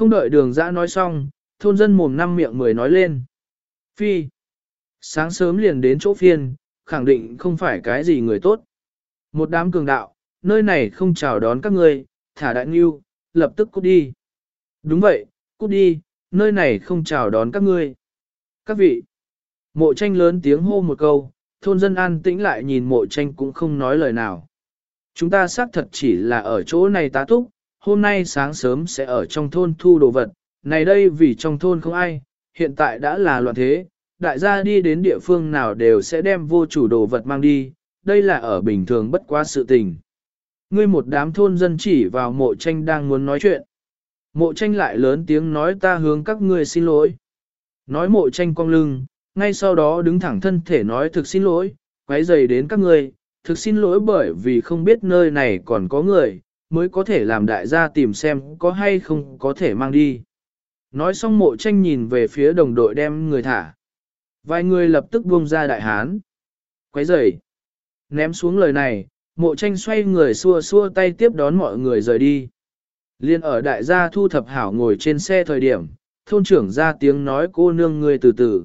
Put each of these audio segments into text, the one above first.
Không đợi đường dã nói xong, thôn dân mồm năm miệng mười nói lên. Phi. Sáng sớm liền đến chỗ phiên, khẳng định không phải cái gì người tốt. Một đám cường đạo, nơi này không chào đón các ngươi, thả đại nghiêu, lập tức cút đi. Đúng vậy, cút đi, nơi này không chào đón các ngươi. Các vị. Mộ tranh lớn tiếng hô một câu, thôn dân an tĩnh lại nhìn mộ tranh cũng không nói lời nào. Chúng ta xác thật chỉ là ở chỗ này tá túc, hôm nay sáng sớm sẽ ở trong thôn thu đồ vật, này đây vì trong thôn không ai, hiện tại đã là loạn thế, đại gia đi đến địa phương nào đều sẽ đem vô chủ đồ vật mang đi, đây là ở bình thường bất quá sự tình. Ngươi một đám thôn dân chỉ vào mộ tranh đang muốn nói chuyện. Mộ tranh lại lớn tiếng nói ta hướng các ngươi xin lỗi. Nói mộ tranh cong lưng, ngay sau đó đứng thẳng thân thể nói thực xin lỗi, quấy dày đến các ngươi, thực xin lỗi bởi vì không biết nơi này còn có người, mới có thể làm đại gia tìm xem có hay không có thể mang đi. Nói xong mộ tranh nhìn về phía đồng đội đem người thả. Vài người lập tức buông ra đại hán. Quấy rời. Ném xuống lời này, mộ tranh xoay người xua xua tay tiếp đón mọi người rời đi. Liên ở đại gia thu thập hảo ngồi trên xe thời điểm, thôn trưởng ra tiếng nói cô nương người từ từ.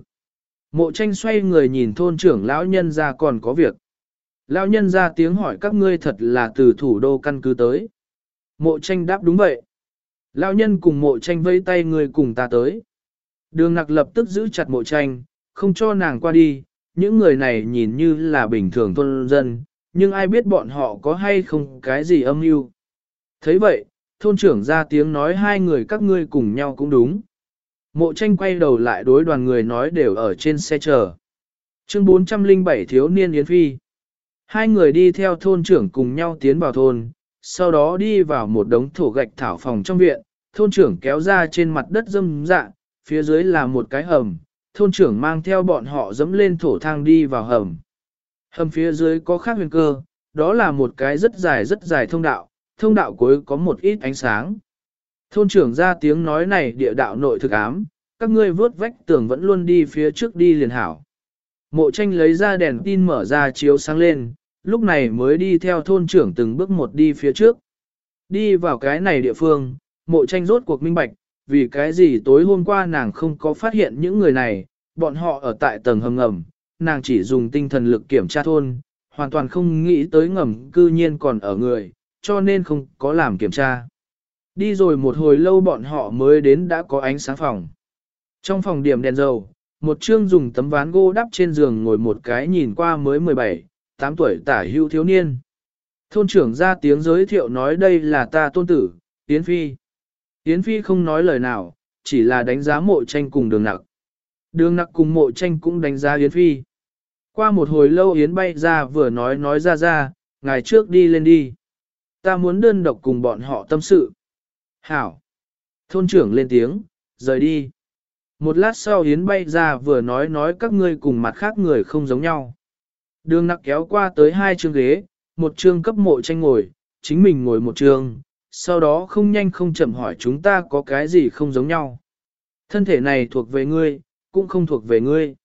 Mộ tranh xoay người nhìn thôn trưởng lão nhân ra còn có việc. Lão nhân ra tiếng hỏi các ngươi thật là từ thủ đô căn cứ tới. Mộ tranh đáp đúng vậy. Lão nhân cùng mộ tranh vây tay người cùng ta tới. Đường nặc lập tức giữ chặt mộ tranh, không cho nàng qua đi. Những người này nhìn như là bình thường thôn dân, nhưng ai biết bọn họ có hay không cái gì âm mưu. thấy vậy, thôn trưởng ra tiếng nói hai người các ngươi cùng nhau cũng đúng. Mộ tranh quay đầu lại đối đoàn người nói đều ở trên xe chờ. Chương 407 thiếu niên Yến Phi. Hai người đi theo thôn trưởng cùng nhau tiến vào thôn, sau đó đi vào một đống thổ gạch thảo phòng trong viện, thôn trưởng kéo ra trên mặt đất dâm dạ, phía dưới là một cái hầm, thôn trưởng mang theo bọn họ dẫm lên thổ thang đi vào hầm. Hầm phía dưới có khác huyền cơ, đó là một cái rất dài rất dài thông đạo, thông đạo cuối có một ít ánh sáng. Thôn trưởng ra tiếng nói này địa đạo nội thực ám, các ngươi vớt vách tường vẫn luôn đi phía trước đi liền hảo. Mộ tranh lấy ra đèn tin mở ra chiếu sáng lên, lúc này mới đi theo thôn trưởng từng bước một đi phía trước. Đi vào cái này địa phương, mộ tranh rốt cuộc minh bạch, vì cái gì tối hôm qua nàng không có phát hiện những người này, bọn họ ở tại tầng hầm ngầm, nàng chỉ dùng tinh thần lực kiểm tra thôn, hoàn toàn không nghĩ tới ngầm cư nhiên còn ở người, cho nên không có làm kiểm tra. Đi rồi một hồi lâu bọn họ mới đến đã có ánh sáng phòng. Trong phòng điểm đèn dầu, một chương dùng tấm ván gỗ đắp trên giường ngồi một cái nhìn qua mới 17, 8 tuổi tả hưu thiếu niên. Thôn trưởng ra tiếng giới thiệu nói đây là ta tôn tử, Yến Phi. Yến Phi không nói lời nào, chỉ là đánh giá mộ tranh cùng đường nặc. Đường nặc cùng mộ tranh cũng đánh giá Yến Phi. Qua một hồi lâu Yến bay ra vừa nói nói ra ra, ngày trước đi lên đi. Ta muốn đơn độc cùng bọn họ tâm sự. Hảo. Thôn trưởng lên tiếng, rời đi. Một lát sau Yến bay ra vừa nói nói các ngươi cùng mặt khác người không giống nhau. Đường nặc kéo qua tới hai chương ghế, một chương cấp mộ tranh ngồi, chính mình ngồi một chương, sau đó không nhanh không chậm hỏi chúng ta có cái gì không giống nhau. Thân thể này thuộc về ngươi, cũng không thuộc về ngươi.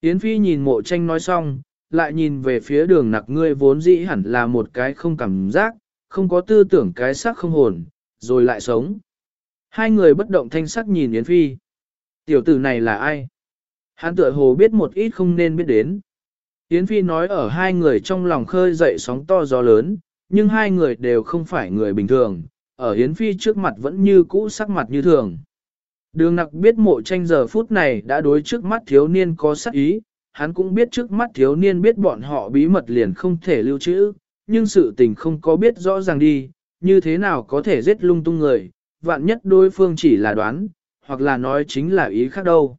Yến Phi nhìn mộ tranh nói xong, lại nhìn về phía đường nặc ngươi vốn dĩ hẳn là một cái không cảm giác, không có tư tưởng cái sắc không hồn, rồi lại sống. Hai người bất động thanh sắc nhìn Yến Phi. Tiểu tử này là ai? Hắn tựa hồ biết một ít không nên biết đến. Yến Phi nói ở hai người trong lòng khơi dậy sóng to gió lớn, nhưng hai người đều không phải người bình thường, ở Yến Phi trước mặt vẫn như cũ sắc mặt như thường. Đường nặc biết mộ tranh giờ phút này đã đối trước mắt thiếu niên có sắc ý, hắn cũng biết trước mắt thiếu niên biết bọn họ bí mật liền không thể lưu trữ, nhưng sự tình không có biết rõ ràng đi, như thế nào có thể giết lung tung người, vạn nhất đối phương chỉ là đoán, hoặc là nói chính là ý khác đâu.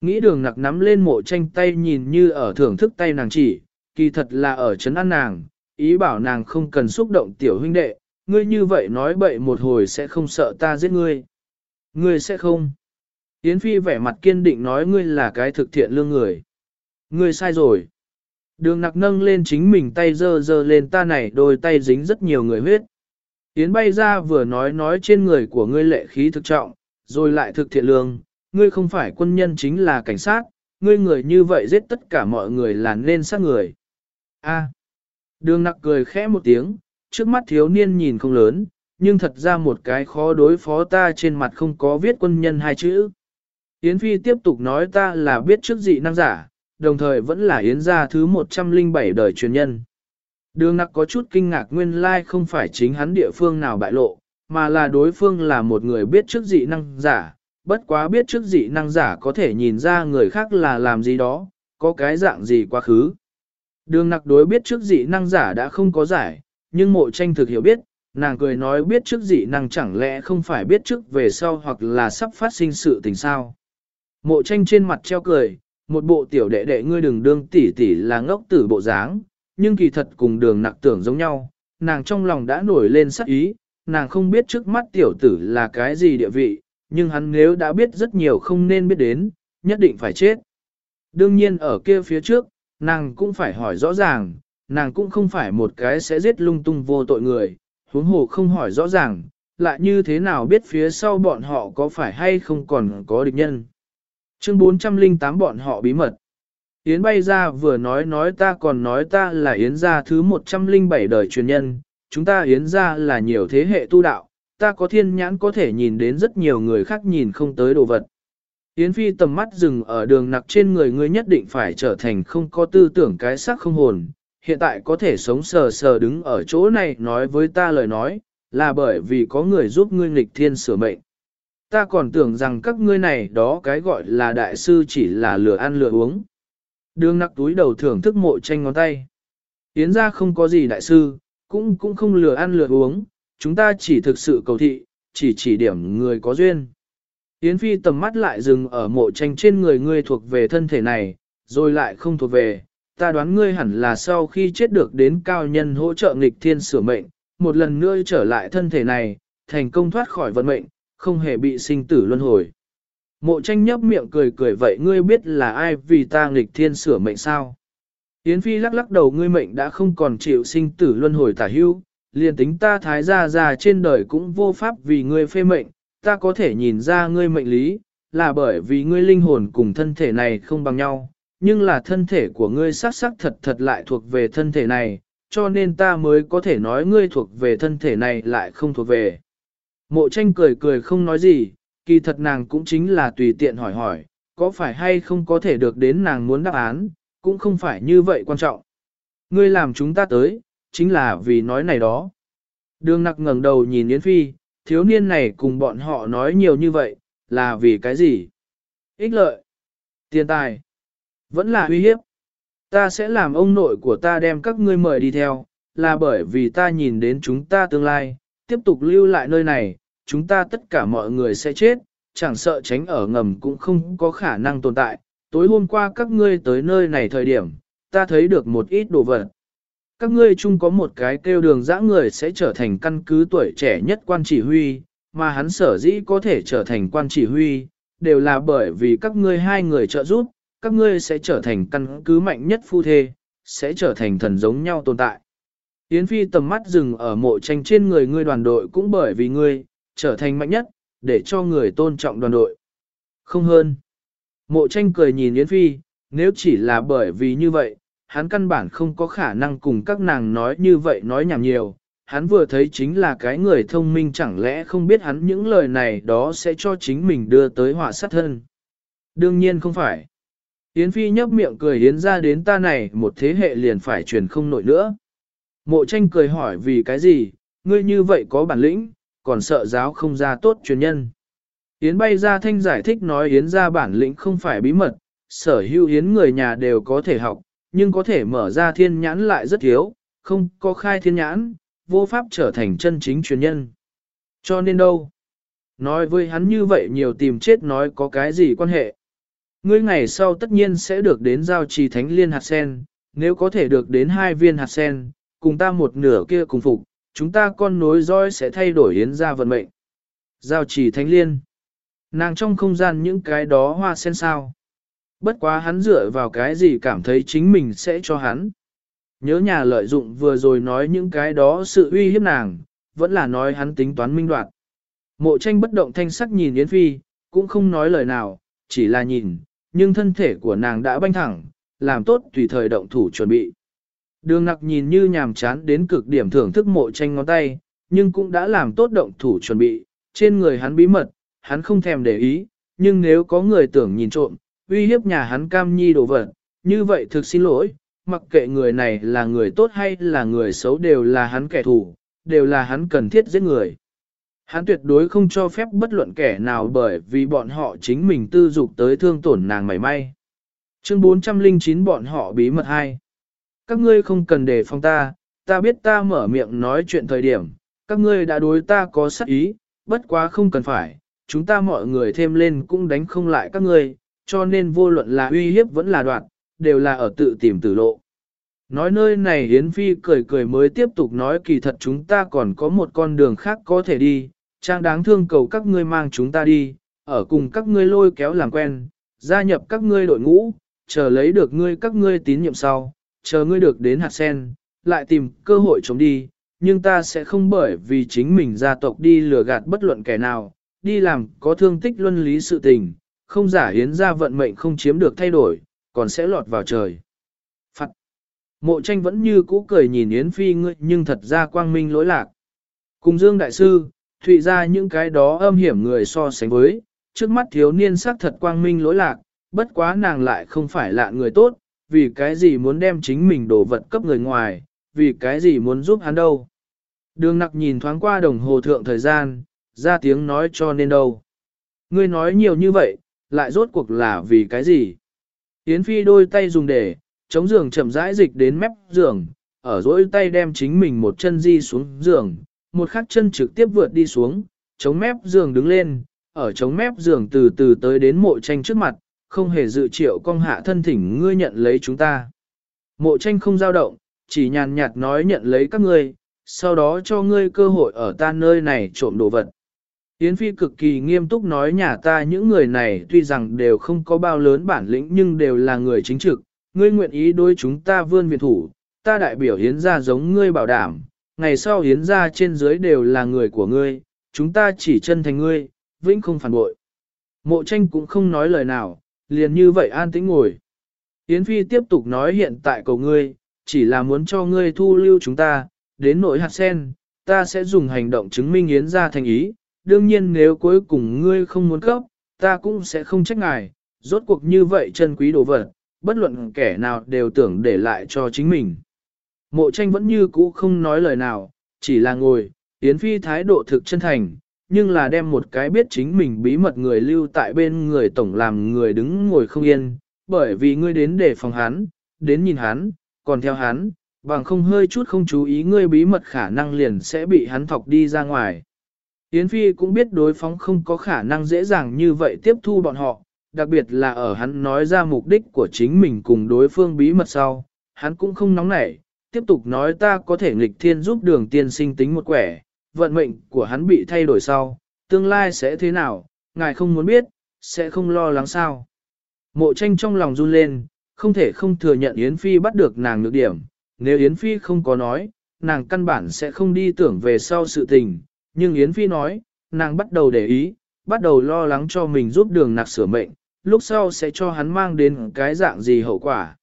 Nghĩ đường nặc nắm lên mộ tranh tay nhìn như ở thưởng thức tay nàng chỉ, kỳ thật là ở chấn an nàng, ý bảo nàng không cần xúc động tiểu huynh đệ, ngươi như vậy nói bậy một hồi sẽ không sợ ta giết ngươi. Ngươi sẽ không. Yến Phi vẻ mặt kiên định nói ngươi là cái thực thiện lương người. Ngươi sai rồi. Đường nặc nâng lên chính mình tay dơ dơ lên ta này đôi tay dính rất nhiều người huyết. Yến bay ra vừa nói nói trên người của ngươi lệ khí thực trọng, rồi lại thực thiện lương, ngươi không phải quân nhân chính là cảnh sát, ngươi người như vậy giết tất cả mọi người là nên sát người. A. Đường nặc cười khẽ một tiếng, trước mắt thiếu niên nhìn không lớn, nhưng thật ra một cái khó đối phó ta trên mặt không có viết quân nhân hai chữ. Yến Phi tiếp tục nói ta là biết trước dị năng giả, đồng thời vẫn là Yến gia thứ 107 đời truyền nhân. Đường nặc có chút kinh ngạc nguyên lai không phải chính hắn địa phương nào bại lộ, mà là đối phương là một người biết trước dị năng giả, bất quá biết trước dị năng giả có thể nhìn ra người khác là làm gì đó, có cái dạng gì quá khứ. Đường nặc đối biết trước dị năng giả đã không có giải, nhưng mộ tranh thực hiểu biết, nàng cười nói biết trước dị năng chẳng lẽ không phải biết trước về sau hoặc là sắp phát sinh sự tình sao. Mộ tranh trên mặt treo cười, một bộ tiểu đệ đệ ngươi đừng đương tỷ tỷ là ngốc tử bộ dáng, nhưng kỳ thật cùng đường nặc tưởng giống nhau, nàng trong lòng đã nổi lên sắc ý, nàng không biết trước mắt tiểu tử là cái gì địa vị, nhưng hắn nếu đã biết rất nhiều không nên biết đến, nhất định phải chết. Đương nhiên ở kia phía trước, nàng cũng phải hỏi rõ ràng, nàng cũng không phải một cái sẽ giết lung tung vô tội người, huống hồ không hỏi rõ ràng, lại như thế nào biết phía sau bọn họ có phải hay không còn có địch nhân. Chương 408 bọn họ bí mật. Yến bay ra vừa nói nói ta còn nói ta là Yến gia thứ 107 đời truyền nhân, chúng ta Yến gia là nhiều thế hệ tu đạo, ta có thiên nhãn có thể nhìn đến rất nhiều người khác nhìn không tới đồ vật. Yến Phi tầm mắt dừng ở đường nặc trên người ngươi nhất định phải trở thành không có tư tưởng cái xác không hồn, hiện tại có thể sống sờ sờ đứng ở chỗ này nói với ta lời nói, là bởi vì có người giúp ngươi nghịch thiên sửa mệnh. Ta còn tưởng rằng các ngươi này đó cái gọi là đại sư chỉ là lừa ăn lừa uống. Đường nặc túi đầu thưởng thức mộ tranh ngón tay. Yến ra không có gì đại sư, cũng cũng không lừa ăn lừa uống, chúng ta chỉ thực sự cầu thị, chỉ chỉ điểm người có duyên. Yến Phi tầm mắt lại dừng ở mộ tranh trên người ngươi thuộc về thân thể này, rồi lại không thuộc về. Ta đoán ngươi hẳn là sau khi chết được đến cao nhân hỗ trợ nghịch thiên sửa mệnh, một lần nữa trở lại thân thể này, thành công thoát khỏi vận mệnh, không hề bị sinh tử luân hồi. Mộ tranh nhấp miệng cười cười vậy ngươi biết là ai vì ta nghịch thiên sửa mệnh sao? Yến Phi lắc lắc đầu ngươi mệnh đã không còn chịu sinh tử luân hồi tả hưu, liền tính ta thái gia già trên đời cũng vô pháp vì ngươi phê mệnh, ta có thể nhìn ra ngươi mệnh lý, là bởi vì ngươi linh hồn cùng thân thể này không bằng nhau, nhưng là thân thể của ngươi sắc sắc thật thật lại thuộc về thân thể này, cho nên ta mới có thể nói ngươi thuộc về thân thể này lại không thuộc về. Mộ tranh cười cười không nói gì, kỳ thật nàng cũng chính là tùy tiện hỏi hỏi, có phải hay không có thể được đến nàng muốn đáp án, cũng không phải như vậy quan trọng. Ngươi làm chúng ta tới, chính là vì nói này đó. Đường nặc ngẩng đầu nhìn Yến Phi, thiếu niên này cùng bọn họ nói nhiều như vậy, là vì cái gì? Ích lợi, tiền tài, vẫn là uy hiếp. Ta sẽ làm ông nội của ta đem các ngươi mời đi theo, là bởi vì ta nhìn đến chúng ta tương lai, tiếp tục lưu lại nơi này, chúng ta tất cả mọi người sẽ chết, chẳng sợ tránh ở ngầm cũng không có khả năng tồn tại. Tối hôm qua các ngươi tới nơi này thời điểm, ta thấy được một ít đồ vật. Các ngươi chung có một cái kêu đường dã người sẽ trở thành căn cứ tuổi trẻ nhất quan chỉ huy, mà hắn sở dĩ có thể trở thành quan chỉ huy, đều là bởi vì các ngươi hai người trợ giúp, các ngươi sẽ trở thành căn cứ mạnh nhất phu thê, sẽ trở thành thần giống nhau tồn tại. Yến Phi tầm mắt dừng ở mộ tranh trên người ngươi đoàn đội cũng bởi vì ngươi, trở thành mạnh nhất, để cho người tôn trọng đoàn đội. Không hơn. Mộ tranh cười nhìn Yến Phi, nếu chỉ là bởi vì như vậy, hắn căn bản không có khả năng cùng các nàng nói như vậy nói nhảm nhiều. Hắn vừa thấy chính là cái người thông minh chẳng lẽ không biết hắn những lời này đó sẽ cho chính mình đưa tới họa sát thân. Đương nhiên không phải. Yến Phi nhấp miệng cười Yến ra đến ta này một thế hệ liền phải truyền không nổi nữa. Mộ tranh cười hỏi vì cái gì, ngươi như vậy có bản lĩnh, còn sợ giáo không ra tốt truyền nhân. Yến bay ra thanh giải thích nói Yến ra bản lĩnh không phải bí mật, sở hữu Yến người nhà đều có thể học, nhưng có thể mở ra thiên nhãn lại rất thiếu, không có khai thiên nhãn, vô pháp trở thành chân chính truyền nhân. Cho nên đâu? Nói với hắn như vậy nhiều tìm chết nói có cái gì quan hệ. Ngươi ngày sau tất nhiên sẽ được đến giao trì thánh liên hạt sen, nếu có thể được đến hai viên hạt sen, cùng ta một nửa kia cùng phục, chúng ta con nối dõi sẽ thay đổi yến ra vận mệnh. Giao trì thánh liên. Nàng trong không gian những cái đó hoa sen sao. Bất quá hắn dựa vào cái gì cảm thấy chính mình sẽ cho hắn. Nhớ nhà lợi dụng vừa rồi nói những cái đó sự uy hiếp nàng, vẫn là nói hắn tính toán minh đoạt. Mộ tranh bất động thanh sắc nhìn Yến Phi, cũng không nói lời nào, chỉ là nhìn, nhưng thân thể của nàng đã banh thẳng, làm tốt tùy thời động thủ chuẩn bị. Đường nặc nhìn như nhàm chán đến cực điểm thưởng thức mộ tranh ngón tay, nhưng cũng đã làm tốt động thủ chuẩn bị, trên người hắn bí mật, hắn không thèm để ý, nhưng nếu có người tưởng nhìn trộm, uy hiếp nhà hắn cam nhi đồ vật, như vậy thực xin lỗi, mặc kệ người này là người tốt hay là người xấu đều là hắn kẻ thù, đều là hắn cần thiết giết người. Hắn tuyệt đối không cho phép bất luận kẻ nào bởi vì bọn họ chính mình tư dục tới thương tổn nàng mảy may. Chương 409 bọn họ bí mật hai. Các ngươi không cần đề phòng ta, ta biết ta mở miệng nói chuyện thời điểm, các ngươi đã đối ta có sắc ý, bất quá không cần phải, chúng ta mọi người thêm lên cũng đánh không lại các ngươi, cho nên vô luận là uy hiếp vẫn là đoạn, đều là ở tự tìm tử lộ. Nói nơi này Hiến Phi cười cười mới tiếp tục nói kỳ thật chúng ta còn có một con đường khác có thể đi, trang đáng thương cầu các ngươi mang chúng ta đi, ở cùng các ngươi lôi kéo làm quen, gia nhập các ngươi đội ngũ, chờ lấy được ngươi các ngươi tín nhiệm sau, chờ ngươi được đến hạt sen, lại tìm cơ hội chống đi, nhưng ta sẽ không bởi vì chính mình gia tộc đi lừa gạt bất luận kẻ nào, đi làm có thương tích luân lý sự tình, không giả hiến ra vận mệnh không chiếm được thay đổi, còn sẽ lọt vào trời. Phật. Mộ tranh vẫn như cũ cười nhìn Yến Phi ngươi nhưng thật ra quang minh lỗi lạc. Cùng Dương Đại Sư, thụy ra những cái đó âm hiểm người so sánh với, trước mắt thiếu niên sắc thật quang minh lỗi lạc, bất quá nàng lại không phải lạ người tốt, vì cái gì muốn đem chính mình đổ vật cấp người ngoài, vì cái gì muốn giúp hắn đâu. Đường nặc nhìn thoáng qua đồng hồ thượng thời gian, ra tiếng nói cho nên đâu. Ngươi nói nhiều như vậy, lại rốt cuộc là vì cái gì? Yến Phi đôi tay dùng để, chống giường chậm rãi dịch đến mép giường, ở dỗi tay đem chính mình một chân di xuống giường, một khắc chân trực tiếp vượt đi xuống, chống mép giường đứng lên, ở chống mép giường từ từ tới đến mộ tranh trước mặt, không hề dự triệu con hạ thân thỉnh ngươi nhận lấy chúng ta. Mộ tranh không dao động, chỉ nhàn nhạt nói nhận lấy các ngươi, sau đó cho ngươi cơ hội ở ta nơi này trộm đồ vật. Yến Phi cực kỳ nghiêm túc nói nhà ta những người này tuy rằng đều không có bao lớn bản lĩnh nhưng đều là người chính trực, ngươi nguyện ý đối chúng ta vươn viện thủ, ta đại biểu Yến ra giống ngươi bảo đảm, ngày sau Yến ra trên dưới đều là người của ngươi, chúng ta chỉ chân thành ngươi, vĩnh không phản bội. Mộ tranh cũng không nói lời nào, liền như vậy an tĩnh ngồi. Yến Phi tiếp tục nói hiện tại cầu ngươi, chỉ là muốn cho ngươi thu lưu chúng ta, đến nội hạt sen, ta sẽ dùng hành động chứng minh Yến ra thành ý, đương nhiên nếu cuối cùng ngươi không muốn cấp, ta cũng sẽ không trách ngài, rốt cuộc như vậy chân quý đồ vật, bất luận kẻ nào đều tưởng để lại cho chính mình. Mộ tranh vẫn như cũ không nói lời nào, chỉ là ngồi, Yến Phi thái độ thực chân thành, nhưng là đem một cái biết chính mình bí mật người lưu tại bên người tổng làm người đứng ngồi không yên, bởi vì ngươi đến để phòng hắn, đến nhìn hắn, còn theo hắn, bằng không hơi chút không chú ý ngươi bí mật khả năng liền sẽ bị hắn thọc đi ra ngoài. Yến Phi cũng biết đối phóng không có khả năng dễ dàng như vậy tiếp thu bọn họ, đặc biệt là ở hắn nói ra mục đích của chính mình cùng đối phương bí mật sau, hắn cũng không nóng nảy, tiếp tục nói ta có thể nghịch thiên giúp đường tiên sinh tính một quẻ, vận mệnh của hắn bị thay đổi sau, tương lai sẽ thế nào, ngài không muốn biết, sẽ không lo lắng sao. Mộ tranh trong lòng run lên, không thể không thừa nhận Yến Phi bắt được nàng nhược điểm, nếu Yến Phi không có nói, nàng căn bản sẽ không đi tưởng về sau sự tình, nhưng Yến Phi nói, nàng bắt đầu để ý, bắt đầu lo lắng cho mình giúp đường nặc sửa mệnh, lúc sau sẽ cho hắn mang đến cái dạng gì hậu quả.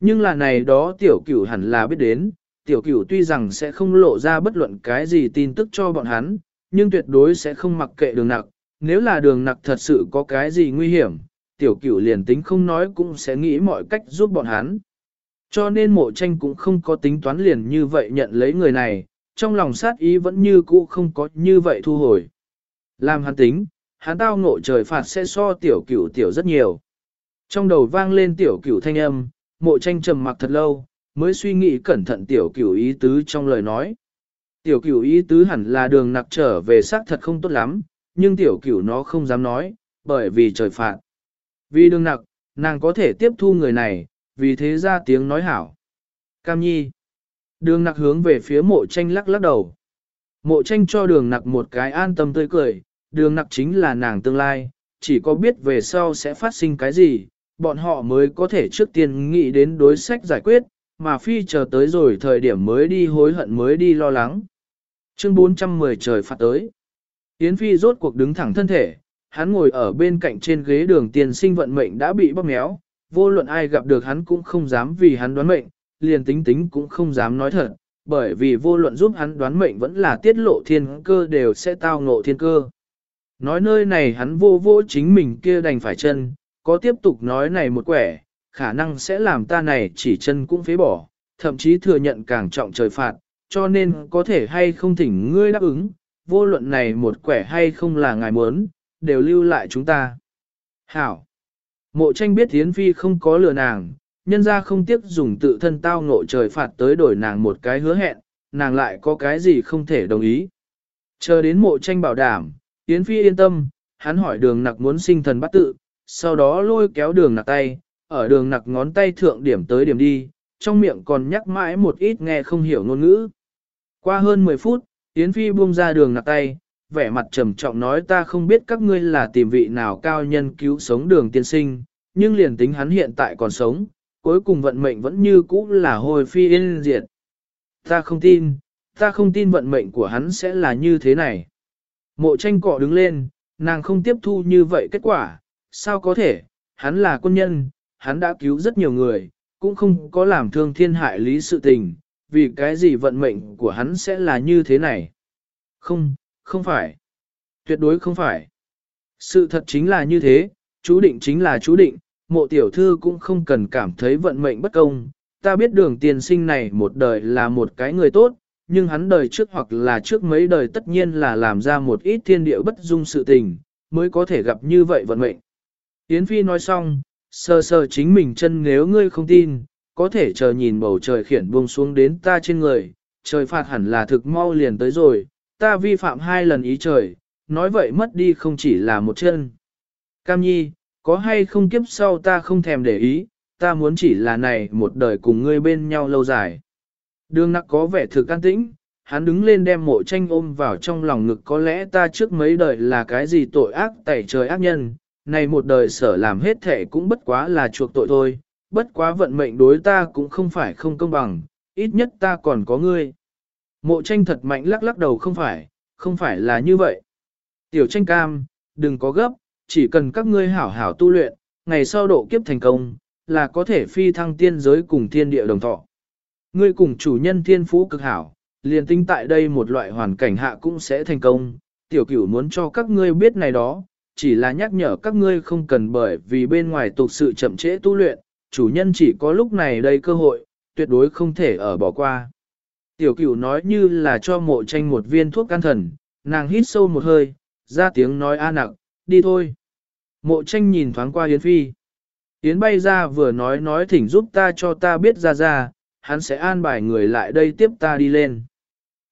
Nhưng là này đó tiểu cửu hẳn là biết đến, tiểu cửu tuy rằng sẽ không lộ ra bất luận cái gì tin tức cho bọn hắn, nhưng tuyệt đối sẽ không mặc kệ đường nặc, nếu là đường nặc thật sự có cái gì nguy hiểm, tiểu cửu liền tính không nói cũng sẽ nghĩ mọi cách giúp bọn hắn. Cho nên mộ tranh cũng không có tính toán liền như vậy nhận lấy người này, trong lòng sát ý vẫn như cũ không có như vậy thu hồi. Làm hắn tính, hắn tao ngộ trời phạt sẽ so tiểu cửu tiểu rất nhiều. Trong đầu vang lên tiểu cửu thanh âm, mộ tranh trầm mặc thật lâu, mới suy nghĩ cẩn thận tiểu cửu ý tứ trong lời nói. Tiểu cửu ý tứ hẳn là đường nặc trở về xác thật không tốt lắm, nhưng tiểu cửu nó không dám nói, bởi vì trời phạt. Vì đường nặc, nàng có thể tiếp thu người này, vì thế ra tiếng nói hảo. Cam nhi. Đường nặc hướng về phía mộ tranh lắc lắc đầu. Mộ tranh cho đường nặc một cái an tâm tươi cười, đường nặc chính là nàng tương lai, chỉ có biết về sau sẽ phát sinh cái gì, bọn họ mới có thể trước tiên nghĩ đến đối sách giải quyết, mà phi chờ tới rồi thời điểm mới đi hối hận mới đi lo lắng. Chương 410 trời phạt tới. Yến Phi rốt cuộc đứng thẳng thân thể, hắn ngồi ở bên cạnh trên ghế đường tiền sinh vận mệnh đã bị bóp méo, vô luận ai gặp được hắn cũng không dám vì hắn đoán mệnh, liền tính tính cũng không dám nói thật, bởi vì vô luận giúp hắn đoán mệnh vẫn là tiết lộ thiên cơ đều sẽ tao ngộ thiên cơ. Nói nơi này hắn vô vô chính mình kia đành phải chân, có tiếp tục nói này một quẻ, khả năng sẽ làm ta này chỉ chân cũng phế bỏ, thậm chí thừa nhận càng trọng trời phạt, cho nên có thể hay không thỉnh ngươi đáp ứng, vô luận này một quẻ hay không là ngài muốn, đều lưu lại chúng ta. Hảo! Mộ tranh biết Yến Phi không có lừa nàng, nhân ra không tiếc dùng tự thân tao ngộ trời phạt tới đổi nàng một cái hứa hẹn, nàng lại có cái gì không thể đồng ý. Chờ đến mộ tranh bảo đảm, Yến Phi yên tâm, hắn hỏi đường nặc muốn sinh thần bắt tự, sau đó lôi kéo đường nặc tay, ở đường nặc ngón tay thượng điểm tới điểm đi, trong miệng còn nhắc mãi một ít nghe không hiểu ngôn ngữ. Qua hơn 10 phút, Yến Phi buông ra đường nặc tay, vẻ mặt trầm trọng nói ta không biết các ngươi là tìm vị nào cao nhân cứu sống đường tiên sinh, nhưng liền tính hắn hiện tại còn sống, cuối cùng vận mệnh vẫn như cũ là hồi phi yên diệt. Ta không tin, ta không tin vận mệnh của hắn sẽ là như thế này. Mộ tranh cọ đứng lên, nàng không tiếp thu như vậy kết quả, sao có thể, hắn là quân nhân, hắn đã cứu rất nhiều người, cũng không có làm thương thiên hại lý sự tình, vì cái gì vận mệnh của hắn sẽ là như thế này. Không, không phải. Tuyệt đối không phải. Sự thật chính là như thế, chú định chính là chú định, mộ tiểu thư cũng không cần cảm thấy vận mệnh bất công. Ta biết đường tiền sinh này một đời là một cái người tốt, nhưng hắn đời trước hoặc là trước mấy đời tất nhiên là làm ra một ít thiên địa bất dung sự tình, mới có thể gặp như vậy vận mệnh. Yến Phi nói xong, sờ sờ chính mình chân nếu ngươi không tin, có thể chờ nhìn bầu trời khiển buông xuống đến ta trên người, trời phạt hẳn là thực mau liền tới rồi, ta vi phạm hai lần ý trời, nói vậy mất đi không chỉ là một chân. Cam nhi, có hay không kiếp sau ta không thèm để ý, ta muốn chỉ là này một đời cùng ngươi bên nhau lâu dài. Đường nặc có vẻ thực an tĩnh, hắn đứng lên đem mộ tranh ôm vào trong lòng ngực có lẽ ta trước mấy đời là cái gì tội ác tẩy trời ác nhân, này một đời sở làm hết thể cũng bất quá là chuộc tội thôi, bất quá vận mệnh đối ta cũng không phải không công bằng, ít nhất ta còn có ngươi. Mộ tranh thật mạnh lắc lắc đầu không phải, không phải là như vậy. Tiểu tranh cam, đừng có gấp, chỉ cần các ngươi hảo hảo tu luyện, ngày sau độ kiếp thành công, là có thể phi thăng tiên giới cùng thiên địa đồng thọ. Ngươi cùng chủ nhân thiên phú cực hảo, liền tinh tại đây một loại hoàn cảnh hạ cũng sẽ thành công. Tiểu cửu muốn cho các ngươi biết này đó, chỉ là nhắc nhở các ngươi không cần bởi vì bên ngoài tục sự chậm trễ tu luyện, chủ nhân chỉ có lúc này đây cơ hội, tuyệt đối không thể ở bỏ qua. Tiểu cửu nói như là cho mộ tranh một viên thuốc can thần, nàng hít sâu một hơi, ra tiếng nói a nặng, đi thôi. Mộ tranh nhìn thoáng qua Yến Phi. Yến bay ra vừa nói nói thỉnh giúp ta cho ta biết ra ra, hắn sẽ an bài người lại đây tiếp ta đi lên.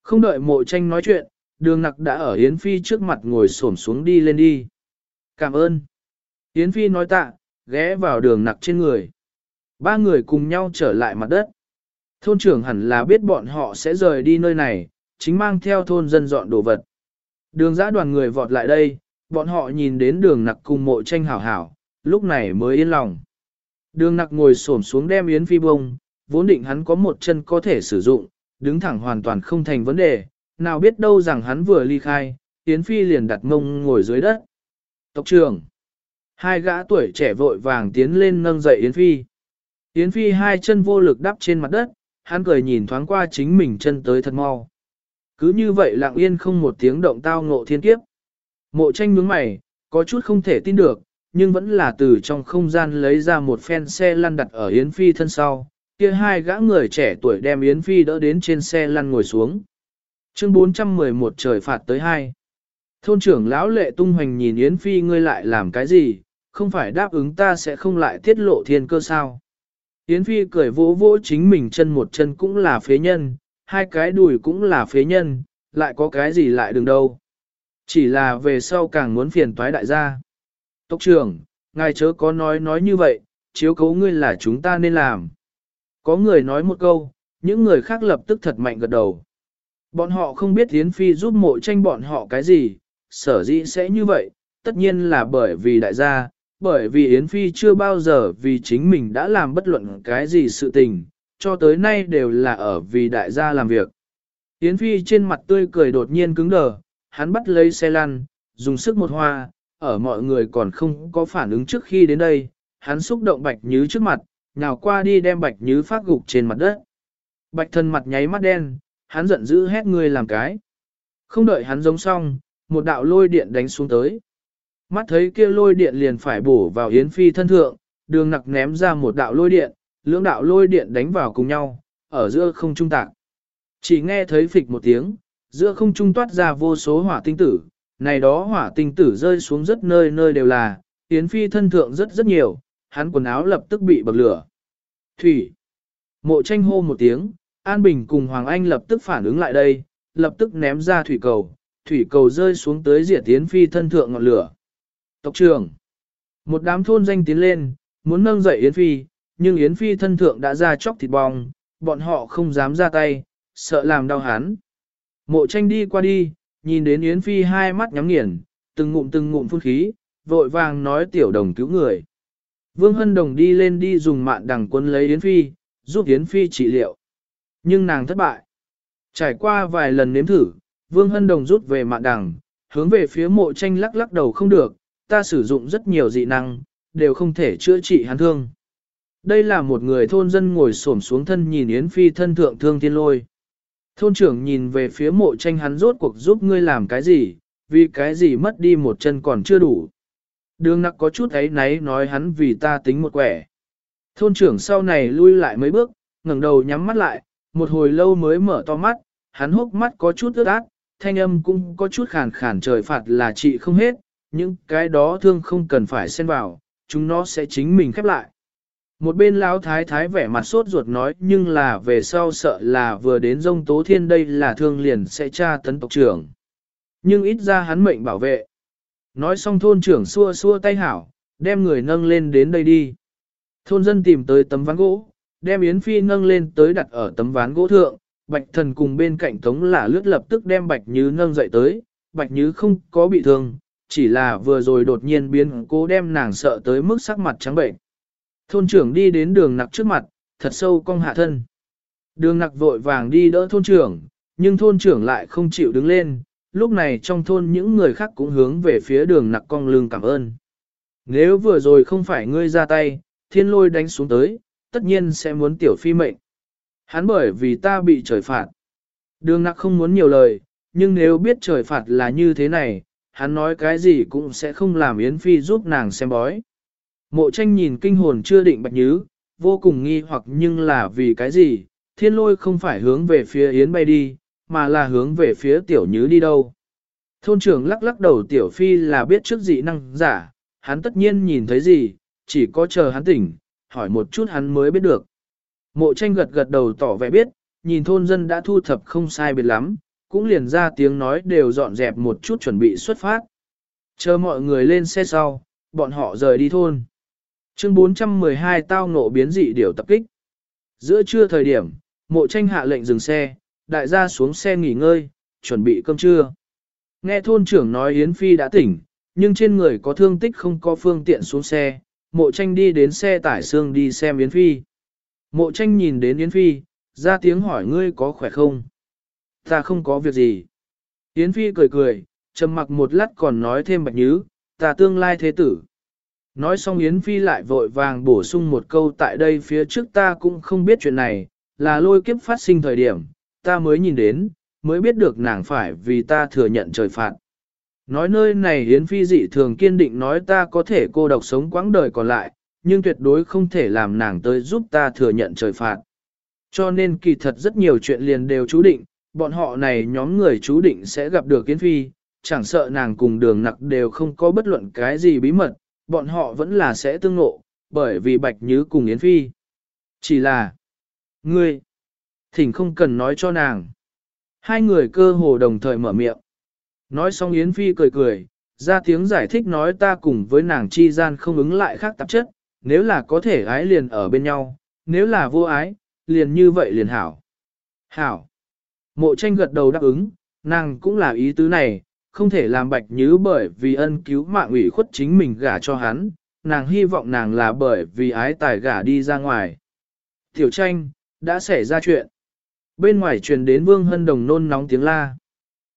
Không đợi mộ tranh nói chuyện, đường nặc đã ở Yến Phi trước mặt ngồi xổm xuống đi lên đi. Cảm ơn. Yến Phi nói tạ, ghé vào đường nặc trên người. Ba người cùng nhau trở lại mặt đất. Thôn trưởng hẳn là biết bọn họ sẽ rời đi nơi này, chính mang theo thôn dân dọn đồ vật. Đường giã đoàn người vọt lại đây, bọn họ nhìn đến đường nặc cùng mộ tranh hảo hảo, lúc này mới yên lòng. Đường nặc ngồi xổm xuống đem Yến Phi bông, vốn định hắn có một chân có thể sử dụng, đứng thẳng hoàn toàn không thành vấn đề, nào biết đâu rằng hắn vừa ly khai, Yến Phi liền đặt mông ngồi dưới đất. Tộc trưởng, hai gã tuổi trẻ vội vàng tiến lên nâng dậy Yến Phi. Yến Phi hai chân vô lực đắp trên mặt đất, hắn cười nhìn thoáng qua chính mình chân tới thật mau. Cứ như vậy lặng yên không một tiếng động tao ngộ thiên kiếp. Mộ tranh nhướng mày, có chút không thể tin được, nhưng vẫn là từ trong không gian lấy ra một phen xe lăn đặt ở Yến Phi thân sau, kia hai gã người trẻ tuổi đem Yến Phi đỡ đến trên xe lăn ngồi xuống. Chương 411 trời phạt tới hai. Thôn trưởng lão lệ tung hoành nhìn Yến Phi ngươi lại làm cái gì, không phải đáp ứng ta sẽ không lại tiết lộ thiên cơ sao. Yến Phi cười vỗ vỗ chính mình chân một chân cũng là phế nhân, hai cái đùi cũng là phế nhân, lại có cái gì lại đừng đâu. Chỉ là về sau càng muốn phiền toái đại gia. Tốc trưởng, ngài chớ có nói nói như vậy, chiếu cấu ngươi là chúng ta nên làm. Có người nói một câu, những người khác lập tức thật mạnh gật đầu. Bọn họ không biết Yến Phi giúp mộ tranh bọn họ cái gì, sở dĩ sẽ như vậy, tất nhiên là bởi vì đại gia, bởi vì Yến Phi chưa bao giờ vì chính mình đã làm bất luận cái gì sự tình, cho tới nay đều là ở vì đại gia làm việc. Yến Phi trên mặt tươi cười đột nhiên cứng đờ, hắn bắt lấy xe lăn, dùng sức một hoa, ở mọi người còn không có phản ứng trước khi đến đây, hắn xúc động bạch nhứ trước mặt, nhào qua đi đem bạch nhứ phát gục trên mặt đất. Bạch thân mặt nháy mắt đen, hắn giận dữ hét ngươi làm cái. Không đợi hắn giống xong, một đạo lôi điện đánh xuống tới. Mắt thấy kia lôi điện liền phải bổ vào Yến Phi thân thượng, đường nặc ném ra một đạo lôi điện, lưỡng đạo lôi điện đánh vào cùng nhau, ở giữa không trung tạc. Chỉ nghe thấy phịch một tiếng, giữa không trung toát ra vô số hỏa tinh tử, này đó hỏa tinh tử rơi xuống rất nơi nơi đều là, Yến Phi thân thượng rất rất nhiều, hắn quần áo lập tức bị bậc lửa. Thủy. Mộ tranh hô một tiếng, An Bình cùng Hoàng Anh lập tức phản ứng lại đây, lập tức ném ra thủy cầu, thủy cầu rơi xuống tới diệt Yến Phi thân thượng ngọn lửa. Tộc trưởng. Một đám thôn danh tiến lên, muốn nâng dậy Yến Phi, nhưng Yến Phi thân thượng đã ra chóc thịt bong, bọn họ không dám ra tay, sợ làm đau hắn. Mộ tranh đi qua đi, nhìn đến Yến Phi hai mắt nhắm nghiền, từng ngụm từng ngụm phun khí, vội vàng nói tiểu đồng cứu người. Vương Hân Đồng đi lên đi dùng mạn đằng quân lấy Yến Phi, giúp Yến Phi trị liệu. Nhưng nàng thất bại. Trải qua vài lần nếm thử, Vương Hân Đồng rút về mạn đằng, hướng về phía mộ tranh lắc lắc đầu không được, ta sử dụng rất nhiều dị năng, đều không thể chữa trị hắn thương. Đây là một người thôn dân ngồi xổm xuống thân nhìn Yến Phi thân thượng thương thiên lôi. Thôn trưởng nhìn về phía mộ tranh hắn rốt cuộc giúp ngươi làm cái gì, vì cái gì mất đi một chân còn chưa đủ. Đường nặc có chút ấy náy nói hắn vì ta tính một quẻ. Thôn trưởng sau này lui lại mấy bước, ngẩng đầu nhắm mắt lại, một hồi lâu mới mở to mắt, hắn hốc mắt có chút ướt át, thanh âm cũng có chút khàn khàn trời phạt là trị không hết, những cái đó thương không cần phải xen vào, chúng nó sẽ chính mình khép lại. Một bên lão thái thái vẻ mặt sốt ruột nói nhưng là về sau sợ là vừa đến dông tố thiên đây là thương liền sẽ tra tấn tộc trưởng. Nhưng ít ra hắn mệnh bảo vệ. Nói xong thôn trưởng xua xua tay hảo, đem người nâng lên đến đây đi. Thôn dân tìm tới tấm ván gỗ, đem Yến Phi nâng lên tới đặt ở tấm ván gỗ thượng, Bạch Thần cùng bên cạnh Tống là lướt lập tức đem Bạch Như nâng dậy tới, Bạch Như không có bị thương, chỉ là vừa rồi đột nhiên biến cố đem nàng sợ tới mức sắc mặt trắng bệnh. Thôn trưởng đi đến đường nặc trước mặt, thật sâu cong hạ thân. Đường nặc vội vàng đi đỡ thôn trưởng, nhưng thôn trưởng lại không chịu đứng lên, lúc này trong thôn những người khác cũng hướng về phía đường nặc cong lưng cảm ơn. Nếu vừa rồi không phải ngươi ra tay, thiên lôi đánh xuống tới, tất nhiên sẽ muốn tiểu phi mệnh. Hắn bởi vì ta bị trời phạt. Đường nặc không muốn nhiều lời, nhưng nếu biết trời phạt là như thế này, hắn nói cái gì cũng sẽ không làm Yến Phi giúp nàng xem bói. Mộ tranh nhìn kinh hồn chưa định bạch nhứ, vô cùng nghi hoặc nhưng là vì cái gì, thiên lôi không phải hướng về phía Yến bay đi, mà là hướng về phía tiểu nhứ đi đâu. Thôn trưởng lắc lắc đầu tiểu phi là biết trước dị năng giả, hắn tất nhiên nhìn thấy gì, chỉ có chờ hắn tỉnh, hỏi một chút hắn mới biết được. Mộ tranh gật gật đầu tỏ vẻ biết, nhìn thôn dân đã thu thập không sai biệt lắm, cũng liền ra tiếng nói đều dọn dẹp một chút chuẩn bị xuất phát. Chờ mọi người lên xe sau, bọn họ rời đi thôn. Chương 412 tao ngộ biến dị điều tập kích. Giữa trưa thời điểm, mộ tranh hạ lệnh dừng xe, đại gia xuống xe nghỉ ngơi, chuẩn bị cơm trưa. Nghe thôn trưởng nói Yến Phi đã tỉnh, nhưng trên người có thương tích không có phương tiện xuống xe, mộ tranh đi đến xe tải xương đi xem Yến Phi. Mộ tranh nhìn đến Yến Phi, ra tiếng hỏi ngươi có khỏe không? Ta không có việc gì. Yến Phi cười cười, trầm mặc một lát còn nói thêm bạch nhứ, ta tương lai thế tử. Nói xong Yến Phi lại vội vàng bổ sung một câu tại đây phía trước ta cũng không biết chuyện này, là lôi kiếp phát sinh thời điểm, ta mới nhìn đến, mới biết được nàng phải vì ta thừa nhận trời phạt. Nói nơi này Yến Phi dị thường kiên định nói ta có thể cô độc sống quãng đời còn lại, nhưng tuyệt đối không thể làm nàng tới giúp ta thừa nhận trời phạt. Cho nên kỳ thật rất nhiều chuyện liền đều chú định, bọn họ này nhóm người chú định sẽ gặp được Yến Phi, chẳng sợ nàng cùng đường nặc đều không có bất luận cái gì bí mật, bọn họ vẫn là sẽ tương ngộ, bởi vì Bạch Nhứ cùng Yến Phi. Chỉ là, ngươi, thỉnh không cần nói cho nàng. Hai người cơ hồ đồng thời mở miệng. Nói xong Yến Phi cười cười, ra tiếng giải thích nói ta cùng với nàng chi gian không ứng lại khác tạp chất, nếu là có thể ái liền ở bên nhau, nếu là vô ái, liền như vậy liền hảo. Hảo. Mộ tranh gật đầu đáp ứng, nàng cũng là ý tứ này, không thể làm bạch nhứ bởi vì ân cứu mạng ủy khuất chính mình gả cho hắn, nàng hy vọng nàng là bởi vì ái tài gả đi ra ngoài. Tiểu tranh, đã xảy ra chuyện. Bên ngoài truyền đến Vương Hân Đồng nôn nóng tiếng la.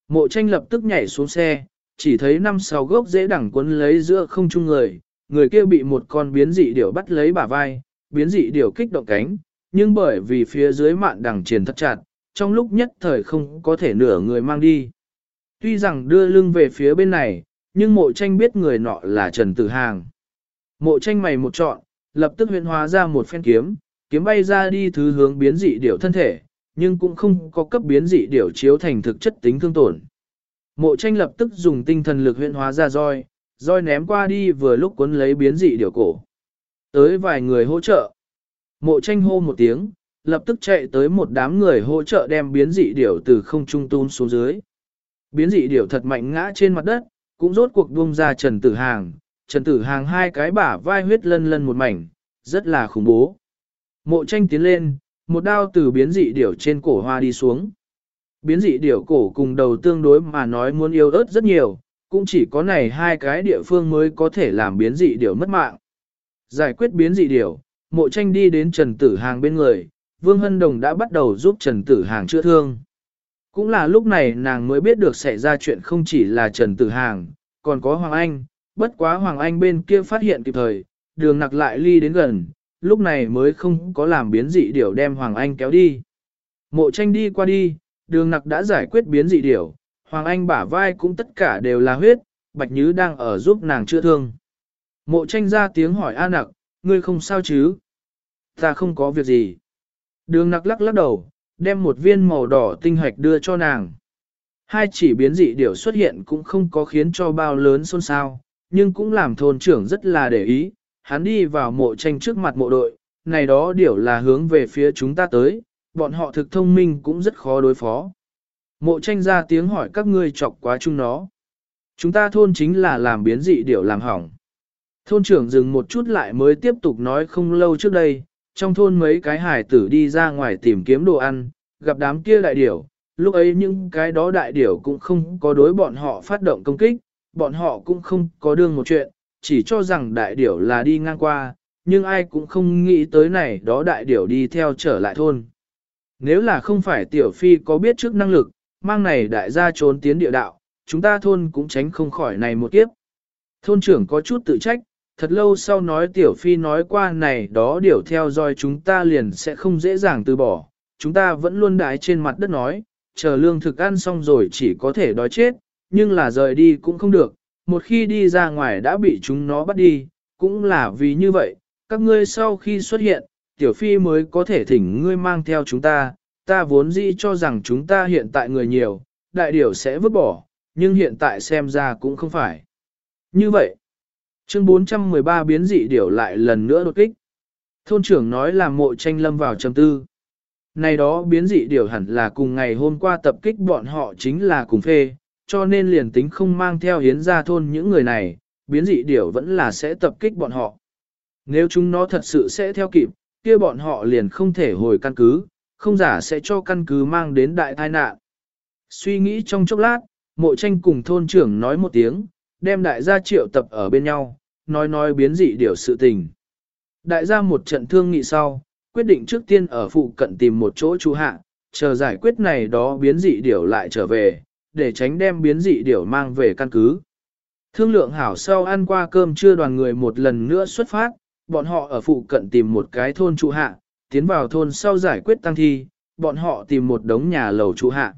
Mộ tranh lập tức nhảy xuống xe, chỉ thấy năm sáu gốc dễ đẳng quấn lấy giữa không chung người, người kia bị một con biến dị điểu bắt lấy bả vai, biến dị điểu kích động cánh, nhưng bởi vì phía dưới mạn đằng triển thất chặt, trong lúc nhất thời không có thể nửa người mang đi. Tuy rằng đưa lưng về phía bên này, nhưng mộ tranh biết người nọ là Trần Tử Hàng. Mộ tranh mày một trọn, lập tức huyện hóa ra một phen kiếm, kiếm bay ra đi thứ hướng biến dị điểu thân thể, nhưng cũng không có cấp biến dị điểu chiếu thành thực chất tính thương tổn. Mộ tranh lập tức dùng tinh thần lực huyện hóa ra roi, roi ném qua đi vừa lúc cuốn lấy biến dị điểu cổ. Tới vài người hỗ trợ. Mộ tranh hô một tiếng, lập tức chạy tới một đám người hỗ trợ đem biến dị điểu từ không trung tún xuống dưới. Biến dị điểu thật mạnh ngã trên mặt đất, cũng rốt cuộc buông ra Trần Tử Hàng. Trần Tử Hàng hai cái bả vai huyết lân lân một mảnh, rất là khủng bố. Mộ tranh tiến lên, một đao từ biến dị điểu trên cổ hoa đi xuống. Biến dị điểu cổ cùng đầu tương đối mà nói muốn yêu ớt rất nhiều, cũng chỉ có này hai cái địa phương mới có thể làm biến dị điểu mất mạng. Giải quyết biến dị điểu, mộ tranh đi đến Trần Tử Hàng bên người, Vương Hân Đồng đã bắt đầu giúp Trần Tử Hàng chữa thương. Cũng là lúc này nàng mới biết được xảy ra chuyện không chỉ là Trần Tử Hàng, còn có Hoàng Anh, bất quá Hoàng Anh bên kia phát hiện kịp thời, đường nặc lại ly đến gần, lúc này mới không có làm biến dị điểu đem Hoàng Anh kéo đi. Mộ tranh đi qua đi, đường nặc đã giải quyết biến dị điểu, Hoàng Anh bả vai cũng tất cả đều là huyết, Bạch Nhứ đang ở giúp nàng chữa thương. Mộ tranh ra tiếng hỏi A nặc, ngươi không sao chứ? Ta không có việc gì. Đường nặc lắc lắc đầu, đem một viên màu đỏ tinh hạch đưa cho nàng. Hai chỉ biến dị điểu xuất hiện cũng không có khiến cho bao lớn xôn xao, nhưng cũng làm thôn trưởng rất là để ý, hắn đi vào mộ tranh trước mặt mộ đội, này đó điểu là hướng về phía chúng ta tới, bọn họ thực thông minh cũng rất khó đối phó. Mộ tranh ra tiếng hỏi các ngươi chọc quá chung nó. Chúng ta thôn chính là làm biến dị điểu làm hỏng. Thôn trưởng dừng một chút lại mới tiếp tục nói không lâu trước đây, trong thôn mấy cái hải tử đi ra ngoài tìm kiếm đồ ăn, gặp đám kia đại điểu, lúc ấy những cái đó đại điểu cũng không có đối bọn họ phát động công kích, bọn họ cũng không có đương một chuyện, chỉ cho rằng đại điểu là đi ngang qua, nhưng ai cũng không nghĩ tới này đó đại điểu đi theo trở lại thôn. Nếu là không phải tiểu phi có biết trước năng lực, mang này đại gia trốn tiến địa đạo, chúng ta thôn cũng tránh không khỏi này một kiếp. Thôn trưởng có chút tự trách, thật lâu sau nói tiểu phi nói qua này đó điều theo dõi chúng ta liền sẽ không dễ dàng từ bỏ, chúng ta vẫn luôn đái trên mặt đất nói, chờ lương thực ăn xong rồi chỉ có thể đói chết, nhưng là rời đi cũng không được, một khi đi ra ngoài đã bị chúng nó bắt đi, cũng là vì như vậy, các ngươi sau khi xuất hiện, tiểu phi mới có thể thỉnh ngươi mang theo chúng ta, ta vốn dĩ cho rằng chúng ta hiện tại người nhiều, đại điểu sẽ vứt bỏ, nhưng hiện tại xem ra cũng không phải. Như vậy, chương 413 biến dị điểu lại lần nữa đột kích. Thôn trưởng nói là mộ tranh lâm vào trầm tư. Này đó biến dị điểu hẳn là cùng ngày hôm qua tập kích bọn họ chính là cùng phê, cho nên liền tính không mang theo hiến ra thôn những người này, biến dị điểu vẫn là sẽ tập kích bọn họ. Nếu chúng nó thật sự sẽ theo kịp, kia bọn họ liền không thể hồi căn cứ, không giả sẽ cho căn cứ mang đến đại tai nạn. Suy nghĩ trong chốc lát, mộ tranh cùng thôn trưởng nói một tiếng, đem đại gia triệu tập ở bên nhau, nói nói biến dị điều sự tình. Đại gia một trận thương nghị sau, quyết định trước tiên ở phụ cận tìm một chỗ trú hạ, chờ giải quyết này đó biến dị điều lại trở về, để tránh đem biến dị điều mang về căn cứ. Thương lượng hảo sau ăn qua cơm trưa đoàn người một lần nữa xuất phát, bọn họ ở phụ cận tìm một cái thôn trụ hạ, tiến vào thôn sau giải quyết tăng thi, bọn họ tìm một đống nhà lầu trụ hạ.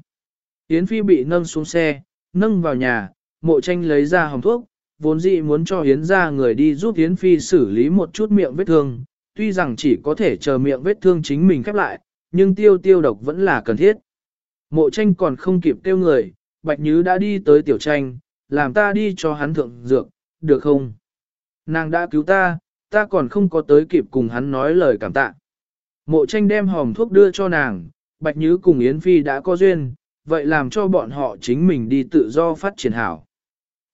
Yến Phi bị nâng xuống xe, nâng vào nhà, mộ tranh lấy ra hồng thuốc, vốn dĩ muốn cho Yến ra người đi giúp Yến Phi xử lý một chút miệng vết thương, tuy rằng chỉ có thể chờ miệng vết thương chính mình khép lại, nhưng tiêu tiêu độc vẫn là cần thiết. Mộ tranh còn không kịp tiêu người, Bạch Nhứ đã đi tới tiểu tranh, làm ta đi cho hắn thượng dược, được không? Nàng đã cứu ta, ta còn không có tới kịp cùng hắn nói lời cảm tạ. Mộ tranh đem hòm thuốc đưa cho nàng, Bạch Nhứ cùng Yến Phi đã có duyên, vậy làm cho bọn họ chính mình đi tự do phát triển hảo.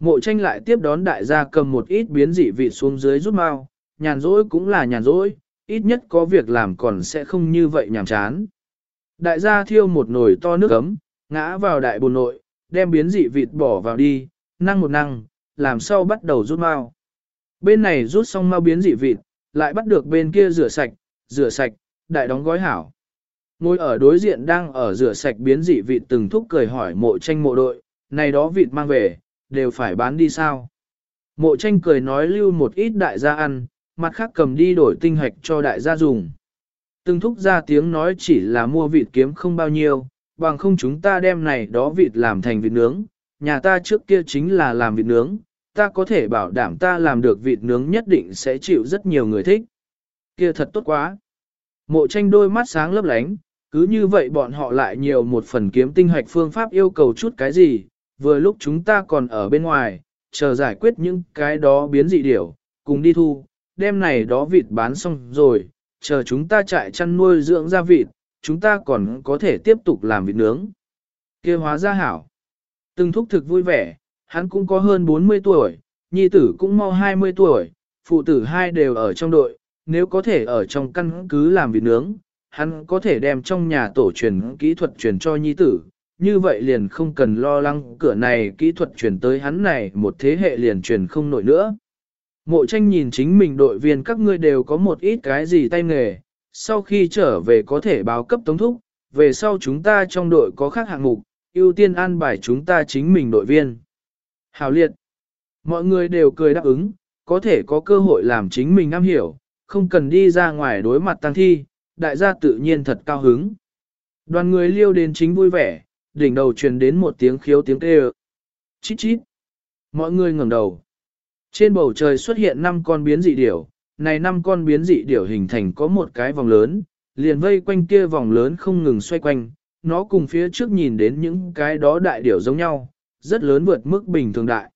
Mộ tranh lại tiếp đón đại gia cầm một ít biến dị vị xuống dưới rút mau, nhàn rỗi cũng là nhàn rỗi, ít nhất có việc làm còn sẽ không như vậy nhàm chán. Đại gia thiêu một nồi to nước ấm, ngã vào đại bồn nội, đem biến dị vịt bỏ vào đi, năng một năng, làm sau bắt đầu rút mau. Bên này rút xong mau biến dị vịt, lại bắt được bên kia rửa sạch, rửa sạch, đại đóng gói hảo. Ngồi ở đối diện đang ở rửa sạch biến dị vịt từng thúc cười hỏi mộ tranh mộ đội, này đó vịt mang về, đều phải bán đi sao? Mộ tranh cười nói lưu một ít đại gia ăn, mặt khác cầm đi đổi tinh hạch cho đại gia dùng. Từng thúc ra tiếng nói chỉ là mua vịt kiếm không bao nhiêu, bằng không chúng ta đem này đó vịt làm thành vịt nướng, nhà ta trước kia chính là làm vịt nướng, ta có thể bảo đảm ta làm được vịt nướng nhất định sẽ chịu rất nhiều người thích. Kia thật tốt quá. Mộ tranh đôi mắt sáng lấp lánh, cứ như vậy bọn họ lại nhiều một phần kiếm tinh hạch phương pháp yêu cầu chút cái gì, vừa lúc chúng ta còn ở bên ngoài, chờ giải quyết những cái đó biến dị điểu, cùng đi thu, đem này đó vịt bán xong rồi, chờ chúng ta chạy chăn nuôi dưỡng ra vịt, chúng ta còn có thể tiếp tục làm vịt nướng. kia hóa ra hảo. Từng thúc thực vui vẻ, hắn cũng có hơn 40 tuổi, nhi tử cũng mau 20 tuổi, phụ tử hai đều ở trong đội, nếu có thể ở trong căn cứ làm vịt nướng, hắn có thể đem trong nhà tổ truyền kỹ thuật truyền cho nhi tử, như vậy liền không cần lo lắng cửa này kỹ thuật truyền tới hắn này một thế hệ liền truyền không nổi nữa. Mộ tranh nhìn chính mình đội viên các ngươi đều có một ít cái gì tay nghề, sau khi trở về có thể báo cấp tống thúc, về sau chúng ta trong đội có khác hạng mục, ưu tiên an bài chúng ta chính mình đội viên. Hào liệt, mọi người đều cười đáp ứng, có thể có cơ hội làm chính mình am hiểu, không cần đi ra ngoài đối mặt tăng thi, đại gia tự nhiên thật cao hứng. Đoàn người liêu đến chính vui vẻ, đỉnh đầu truyền đến một tiếng khiếu tiếng kêu. Chít chít. Mọi người ngẩng đầu. Trên bầu trời xuất hiện năm con biến dị điểu, này năm con biến dị điểu hình thành có một cái vòng lớn, liền vây quanh kia vòng lớn không ngừng xoay quanh, nó cùng phía trước nhìn đến những cái đó đại điểu giống nhau, rất lớn vượt mức bình thường đại.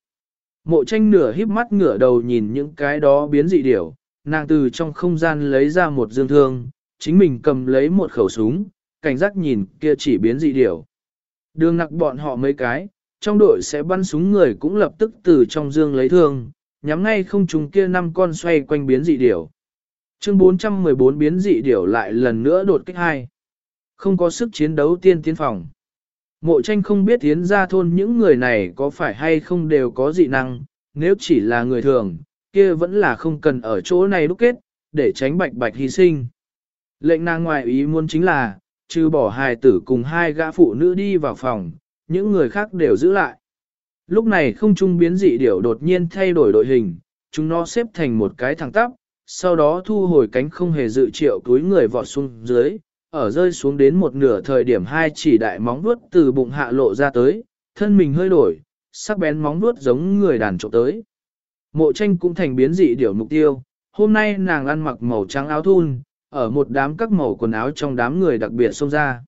Mộ tranh nửa híp mắt ngửa đầu nhìn những cái đó biến dị điểu, nàng từ trong không gian lấy ra một dương thương, chính mình cầm lấy một khẩu súng, cảnh giác nhìn kia chỉ biến dị điểu. Đường nặc bọn họ mấy cái, trong đội sẽ bắn súng người cũng lập tức từ trong dương lấy thương, nhắm ngay không trùng kia năm con xoay quanh biến dị điểu. Chương 414 biến dị điểu lại lần nữa đột kích hai. Không có sức chiến đấu tiên tiến phòng. Mộ tranh không biết tiến ra thôn những người này có phải hay không đều có dị năng, nếu chỉ là người thường, kia vẫn là không cần ở chỗ này đúc kết, để tránh bạch bạch hy sinh. Lệnh nàng ngoại ý muốn chính là, trừ bỏ hài tử cùng hai gã phụ nữ đi vào phòng, những người khác đều giữ lại. Lúc này không trung biến dị điểu đột nhiên thay đổi đội hình, chúng nó xếp thành một cái thẳng tắp, sau đó thu hồi cánh không hề dự triệu túi người vọt xuống dưới, ở rơi xuống đến một nửa thời điểm hai chỉ đại móng vuốt từ bụng hạ lộ ra tới, thân mình hơi đổi, sắc bén móng vuốt giống người đàn trộm tới. Mộ tranh cũng thành biến dị điểu mục tiêu, hôm nay nàng ăn mặc màu trắng áo thun, ở một đám các màu quần áo trong đám người đặc biệt xông ra.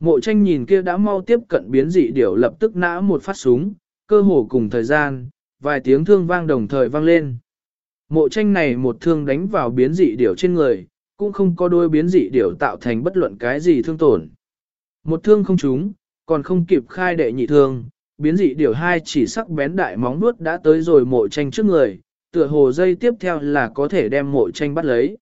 Mộ tranh nhìn kia đã mau tiếp cận biến dị điểu lập tức nã một phát súng, cơ hồ cùng thời gian, vài tiếng thương vang đồng thời vang lên. Mộ tranh này một thương đánh vào biến dị điểu trên người, cũng không có đôi biến dị điểu tạo thành bất luận cái gì thương tổn. Một thương không trúng, còn không kịp khai đệ nhị thương, biến dị điểu hai chỉ sắc bén đại móng vuốt đã tới rồi mộ tranh trước người, tựa hồ dây tiếp theo là có thể đem mộ tranh bắt lấy.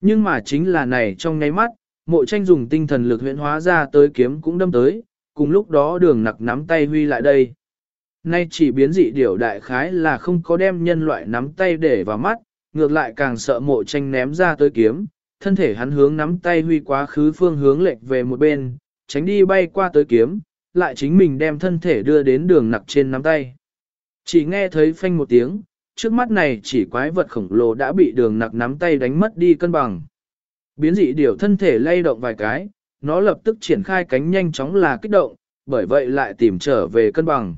Nhưng mà chính là này trong nháy mắt, mộ tranh dùng tinh thần lực huyễn hóa ra tới kiếm cũng đâm tới, cùng lúc đó đường nặc nắm tay huy lại đây. Nay chỉ biến dị điểu đại khái là không có đem nhân loại nắm tay để vào mắt, ngược lại càng sợ mộ tranh ném ra tới kiếm, thân thể hắn hướng nắm tay huy quá khứ phương hướng lệch về một bên, tránh đi bay qua tới kiếm, lại chính mình đem thân thể đưa đến đường nặc trên nắm tay. Chỉ nghe thấy phanh một tiếng, trước mắt này chỉ quái vật khổng lồ đã bị đường nặc nắm tay đánh mất đi cân bằng. Biến dị điểu thân thể lay động vài cái, nó lập tức triển khai cánh nhanh chóng là kích động, bởi vậy lại tìm trở về cân bằng.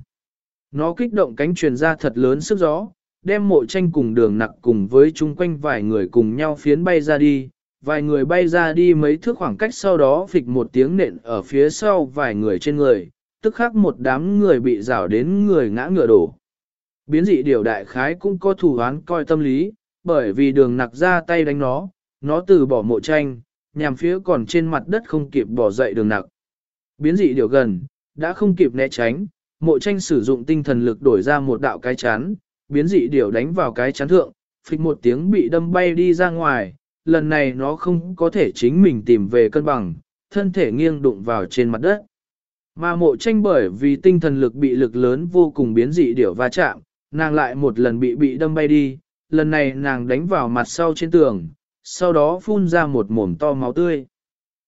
Nó kích động cánh truyền ra thật lớn sức gió, đem mộ tranh cùng đường nặc cùng với chung quanh vài người cùng nhau phiến bay ra đi, vài người bay ra đi mấy thước khoảng cách sau đó phịch một tiếng nện ở phía sau vài người trên người, tức khắc một đám người bị rảo đến người ngã ngựa đổ. Biến dị điều đại khái cũng có thủ án coi tâm lý, bởi vì đường nặc ra tay đánh nó, nó từ bỏ mộ tranh, nhằm phía còn trên mặt đất không kịp bỏ dậy đường nặc. Biến dị điều gần, đã không kịp né tránh, mộ tranh sử dụng tinh thần lực đổi ra một đạo cái chán, biến dị điều đánh vào cái chán thượng, phịch một tiếng bị đâm bay đi ra ngoài, lần này nó không có thể chính mình tìm về cân bằng, thân thể nghiêng đụng vào trên mặt đất. Mà mộ tranh bởi vì tinh thần lực bị lực lớn vô cùng biến dị điểu va chạm, nàng lại một lần bị bị đâm bay đi, lần này nàng đánh vào mặt sau trên tường, sau đó phun ra một mồm to máu tươi.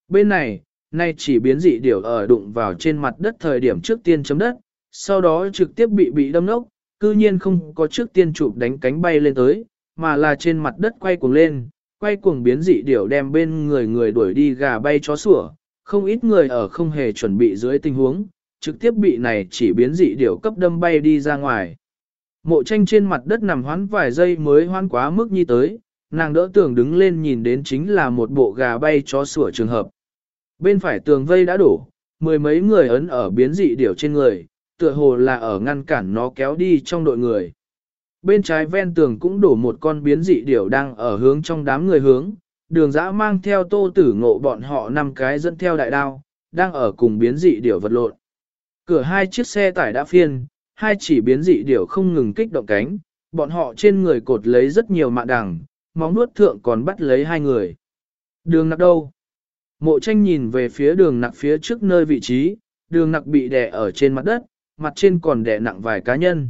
Bên này, nay chỉ biến dị điều ở đụng vào trên mặt đất thời điểm trước tiên chấm đất, sau đó trực tiếp bị bị đâm nốc, cư nhiên không có trước tiên chụp đánh cánh bay lên tới, mà là trên mặt đất quay cuồng lên, quay cuồng biến dị điều đem bên người người đuổi đi gà bay chó sủa, không ít người ở không hề chuẩn bị dưới tình huống, trực tiếp bị này chỉ biến dị điều cấp đâm bay đi ra ngoài. Mộ tranh trên mặt đất nằm hoán vài giây mới hoán quá mức nhi tới, nàng đỡ tường đứng lên nhìn đến chính là một bộ gà bay chó sủa trường hợp. Bên phải tường vây đã đổ, mười mấy người ấn ở biến dị điểu trên người, tựa hồ là ở ngăn cản nó kéo đi trong đội người. Bên trái ven tường cũng đổ một con biến dị điểu đang ở hướng trong đám người hướng, đường dã mang theo tô tử ngộ bọn họ năm cái dẫn theo đại đao, đang ở cùng biến dị điểu vật lộn. Cửa hai chiếc xe tải đã phiên, hai chỉ biến dị điểu không ngừng kích động cánh, bọn họ trên người cột lấy rất nhiều mạng đằng, móng nuốt thượng còn bắt lấy hai người. Đường nặc đâu? Mộ tranh nhìn về phía đường nặc phía trước nơi vị trí, đường nặc bị đè ở trên mặt đất, mặt trên còn đè nặng vài cá nhân.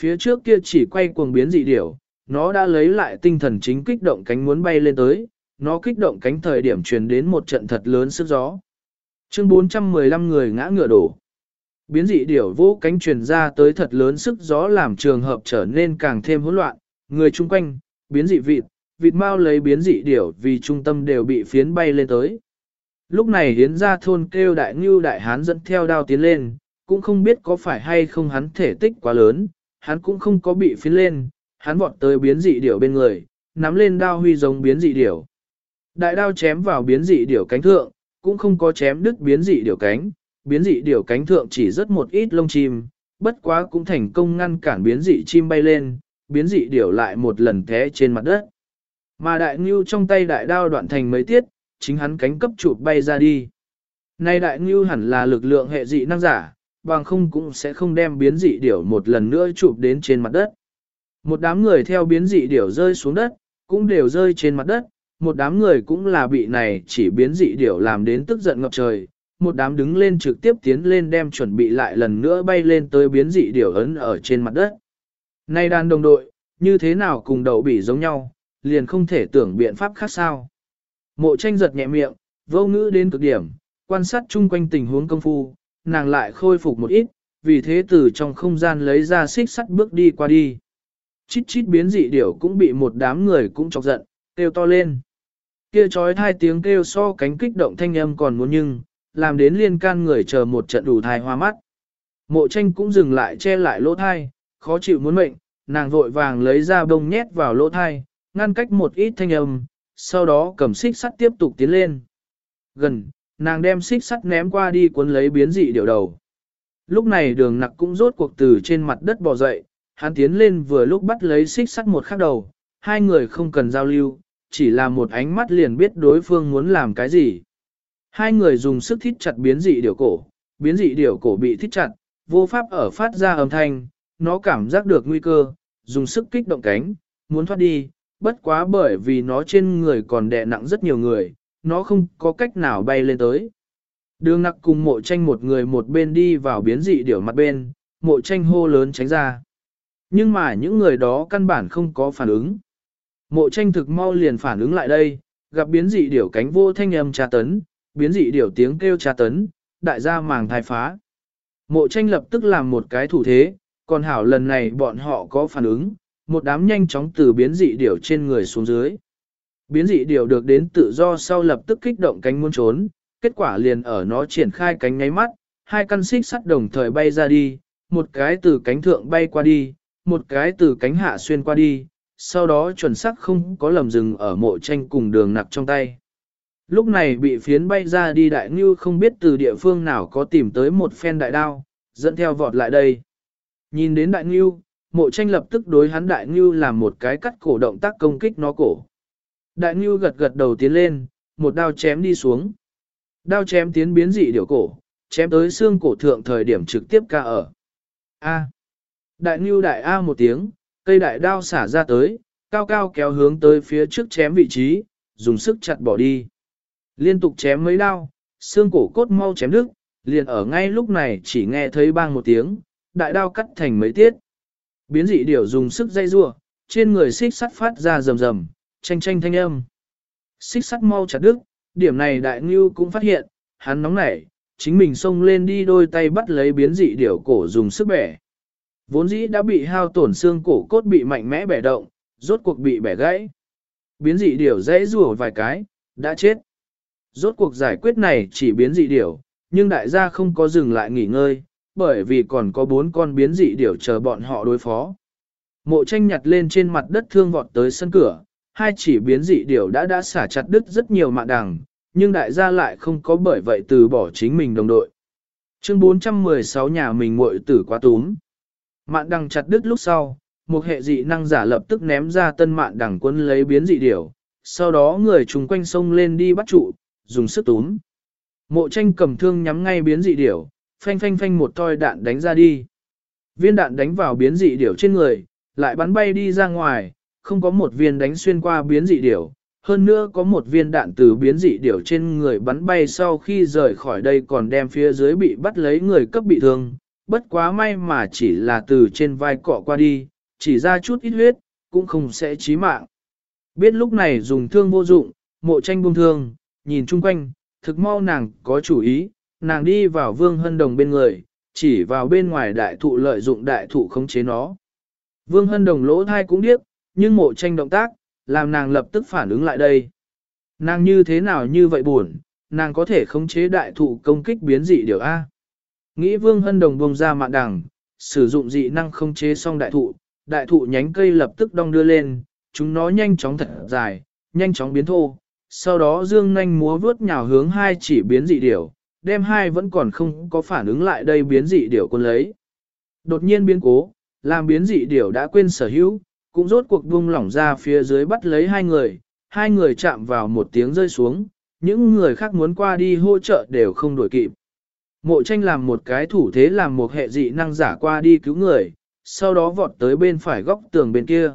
Phía trước kia chỉ quay cuồng biến dị điểu, nó đã lấy lại tinh thần chính kích động cánh muốn bay lên tới, nó kích động cánh thời điểm truyền đến một trận thật lớn sức gió. Chương 415 người ngã ngựa đổ. Biến dị điểu vô cánh truyền ra tới thật lớn sức gió làm trường hợp trở nên càng thêm hỗn loạn, người chung quanh, biến dị vịt, vịt mau lấy biến dị điểu vì trung tâm đều bị phiến bay lên tới. Lúc này hiến ra thôn kêu đại ngưu đại hán dẫn theo đao tiến lên, cũng không biết có phải hay không hắn thể tích quá lớn, hắn cũng không có bị phiến lên, hắn vọt tới biến dị điểu bên người, nắm lên đao huy giống biến dị điểu. Đại đao chém vào biến dị điểu cánh thượng, cũng không có chém đứt biến dị điểu cánh, biến dị điểu cánh thượng chỉ rất một ít lông chim, bất quá cũng thành công ngăn cản biến dị chim bay lên, biến dị điểu lại một lần thế trên mặt đất. Mà đại ngưu trong tay đại đao đoạn thành mấy tiết, chính hắn cánh cấp chụp bay ra đi. Nay đại ngưu hẳn là lực lượng hệ dị năng giả, bằng không cũng sẽ không đem biến dị điểu một lần nữa chụp đến trên mặt đất. Một đám người theo biến dị điểu rơi xuống đất, cũng đều rơi trên mặt đất, một đám người cũng là bị này chỉ biến dị điểu làm đến tức giận ngập trời, một đám đứng lên trực tiếp tiến lên đem chuẩn bị lại lần nữa bay lên tới biến dị điểu ấn ở trên mặt đất. Nay đàn đồng đội, như thế nào cùng đầu bỉ giống nhau, liền không thể tưởng biện pháp khác sao. Mộ tranh giật nhẹ miệng, vô ngữ đến cực điểm, quan sát chung quanh tình huống công phu, nàng lại khôi phục một ít, vì thế từ trong không gian lấy ra xích sắt bước đi qua đi. Chít chít biến dị điểu cũng bị một đám người cũng chọc giận, kêu to lên. Kia trói hai tiếng kêu so cánh kích động thanh âm còn muốn nhưng, làm đến liên can người chờ một trận đủ thai hoa mắt. Mộ tranh cũng dừng lại che lại lỗ thai, khó chịu muốn mệnh, nàng vội vàng lấy ra bông nhét vào lỗ thai, ngăn cách một ít thanh âm, sau đó cầm xích sắt tiếp tục tiến lên. Gần, nàng đem xích sắt ném qua đi cuốn lấy biến dị điều đầu. Lúc này đường nặc cũng rốt cuộc từ trên mặt đất bò dậy, hắn tiến lên vừa lúc bắt lấy xích sắt một khắc đầu, hai người không cần giao lưu, chỉ là một ánh mắt liền biết đối phương muốn làm cái gì. Hai người dùng sức thít chặt biến dị điều cổ, biến dị điều cổ bị thít chặt, vô pháp ở phát ra âm thanh, nó cảm giác được nguy cơ, dùng sức kích động cánh, muốn thoát đi, bất quá bởi vì nó trên người còn đè nặng rất nhiều người, nó không có cách nào bay lên tới. Đường nặc cùng mộ tranh một người một bên đi vào biến dị điểu mặt bên, mộ tranh hô lớn tránh ra. Nhưng mà những người đó căn bản không có phản ứng. Mộ tranh thực mau liền phản ứng lại đây, gặp biến dị điểu cánh vô thanh âm tra tấn, biến dị điểu tiếng kêu tra tấn, đại gia màng thai phá. Mộ tranh lập tức làm một cái thủ thế, còn hảo lần này bọn họ có phản ứng, một đám nhanh chóng từ biến dị điểu trên người xuống dưới. Biến dị điểu được đến tự do sau lập tức kích động cánh muốn trốn, kết quả liền ở nó triển khai cánh nháy mắt, hai căn xích sắt đồng thời bay ra đi, một cái từ cánh thượng bay qua đi, một cái từ cánh hạ xuyên qua đi, sau đó chuẩn xác không có lầm dừng ở mộ tranh cùng đường nặc trong tay. Lúc này bị phiến bay ra đi đại ngưu không biết từ địa phương nào có tìm tới một phen đại đao, dẫn theo vọt lại đây. Nhìn đến đại ngưu, mộ tranh lập tức đối hắn đại ngưu làm một cái cắt cổ động tác công kích nó cổ. Đại ngưu gật gật đầu tiến lên, một đao chém đi xuống. Đao chém tiến biến dị điều cổ, chém tới xương cổ thượng thời điểm trực tiếp ca ở. A. Đại ngưu đại A một tiếng, cây đại đao xả ra tới, cao cao kéo hướng tới phía trước chém vị trí, dùng sức chặt bỏ đi. Liên tục chém mấy đao, xương cổ cốt mau chém đứt, liền ở ngay lúc này chỉ nghe thấy bang một tiếng, đại đao cắt thành mấy tiết. Biến dị điểu dùng sức dây rua, trên người xích sắt phát ra rầm rầm, tranh tranh thanh âm. Xích sắt mau chặt đứt, điểm này đại ngưu cũng phát hiện, hắn nóng nảy, chính mình xông lên đi đôi tay bắt lấy biến dị điểu cổ dùng sức bẻ. Vốn dĩ đã bị hao tổn xương cổ cốt bị mạnh mẽ bẻ động, rốt cuộc bị bẻ gãy. Biến dị điểu dãy rùa vài cái, đã chết. Rốt cuộc giải quyết này chỉ biến dị điểu, nhưng đại gia không có dừng lại nghỉ ngơi, bởi vì còn có bốn con biến dị điểu chờ bọn họ đối phó. Mộ tranh nhặt lên trên mặt đất thương vọt tới sân cửa, hai chỉ biến dị điểu đã đã xả chặt đứt rất nhiều mạng đằng, nhưng đại gia lại không có bởi vậy từ bỏ chính mình đồng đội. Chương 416 nhà mình muội tử quá túm. Mạn đằng chặt đứt lúc sau, một hệ dị năng giả lập tức ném ra tân mạn đằng quân lấy biến dị điểu, sau đó người chung quanh sông lên đi bắt trụ, dùng sức túm. Mộ tranh cầm thương nhắm ngay biến dị điểu, phanh phanh phanh một toi đạn đánh ra đi. Viên đạn đánh vào biến dị điểu trên người, lại bắn bay đi ra ngoài, không có một viên đánh xuyên qua biến dị điểu. Hơn nữa có một viên đạn từ biến dị điểu trên người bắn bay sau khi rời khỏi đây còn đem phía dưới bị bắt lấy người cấp bị thương. Bất quá may mà chỉ là từ trên vai cọ qua đi, chỉ ra chút ít huyết, cũng không sẽ chí mạng. Biết lúc này dùng thương vô dụng, mộ tranh buông thương, nhìn chung quanh, thực mau nàng có chủ ý, nàng đi vào vương hân đồng bên người, chỉ vào bên ngoài đại thụ lợi dụng đại thụ khống chế nó. Vương hân đồng lỗ thai cũng điếc, nhưng mộ tranh động tác, làm nàng lập tức phản ứng lại đây. Nàng như thế nào như vậy buồn, nàng có thể khống chế đại thụ công kích biến dị điều A. Nghĩ vương hân đồng bông ra mạng đằng, sử dụng dị năng khống chế xong đại thụ, đại thụ nhánh cây lập tức đong đưa lên, chúng nó nhanh chóng thật dài, nhanh chóng biến thô, sau đó dương nanh múa vướt nhào hướng hai chỉ biến dị điểu, đem hai vẫn còn không có phản ứng lại đây biến dị điểu quân lấy. Đột nhiên biến cố, làm biến dị điểu đã quên sở hữu, cũng rốt cuộc buông lỏng ra phía dưới bắt lấy hai người, hai người chạm vào một tiếng rơi xuống, những người khác muốn qua đi hỗ trợ đều không đuổi kịp. Mộ tranh làm một cái thủ thế làm một hệ dị năng giả qua đi cứu người, sau đó vọt tới bên phải góc tường bên kia.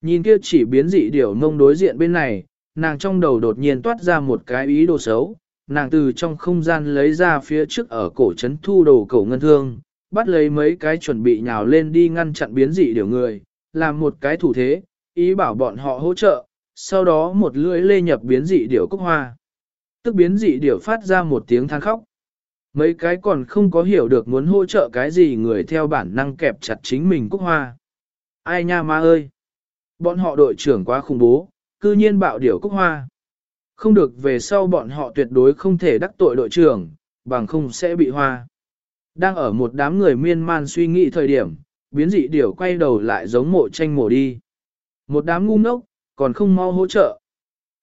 Nhìn kia chỉ biến dị điểu mông đối diện bên này, nàng trong đầu đột nhiên toát ra một cái ý đồ xấu, nàng từ trong không gian lấy ra phía trước ở cổ trấn thu đồ cổ ngân thương, bắt lấy mấy cái chuẩn bị nhào lên đi ngăn chặn biến dị điều người, làm một cái thủ thế, ý bảo bọn họ hỗ trợ, sau đó một lưỡi lê nhập biến dị điểu cúc hoa. Tức biến dị điểu phát ra một tiếng than khóc. Mấy cái còn không có hiểu được muốn hỗ trợ cái gì người theo bản năng kẹp chặt chính mình cúc hoa. Ai nha ma ơi! Bọn họ đội trưởng quá khủng bố, cư nhiên bạo điểu cúc hoa. Không được về sau bọn họ tuyệt đối không thể đắc tội đội trưởng, bằng không sẽ bị hoa. Đang ở một đám người miên man suy nghĩ thời điểm, biến dị điểu quay đầu lại giống mộ tranh mổ đi. Một đám ngu ngốc, còn không mau hỗ trợ.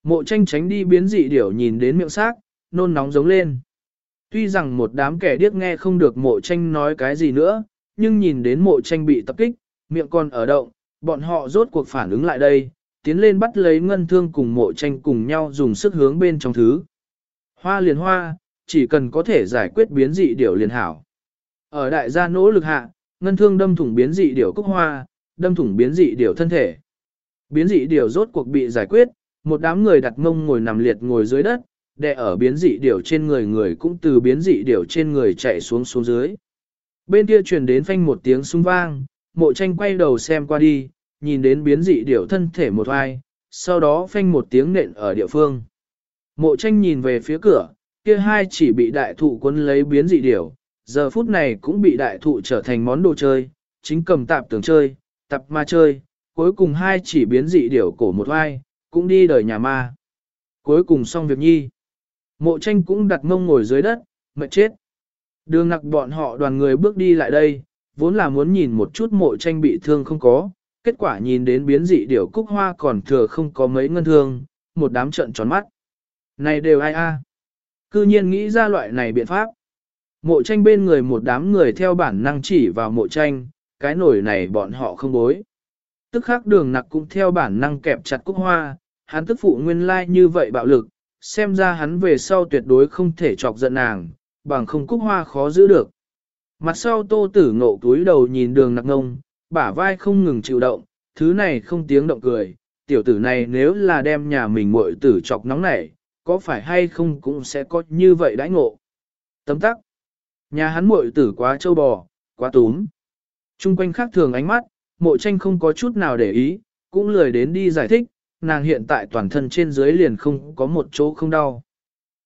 Mộ tranh tránh đi biến dị điểu nhìn đến miệng xác, nôn nóng giống lên. Tuy rằng một đám kẻ điếc nghe không được mộ tranh nói cái gì nữa, nhưng nhìn đến mộ tranh bị tập kích, miệng còn ở động, bọn họ rốt cuộc phản ứng lại đây, tiến lên bắt lấy ngân thương cùng mộ tranh cùng nhau dùng sức hướng bên trong thứ. Hoa liền hoa, chỉ cần có thể giải quyết biến dị điểu liền hảo. Ở đại gia nỗ lực hạ, ngân thương đâm thủng biến dị điểu cúc hoa, đâm thủng biến dị điểu thân thể. Biến dị điểu rốt cuộc bị giải quyết, một đám người đặt mông ngồi nằm liệt ngồi dưới đất, đè ở biến dị điểu trên người người cũng từ biến dị điểu trên người chạy xuống xuống dưới. Bên kia truyền đến phanh một tiếng súng vang, mộ tranh quay đầu xem qua đi, nhìn đến biến dị điểu thân thể một ai, sau đó phanh một tiếng nện ở địa phương. Mộ tranh nhìn về phía cửa, kia hai chỉ bị đại thụ quân lấy biến dị điểu, giờ phút này cũng bị đại thụ trở thành món đồ chơi, chính cầm tạp tường chơi, tập ma chơi, cuối cùng hai chỉ biến dị điểu cổ một ai cũng đi đời nhà ma. Cuối cùng xong việc nhi. Mộ tranh cũng đặt mông ngồi dưới đất, mệt chết. Đường nặc bọn họ đoàn người bước đi lại đây, vốn là muốn nhìn một chút mộ tranh bị thương không có, kết quả nhìn đến biến dị điểu cúc hoa còn thừa không có mấy ngân thương, một đám trận tròn mắt. Này đều ai a? Cư nhiên nghĩ ra loại này biện pháp. Mộ tranh bên người một đám người theo bản năng chỉ vào mộ tranh, cái nổi này bọn họ không bối. Tức khắc đường nặc cũng theo bản năng kẹp chặt cúc hoa, hắn tức phụ nguyên lai like như vậy bạo lực, xem ra hắn về sau tuyệt đối không thể chọc giận nàng, bằng không cúc hoa khó giữ được. Mặt sau tô tử ngộ túi đầu nhìn đường nặc ngông, bả vai không ngừng chịu động, thứ này không tiếng động cười, tiểu tử này nếu là đem nhà mình muội tử chọc nóng nảy, có phải hay không cũng sẽ có như vậy đãi ngộ. Tấm tắc, nhà hắn muội tử quá trâu bò, quá túm. Trung quanh khác thường ánh mắt, mộ tranh không có chút nào để ý, cũng lười đến đi giải thích, nàng hiện tại toàn thân trên dưới liền không có một chỗ không đau.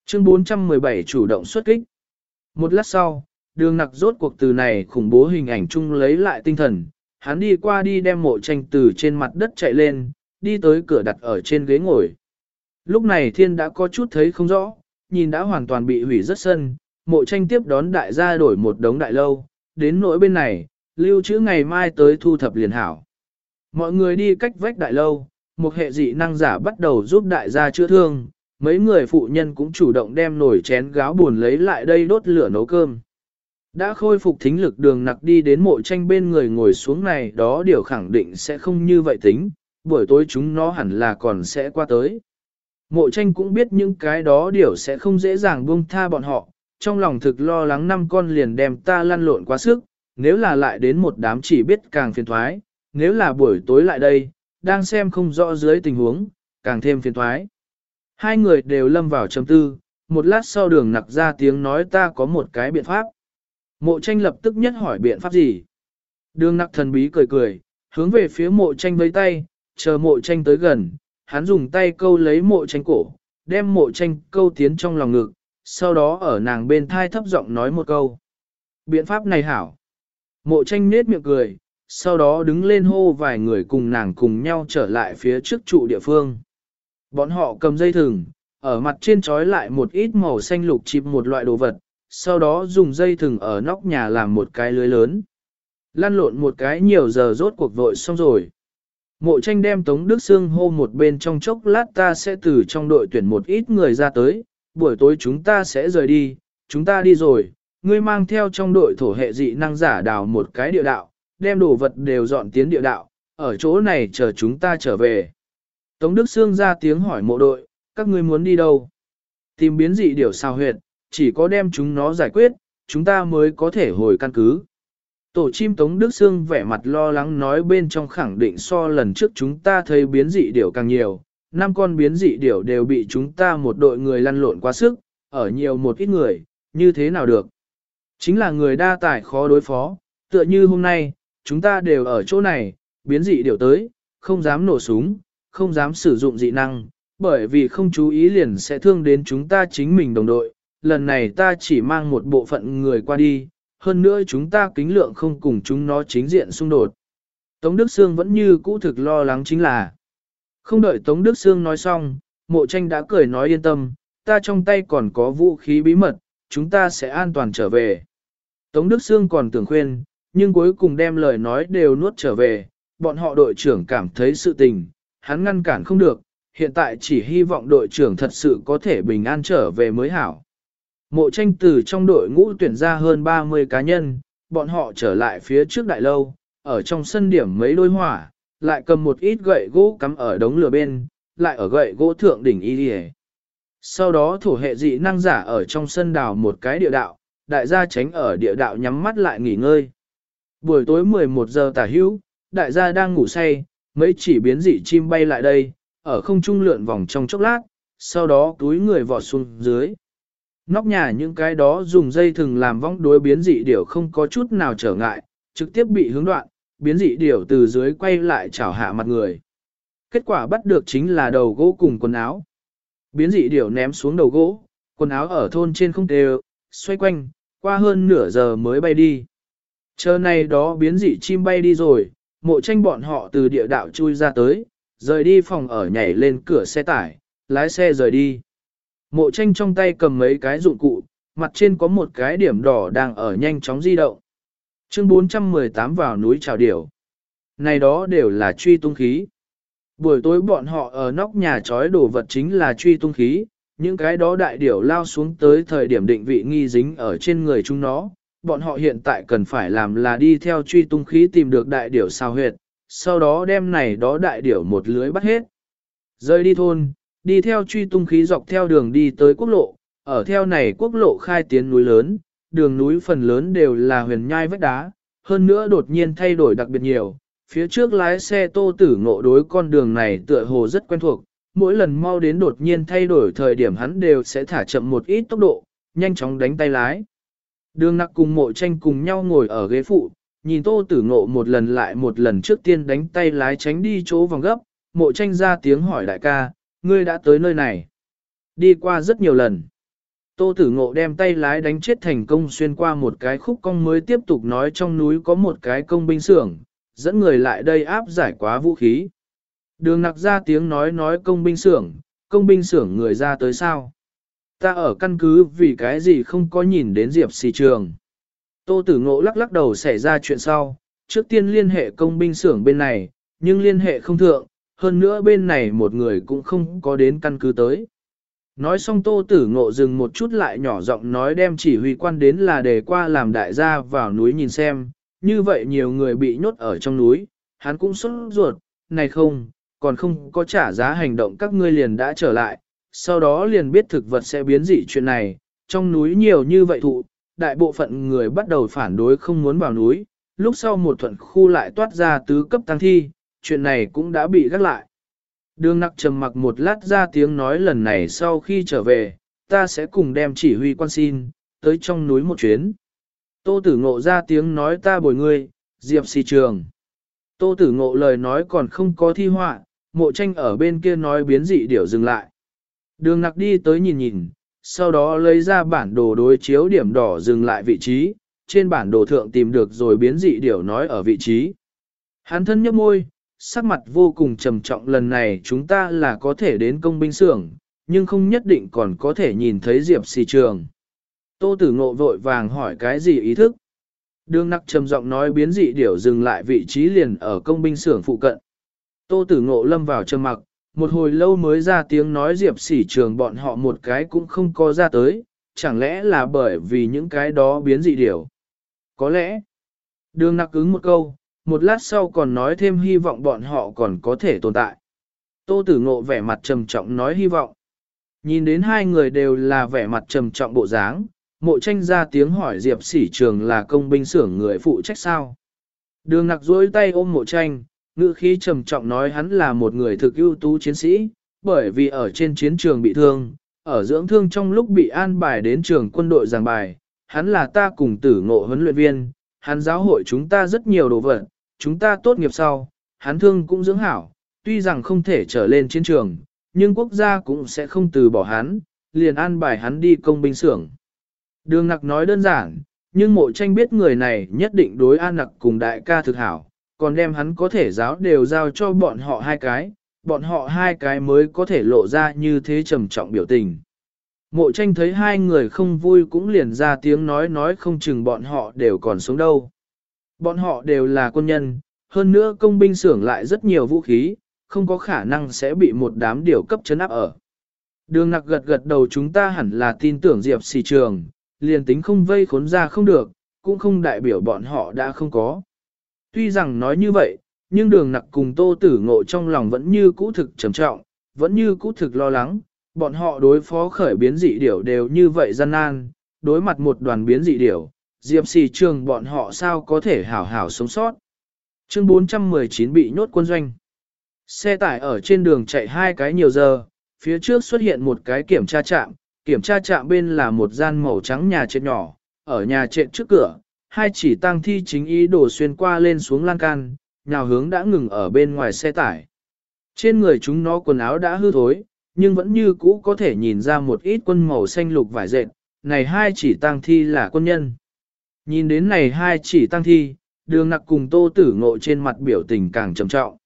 Chương 417 chủ động xuất kích. Một lát sau, đường nặc rốt cuộc từ này khủng bố hình ảnh chung lấy lại tinh thần, hắn đi qua đi đem mộ tranh từ trên mặt đất chạy lên, đi tới cửa đặt ở trên ghế ngồi. Lúc này thiên đã có chút thấy không rõ, nhìn đã hoàn toàn bị hủy rất sân, mộ tranh tiếp đón đại gia đổi một đống đại lâu, đến nỗi bên này, lưu trữ ngày mai tới thu thập liền hảo. Mọi người đi cách vách đại lâu, một hệ dị năng giả bắt đầu giúp đại gia chữa thương, mấy người phụ nhân cũng chủ động đem nổi chén gáo buồn lấy lại đây đốt lửa nấu cơm. Đã khôi phục thính lực đường nặc đi đến mộ tranh bên người ngồi xuống này đó điều khẳng định sẽ không như vậy tính, buổi tối chúng nó hẳn là còn sẽ qua tới. Mộ tranh cũng biết những cái đó điều sẽ không dễ dàng buông tha bọn họ, trong lòng thực lo lắng năm con liền đem ta lăn lộn quá sức, nếu là lại đến một đám chỉ biết càng phiền thoái, nếu là buổi tối lại đây, đang xem không rõ dưới tình huống, càng thêm phiền thoái. Hai người đều lâm vào trầm tư, một lát sau đường nặc ra tiếng nói ta có một cái biện pháp. Mộ tranh lập tức nhất hỏi biện pháp gì? Đường nặc thần bí cười cười, hướng về phía mộ tranh với tay, chờ mộ tranh tới gần, hắn dùng tay câu lấy mộ tranh cổ, đem mộ tranh câu tiến trong lòng ngực, sau đó ở nàng bên thai thấp giọng nói một câu. Biện pháp này hảo. Mộ tranh nết miệng cười, sau đó đứng lên hô vài người cùng nàng cùng nhau trở lại phía trước trụ địa phương. Bọn họ cầm dây thừng, ở mặt trên trói lại một ít màu xanh lục chìm một loại đồ vật, sau đó dùng dây thừng ở nóc nhà làm một cái lưới lớn. Lăn lộn một cái nhiều giờ rốt cuộc vội xong rồi. Mộ tranh đem Tống Đức Sương hô một bên trong chốc lát ta sẽ từ trong đội tuyển một ít người ra tới, buổi tối chúng ta sẽ rời đi, chúng ta đi rồi, ngươi mang theo trong đội thổ hệ dị năng giả đào một cái địa đạo, đem đồ vật đều dọn tiến địa đạo, ở chỗ này chờ chúng ta trở về. Tống Đức Sương ra tiếng hỏi mộ đội, các ngươi muốn đi đâu? Tìm biến dị điều sao huyệt, chỉ có đem chúng nó giải quyết, chúng ta mới có thể hồi căn cứ. Tổ chim Tống Đức Sương vẻ mặt lo lắng nói bên trong khẳng định so lần trước chúng ta thấy biến dị điểu càng nhiều, năm con biến dị điểu đều bị chúng ta một đội người lăn lộn quá sức, ở nhiều một ít người, như thế nào được. Chính là người đa tài khó đối phó, tựa như hôm nay, chúng ta đều ở chỗ này, biến dị điểu tới, không dám nổ súng, không dám sử dụng dị năng, bởi vì không chú ý liền sẽ thương đến chúng ta chính mình đồng đội. Lần này ta chỉ mang một bộ phận người qua đi, hơn nữa chúng ta kính lượng không cùng chúng nó chính diện xung đột. Tống Đức Sương vẫn như cũ thực lo lắng chính là. Không đợi Tống Đức Sương nói xong, mộ tranh đã cười nói yên tâm, ta trong tay còn có vũ khí bí mật, chúng ta sẽ an toàn trở về. Tống Đức Sương còn tưởng khuyên, nhưng cuối cùng đem lời nói đều nuốt trở về, bọn họ đội trưởng cảm thấy sự tình, hắn ngăn cản không được, hiện tại chỉ hy vọng đội trưởng thật sự có thể bình an trở về mới hảo. Mộ tranh từ trong đội ngũ tuyển ra hơn 30 cá nhân, bọn họ trở lại phía trước đại lâu, ở trong sân điểm mấy đôi hỏa, lại cầm một ít gậy gỗ cắm ở đống lửa bên, lại ở gậy gỗ thượng đỉnh y đi Sau đó thủ hệ dị năng giả ở trong sân đào một cái địa đạo, đại gia tránh ở địa đạo nhắm mắt lại nghỉ ngơi. Buổi tối 11 giờ tả hữu, đại gia đang ngủ say, mấy chỉ biến dị chim bay lại đây, ở không trung lượn vòng trong chốc lát, sau đó túi người vọt xuống dưới. Nóc nhà những cái đó dùng dây thừng làm vong đối biến dị điểu không có chút nào trở ngại, trực tiếp bị hướng đoạn, biến dị điểu từ dưới quay lại chảo hạ mặt người. Kết quả bắt được chính là đầu gỗ cùng quần áo. Biến dị điểu ném xuống đầu gỗ, quần áo ở thôn trên không đều, xoay quanh, qua hơn nửa giờ mới bay đi. Chờ này đó biến dị chim bay đi rồi, mộ tranh bọn họ từ địa đạo chui ra tới, rời đi phòng ở nhảy lên cửa xe tải, lái xe rời đi. Mộ tranh trong tay cầm mấy cái dụng cụ, mặt trên có một cái điểm đỏ đang ở nhanh chóng di động. Chương 418 vào núi trào điểu. Này đó đều là truy tung khí. Buổi tối bọn họ ở nóc nhà trói đồ vật chính là truy tung khí, những cái đó đại điểu lao xuống tới thời điểm định vị nghi dính ở trên người chúng nó. Bọn họ hiện tại cần phải làm là đi theo truy tung khí tìm được đại điểu sao huyệt, sau đó đem này đó đại điểu một lưới bắt hết. Rơi đi thôn, đi theo truy tung khí dọc theo đường đi tới quốc lộ, ở theo này quốc lộ khai tiến núi lớn, đường núi phần lớn đều là huyền nhai vách đá, hơn nữa đột nhiên thay đổi đặc biệt nhiều. Phía trước lái xe tô tử ngộ đối con đường này tựa hồ rất quen thuộc, mỗi lần mau đến đột nhiên thay đổi thời điểm hắn đều sẽ thả chậm một ít tốc độ, nhanh chóng đánh tay lái. Đường nặc cùng mộ tranh cùng nhau ngồi ở ghế phụ, nhìn tô tử ngộ một lần lại một lần trước tiên đánh tay lái tránh đi chỗ vòng gấp, mộ tranh ra tiếng hỏi đại ca, ngươi đã tới nơi này. Đi qua rất nhiều lần. Tô tử ngộ đem tay lái đánh chết thành công xuyên qua một cái khúc cong mới tiếp tục nói trong núi có một cái công binh xưởng, dẫn người lại đây áp giải quá vũ khí. Đường nặc ra tiếng nói nói công binh xưởng, công binh xưởng người ra tới sao. Ta ở căn cứ vì cái gì không có nhìn đến Diệp xì trường. Tô Tử Ngộ lắc lắc đầu xảy ra chuyện sau, trước tiên liên hệ công binh xưởng bên này, nhưng liên hệ không thượng, hơn nữa bên này một người cũng không có đến căn cứ tới. Nói xong Tô Tử Ngộ dừng một chút lại nhỏ giọng nói đem chỉ huy quan đến là để qua làm đại gia vào núi nhìn xem, như vậy nhiều người bị nhốt ở trong núi, hắn cũng sốt ruột, này không, còn không có trả giá hành động các ngươi liền đã trở lại, sau đó liền biết thực vật sẽ biến dị chuyện này, trong núi nhiều như vậy thụ, đại bộ phận người bắt đầu phản đối không muốn vào núi, lúc sau một thuận khu lại toát ra tứ cấp tăng thi, chuyện này cũng đã bị gác lại. Đường nặc trầm mặc một lát ra tiếng nói lần này sau khi trở về, ta sẽ cùng đem chỉ huy quan xin, tới trong núi một chuyến. Tô tử ngộ ra tiếng nói ta bồi ngươi, diệp xì trường. Tô tử ngộ lời nói còn không có thi họa, mộ tranh ở bên kia nói biến dị điểu dừng lại. Đường nặc đi tới nhìn nhìn, sau đó lấy ra bản đồ đối chiếu điểm đỏ dừng lại vị trí, trên bản đồ thượng tìm được rồi biến dị điểu nói ở vị trí. Hắn thân nhấp môi, sắc mặt vô cùng trầm trọng lần này chúng ta là có thể đến công binh xưởng, nhưng không nhất định còn có thể nhìn thấy Diệp xì trường. Tô tử ngộ vội vàng hỏi cái gì ý thức. Đường nặc trầm giọng nói biến dị điểu dừng lại vị trí liền ở công binh xưởng phụ cận. Tô tử ngộ lâm vào trầm mặc, một hồi lâu mới ra tiếng nói diệp sỉ trường bọn họ một cái cũng không có ra tới, chẳng lẽ là bởi vì những cái đó biến dị điểu. Có lẽ, đường nặc ứng một câu, một lát sau còn nói thêm hy vọng bọn họ còn có thể tồn tại. Tô tử ngộ vẻ mặt trầm trọng nói hy vọng. Nhìn đến hai người đều là vẻ mặt trầm trọng bộ dáng, mộ tranh ra tiếng hỏi Diệp sỉ trường là công binh xưởng người phụ trách sao. Đường nặc duỗi tay ôm mộ tranh, ngữ khí trầm trọng nói hắn là một người thực ưu tú chiến sĩ, bởi vì ở trên chiến trường bị thương, ở dưỡng thương trong lúc bị an bài đến trường quân đội giảng bài, hắn là ta cùng tử ngộ huấn luyện viên, hắn giáo hội chúng ta rất nhiều đồ vật, chúng ta tốt nghiệp sau, hắn thương cũng dưỡng hảo, tuy rằng không thể trở lên chiến trường, nhưng quốc gia cũng sẽ không từ bỏ hắn, liền an bài hắn đi công binh xưởng. Đường nặc nói đơn giản, nhưng mộ tranh biết người này nhất định đối an nặc cùng đại ca thực hảo, còn đem hắn có thể giáo đều giao cho bọn họ hai cái, bọn họ hai cái mới có thể lộ ra như thế trầm trọng biểu tình. Mộ tranh thấy hai người không vui cũng liền ra tiếng nói nói không chừng bọn họ đều còn sống đâu. Bọn họ đều là quân nhân, hơn nữa công binh xưởng lại rất nhiều vũ khí, không có khả năng sẽ bị một đám điều cấp chấn áp ở. Đường nặc gật gật đầu chúng ta hẳn là tin tưởng Diệp xì trường, liền tính không vây khốn ra không được, cũng không đại biểu bọn họ đã không có. Tuy rằng nói như vậy, nhưng đường nặc cùng tô tử ngộ trong lòng vẫn như cũ thực trầm trọng, vẫn như cũ thực lo lắng, bọn họ đối phó khởi biến dị điểu đều như vậy gian nan, đối mặt một đoàn biến dị điểu, diệp xì trường bọn họ sao có thể hảo hảo sống sót. Chương 419 bị nhốt quân doanh. Xe tải ở trên đường chạy hai cái nhiều giờ, phía trước xuất hiện một cái kiểm tra trạm, kiểm tra trạm bên là một gian màu trắng nhà trệt nhỏ, ở nhà trệt trước cửa, hai chỉ tăng thi chính ý đổ xuyên qua lên xuống lan can, nhào hướng đã ngừng ở bên ngoài xe tải. Trên người chúng nó quần áo đã hư thối, nhưng vẫn như cũ có thể nhìn ra một ít quân màu xanh lục vải dệt, này hai chỉ tang thi là quân nhân. Nhìn đến này hai chỉ tang thi, đường nặc cùng tô tử ngộ trên mặt biểu tình càng trầm trọng.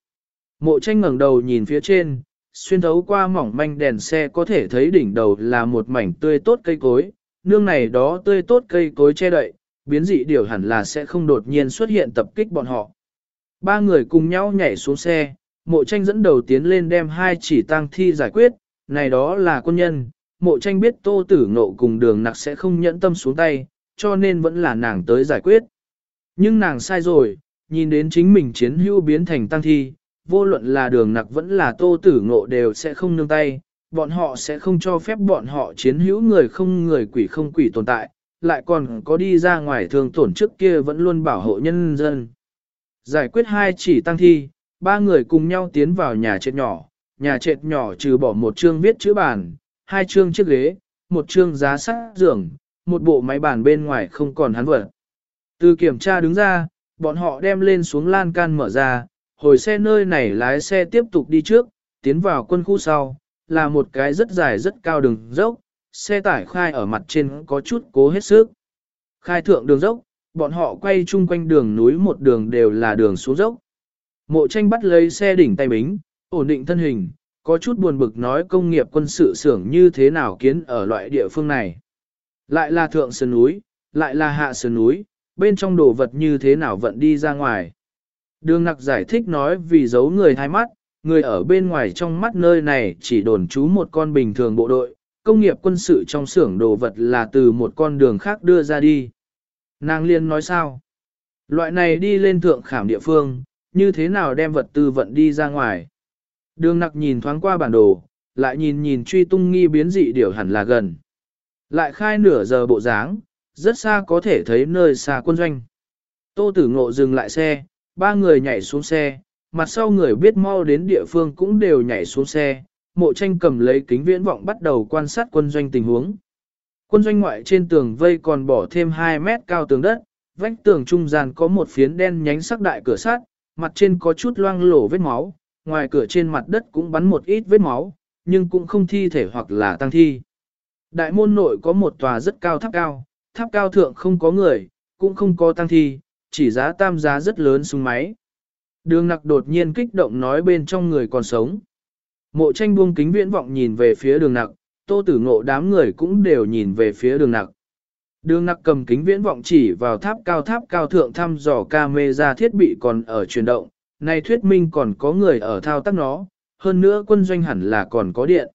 Mộ tranh ngẩng đầu nhìn phía trên, xuyên thấu qua mỏng manh đèn xe có thể thấy đỉnh đầu là một mảnh tươi tốt cây cối, nương này đó tươi tốt cây cối che đậy, biến dị điều hẳn là sẽ không đột nhiên xuất hiện tập kích bọn họ. Ba người cùng nhau nhảy xuống xe, mộ tranh dẫn đầu tiến lên đem hai chỉ tăng thi giải quyết, này đó là quân nhân, mộ tranh biết tô tử ngộ cùng đường nặc sẽ không nhẫn tâm xuống tay, cho nên vẫn là nàng tới giải quyết. Nhưng nàng sai rồi, nhìn đến chính mình chiến hữu biến thành tăng thi, vô luận là đường nặc vẫn là tô tử ngộ đều sẽ không nương tay, bọn họ sẽ không cho phép bọn họ chiến hữu người không người quỷ không quỷ tồn tại, lại còn có đi ra ngoài thường tổn trước kia vẫn luôn bảo hộ nhân dân. Giải quyết hai chỉ tăng thi, ba người cùng nhau tiến vào nhà trệt nhỏ, nhà trệt nhỏ trừ bỏ một chương viết chữ bàn, hai chương chiếc ghế, một chương giá sắt giường, một bộ máy bàn bên ngoài không còn hắn vật. Từ kiểm tra đứng ra, bọn họ đem lên xuống lan can mở ra, hồi xe nơi này lái xe tiếp tục đi trước, tiến vào quân khu sau, là một cái rất dài rất cao đường dốc, xe tải khai ở mặt trên có chút cố hết sức. Khai thượng đường dốc, bọn họ quay chung quanh đường núi một đường đều là đường xuống dốc. Mộ tranh bắt lấy xe đỉnh tay bính, ổn định thân hình, có chút buồn bực nói công nghiệp quân sự xưởng như thế nào kiến ở loại địa phương này. Lại là thượng sơn núi, lại là hạ sơn núi, bên trong đồ vật như thế nào vận đi ra ngoài. Đường nặc giải thích nói vì giấu người hai mắt, người ở bên ngoài trong mắt nơi này chỉ đồn trú một con bình thường bộ đội, công nghiệp quân sự trong xưởng đồ vật là từ một con đường khác đưa ra đi. Nàng liên nói sao? Loại này đi lên thượng khảm địa phương, như thế nào đem vật tư vận đi ra ngoài? Đường nặc nhìn thoáng qua bản đồ, lại nhìn nhìn truy tung nghi biến dị điều hẳn là gần. Lại khai nửa giờ bộ dáng, rất xa có thể thấy nơi xa quân doanh. Tô tử ngộ dừng lại xe, ba người nhảy xuống xe, mặt sau người biết mau đến địa phương cũng đều nhảy xuống xe, mộ tranh cầm lấy kính viễn vọng bắt đầu quan sát quân doanh tình huống. Quân doanh ngoại trên tường vây còn bỏ thêm 2 mét cao tường đất, vách tường trung gian có một phiến đen nhánh sắc đại cửa sắt, mặt trên có chút loang lổ vết máu, ngoài cửa trên mặt đất cũng bắn một ít vết máu, nhưng cũng không thi thể hoặc là tăng thi. Đại môn nội có một tòa rất cao tháp cao, tháp cao thượng không có người, cũng không có tăng thi, chỉ giá tam giá rất lớn súng máy. Đường nặc đột nhiên kích động nói bên trong người còn sống. Mộ tranh buông kính viễn vọng nhìn về phía đường nặc, tô tử ngộ đám người cũng đều nhìn về phía đường nặc. Đường nặc cầm kính viễn vọng chỉ vào tháp cao tháp cao thượng thăm dò camera thiết bị còn ở chuyển động, này thuyết minh còn có người ở thao tác nó, hơn nữa quân doanh hẳn là còn có điện.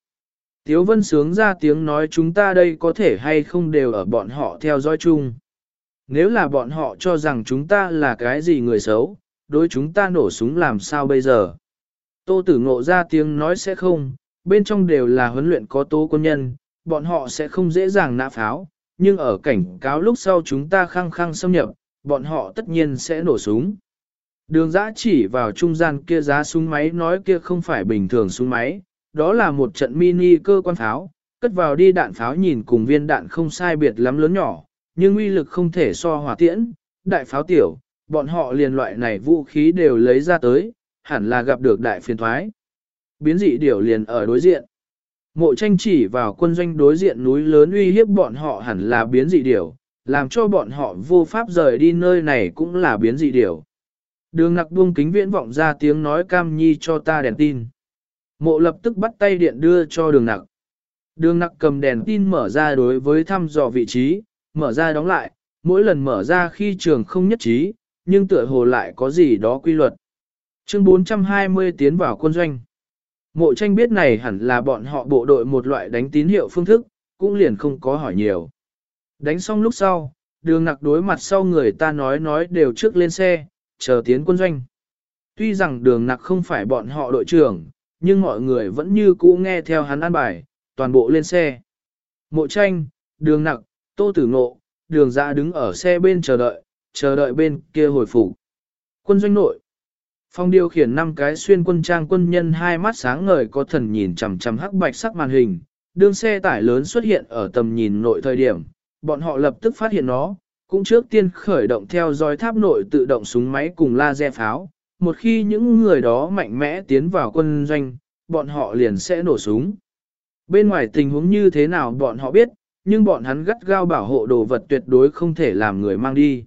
Tiếu vân sướng ra tiếng nói chúng ta đây có thể hay không đều ở bọn họ theo dõi chung. Nếu là bọn họ cho rằng chúng ta là cái gì người xấu, đối chúng ta nổ súng làm sao bây giờ. Tô tử ngộ ra tiếng nói sẽ không, bên trong đều là huấn luyện có tố quân nhân, bọn họ sẽ không dễ dàng nã pháo, nhưng ở cảnh cáo lúc sau chúng ta khăng khăng xâm nhập, bọn họ tất nhiên sẽ nổ súng. Đường giã chỉ vào trung gian kia giá súng máy nói kia không phải bình thường súng máy, đó là một trận mini cơ quan pháo, cất vào đi đạn pháo nhìn cùng viên đạn không sai biệt lắm lớn nhỏ, nhưng uy lực không thể so hỏa tiễn, đại pháo tiểu, bọn họ liền loại này vũ khí đều lấy ra tới, hẳn là gặp được đại phiền thoái. Biến dị điểu liền ở đối diện. Mộ tranh chỉ vào quân doanh đối diện núi lớn uy hiếp bọn họ hẳn là biến dị điểu, làm cho bọn họ vô pháp rời đi nơi này cũng là biến dị điểu. Đường nặc buông kính viễn vọng ra tiếng nói cam nhi cho ta đèn tin. Mộ lập tức bắt tay điện đưa cho đường nặc. Đường nặc cầm đèn tin mở ra đối với thăm dò vị trí, mở ra đóng lại, mỗi lần mở ra khi trường không nhất trí, nhưng tựa hồ lại có gì đó quy luật. Chương 420 tiến vào quân doanh. Mộ tranh biết này hẳn là bọn họ bộ đội một loại đánh tín hiệu phương thức, cũng liền không có hỏi nhiều. Đánh xong lúc sau, đường nặc đối mặt sau người ta nói nói đều trước lên xe, chờ tiến quân doanh. Tuy rằng đường nặc không phải bọn họ đội trưởng, nhưng mọi người vẫn như cũ nghe theo hắn an bài, toàn bộ lên xe. Mộ tranh, đường nặc, tô tử ngộ, đường ra đứng ở xe bên chờ đợi, chờ đợi bên kia hồi phục. Quân doanh nội. Phong điều khiển năm cái xuyên quân trang quân nhân hai mắt sáng ngời có thần nhìn chằm chằm hắc bạch sắc màn hình, đường xe tải lớn xuất hiện ở tầm nhìn nội thời điểm, bọn họ lập tức phát hiện nó, cũng trước tiên khởi động theo dõi tháp nội tự động súng máy cùng laser pháo. Một khi những người đó mạnh mẽ tiến vào quân doanh, bọn họ liền sẽ nổ súng. Bên ngoài tình huống như thế nào bọn họ biết, nhưng bọn hắn gắt gao bảo hộ đồ vật tuyệt đối không thể làm người mang đi.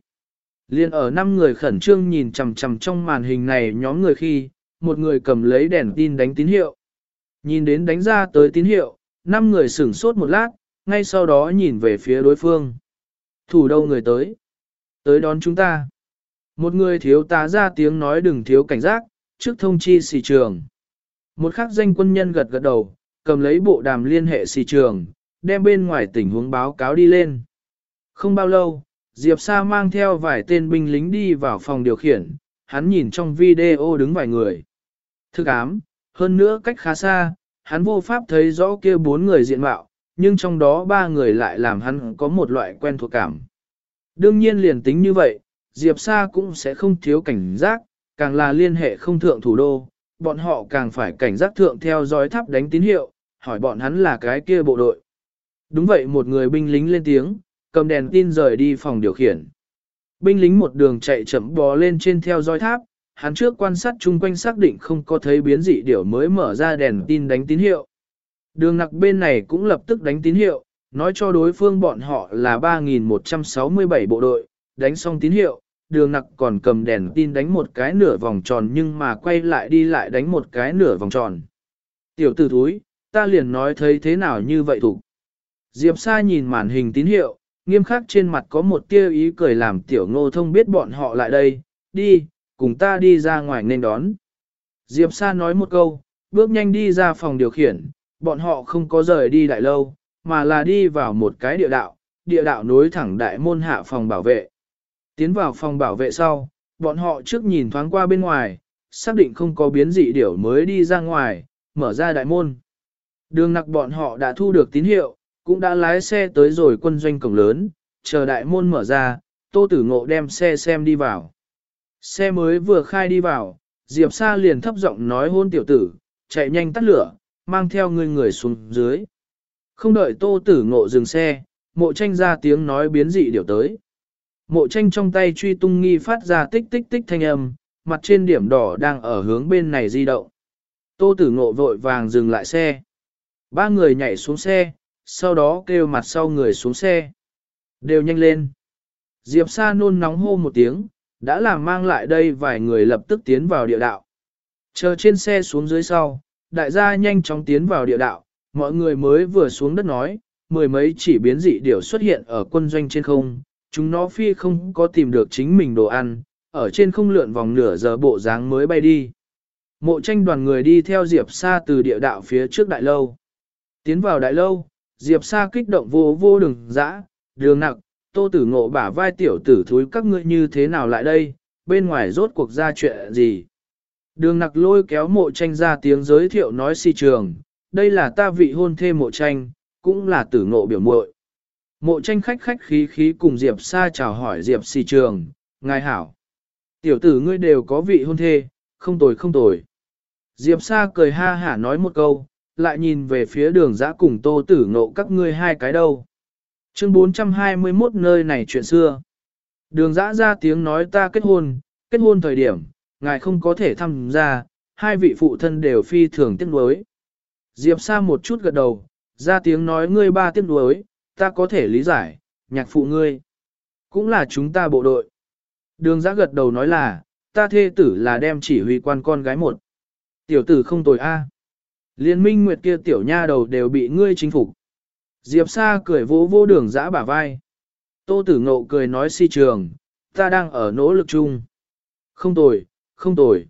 Liên ở năm người khẩn trương nhìn chằm chằm trong màn hình này nhóm người khi, một người cầm lấy đèn tin đánh tín hiệu. Nhìn đến đánh ra tới tín hiệu, năm người sửng sốt một lát, ngay sau đó nhìn về phía đối phương. Thủ đâu người tới? Tới đón chúng ta. Một người thiếu tá ra tiếng nói đừng thiếu cảnh giác, trước thông chi xì trường. Một khắc danh quân nhân gật gật đầu, cầm lấy bộ đàm liên hệ xì trường, đem bên ngoài tình huống báo cáo đi lên. Không bao lâu, Diệp Sa mang theo vài tên binh lính đi vào phòng điều khiển, hắn nhìn trong video đứng vài người. Thức ám, hơn nữa cách khá xa, hắn vô pháp thấy rõ kia bốn người diện mạo, nhưng trong đó ba người lại làm hắn có một loại quen thuộc cảm. Đương nhiên liền tính như vậy, Diệp Sa cũng sẽ không thiếu cảnh giác, càng là liên hệ không thượng thủ đô, bọn họ càng phải cảnh giác thượng theo dõi tháp đánh tín hiệu, hỏi bọn hắn là cái kia bộ đội. Đúng vậy một người binh lính lên tiếng, cầm đèn tin rời đi phòng điều khiển. Binh lính một đường chạy chậm bò lên trên theo dõi tháp, hắn trước quan sát chung quanh xác định không có thấy biến dị điều mới mở ra đèn tin đánh tín hiệu. Đường nặc bên này cũng lập tức đánh tín hiệu, nói cho đối phương bọn họ là 3.167 bộ đội, đánh xong tín hiệu, đường nặc còn cầm đèn tin đánh một cái nửa vòng tròn nhưng mà quay lại đi lại đánh một cái nửa vòng tròn. Tiểu tử thúi, ta liền nói thấy thế nào như vậy thủ. Diệp Sa nhìn màn hình tín hiệu, nghiêm khắc trên mặt có một tia ý cười làm tiểu ngô thông biết bọn họ lại đây, đi, cùng ta đi ra ngoài nên đón. Diệp Sa nói một câu, bước nhanh đi ra phòng điều khiển, bọn họ không có rời đi đại lâu, mà là đi vào một cái địa đạo, địa đạo nối thẳng đại môn hạ phòng bảo vệ. Tiến vào phòng bảo vệ sau, bọn họ trước nhìn thoáng qua bên ngoài, xác định không có biến dị điểu mới đi ra ngoài, mở ra đại môn. Đường nặc bọn họ đã thu được tín hiệu, cũng đã lái xe tới rồi quân doanh cổng lớn, chờ đại môn mở ra, tô tử ngộ đem xe xem đi vào. Xe mới vừa khai đi vào, Diệp Sa liền thấp giọng nói hôn tiểu tử, chạy nhanh tắt lửa, mang theo người người xuống dưới. Không đợi tô tử ngộ dừng xe, mộ tranh ra tiếng nói biến dị điều tới. Mộ tranh trong tay truy tung nghi phát ra tích tích tích thanh âm, mặt trên điểm đỏ đang ở hướng bên này di động. Tô tử ngộ vội vàng dừng lại xe. Ba người nhảy xuống xe, sau đó kêu mặt sau người xuống xe. Đều nhanh lên. Diệp Sa nôn nóng hô một tiếng, đã làm mang lại đây vài người lập tức tiến vào địa đạo. Chờ trên xe xuống dưới sau, đại gia nhanh chóng tiến vào địa đạo, mọi người mới vừa xuống đất nói, mười mấy chỉ biến dị điểu xuất hiện ở quân doanh trên không, chúng nó phi không có tìm được chính mình đồ ăn, ở trên không lượn vòng nửa giờ bộ dáng mới bay đi. Mộ tranh đoàn người đi theo Diệp Sa từ địa đạo phía trước đại lâu. Tiến vào đại lâu, Diệp Sa kích động vô vô đường dã, đường nặng, tô tử ngộ bả vai tiểu tử thúi các ngươi như thế nào lại đây, bên ngoài rốt cuộc ra chuyện gì. Đường nặc lôi kéo mộ tranh ra tiếng giới thiệu nói si trường, đây là ta vị hôn thê mộ tranh, cũng là tử ngộ biểu muội. Mộ tranh khách khách khí khí cùng Diệp Sa chào hỏi Diệp si trường, ngài hảo. Tiểu tử ngươi đều có vị hôn thê, không tồi không tồi. Diệp Sa cười ha hả nói một câu, lại nhìn về phía đường giã cùng tô tử ngộ các ngươi hai cái đâu. Chương 421 nơi này chuyện xưa. Đường giã ra tiếng nói ta kết hôn, kết hôn thời điểm, ngài không có thể tham gia, hai vị phụ thân đều phi thường tiếc nuối. Diệp Sa một chút gật đầu, ra tiếng nói ngươi ba tiếc nuối, ta có thể lý giải, nhạc phụ ngươi. Cũng là chúng ta bộ đội. Đường giã gật đầu nói là, ta thê tử là đem chỉ huy quan con gái một. Tiểu tử không tồi a. Liên minh nguyệt kia tiểu nha đầu đều bị ngươi chính phục. Diệp Sa cười vỗ vô đường giã bả vai. Tô tử ngộ cười nói si trường, ta đang ở nỗ lực chung. Không tồi, không tồi.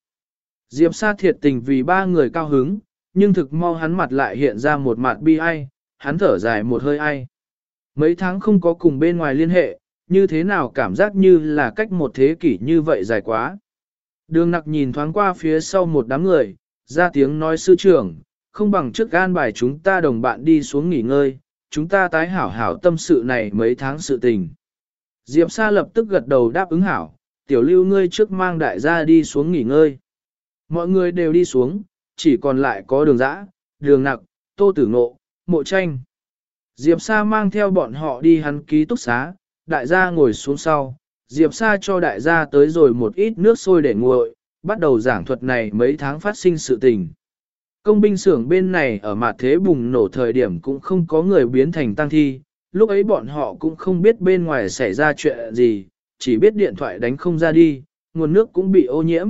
Diệp Sa thiệt tình vì ba người cao hứng, nhưng thực mau hắn mặt lại hiện ra một mặt bi ai, hắn thở dài một hơi ai. Mấy tháng không có cùng bên ngoài liên hệ, như thế nào cảm giác như là cách một thế kỷ như vậy dài quá. Đường nặc nhìn thoáng qua phía sau một đám người, ra tiếng nói sư trưởng, không bằng trước gan bài chúng ta đồng bạn đi xuống nghỉ ngơi, chúng ta tái hảo hảo tâm sự này mấy tháng sự tình. Diệp Sa lập tức gật đầu đáp ứng hảo, tiểu lưu ngươi trước mang đại gia đi xuống nghỉ ngơi. Mọi người đều đi xuống, chỉ còn lại có đường dã, đường nặc, tô tử ngộ, mộ tranh. Diệp Sa mang theo bọn họ đi hắn ký túc xá, đại gia ngồi xuống sau. Diệp Sa cho đại gia tới rồi một ít nước sôi để nguội, bắt đầu giảng thuật này mấy tháng phát sinh sự tình. Công binh xưởng bên này ở mặt thế bùng nổ thời điểm cũng không có người biến thành tăng thi, lúc ấy bọn họ cũng không biết bên ngoài xảy ra chuyện gì, chỉ biết điện thoại đánh không ra đi, nguồn nước cũng bị ô nhiễm.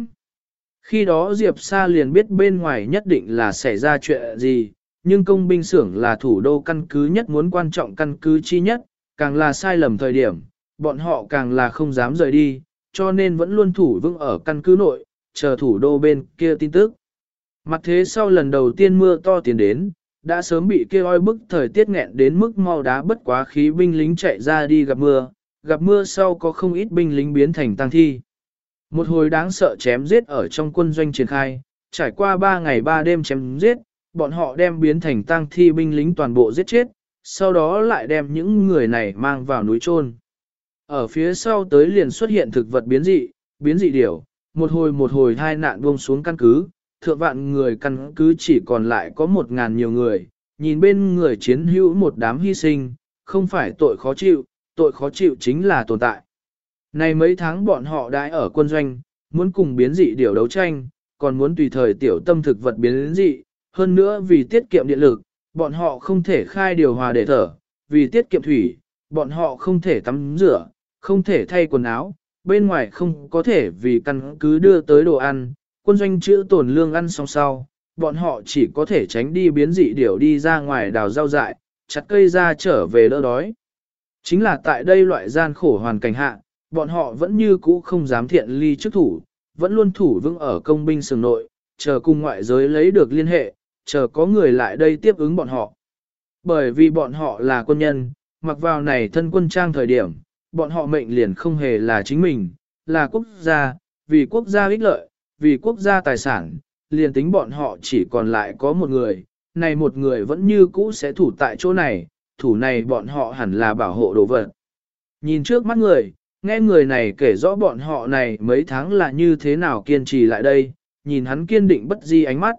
Khi đó Diệp Sa liền biết bên ngoài nhất định là xảy ra chuyện gì, nhưng công binh xưởng là thủ đô căn cứ nhất muốn quan trọng căn cứ chi nhất, càng là sai lầm thời điểm, bọn họ càng là không dám rời đi, cho nên vẫn luôn thủ vững ở căn cứ nội, chờ thủ đô bên kia tin tức. Mặt thế sau lần đầu tiên mưa to tiến đến, đã sớm bị kia oi bức thời tiết nghẹn đến mức mau đá bất quá khí binh lính chạy ra đi gặp mưa, gặp mưa sau có không ít binh lính biến thành tăng thi. Một hồi đáng sợ chém giết ở trong quân doanh triển khai, trải qua 3 ngày 3 đêm chém giết, bọn họ đem biến thành tăng thi binh lính toàn bộ giết chết, sau đó lại đem những người này mang vào núi chôn. Ở phía sau tới liền xuất hiện thực vật biến dị, biến dị điểu, một hồi một hồi hai nạn buông xuống căn cứ, thượng vạn người căn cứ chỉ còn lại có một ngàn nhiều người, nhìn bên người chiến hữu một đám hy sinh, không phải tội khó chịu, tội khó chịu chính là tồn tại. Này mấy tháng bọn họ đã ở quân doanh, muốn cùng biến dị điều đấu tranh, còn muốn tùy thời tiểu tâm thực vật biến dị, hơn nữa vì tiết kiệm điện lực, bọn họ không thể khai điều hòa để thở, vì tiết kiệm thủy, bọn họ không thể tắm rửa, không thể thay quần áo, bên ngoài không có thể vì căn cứ đưa tới đồ ăn, quân doanh chữ tổn lương ăn xong sau, bọn họ chỉ có thể tránh đi biến dị điểu đi ra ngoài đào rau dại, chặt cây ra trở về đỡ đói. Chính là tại đây loại gian khổ hoàn cảnh hạ, bọn họ vẫn như cũ không dám thiện ly chức thủ, vẫn luôn thủ vững ở công binh sừng nội, chờ cùng ngoại giới lấy được liên hệ, chờ có người lại đây tiếp ứng bọn họ. Bởi vì bọn họ là quân nhân, mặc vào này thân quân trang thời điểm, bọn họ mệnh liền không hề là chính mình, là quốc gia, vì quốc gia ích lợi, vì quốc gia tài sản, liền tính bọn họ chỉ còn lại có một người, này một người vẫn như cũ sẽ thủ tại chỗ này, thủ này bọn họ hẳn là bảo hộ đồ vật. Nhìn trước mắt người, nghe người này kể rõ bọn họ này mấy tháng là như thế nào kiên trì lại đây, nhìn hắn kiên định bất di ánh mắt.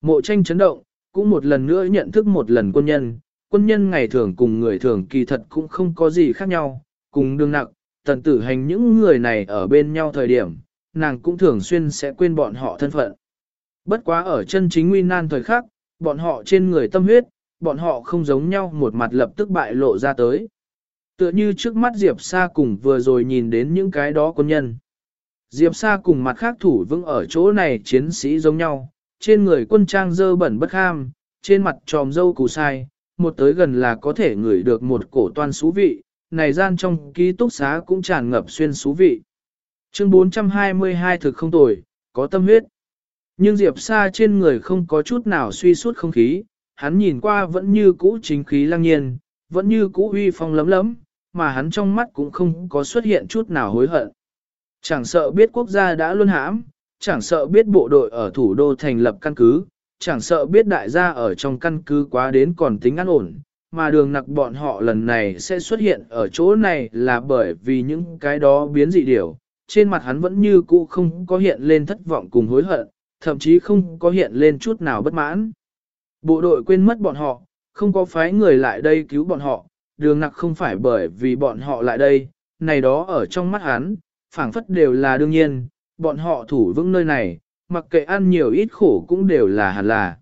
Mộ tranh chấn động, cũng một lần nữa nhận thức một lần quân nhân, quân nhân ngày thường cùng người thường kỳ thật cũng không có gì khác nhau, cùng đương nặng, tần tử hành những người này ở bên nhau thời điểm, nàng cũng thường xuyên sẽ quên bọn họ thân phận. Bất quá ở chân chính nguy nan thời khắc, bọn họ trên người tâm huyết, bọn họ không giống nhau một mặt lập tức bại lộ ra tới. Tựa như trước mắt Diệp Sa cùng vừa rồi nhìn đến những cái đó quân nhân. Diệp Sa cùng mặt khác thủ vững ở chỗ này chiến sĩ giống nhau, trên người quân trang dơ bẩn bất ham, trên mặt tròm dâu cù sai, một tới gần là có thể ngửi được một cổ toan xú vị, này gian trong ký túc xá cũng tràn ngập xuyên xú vị. Chương 422 thực không tồi, có tâm huyết. Nhưng Diệp Sa trên người không có chút nào suy suốt không khí, hắn nhìn qua vẫn như cũ chính khí lăng nhiên, vẫn như cũ uy phong lấm lấm, mà hắn trong mắt cũng không có xuất hiện chút nào hối hận. Chẳng sợ biết quốc gia đã luôn hãm, chẳng sợ biết bộ đội ở thủ đô thành lập căn cứ, chẳng sợ biết đại gia ở trong căn cứ quá đến còn tính an ổn, mà đường nặc bọn họ lần này sẽ xuất hiện ở chỗ này là bởi vì những cái đó biến dị điều, trên mặt hắn vẫn như cũ không có hiện lên thất vọng cùng hối hận, thậm chí không có hiện lên chút nào bất mãn. Bộ đội quên mất bọn họ, không có phái người lại đây cứu bọn họ, đường nặc không phải bởi vì bọn họ lại đây, này đó ở trong mắt hắn, phảng phất đều là đương nhiên, bọn họ thủ vững nơi này, mặc kệ ăn nhiều ít khổ cũng đều là hẳn là.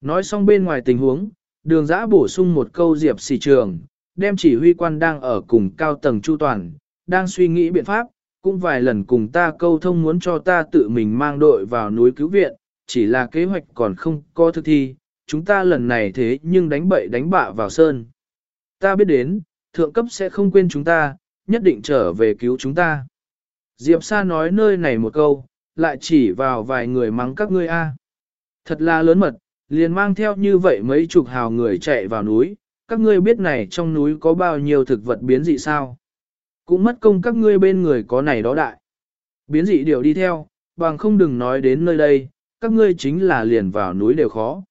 Nói xong bên ngoài tình huống, đường giã bổ sung một câu diệp xì trường, đem chỉ huy quan đang ở cùng cao tầng chu toàn, đang suy nghĩ biện pháp, cũng vài lần cùng ta câu thông muốn cho ta tự mình mang đội vào núi cứu viện, chỉ là kế hoạch còn không có thực thi, chúng ta lần này thế nhưng đánh bậy đánh bạ vào sơn. Ta biết đến, thượng cấp sẽ không quên chúng ta, nhất định trở về cứu chúng ta. Diệp Sa nói nơi này một câu, lại chỉ vào vài người mắng các ngươi a. Thật là lớn mật, liền mang theo như vậy mấy chục hào người chạy vào núi, các ngươi biết này trong núi có bao nhiêu thực vật biến dị sao? Cũng mất công các ngươi bên người có này đó đại. Biến dị điều đi theo, bằng không đừng nói đến nơi đây, các ngươi chính là liền vào núi đều khó.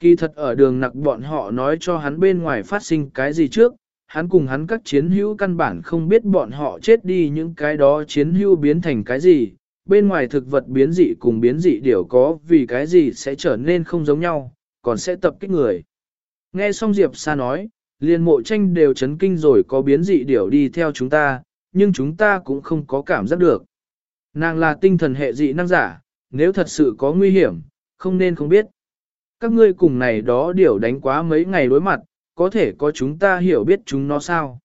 Kỳ thật ở đường nặc bọn họ nói cho hắn bên ngoài phát sinh cái gì trước, hắn cùng hắn các chiến hữu căn bản không biết bọn họ chết đi những cái đó chiến hữu biến thành cái gì, bên ngoài thực vật biến dị cùng biến dị điều có vì cái gì sẽ trở nên không giống nhau, còn sẽ tập kích người. Nghe xong Diệp Sa nói, liền mộ tranh đều chấn kinh rồi có biến dị điểu đi theo chúng ta, nhưng chúng ta cũng không có cảm giác được. Nàng là tinh thần hệ dị năng giả, nếu thật sự có nguy hiểm, không nên không biết. Các ngươi cùng này đó điểu đánh quá mấy ngày đối mặt, có thể có chúng ta hiểu biết chúng nó sao.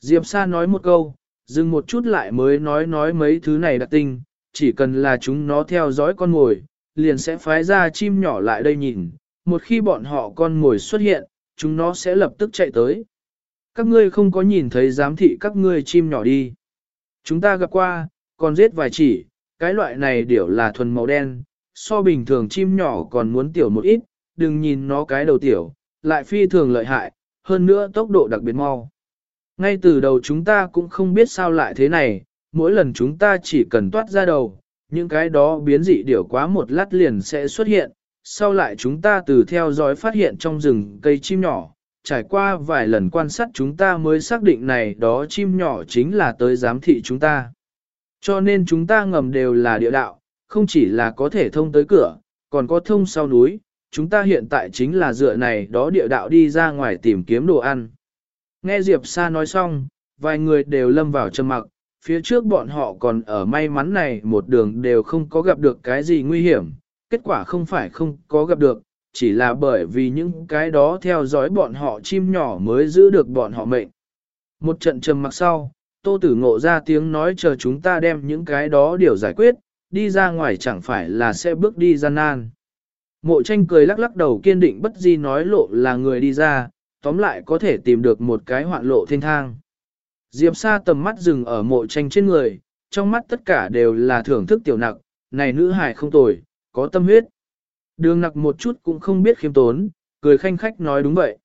Diệp Sa nói một câu, dừng một chút lại mới nói nói mấy thứ này đặc tinh, chỉ cần là chúng nó theo dõi con mồi, liền sẽ phái ra chim nhỏ lại đây nhìn, một khi bọn họ con mồi xuất hiện, chúng nó sẽ lập tức chạy tới. Các ngươi không có nhìn thấy giám thị các ngươi chim nhỏ đi. Chúng ta gặp qua, còn giết vài chỉ, cái loại này điểu là thuần màu đen, so bình thường chim nhỏ còn muốn tiểu một ít, đừng nhìn nó cái đầu tiểu, lại phi thường lợi hại, hơn nữa tốc độ đặc biệt mau. Ngay từ đầu chúng ta cũng không biết sao lại thế này, mỗi lần chúng ta chỉ cần toát ra đầu, những cái đó biến dị điểu quá một lát liền sẽ xuất hiện, sau lại chúng ta từ theo dõi phát hiện trong rừng cây chim nhỏ, trải qua vài lần quan sát chúng ta mới xác định này đó chim nhỏ chính là tới giám thị chúng ta. Cho nên chúng ta ngầm đều là địa đạo, không chỉ là có thể thông tới cửa, còn có thông sau núi, chúng ta hiện tại chính là dựa này đó địa đạo đi ra ngoài tìm kiếm đồ ăn. Nghe Diệp Sa nói xong, vài người đều lâm vào trầm mặc, phía trước bọn họ còn ở may mắn này một đường đều không có gặp được cái gì nguy hiểm, kết quả không phải không có gặp được, chỉ là bởi vì những cái đó theo dõi bọn họ chim nhỏ mới giữ được bọn họ mệnh. Một trận trầm mặc sau, Tô Tử Ngộ ra tiếng nói chờ chúng ta đem những cái đó điều giải quyết, đi ra ngoài chẳng phải là sẽ bước đi gian nan. Mộ tranh cười lắc lắc đầu kiên định bất di nói lộ là người đi ra, tóm lại có thể tìm được một cái hoạn lộ thiên thang. Diệp Sa tầm mắt dừng ở mộ tranh trên người, trong mắt tất cả đều là thưởng thức tiểu nặc, này nữ hài không tồi, có tâm huyết. Đường nặc một chút cũng không biết khiêm tốn, cười khanh khách nói đúng vậy.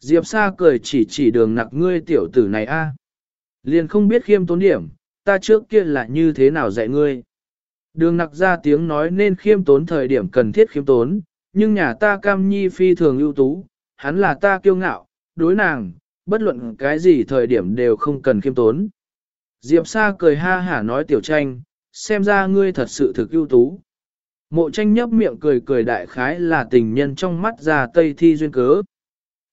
Diệp Sa cười chỉ chỉ đường nặc ngươi tiểu tử này a, Liền không biết khiêm tốn điểm, ta trước kia là như thế nào dạy ngươi. Đường nặc ra tiếng nói nên khiêm tốn thời điểm cần thiết khiêm tốn, nhưng nhà ta cam nhi phi thường ưu tú, hắn là ta kiêu ngạo, đối nàng, bất luận cái gì thời điểm đều không cần khiêm tốn. Diệp Sa cười ha hả nói tiểu tranh, xem ra ngươi thật sự thực ưu tú. Mộ tranh nhấp miệng cười cười đại khái là tình nhân trong mắt già tây thi duyên cớ.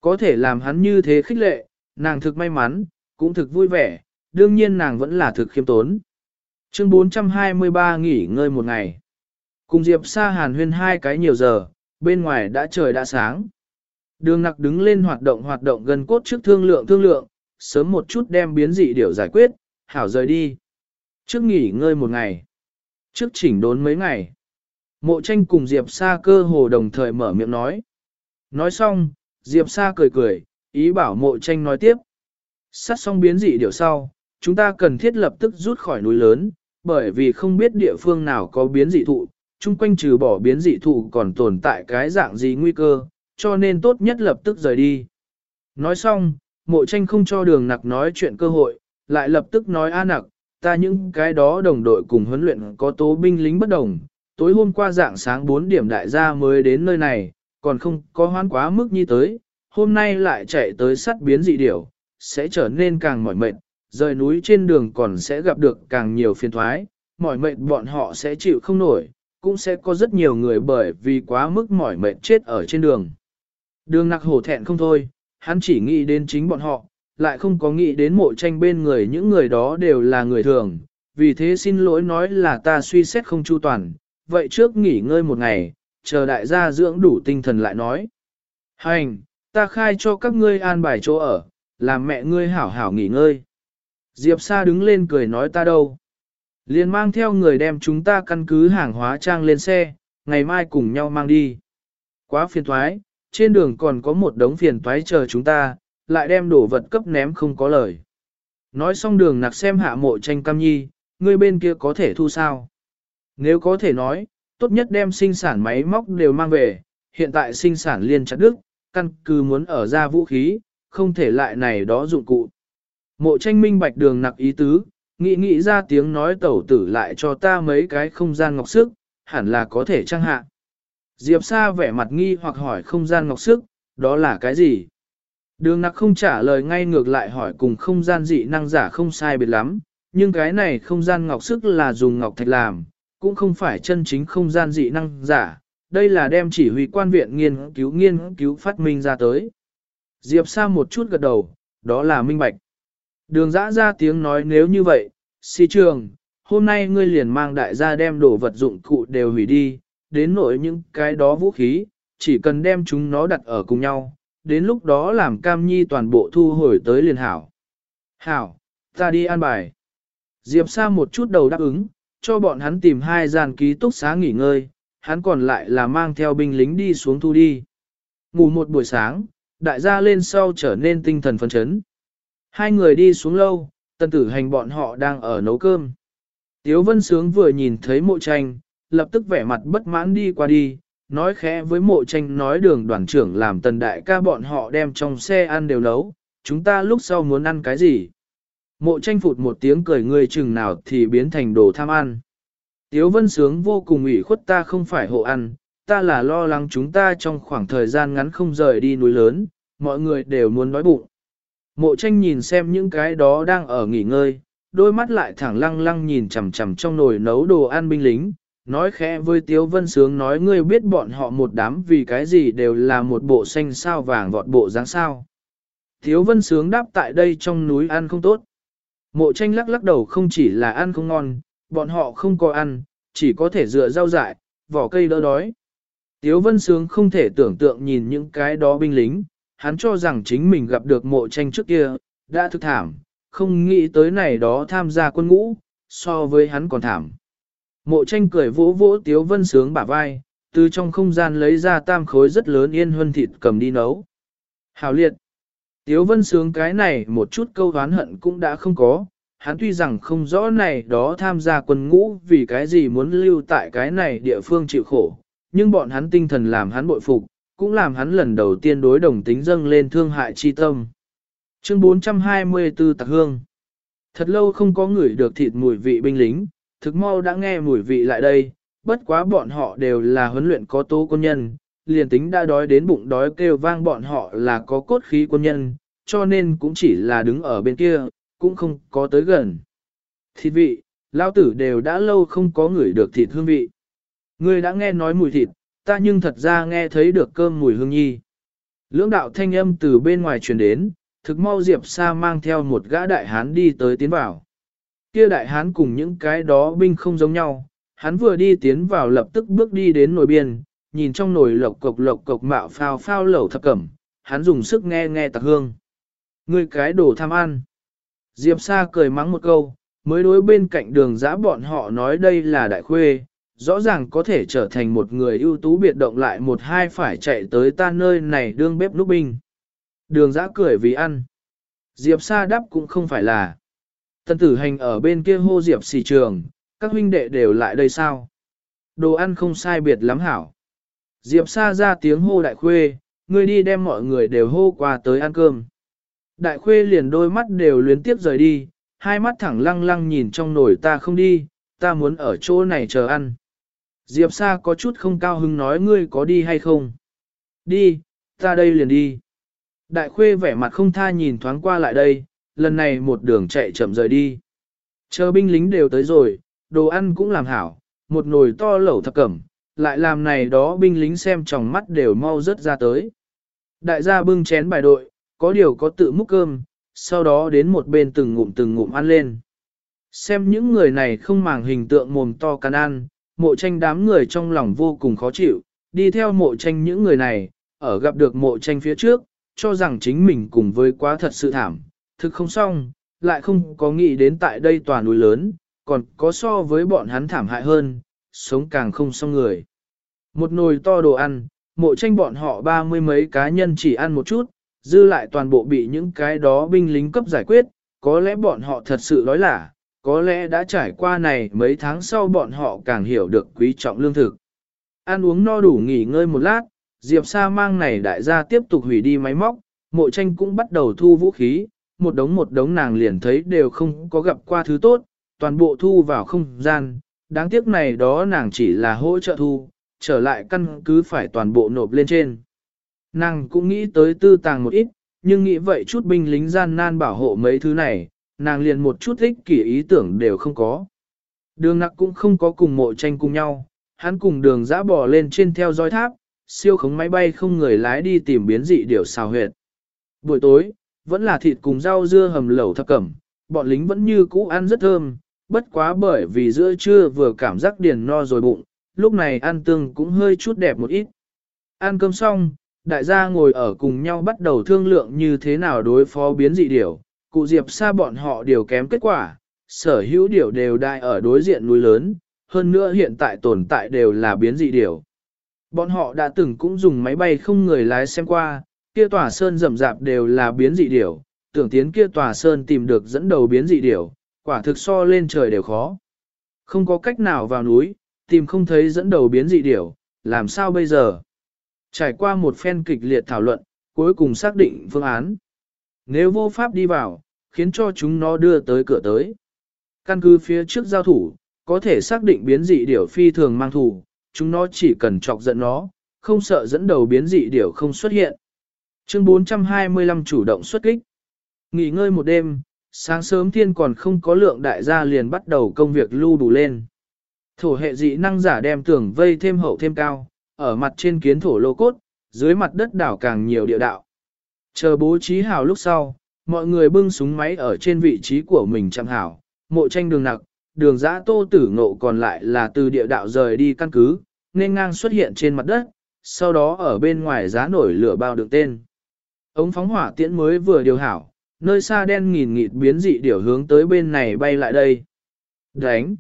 Có thể làm hắn như thế khích lệ, nàng thực may mắn, cũng thực vui vẻ, đương nhiên nàng vẫn là thực khiêm tốn. Chương 423 nghỉ ngơi một ngày. Cùng Diệp Sa hàn huyên hai cái nhiều giờ, bên ngoài đã trời đã sáng. Đường nặc đứng lên hoạt động hoạt động gần cốt trước thương lượng thương lượng, sớm một chút đem biến dị điều giải quyết, hảo rời đi. Trước nghỉ ngơi một ngày. Trước chỉnh đốn mấy ngày. Mộ tranh cùng Diệp Sa cơ hồ đồng thời mở miệng nói. Nói xong, Diệp Sa cười cười, ý bảo mộ tranh nói tiếp. Sát xong biến dị điều sau, chúng ta cần thiết lập tức rút khỏi núi lớn, bởi vì không biết địa phương nào có biến dị thụ, chung quanh trừ bỏ biến dị thụ còn tồn tại cái dạng gì nguy cơ, cho nên tốt nhất lập tức rời đi. Nói xong, mộ tranh không cho đường nặc nói chuyện cơ hội, lại lập tức nói a nặc, ta những cái đó đồng đội cùng huấn luyện có tố binh lính bất đồng, tối hôm qua dạng sáng 4 điểm đại gia mới đến nơi này, còn không có hoán quá mức như tới, hôm nay lại chạy tới sắt biến dị điểu, sẽ trở nên càng mỏi mệt, rời núi trên đường còn sẽ gặp được càng nhiều phiền thoái, mỏi mệt bọn họ sẽ chịu không nổi, cũng sẽ có rất nhiều người bởi vì quá mức mỏi mệt chết ở trên đường. Đường nặc hổ thẹn không thôi, hắn chỉ nghĩ đến chính bọn họ, lại không có nghĩ đến mộ tranh bên người những người đó đều là người thường, vì thế xin lỗi nói là ta suy xét không chu toàn, vậy trước nghỉ ngơi một ngày, chờ đại gia dưỡng đủ tinh thần lại nói. Hành, ta khai cho các ngươi an bài chỗ ở, làm mẹ ngươi hảo hảo nghỉ ngơi. Diệp Sa đứng lên cười nói ta đâu. Liền mang theo người đem chúng ta căn cứ hàng hóa trang lên xe, ngày mai cùng nhau mang đi. Quá phiền thoái, trên đường còn có một đống phiền toái chờ chúng ta, lại đem đổ vật cấp ném không có lời. Nói xong đường nặc xem hạ mộ tranh cam nhi, ngươi bên kia có thể thu sao. Nếu có thể nói, tốt nhất đem sinh sản máy móc đều mang về, hiện tại sinh sản liên chặt đức, căn cứ muốn ở ra vũ khí, không thể lại này đó dụng cụ. Mộ tranh minh bạch đường nặc ý tứ, nghĩ nghĩ ra tiếng nói tẩu tử lại cho ta mấy cái không gian ngọc sức, hẳn là có thể trang hạ. Diệp Sa vẻ mặt nghi hoặc hỏi không gian ngọc sức, đó là cái gì? Đường nặc không trả lời ngay ngược lại hỏi cùng không gian dị năng giả không sai biệt lắm, nhưng cái này không gian ngọc sức là dùng ngọc thạch làm, cũng không phải chân chính không gian dị năng giả, đây là đem chỉ huy quan viện nghiên cứu nghiên cứu phát minh ra tới. Diệp Sa một chút gật đầu, đó là minh bạch. Đường dã ra tiếng nói nếu như vậy, si trường, hôm nay ngươi liền mang đại gia đem đồ vật dụng cụ đều hủy đi, đến nỗi những cái đó vũ khí, chỉ cần đem chúng nó đặt ở cùng nhau, đến lúc đó làm cam nhi toàn bộ thu hồi tới liền hảo. Hảo, ta đi an bài. Diệp Sa một chút đầu đáp ứng, cho bọn hắn tìm hai gian ký túc xá nghỉ ngơi, hắn còn lại là mang theo binh lính đi xuống thu đi. Ngủ một buổi sáng, đại gia lên sau trở nên tinh thần phấn chấn. Hai người đi xuống lâu, tân tử hành bọn họ đang ở nấu cơm. Tiếu Vân Sướng vừa nhìn thấy mộ tranh, lập tức vẻ mặt bất mãn đi qua đi, nói khẽ với mộ tranh nói đường đoàn trưởng làm tần đại ca bọn họ đem trong xe ăn đều nấu, chúng ta lúc sau muốn ăn cái gì. Mộ tranh phụt một tiếng cười người chừng nào thì biến thành đồ tham ăn. Tiếu vân sướng vô cùng ủy khuất ta không phải hộ ăn, ta là lo lắng chúng ta trong khoảng thời gian ngắn không rời đi núi lớn, mọi người đều muốn nói bụng. Mộ tranh nhìn xem những cái đó đang ở nghỉ ngơi, đôi mắt lại thẳng lăng lăng nhìn chằm chằm trong nồi nấu đồ ăn binh lính, nói khẽ với Tiếu Vân Sướng nói ngươi biết bọn họ một đám vì cái gì đều là một bộ xanh sao vàng vọt bộ dáng sao. Tiếu Vân Sướng đáp tại đây trong núi ăn không tốt. Mộ tranh lắc lắc đầu không chỉ là ăn không ngon, bọn họ không có ăn, chỉ có thể dựa rau dại, vỏ cây đỡ đói. Tiếu Vân Sướng không thể tưởng tượng nhìn những cái đó binh lính, hắn cho rằng chính mình gặp được mộ tranh trước kia, đã thực thảm, không nghĩ tới này đó tham gia quân ngũ, so với hắn còn thảm. Mộ tranh cười vỗ vỗ Tiếu Vân Sướng bả vai, từ trong không gian lấy ra tam khối rất lớn yên huân thịt cầm đi nấu. Hào liệt. Tiếu vân sướng cái này một chút câu hán hận cũng đã không có, hắn tuy rằng không rõ này đó tham gia quân ngũ vì cái gì muốn lưu tại cái này địa phương chịu khổ, nhưng bọn hắn tinh thần làm hắn bội phục, cũng làm hắn lần đầu tiên đối đồng tính dâng lên thương hại chi tâm. Chương 424 Tạc Hương Thật lâu không có người được thịt mùi vị binh lính, thực mau đã nghe mùi vị lại đây, bất quá bọn họ đều là huấn luyện có tố quân nhân, liền tính đã đói đến bụng đói kêu vang bọn họ là có cốt khí quân nhân, cho nên cũng chỉ là đứng ở bên kia, cũng không có tới gần. Thịt vị, lao tử đều đã lâu không có ngửi được thịt hương vị. Ngươi đã nghe nói mùi thịt, ta nhưng thật ra nghe thấy được cơm mùi hương nhi. Lưỡng đạo thanh âm từ bên ngoài truyền đến, thực mau Diệp Sa mang theo một gã đại hán đi tới tiến vào. Kia đại hán cùng những cái đó binh không giống nhau, hắn vừa đi tiến vào lập tức bước đi đến nồi biên, nhìn trong nồi lộc cộc lộc cộc mạo phao phao lẩu thập cẩm, hắn dùng sức nghe nghe tạc hương. Ngươi cái đồ tham ăn. Diệp Sa cười mắng một câu, mới đối bên cạnh đường giã bọn họ nói đây là đại khuê, rõ ràng có thể trở thành một người ưu tú biệt động lại một hai phải chạy tới ta nơi này đương bếp lúc binh. Đường giã cười vì ăn. Diệp Sa đáp cũng không phải là. Tân tử hành ở bên kia hô Diệp xì trường, các huynh đệ đều lại đây sao? Đồ ăn không sai biệt lắm hảo. Diệp Sa ra tiếng hô đại khuê, ngươi đi đem mọi người đều hô qua tới ăn cơm. Đại khuê liền đôi mắt đều luyến tiếp rời đi, hai mắt thẳng lăng lăng nhìn trong nồi ta không đi, ta muốn ở chỗ này chờ ăn. Diệp Sa có chút không cao hứng nói ngươi có đi hay không? Đi, ta đây liền đi. Đại khuê vẻ mặt không tha nhìn thoáng qua lại đây, lần này một đường chạy chậm rời đi. Chờ binh lính đều tới rồi, đồ ăn cũng làm hảo, một nồi to lẩu thập cẩm, lại làm này đó binh lính xem trong mắt đều mau rớt ra tới. Đại gia bưng chén bài đội, có điều có tự múc cơm, sau đó đến một bên từng ngụm từng ngụm ăn lên. Xem những người này không màng hình tượng mồm to can ăn, mộ tranh đám người trong lòng vô cùng khó chịu, đi theo mộ tranh những người này, ở gặp được mộ tranh phía trước, cho rằng chính mình cùng với quá thật sự thảm, thực không xong, lại không có nghĩ đến tại đây tòa núi lớn, còn có so với bọn hắn thảm hại hơn, sống càng không xong người. Một nồi to đồ ăn, mộ tranh bọn họ ba mươi mấy cá nhân chỉ ăn một chút, dư lại toàn bộ bị những cái đó binh lính cấp giải quyết, có lẽ bọn họ thật sự nói là, có lẽ đã trải qua này mấy tháng sau bọn họ càng hiểu được quý trọng lương thực. Ăn uống no đủ nghỉ ngơi một lát, Diệp Sa mang này đại gia tiếp tục hủy đi máy móc, mộ tranh cũng bắt đầu thu vũ khí, một đống một đống nàng liền thấy đều không có gặp qua thứ tốt, toàn bộ thu vào không gian, đáng tiếc này đó nàng chỉ là hỗ trợ thu, trở lại căn cứ phải toàn bộ nộp lên trên. Nàng cũng nghĩ tới tư tàng một ít, nhưng nghĩ vậy chút binh lính gian nan bảo hộ mấy thứ này, nàng liền một chút ích kỷ ý tưởng đều không có. Đường nặc cũng không có cùng mộ tranh cùng nhau, hắn cùng đường giã bỏ lên trên theo dõi tháp, siêu khống máy bay không người lái đi tìm biến dị điều xào huyệt. Buổi tối, vẫn là thịt cùng rau dưa hầm lẩu thập cẩm, bọn lính vẫn như cũ ăn rất thơm, bất quá bởi vì giữa trưa vừa cảm giác điền no rồi bụng, lúc này ăn tương cũng hơi chút đẹp một ít. Ăn cơm xong, đại gia ngồi ở cùng nhau bắt đầu thương lượng như thế nào đối phó biến dị điểu, cụ diệp xa bọn họ đều kém kết quả, sở hữu điểu đều đại ở đối diện núi lớn, hơn nữa hiện tại tồn tại đều là biến dị điểu. Bọn họ đã từng cũng dùng máy bay không người lái xem qua, kia tòa sơn rậm rạp đều là biến dị điểu, tưởng tiến kia tòa sơn tìm được dẫn đầu biến dị điểu, quả thực so lên trời đều khó. Không có cách nào vào núi, tìm không thấy dẫn đầu biến dị điểu, làm sao bây giờ? Trải qua một phen kịch liệt thảo luận, cuối cùng xác định phương án. Nếu vô pháp đi vào, khiến cho chúng nó đưa tới cửa tới. Căn cứ phía trước giao thủ, có thể xác định biến dị điểu phi thường mang thủ, chúng nó chỉ cần chọc giận nó, không sợ dẫn đầu biến dị điểu không xuất hiện. Chương 425 chủ động xuất kích. Nghỉ ngơi một đêm, sáng sớm thiên còn không có lượng đại gia liền bắt đầu công việc lưu đủ lên. Thổ hệ dị năng giả đem tường vây thêm hậu thêm cao, ở mặt trên kiến thổ lô cốt, dưới mặt đất đảo càng nhiều địa đạo. Chờ bố trí hào lúc sau, mọi người bưng súng máy ở trên vị trí của mình chăm hảo, mộ tranh đường nặc, đường giã tô tử ngộ còn lại là từ địa đạo rời đi căn cứ, nên ngang xuất hiện trên mặt đất, sau đó ở bên ngoài giá nổi lửa bao được tên. Ống phóng hỏa tiễn mới vừa điều hảo, nơi xa đen nghìn nghịt biến dị điểu hướng tới bên này bay lại đây. Đánh!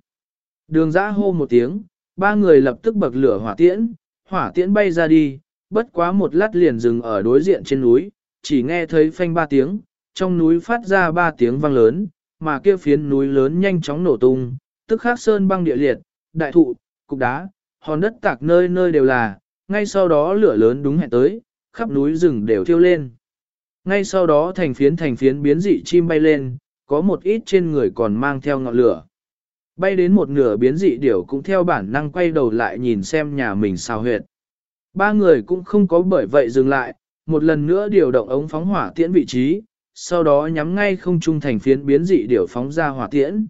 Đường giã hô một tiếng, ba người lập tức bậc lửa hỏa tiễn, hỏa tiễn bay ra đi, bất quá một lát liền dừng ở đối diện trên núi, chỉ nghe thấy phanh ba tiếng, trong núi phát ra ba tiếng vang lớn, mà kia phiến núi lớn nhanh chóng nổ tung, tức khắc sơn băng địa liệt, đại thụ, cục đá, hòn đất tạc nơi nơi đều là, ngay sau đó lửa lớn đúng hẹn tới, khắp núi rừng đều thiêu lên. Ngay sau đó thành phiến thành phiến biến dị chim bay lên, có một ít trên người còn mang theo ngọn lửa. Bay đến một nửa biến dị điểu cũng theo bản năng quay đầu lại nhìn xem nhà mình sao huyệt. Ba người cũng không có bởi vậy dừng lại, một lần nữa điều động ống phóng hỏa tiễn vị trí, sau đó nhắm ngay không trung thành phiến biến dị điểu phóng ra hỏa tiễn.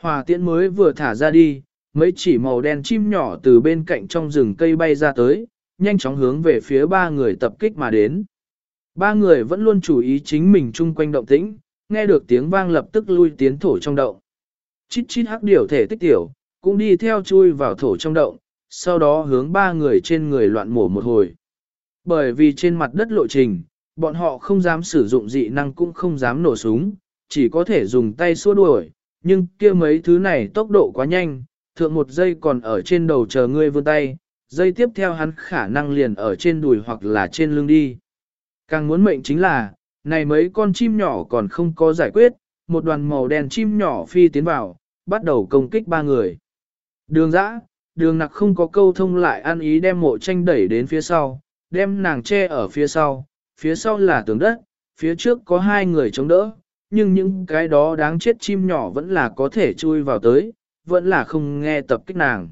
Hỏa tiễn mới vừa thả ra đi, mấy chỉ màu đen chim nhỏ từ bên cạnh trong rừng cây bay ra tới, nhanh chóng hướng về phía ba người tập kích mà đến. Ba người vẫn luôn chú ý chính mình chung quanh động tĩnh, nghe được tiếng vang lập tức lui tiến thổ trong động. Chít chít hắc điểu thể tích tiểu, cũng đi theo chui vào thổ trong động, sau đó hướng ba người trên người loạn mổ một hồi. Bởi vì trên mặt đất lộ trình, bọn họ không dám sử dụng dị năng cũng không dám nổ súng, chỉ có thể dùng tay xua đuổi, nhưng kia mấy thứ này tốc độ quá nhanh, thượng một giây còn ở trên đầu chờ ngươi vươn tay, giây tiếp theo hắn khả năng liền ở trên đùi hoặc là trên lưng đi. Càng muốn mệnh chính là, này mấy con chim nhỏ còn không có giải quyết, một đoàn màu đen chim nhỏ phi tiến vào, bắt đầu công kích ba người. Đường dã, đường nặc không có câu thông lại ăn ý đem mộ tranh đẩy đến phía sau, đem nàng che ở phía sau, phía sau là tường đất, phía trước có hai người chống đỡ, nhưng những cái đó đáng chết chim nhỏ vẫn là có thể chui vào tới, vẫn là không nghe tập kích nàng.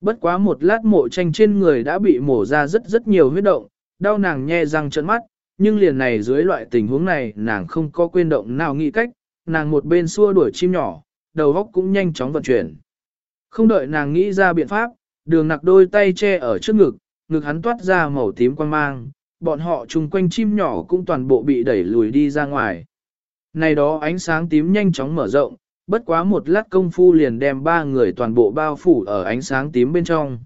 Bất quá một lát mộ tranh trên người đã bị mổ ra rất rất nhiều huyết động, đau nàng nhe răng trợn mắt, nhưng liền này dưới loại tình huống này nàng không có quên động nào nghĩ cách, nàng một bên xua đuổi chim nhỏ, đầu óc cũng nhanh chóng vận chuyển. Không đợi nàng nghĩ ra biện pháp, đường nặc đôi tay che ở trước ngực, ngực hắn toát ra màu tím quan mang, bọn họ chung quanh chim nhỏ cũng toàn bộ bị đẩy lùi đi ra ngoài. Này đó ánh sáng tím nhanh chóng mở rộng, bất quá một lát công phu liền đem ba người toàn bộ bao phủ ở ánh sáng tím bên trong.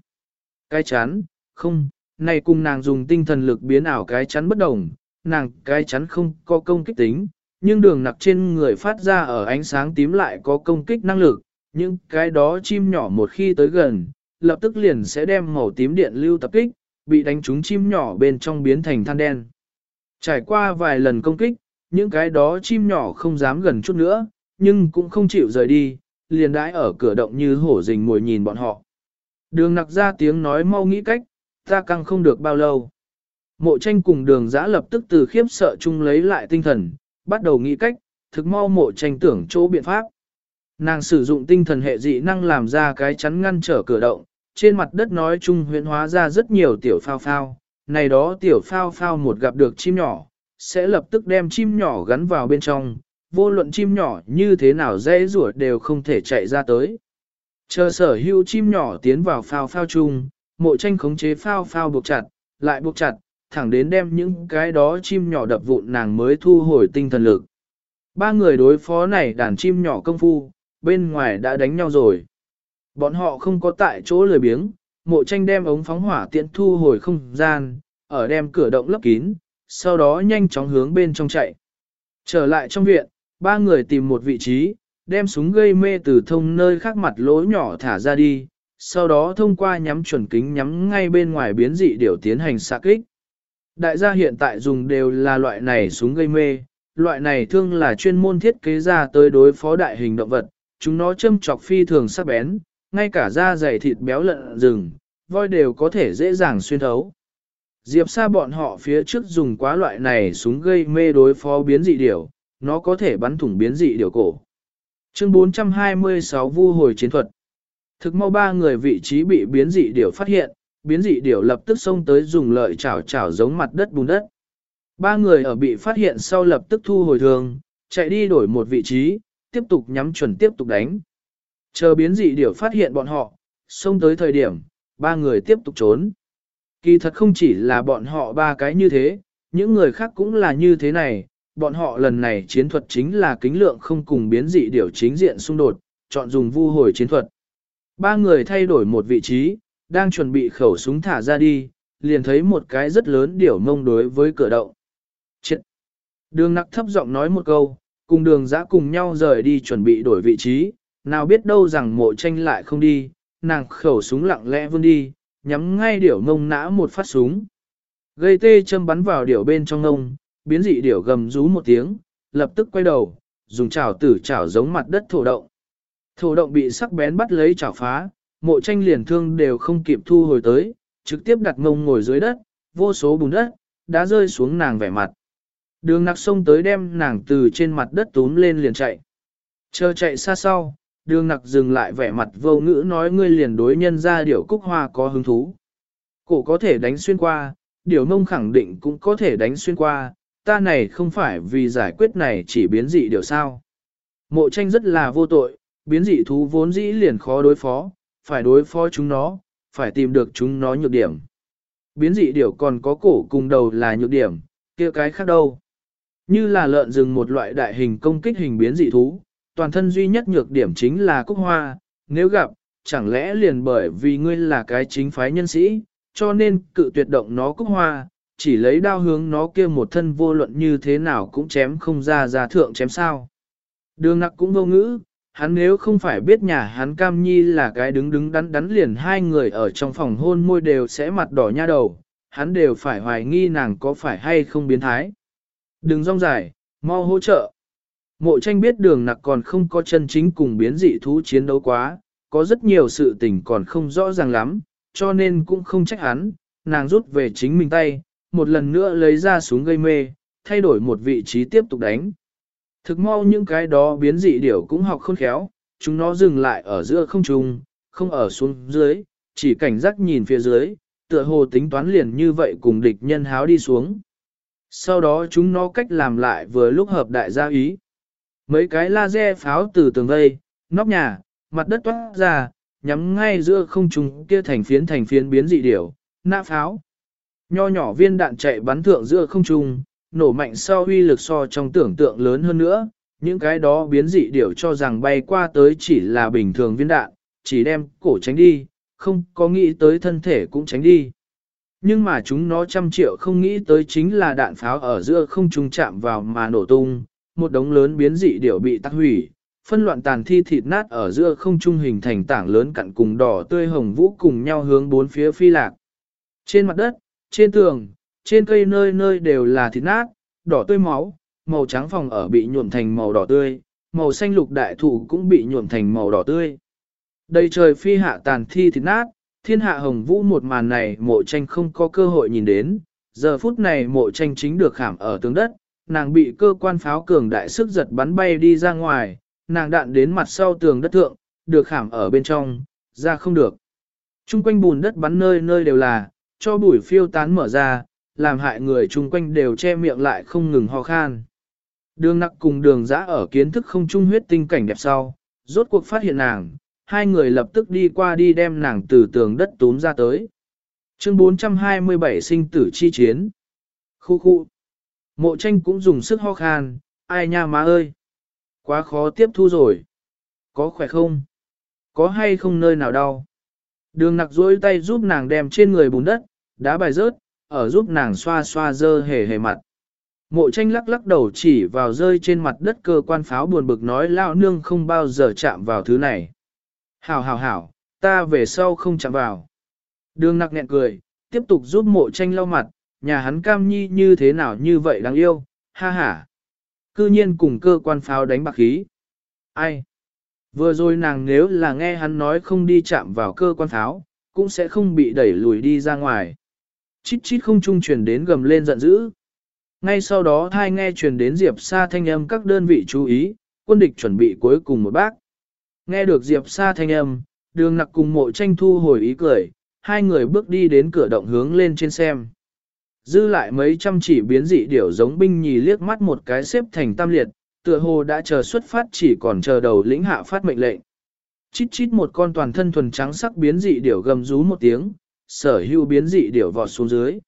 Cái chắn, không, này cùng nàng dùng tinh thần lực biến ảo cái chắn bất đồng, nàng cái chắn không có công kích tính, nhưng đường nặc trên người phát ra ở ánh sáng tím lại có công kích năng lực, Những cái đó chim nhỏ một khi tới gần, lập tức liền sẽ đem màu tím điện lưu tập kích, bị đánh trúng chim nhỏ bên trong biến thành than đen. Trải qua vài lần công kích, những cái đó chim nhỏ không dám gần chút nữa, nhưng cũng không chịu rời đi, liền đãi ở cửa động như hổ rình mồi nhìn bọn họ. Đường nặc ra tiếng nói mau nghĩ cách, ta căng không được bao lâu. Mộ tranh cùng đường giã lập tức từ khiếp sợ chung lấy lại tinh thần, bắt đầu nghĩ cách, thực mau mộ tranh tưởng chỗ biện pháp. Nàng sử dụng tinh thần hệ dị năng làm ra cái chắn ngăn trở cửa động, trên mặt đất nói chung huyễn hóa ra rất nhiều tiểu phao phao, này đó tiểu phao phao một gặp được chim nhỏ, sẽ lập tức đem chim nhỏ gắn vào bên trong, vô luận chim nhỏ như thế nào dễ rủa đều không thể chạy ra tới. Chờ sở hữu chim nhỏ tiến vào phao phao chung, mộ tranh khống chế phao phao buộc chặt, lại buộc chặt, thẳng đến đem những cái đó chim nhỏ đập vụn nàng mới thu hồi tinh thần lực. Ba người đối phó này đàn chim nhỏ công phu, bên ngoài đã đánh nhau rồi. Bọn họ không có tại chỗ lười biếng, mộ tranh đem ống phóng hỏa tiện thu hồi không gian, ở đem cửa động lấp kín, sau đó nhanh chóng hướng bên trong chạy. Trở lại trong viện, ba người tìm một vị trí, đem súng gây mê từ thông nơi khác mặt lỗ nhỏ thả ra đi, sau đó thông qua nhắm chuẩn kính nhắm ngay bên ngoài biến dị điều tiến hành xạ kích. Đại gia hiện tại dùng đều là loại này súng gây mê, loại này thương là chuyên môn thiết kế ra tới đối phó đại hình động vật, chúng nó châm chọc phi thường sắc bén, ngay cả da dày thịt béo lợn rừng, voi đều có thể dễ dàng xuyên thấu. Diệp Sa bọn họ phía trước dùng quá loại này súng gây mê đối phó biến dị điểu, nó có thể bắn thủng biến dị điểu cổ. Chương 426 Vu hồi chiến thuật. Thực mau ba người vị trí bị biến dị điểu phát hiện, biến dị điểu lập tức xông tới dùng lợi chảo chảo giống mặt đất bùn đất. Ba người ở bị phát hiện sau lập tức thu hồi thường, chạy đi đổi một vị trí, tiếp tục nhắm chuẩn tiếp tục đánh. Chờ biến dị điểu phát hiện bọn họ, xông tới thời điểm, ba người tiếp tục trốn. Kỳ thật không chỉ là bọn họ ba cái như thế, những người khác cũng là như thế này, bọn họ lần này chiến thuật chính là kính lượng không cùng biến dị điểu chính diện xung đột, chọn dùng vu hồi chiến thuật. Ba người thay đổi một vị trí, đang chuẩn bị khẩu súng thả ra đi, liền thấy một cái rất lớn điểu mông đối với cửa động. Chết! Đường nặc thấp giọng nói một câu, cùng đường giã cùng nhau rời đi chuẩn bị đổi vị trí, nào biết đâu rằng mộ tranh lại không đi, nàng khẩu súng lặng lẽ vươn đi, nhắm ngay điểu mông nã một phát súng. Gây tê châm bắn vào điểu bên trong ngông, biến dị điểu gầm rú một tiếng, lập tức quay đầu, dùng chảo tử chảo giống mặt đất thổ động. Thổ động bị sắc bén bắt lấy chảo phá, mộ tranh liền thương đều không kịp thu hồi tới, trực tiếp đặt mông ngồi dưới đất, vô số bùn đất, đã rơi xuống nàng vẻ mặt. Đường nặc sông tới đem nàng từ trên mặt đất túm lên liền chạy. Chờ chạy xa sau, đường nặc dừng lại vẻ mặt vô ngữ nói ngươi liền đối nhân ra điểu cúc hoa có hứng thú. Cổ có thể đánh xuyên qua, điểu mông khẳng định cũng có thể đánh xuyên qua, ta này không phải vì giải quyết này chỉ biến dị điều sao. Mộ tranh rất là vô tội, biến dị thú vốn dĩ liền khó đối phó, phải đối phó chúng nó, phải tìm được chúng nó nhược điểm. Biến dị điểu còn có cổ cùng đầu là nhược điểm, kia cái khác đâu. Như là lợn rừng một loại đại hình công kích hình biến dị thú, toàn thân duy nhất nhược điểm chính là cúc hoa, nếu gặp, chẳng lẽ liền bởi vì ngươi là cái chính phái nhân sĩ, cho nên cự tuyệt động nó cúc hoa, chỉ lấy đao hướng nó kia một thân vô luận như thế nào cũng chém không ra ra thượng chém sao. Đường nặc cũng vô ngữ, hắn nếu không phải biết nhà hắn cam nhi là cái đứng đứng đắn đắn liền hai người ở trong phòng hôn môi đều sẽ mặt đỏ nha đầu, hắn đều phải hoài nghi nàng có phải hay không biến thái. Đừng rong dài, mau hỗ trợ. Mộ tranh biết đường nặc còn không có chân chính cùng biến dị thú chiến đấu quá, có rất nhiều sự tình còn không rõ ràng lắm, cho nên cũng không trách hắn, nàng rút về chính mình tay, một lần nữa lấy ra súng gây mê, thay đổi một vị trí tiếp tục đánh. Thực mau những cái đó biến dị điểu cũng học khôn khéo, chúng nó dừng lại ở giữa không trung, không ở xuống dưới, chỉ cảnh giác nhìn phía dưới, tựa hồ tính toán liền như vậy cùng địch nhân háo đi xuống. Sau đó chúng nó cách làm lại vừa lúc hợp đại gia ý. Mấy cái laser pháo từ tường vây, nóc nhà, mặt đất toát ra, nhắm ngay giữa không trung kia thành phiến thành phiến biến dị điểu, nã pháo. Nho nhỏ viên đạn chạy bắn thượng giữa không trung, nổ mạnh sau huy lực so trong tưởng tượng lớn hơn nữa, những cái đó biến dị điểu cho rằng bay qua tới chỉ là bình thường viên đạn, chỉ đem cổ tránh đi, không có nghĩ tới thân thể cũng tránh đi. Nhưng mà chúng nó trăm triệu không nghĩ tới chính là đạn pháo ở giữa không trung chạm vào mà nổ tung, một đống lớn biến dị điểu bị tắc hủy, phân loạn tàn thi thịt nát ở giữa không trung hình thành tảng lớn cặn cùng đỏ tươi hồng vũ cùng nhau hướng bốn phía phi lạc. Trên mặt đất, trên tường, trên cây nơi nơi đều là thịt nát, đỏ tươi máu, màu trắng phòng ở bị nhuộm thành màu đỏ tươi, màu xanh lục đại thụ cũng bị nhuộm thành màu đỏ tươi. Đầy trời phi hạ tàn thi thịt nát, thiên hạ hồng vũ một màn này mộ tranh không có cơ hội nhìn đến, giờ phút này mộ tranh chính được khảm ở tướng đất, nàng bị cơ quan pháo cường đại sức giật bắn bay đi ra ngoài, nàng đạn đến mặt sau tường đất thượng, được khảm ở bên trong, ra không được. Trung quanh bùn đất bắn nơi nơi đều là, cho bụi phiêu tán mở ra, làm hại người chung quanh đều che miệng lại không ngừng ho khan. Đường nặc cùng đường giã ở kiến thức không trung huyết tinh cảnh đẹp sau, rốt cuộc phát hiện nàng, hai người lập tức đi qua đi đem nàng từ tường đất túm ra tới. Chương 427 sinh tử chi chiến. Khu khu. Mộ tranh cũng dùng sức ho khan, ai nha má ơi. Quá khó tiếp thu rồi. Có khỏe không? Có hay không nơi nào đau? Đường nặc duỗi tay giúp nàng đem trên người bùn đất, đá bài rớt, ở giúp nàng xoa xoa dơ hề hề mặt. Mộ tranh lắc lắc đầu chỉ vào rơi trên mặt đất cơ quan pháo buồn bực nói lao nương không bao giờ chạm vào thứ này. Hảo hảo hảo, ta về sau không chạm vào. Đường nặc nghẹn cười, tiếp tục giúp mộ tranh lau mặt, nhà hắn cam nhi như thế nào như vậy đáng yêu, ha ha. Cư nhiên cùng cơ quan pháo đánh bạc khí. Ai? Vừa rồi nàng nếu là nghe hắn nói không đi chạm vào cơ quan pháo, cũng sẽ không bị đẩy lùi đi ra ngoài. Chít chít không trung truyền đến gầm lên giận dữ. Ngay sau đó thai nghe truyền đến Diệp Sa thanh âm các đơn vị chú ý, quân địch chuẩn bị cuối cùng một bác. Nghe được Diệp Sa thanh âm, đường nặc cùng mộ tranh thu hồi ý cười, hai người bước đi đến cửa động hướng lên trên xem. Dư lại mấy trăm chỉ biến dị điểu giống binh nhì liếc mắt một cái xếp thành tam liệt, tựa hồ đã chờ xuất phát chỉ còn chờ đầu lĩnh hạ phát mệnh lệnh. Chít chít một con toàn thân thuần trắng sắc biến dị điểu gầm rú một tiếng, sở hữu biến dị điểu vọt xuống dưới.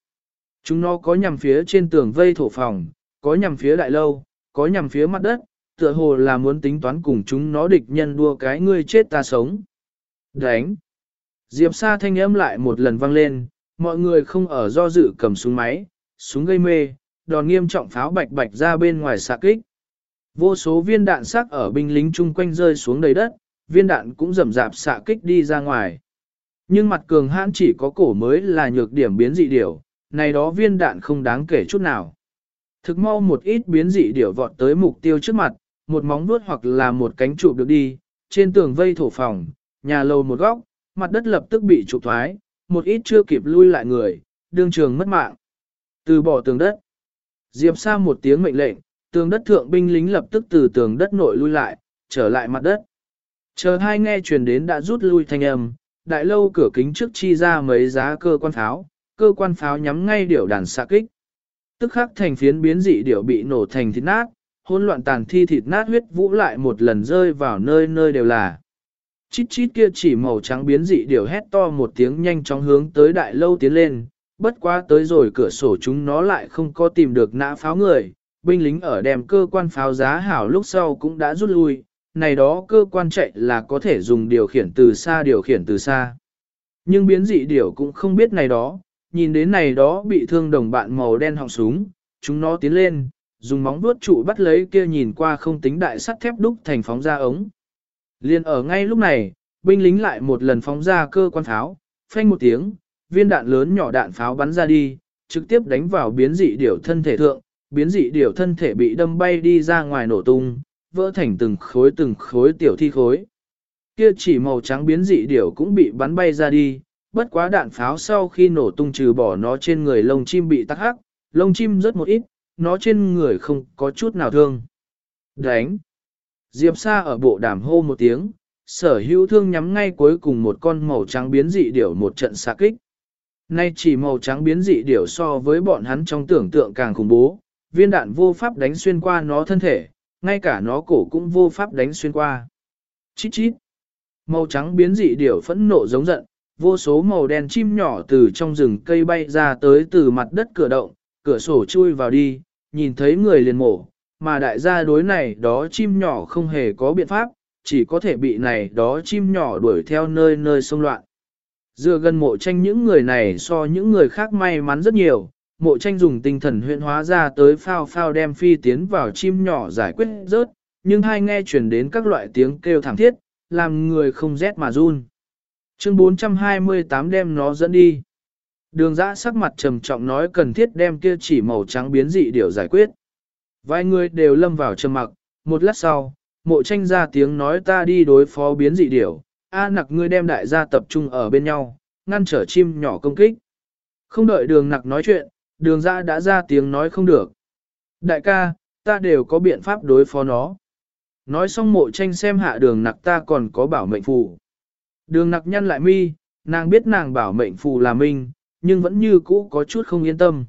Chúng nó có nhằm phía trên tường vây thổ phòng, có nhằm phía đại lâu, có nhằm phía mặt đất, tựa hồ là muốn tính toán cùng chúng nó địch nhân đua cái ngươi chết ta sống. Đánh! Diệp Sa thanh âm lại một lần vang lên, mọi người không ở do dự cầm súng máy, súng gây mê, đòn nghiêm trọng pháo bạch bạch ra bên ngoài xạ kích. Vô số viên đạn sắc ở binh lính chung quanh rơi xuống đầy đất, viên đạn cũng rầm rạp xạ kích đi ra ngoài. Nhưng mặt cường hãn chỉ có cổ mới là nhược điểm biến dị điểu, này đó viên đạn không đáng kể chút nào. Thực mau một ít biến dị điểu vọt tới mục tiêu trước mặt, một móng vuốt hoặc là một cánh chụp được đi, trên tường vây thổ phòng, nhà lầu một góc, mặt đất lập tức bị trụ thoái, một ít chưa kịp lui lại người, đương trường mất mạng. Từ bỏ tường đất. Diệp Sa một tiếng mệnh lệnh, tường đất thượng binh lính lập tức từ tường đất nội lui lại, trở lại mặt đất. Chờ hai nghe truyền đến đã rút lui thanh âm, đại lâu cửa kính trước chi ra mấy giá cơ quan pháo, cơ quan pháo nhắm ngay điểu đàn xạ kích. Tức khắc thành phiến biến dị điểu bị nổ thành thịt nát, hỗn loạn tàn thi thịt nát huyết vũ lại một lần rơi vào nơi nơi đều là. Chít chít kia chỉ màu trắng biến dị điểu hét to một tiếng nhanh chóng hướng tới đại lâu tiến lên, bất quá tới rồi cửa sổ chúng nó lại không có tìm được nã pháo người, binh lính ở đem cơ quan pháo giá hảo lúc sau cũng đã rút lui, này đó cơ quan chạy là có thể dùng điều khiển từ xa điều khiển từ xa. Nhưng biến dị điểu cũng không biết này đó, nhìn đến này đó bị thương đồng bạn màu đen họng súng, chúng nó tiến lên, dùng móng vuốt trụ bắt lấy kia nhìn qua không tính đại sắt thép đúc thành phóng ra ống. Liên ở ngay lúc này, binh lính lại một lần phóng ra cơ quan pháo, phanh một tiếng, viên đạn lớn nhỏ đạn pháo bắn ra đi, trực tiếp đánh vào biến dị điểu thân thể thượng, biến dị điểu thân thể bị đâm bay đi ra ngoài nổ tung, vỡ thành từng khối từng khối tiểu thi khối. Kia chỉ màu trắng biến dị điểu cũng bị bắn bay ra đi, bất quá đạn pháo sau khi nổ tung trừ bỏ nó trên người lông chim bị tắc hắc, lông chim rất một ít, nó trên người không có chút nào thương. Đánh! Diệp Sa ở bộ đàm hô một tiếng, sở hữu thương nhắm ngay cuối cùng một con màu trắng biến dị điểu một trận xạ kích. Nay chỉ màu trắng biến dị điểu so với bọn hắn trong tưởng tượng càng khủng bố, viên đạn vô pháp đánh xuyên qua nó thân thể, ngay cả nó cổ cũng vô pháp đánh xuyên qua. Chít chít. Màu trắng biến dị điểu phẫn nộ giống giận, vô số màu đen chim nhỏ từ trong rừng cây bay ra tới từ mặt đất cửa động, cửa sổ chui vào đi, nhìn thấy người liền mổ, mà đại gia đối này đó chim nhỏ không hề có biện pháp, chỉ có thể bị này đó chim nhỏ đuổi theo nơi nơi xông loạn. Dựa gần mộ tranh những người này so những người khác may mắn rất nhiều, mộ tranh dùng tinh thần huyện hóa ra tới phao phao đem phi tiến vào chim nhỏ giải quyết rớt, nhưng hai nghe chuyển đến các loại tiếng kêu thảm thiết, làm người không rét mà run. Chương 428 đem nó dẫn đi. Đường giã sắc mặt trầm trọng nói cần thiết đem kia chỉ màu trắng biến dị điều giải quyết. Vài người đều lâm vào trầm mặc, một lát sau, mộ tranh ra tiếng nói ta đi đối phó biến dị điểu, A nặc ngươi đem đại gia tập trung ở bên nhau, ngăn trở chim nhỏ công kích. Không đợi đường nặc nói chuyện, đường giã đã ra tiếng nói không được. Đại ca, ta đều có biện pháp đối phó nó. Nói xong mộ tranh xem hạ đường nặc ta còn có bảo mệnh phù. Đường nặc nhăn lại mi, nàng biết nàng bảo mệnh phù là mình, nhưng vẫn như cũ có chút không yên tâm.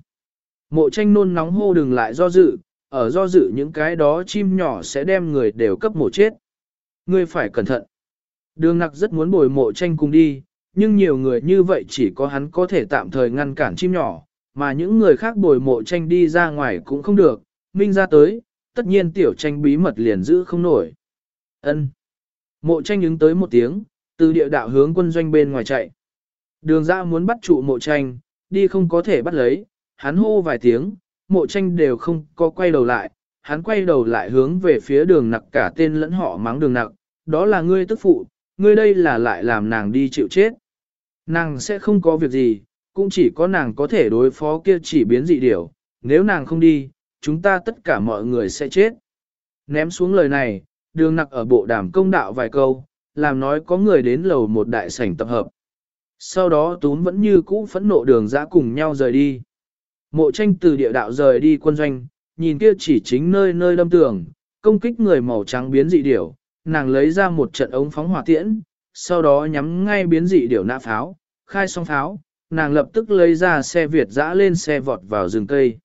Mộ tranh nôn nóng hô đừng lại do dự, ở do dự những cái đó chim nhỏ sẽ đem người đều cấp mổ chết. Ngươi phải cẩn thận. Đường nặc rất muốn bồi mộ tranh cùng đi, nhưng nhiều người như vậy chỉ có hắn có thể tạm thời ngăn cản chim nhỏ, mà những người khác bồi mộ tranh đi ra ngoài cũng không được, minh ra tới, tất nhiên tiểu tranh bí mật liền giữ không nổi. ân Mộ tranh ứng tới một tiếng, từ địa đạo hướng quân doanh bên ngoài chạy. Đường ra muốn bắt trụ mộ tranh, đi không có thể bắt lấy, hắn hô vài tiếng, mộ tranh đều không có quay đầu lại, hắn quay đầu lại hướng về phía đường nặc cả tên lẫn họ mắng đường nặc, đó là ngươi tức phụ, ngươi đây là lại làm nàng đi chịu chết. Nàng sẽ không có việc gì, cũng chỉ có nàng có thể đối phó kia chỉ biến dị điểu, nếu nàng không đi, chúng ta tất cả mọi người sẽ chết. Ném xuống lời này, đường nặc ở bộ đàm công đạo vài câu, làm nói có người đến lầu một đại sảnh tập hợp. Sau đó Tún vẫn như cũ phẫn nộ đường ra cùng nhau rời đi. Mộ tranh từ địa đạo rời đi quân doanh, nhìn kia chỉ chính nơi nơi lâm tường, công kích người màu trắng biến dị điểu, nàng lấy ra một trận ống phóng hỏa tiễn, sau đó nhắm ngay biến dị điểu nã pháo, khai xong pháo, nàng lập tức lấy ra xe Việt dã lên xe vọt vào rừng cây.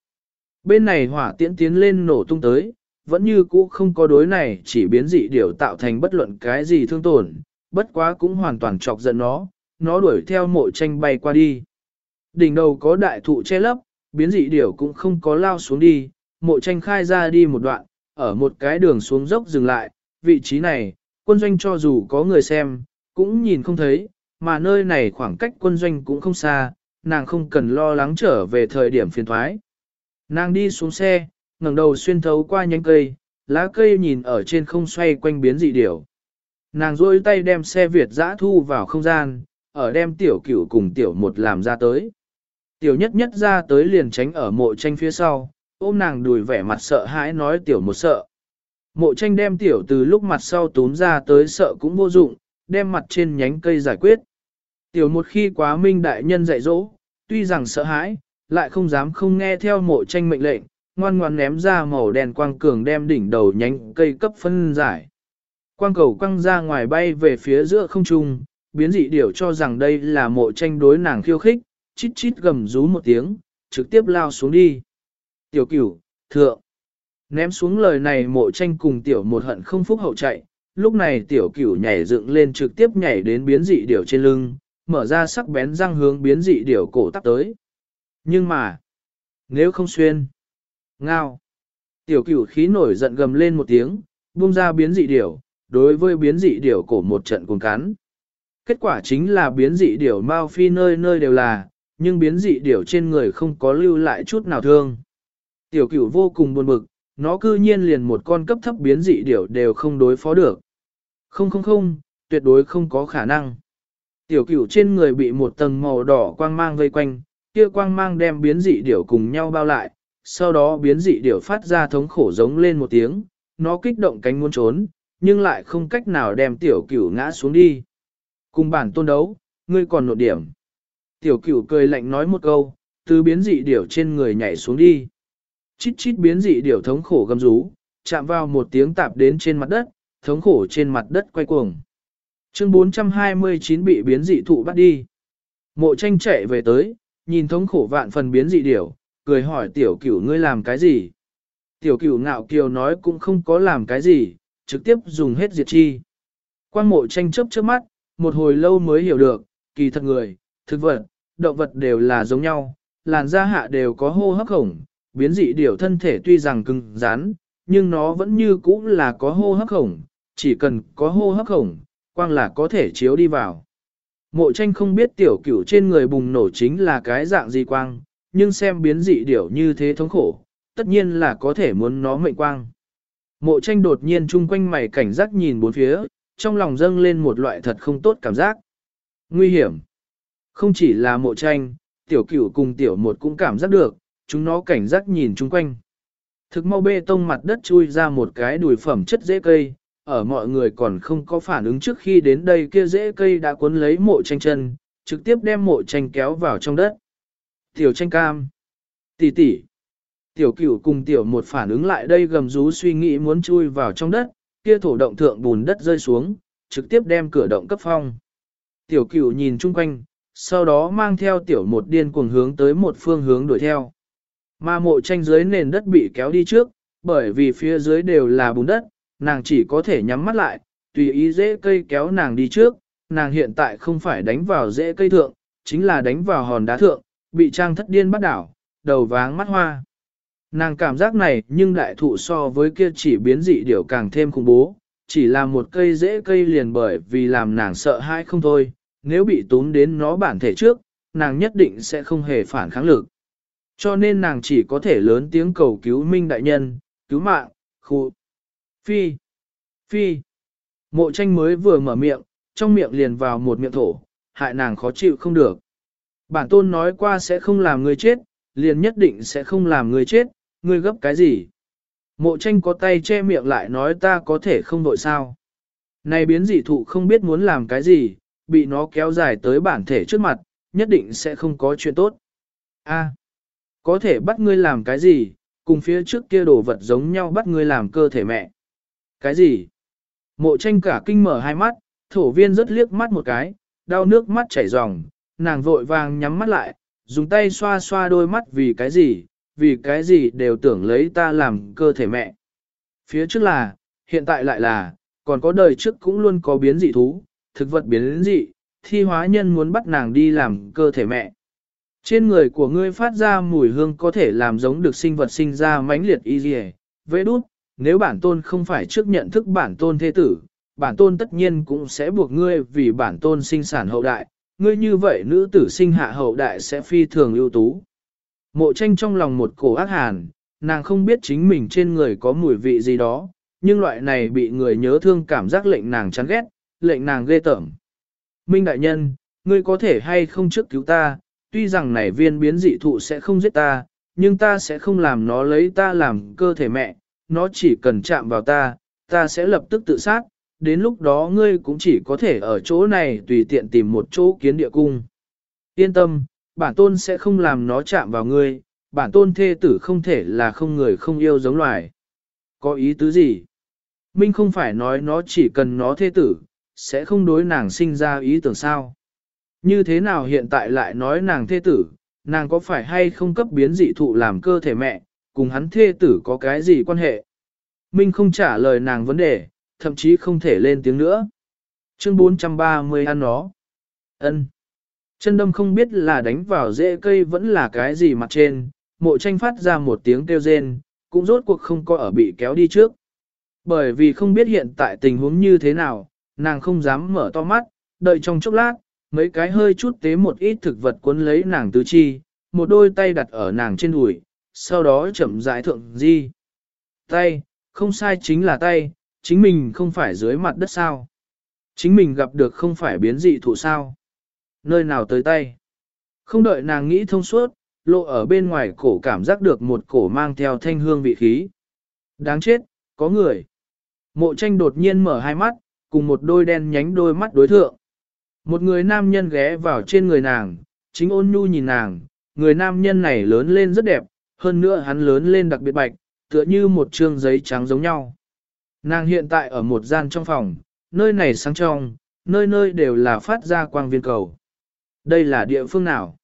Bên này hỏa tiễn tiến lên nổ tung tới, vẫn như cũ không có đối này chỉ biến dị điểu tạo thành bất luận cái gì thương tổn, bất quá cũng hoàn toàn chọc giận nó, nó đuổi theo mộ tranh bay qua đi. Đỉnh đầu có đại thụ che lấp, biến dị điểu cũng không có lao xuống đi, mộ tranh khai ra đi một đoạn, ở một cái đường xuống dốc dừng lại, vị trí này, quân doanh cho dù có người xem, cũng nhìn không thấy, mà nơi này khoảng cách quân doanh cũng không xa, nàng không cần lo lắng trở về thời điểm phiền thoái. Nàng đi xuống xe, ngẩng đầu xuyên thấu qua nhánh cây, lá cây nhìn ở trên không xoay quanh biến dị điểu. Nàng rôi tay đem xe Việt dã thu vào không gian, ở đem tiểu cửu cùng tiểu một làm ra tới. Tiểu nhất nhất ra tới liền tránh ở mộ tranh phía sau, ôm nàng đùi vẻ mặt sợ hãi nói tiểu một sợ. Mộ tranh đem tiểu từ lúc mặt sau tốn ra tới sợ cũng vô dụng, đem mặt trên nhánh cây giải quyết. Tiểu một khi quá minh đại nhân dạy dỗ, tuy rằng sợ hãi, lại không dám không nghe theo mộ tranh mệnh lệnh, ngoan ngoan ném ra màu đen quang cường đem đỉnh đầu nhánh cây cấp phân giải. Quang cầu quăng ra ngoài bay về phía giữa không trung, biến dị điểu cho rằng đây là mộ tranh đối nàng khiêu khích, chít chít gầm rú một tiếng, trực tiếp lao xuống đi. Tiểu cửu, thượng. Ném xuống lời này mộ tranh cùng tiểu một hận không phúc hậu chạy, lúc này tiểu cửu nhảy dựng lên trực tiếp nhảy đến biến dị điểu trên lưng, mở ra sắc bén răng hướng biến dị điểu cổ tắp tới. Nhưng mà, nếu không xuyên, ngao. Tiểu cửu khí nổi giận gầm lên một tiếng, buông ra biến dị điểu, đối với biến dị điểu cổ một trận cuồng cắn. Kết quả chính là biến dị điểu mau phi nơi nơi đều là, nhưng biến dị điểu trên người không có lưu lại chút nào thương. Tiểu cửu vô cùng buồn bực, nó cư nhiên liền một con cấp thấp biến dị điểu đều không đối phó được. Không không không, tuyệt đối không có khả năng. Tiểu cửu trên người bị một tầng màu đỏ quang mang vây quanh, kia quang mang đem biến dị điểu cùng nhau bao lại, sau đó biến dị điểu phát ra thống khổ giống lên một tiếng, nó kích động cánh muốn trốn, nhưng lại không cách nào đem tiểu cửu ngã xuống đi. Cùng bản tôn đấu, ngươi còn nộ điểm. Tiểu cửu cười lạnh nói một câu, từ biến dị điểu trên người nhảy xuống đi. Chít chít biến dị điểu thống khổ gầm rú, chạm vào một tiếng tạp đến trên mặt đất, thống khổ trên mặt đất quay cuồng. Chương 429 bị biến dị thụ bắt đi. Mộ tranh chạy về tới, nhìn thống khổ vạn phần biến dị điểu, cười hỏi tiểu cửu ngươi làm cái gì? Tiểu cửu ngạo kiều nói cũng không có làm cái gì, trực tiếp dùng hết diệt chi. Quan mộ tranh chấp trước mắt, một hồi lâu mới hiểu được, kỳ thật người, thực vật, động vật đều là giống nhau, làn da hạ đều có hô hấp khổng, biến dị điểu thân thể tuy rằng cứng rắn, nhưng nó vẫn như cũ là có hô hấp khổng, chỉ cần có hô hấp khổng, quang là có thể chiếu đi vào. Mộ tranh không biết tiểu cửu trên người bùng nổ chính là cái dạng gì quang, nhưng xem biến dị điểu như thế thống khổ, tất nhiên là có thể muốn nó mệnh quang. Mộ tranh đột nhiên chung quanh mày cảnh giác nhìn bốn phía, trong lòng dâng lên một loại thật không tốt cảm giác. Nguy hiểm. Không chỉ là mộ tranh, tiểu cửu cùng tiểu một cũng cảm giác được, chúng nó cảnh giác nhìn chung quanh. Thực mau bê tông mặt đất chui ra một cái đùi phẩm chất dễ cây, ở mọi người còn không có phản ứng trước khi đến đây kia rễ cây đã cuốn lấy mộ tranh chân, trực tiếp đem mộ tranh kéo vào trong đất. Tiểu tranh cam. Tỷ tỷ. Tiểu cửu cùng tiểu một phản ứng lại đây gầm rú suy nghĩ muốn chui vào trong đất, kia thổ động thượng bùn đất rơi xuống, trực tiếp đem cửa động cấp phong. Tiểu cửu nhìn chung quanh, sau đó mang theo tiểu một điên cuồng hướng tới một phương hướng đuổi theo. Mà mộ tranh dưới nền đất bị kéo đi trước, bởi vì phía dưới đều là bùn đất, nàng chỉ có thể nhắm mắt lại, tùy ý dễ cây kéo nàng đi trước, nàng hiện tại không phải đánh vào dễ cây thượng, chính là đánh vào hòn đá thượng, bị trang thất điên bắt đảo, đầu váng mắt hoa. Nàng cảm giác này nhưng đại thụ so với kia chỉ biến dị điều càng thêm khủng bố, chỉ là một cây dễ cây liền bởi vì làm nàng sợ hãi không thôi, nếu bị túm đến nó bản thể trước, nàng nhất định sẽ không hề phản kháng lực. Cho nên nàng chỉ có thể lớn tiếng cầu cứu minh đại nhân, cứu mạng, khu. Phi, phi. Mộ tranh mới vừa mở miệng, trong miệng liền vào một miệng thổ, hại nàng khó chịu không được. Bản tôn nói qua sẽ không làm người chết, liền nhất định sẽ không làm người chết, ngươi gấp cái gì? Mộ tranh có tay che miệng lại nói ta có thể không đội sao. Này biến dị thụ không biết muốn làm cái gì, bị nó kéo dài tới bản thể trước mặt, nhất định sẽ không có chuyện tốt. A, có thể bắt ngươi làm cái gì, cùng phía trước kia đồ vật giống nhau bắt ngươi làm cơ thể mẹ. Cái gì? Mộ tranh cả kinh mở hai mắt, thổ viên rất liếc mắt một cái, đau nước mắt chảy ròng, nàng vội vàng nhắm mắt lại, dùng tay xoa xoa đôi mắt vì cái gì, vì cái gì đều tưởng lấy ta làm cơ thể mẹ. Phía trước là, hiện tại lại là, còn có đời trước cũng luôn có biến dị thú, thực vật biến dị, thi hóa nhân muốn bắt nàng đi làm cơ thể mẹ. Trên người của ngươi phát ra mùi hương có thể làm giống được sinh vật sinh ra mãnh liệt y dì Vê đút, nếu bản tôn không phải trước nhận thức bản tôn thế tử, bản tôn tất nhiên cũng sẽ buộc ngươi vì bản tôn sinh sản hậu đại, ngươi như vậy nữ tử sinh hạ hậu đại sẽ phi thường ưu tú. Mộ tranh trong lòng một cổ ác hàn, nàng không biết chính mình trên người có mùi vị gì đó, nhưng loại này bị người nhớ thương cảm giác lệnh nàng chán ghét, lệnh nàng ghê tởm. Minh đại nhân, ngươi có thể hay không trước cứu ta, tuy rằng này viên biến dị thụ sẽ không giết ta, nhưng ta sẽ không làm nó lấy ta làm cơ thể mẹ, nó chỉ cần chạm vào ta, ta sẽ lập tức tự sát, đến lúc đó ngươi cũng chỉ có thể ở chỗ này tùy tiện tìm một chỗ kiến địa cung. Yên tâm, bản tôn sẽ không làm nó chạm vào ngươi, bản tôn thê tử không thể là không người không yêu giống loài. Có ý tứ gì? Minh không phải nói nó chỉ cần nó thê tử, sẽ không đối nàng sinh ra ý tưởng sao. Như thế nào hiện tại lại nói nàng thê tử, nàng có phải hay không cấp biến dị thụ làm cơ thể mẹ, cùng hắn thê tử có cái gì quan hệ? Minh không trả lời nàng vấn đề, thậm chí không thể lên tiếng nữa. Chương 430 ăn nó. ân Chân đâm không biết là đánh vào rễ cây vẫn là cái gì mặt trên, mộ tranh phát ra một tiếng kêu rên, cũng rốt cuộc không có ở bị kéo đi trước. Bởi vì không biết hiện tại tình huống như thế nào, nàng không dám mở to mắt, đợi trong chốc lát, mấy cái hơi chút tế một ít thực vật cuốn lấy nàng tứ chi, một đôi tay đặt ở nàng trên đùi, sau đó chậm rãi thượng di. Tay, không sai chính là tay, chính mình không phải dưới mặt đất sao. Chính mình gặp được không phải biến dị thụ sao. Nơi nào tới tay. Không đợi nàng nghĩ thông suốt, lộ ở bên ngoài cổ cảm giác được một cổ mang theo thanh hương vị khí. Đáng chết, có người. Mộ tranh đột nhiên mở hai mắt, cùng một đôi đen nhánh đôi mắt đối thượng. Một người nam nhân ghé vào trên người nàng, chính ôn nhu nhìn nàng, người nam nhân này lớn lên rất đẹp, hơn nữa hắn lớn lên đặc biệt bạch, tựa như một trương giấy trắng giống nhau. Nàng hiện tại ở một gian trong phòng, nơi này sáng trong, nơi nơi đều là phát ra quang viên cầu. Đây là địa phương nào?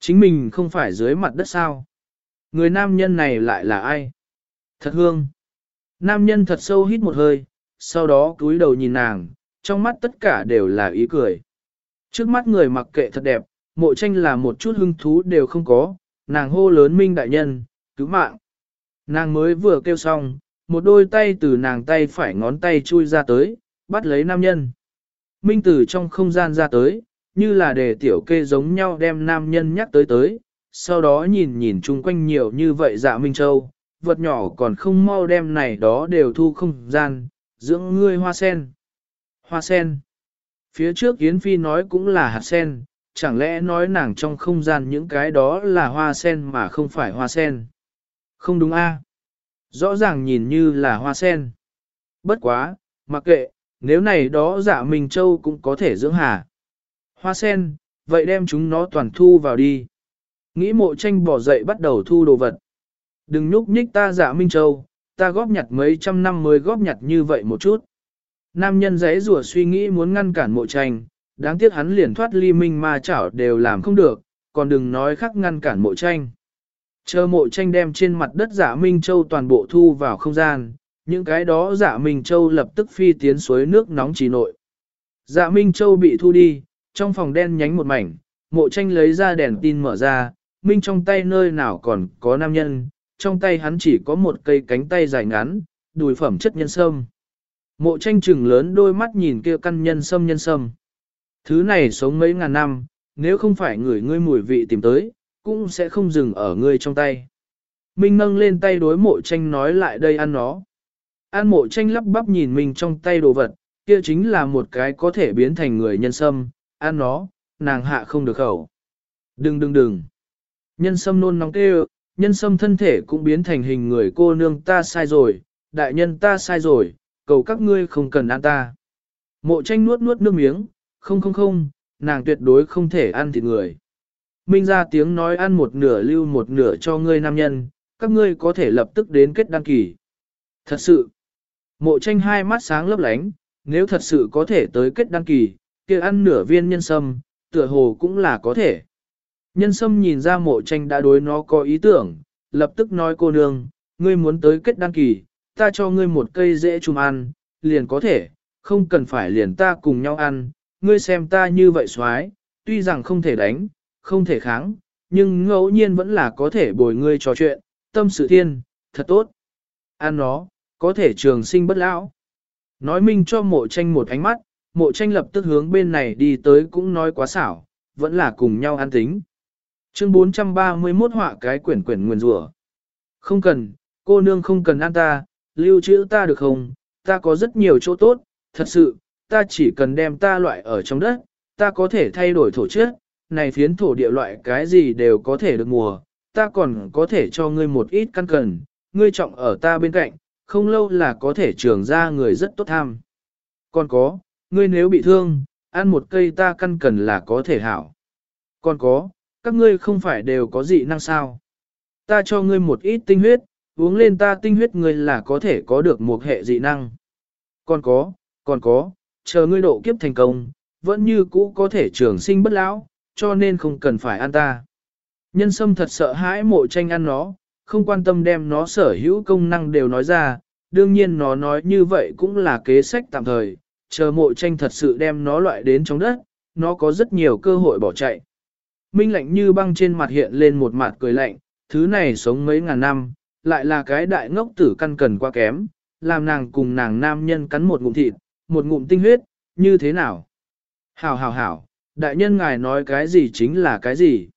Chính mình không phải dưới mặt đất sao? Người nam nhân này lại là ai? Thật hương. Nam nhân thật sâu hít một hơi, sau đó cúi đầu nhìn nàng, trong mắt tất cả đều là ý cười. Trước mắt người mặc kệ thật đẹp, mộ tranh là một chút hưng thú đều không có, nàng hô lớn minh đại nhân, cứu mạng. Nàng mới vừa kêu xong, một đôi tay từ nàng tay phải ngón tay chui ra tới, bắt lấy nam nhân. Minh từ trong không gian ra tới, như là để tiểu kê giống nhau đem nam nhân nhắc tới tới, sau đó nhìn nhìn chung quanh nhiều như vậy dạ Minh Châu, vật nhỏ còn không mau đem này đó đều thu không gian, dưỡng ngươi hoa sen. Hoa sen. Phía trước Yến Phi nói cũng là hạt sen, chẳng lẽ nói nàng trong không gian những cái đó là hoa sen mà không phải hoa sen. Không đúng a? À? Rõ ràng nhìn như là hoa sen. Bất quá, mặc kệ, nếu này đó dạ Minh Châu cũng có thể dưỡng hà. Hoa sen, vậy đem chúng nó toàn thu vào đi. Nghĩ mộ tranh bỏ dậy bắt đầu thu đồ vật. Đừng nhúc nhích ta dạ Minh Châu, ta góp nhặt mấy trăm năm mới góp nhặt như vậy một chút. Nam nhân giấy rùa suy nghĩ muốn ngăn cản mộ tranh, đáng tiếc hắn liền thoát ly minh ma chảo đều làm không được, còn đừng nói khắc ngăn cản mộ tranh. Chờ mộ tranh đem trên mặt đất giả Minh Châu toàn bộ thu vào không gian, những cái đó giả Minh Châu lập tức phi tiến suối nước nóng trì nội. Dạ Minh Châu bị thu đi, trong phòng đen nhánh một mảnh, mộ tranh lấy ra đèn tin mở ra, Minh trong tay nơi nào còn có nam nhân, trong tay hắn chỉ có một cây cánh tay dài ngắn, đùi phẩm chất nhân sâm. Mộ tranh trừng lớn đôi mắt nhìn kia căn nhân sâm nhân sâm. Thứ này sống mấy ngàn năm, nếu không phải người ngươi mùi vị tìm tới, cũng sẽ không dừng ở ngươi trong tay. Minh nâng lên tay đối mộ tranh nói lại đây ăn nó. An mộ tranh lắp bắp nhìn mình trong tay đồ vật, kia chính là một cái có thể biến thành người nhân sâm, ăn nó, nàng hạ không được khẩu. Đừng đừng đừng. Nhân sâm nôn nóng kêu, nhân sâm thân thể cũng biến thành hình người cô nương ta sai rồi, đại nhân ta sai rồi, cầu các ngươi không cần ăn ta. Mộ tranh nuốt nuốt nước miếng, không không không, nàng tuyệt đối không thể ăn thịt người. Minh ra tiếng nói ăn một nửa lưu một nửa cho ngươi nam nhân, các ngươi có thể lập tức đến kết đăng kỳ. Thật sự, mộ tranh hai mắt sáng lấp lánh, nếu thật sự có thể tới kết đăng kỳ, kia ăn nửa viên nhân sâm, tựa hồ cũng là có thể. Nhân sâm nhìn ra mộ tranh đã đối nó có ý tưởng, lập tức nói cô nương, ngươi muốn tới kết đăng kỳ, ta cho ngươi một cây dễ chùm ăn, liền có thể, không cần phải liền ta cùng nhau ăn, ngươi xem ta như vậy xoái, tuy rằng không thể đánh, không thể kháng, nhưng ngẫu nhiên vẫn là có thể bồi ngươi trò chuyện, tâm sự thiên, thật tốt. Ăn nó, có thể trường sinh bất lão. Nói minh cho mộ tranh một ánh mắt, mộ tranh lập tức hướng bên này đi tới cũng nói quá xảo, vẫn là cùng nhau ăn tính. Chương 431 họa cái quyển quyển nguyền rủa Không cần, cô nương không cần ăn ta, lưu trữ ta được không, ta có rất nhiều chỗ tốt, thật sự, ta chỉ cần đem ta loại ở trong đất, ta có thể thay đổi thổ chất, này phiến thổ địa loại cái gì đều có thể được mùa, ta còn có thể cho ngươi một ít căn cần, ngươi trọng ở ta bên cạnh, không lâu là có thể trường ra người rất tốt tham. Còn có, ngươi nếu bị thương, ăn một cây ta căn cần là có thể hảo. Còn có, các ngươi không phải đều có dị năng sao. Ta cho ngươi một ít tinh huyết, uống lên ta tinh huyết ngươi là có thể có được một hệ dị năng. Còn có, còn có, chờ ngươi độ kiếp thành công, vẫn như cũ có thể trường sinh bất lão, cho nên không cần phải ăn ta. Nhân sâm thật sợ hãi mộ tranh ăn nó, không quan tâm đem nó sở hữu công năng đều nói ra, đương nhiên nó nói như vậy cũng là kế sách tạm thời, chờ mộ tranh thật sự đem nó loại đến trong đất, nó có rất nhiều cơ hội bỏ chạy. Minh lạnh như băng trên mặt hiện lên một mặt cười lạnh, thứ này sống mấy ngàn năm, lại là cái đại ngốc tử căn cần quá kém, làm nàng cùng nàng nam nhân cắn một ngụm thịt, một ngụm tinh huyết, như thế nào? Hảo hảo hảo, đại nhân ngài nói cái gì chính là cái gì?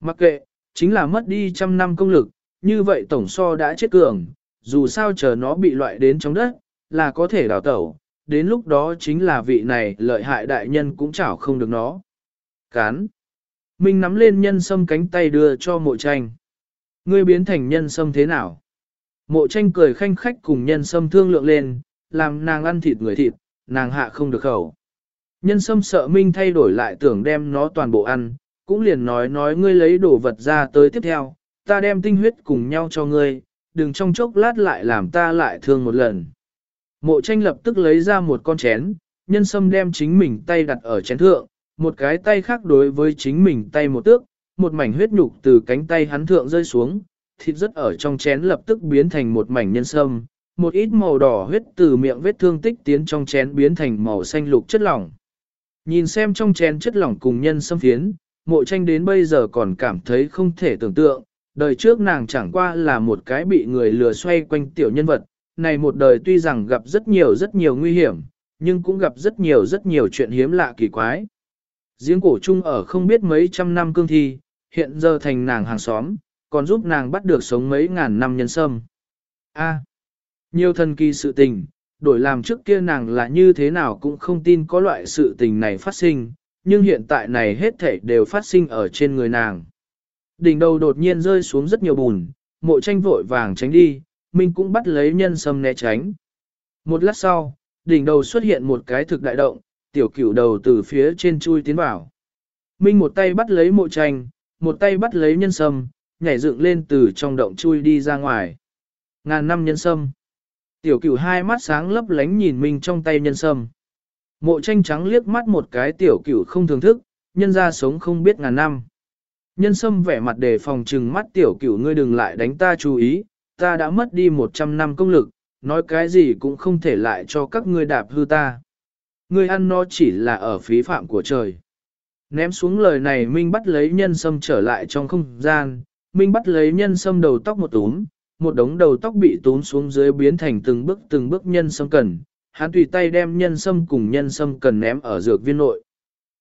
Mặc kệ, chính là mất đi trăm năm công lực, như vậy tổng so đã chết cường, dù sao chờ nó bị loại đến trong đất, là có thể đào tẩu, đến lúc đó chính là vị này lợi hại đại nhân cũng chảo không được nó. Cán. Minh nắm lên nhân sâm cánh tay đưa cho mộ tranh. Ngươi biến thành nhân sâm thế nào? Mộ tranh cười khanh khách cùng nhân sâm thương lượng lên, làm nàng ăn thịt người thịt, nàng hạ không được khẩu. Nhân sâm sợ Minh thay đổi lại tưởng đem nó toàn bộ ăn, cũng liền nói nói ngươi lấy đồ vật ra tới tiếp theo, ta đem tinh huyết cùng nhau cho ngươi, đừng trong chốc lát lại làm ta lại thương một lần. Mộ tranh lập tức lấy ra một con chén, nhân sâm đem chính mình tay đặt ở chén thượng, một cái tay khác đối với chính mình tay một tước, một mảnh huyết nhục từ cánh tay hắn thượng rơi xuống, thịt rất ở trong chén lập tức biến thành một mảnh nhân sâm, một ít màu đỏ huyết từ miệng vết thương tích tiến trong chén biến thành màu xanh lục chất lỏng. Nhìn xem trong chén chất lỏng cùng nhân xâm phiến, mộ tranh đến bây giờ còn cảm thấy không thể tưởng tượng, đời trước nàng chẳng qua là một cái bị người lừa xoay quanh tiểu nhân vật, này một đời tuy rằng gặp rất nhiều rất nhiều nguy hiểm, nhưng cũng gặp rất nhiều rất nhiều chuyện hiếm lạ kỳ quái. Giếng cổ chung ở không biết mấy trăm năm cương thi, hiện giờ thành nàng hàng xóm, còn giúp nàng bắt được sống mấy ngàn năm nhân sâm. A nhiều thần kỳ sự tình, đổi làm trước kia nàng là như thế nào cũng không tin có loại sự tình này phát sinh, nhưng hiện tại này hết thảy đều phát sinh ở trên người nàng. Đỉnh đầu đột nhiên rơi xuống rất nhiều bùn, mộ tranh vội vàng tránh đi, Minh cũng bắt lấy nhân sâm né tránh. Một lát sau, đỉnh đầu xuất hiện một cái thực đại động, tiểu cửu đầu từ phía trên chui tiến vào. Minh một tay bắt lấy mộ tranh, một tay bắt lấy nhân sâm, nhảy dựng lên từ trong động chui đi ra ngoài. Ngàn năm nhân sâm. Tiểu cửu hai mắt sáng lấp lánh nhìn mình trong tay nhân sâm. Mộ tranh trắng liếc mắt một cái tiểu cửu không thường thức, nhân ra sống không biết ngàn năm. Nhân sâm vẻ mặt đề phòng trừng mắt tiểu cửu ngươi đừng lại đánh ta chú ý, ta đã mất đi 100 năm công lực, nói cái gì cũng không thể lại cho các ngươi đạp hư ta. Ngươi ăn nó chỉ là ở phí phạm của trời. Ném xuống lời này Minh bắt lấy nhân sâm trở lại trong không gian, Minh bắt lấy nhân sâm đầu tóc một túm, một đống đầu tóc bị tốn xuống dưới biến thành từng bước từng bước nhân sâm cần, hắn tùy tay đem nhân sâm cùng nhân sâm cần ném ở dược viên nội.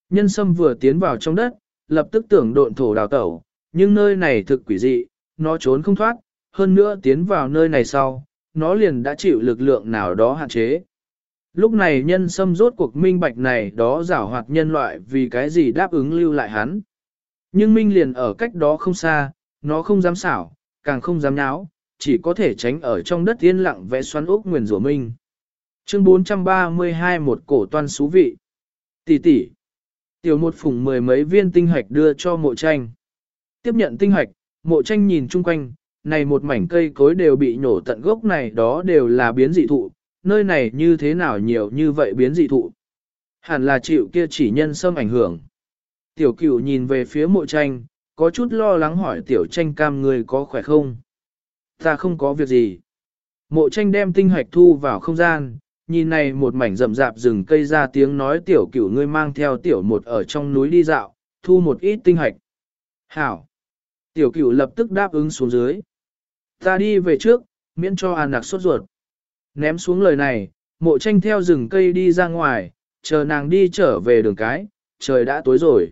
Nhân sâm vừa tiến vào trong đất, lập tức tưởng độn thổ đào tẩu, nhưng nơi này thực quỷ dị, nó trốn không thoát, hơn nữa tiến vào nơi này sau, nó liền đã chịu lực lượng nào đó hạn chế. Lúc này nhân sâm rốt cuộc minh bạch này đó giảo hoạt nhân loại vì cái gì đáp ứng lưu lại hắn. Nhưng minh liền ở cách đó không xa, nó không dám xảo, càng không dám nháo, chỉ có thể tránh ở trong đất yên lặng vẽ xoắn ốc nguyền rủa minh. Chương 432 một cổ toan xú vị. Tỷ tỷ. Tiểu một phùng mười mấy viên tinh hạch đưa cho mộ tranh. Tiếp nhận tinh hạch, mộ tranh nhìn chung quanh, này một mảnh cây cối đều bị nhổ tận gốc này đó đều là biến dị thụ, nơi này như thế nào nhiều như vậy biến dị thụ. Hẳn là chịu kia chỉ nhân xâm ảnh hưởng. Tiểu cửu nhìn về phía mộ tranh, có chút lo lắng hỏi tiểu tranh cam người có khỏe không? Ta không có việc gì. Mộ tranh đem tinh hạch thu vào không gian, nhìn này một mảnh rậm rạp rừng cây ra tiếng nói tiểu cửu ngươi mang theo tiểu một ở trong núi đi dạo, thu một ít tinh hạch. Hảo! Tiểu cửu lập tức đáp ứng xuống dưới. Ta đi về trước, miễn cho an nặc sốt ruột. Ném xuống lời này, mộ tranh theo rừng cây đi ra ngoài, chờ nàng đi trở về đường cái, trời đã tối rồi.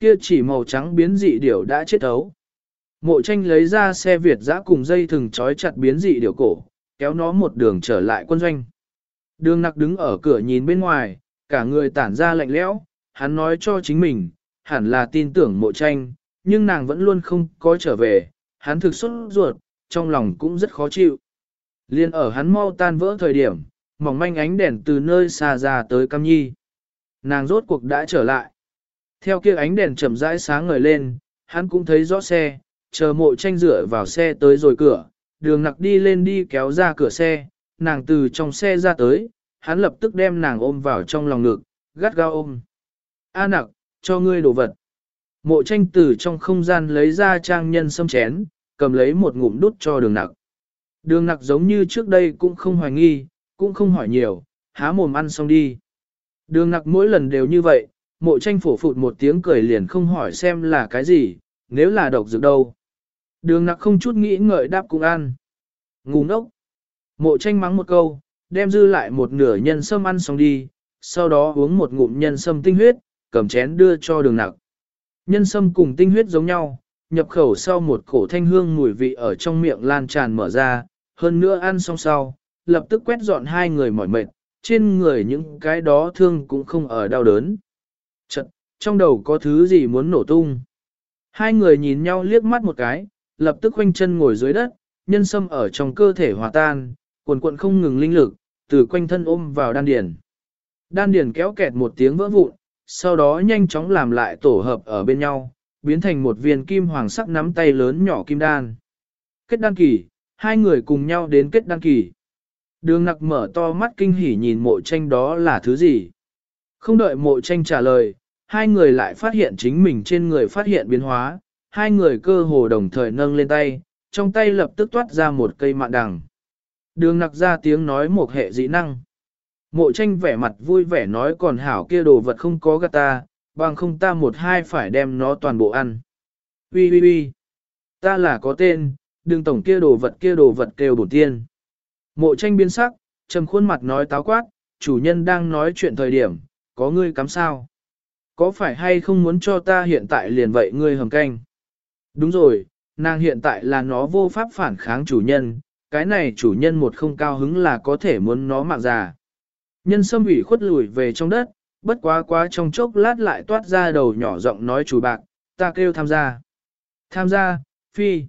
Kia chỉ màu trắng biến dị điểu đã chết ấu. Mộ tranh lấy ra xe Việt giã cùng dây thừng trói chặt biến dị điều cổ, kéo nó một đường trở lại quân doanh. Đường nặc đứng ở cửa nhìn bên ngoài, cả người tản ra lạnh lẽo, hắn nói cho chính mình, hẳn là tin tưởng mộ tranh, nhưng nàng vẫn luôn không có trở về, hắn thực xuất ruột, trong lòng cũng rất khó chịu. Liên ở hắn mau tan vỡ thời điểm, mỏng manh ánh đèn từ nơi xa ra tới cam nhi. Nàng rốt cuộc đã trở lại. Theo kia ánh đèn chậm rãi sáng ngời lên, hắn cũng thấy rõ xe, chờ mộ tranh rửa vào xe tới rồi cửa, đường nặc đi lên đi kéo ra cửa xe, nàng từ trong xe ra tới, hắn lập tức đem nàng ôm vào trong lòng ngực, gắt gao ôm. A nặc, cho ngươi đồ vật. Mộ tranh từ trong không gian lấy ra trang nhân sâm chén, cầm lấy một ngụm đút cho đường nặc. Đường nặc giống như trước đây cũng không hoài nghi, cũng không hỏi nhiều, há mồm ăn xong đi. Đường nặc mỗi lần đều như vậy, mộ tranh phổ phụt một tiếng cười liền không hỏi xem là cái gì, nếu là độc dược đâu. Đường nặc không chút nghĩ ngợi đáp cùng ăn. Ngu ngốc. Mộ tranh mắng một câu, đem dư lại một nửa nhân sâm ăn xong đi, sau đó uống một ngụm nhân sâm tinh huyết, cầm chén đưa cho đường nặc. Nhân sâm cùng tinh huyết giống nhau, nhập khẩu sau một cổ thanh hương mùi vị ở trong miệng lan tràn mở ra, hơn nữa ăn xong sau, lập tức quét dọn hai người mỏi mệt, trên người những cái đó thương cũng không ở đau đớn. Chật, trong đầu có thứ gì muốn nổ tung. Hai người nhìn nhau liếc mắt một cái, lập tức khoanh chân ngồi dưới đất, nhân sâm ở trong cơ thể hòa tan, cuồn cuộn không ngừng linh lực, từ quanh thân ôm vào đan điển Đan điển kéo kẹt một tiếng vỡ vụn, sau đó nhanh chóng làm lại tổ hợp ở bên nhau, biến thành một viên kim hoàng sắc nắm tay lớn nhỏ kim đan. Kết đan kỳ, hai người cùng nhau đến kết đan kỳ. Đường nặc mở to mắt kinh hỉ nhìn mộ tranh đó là thứ gì. Không đợi mộ tranh trả lời, hai người lại phát hiện chính mình trên người phát hiện biến hóa, hai người cơ hồ đồng thời nâng lên tay, trong tay lập tức toát ra một cây mạn đằng. Đường nặc ra tiếng nói một hệ dị năng. Mộ tranh vẻ mặt vui vẻ nói còn hảo kia đồ vật không có gắt ta, bằng không ta một hai phải đem nó toàn bộ ăn. Ui ui ui, ta là có tên, đừng tổng kia đồ vật kia đồ vật kêu bổn tiên. Mộ tranh biến sắc, trầm khuôn mặt nói táo quát, chủ nhân đang nói chuyện thời điểm, có ngươi cắm sao? Có phải hay không muốn cho ta hiện tại liền vậy ngươi hầm canh? Đúng rồi, nàng hiện tại là nó vô pháp phản kháng chủ nhân, cái này chủ nhân một không cao hứng là có thể muốn nó mạng già. Nhân sâm ủy khuất lùi về trong đất, bất quá quá trong chốc lát lại toát ra đầu nhỏ giọng nói chủ bạc, ta kêu tham gia. Tham gia, phi.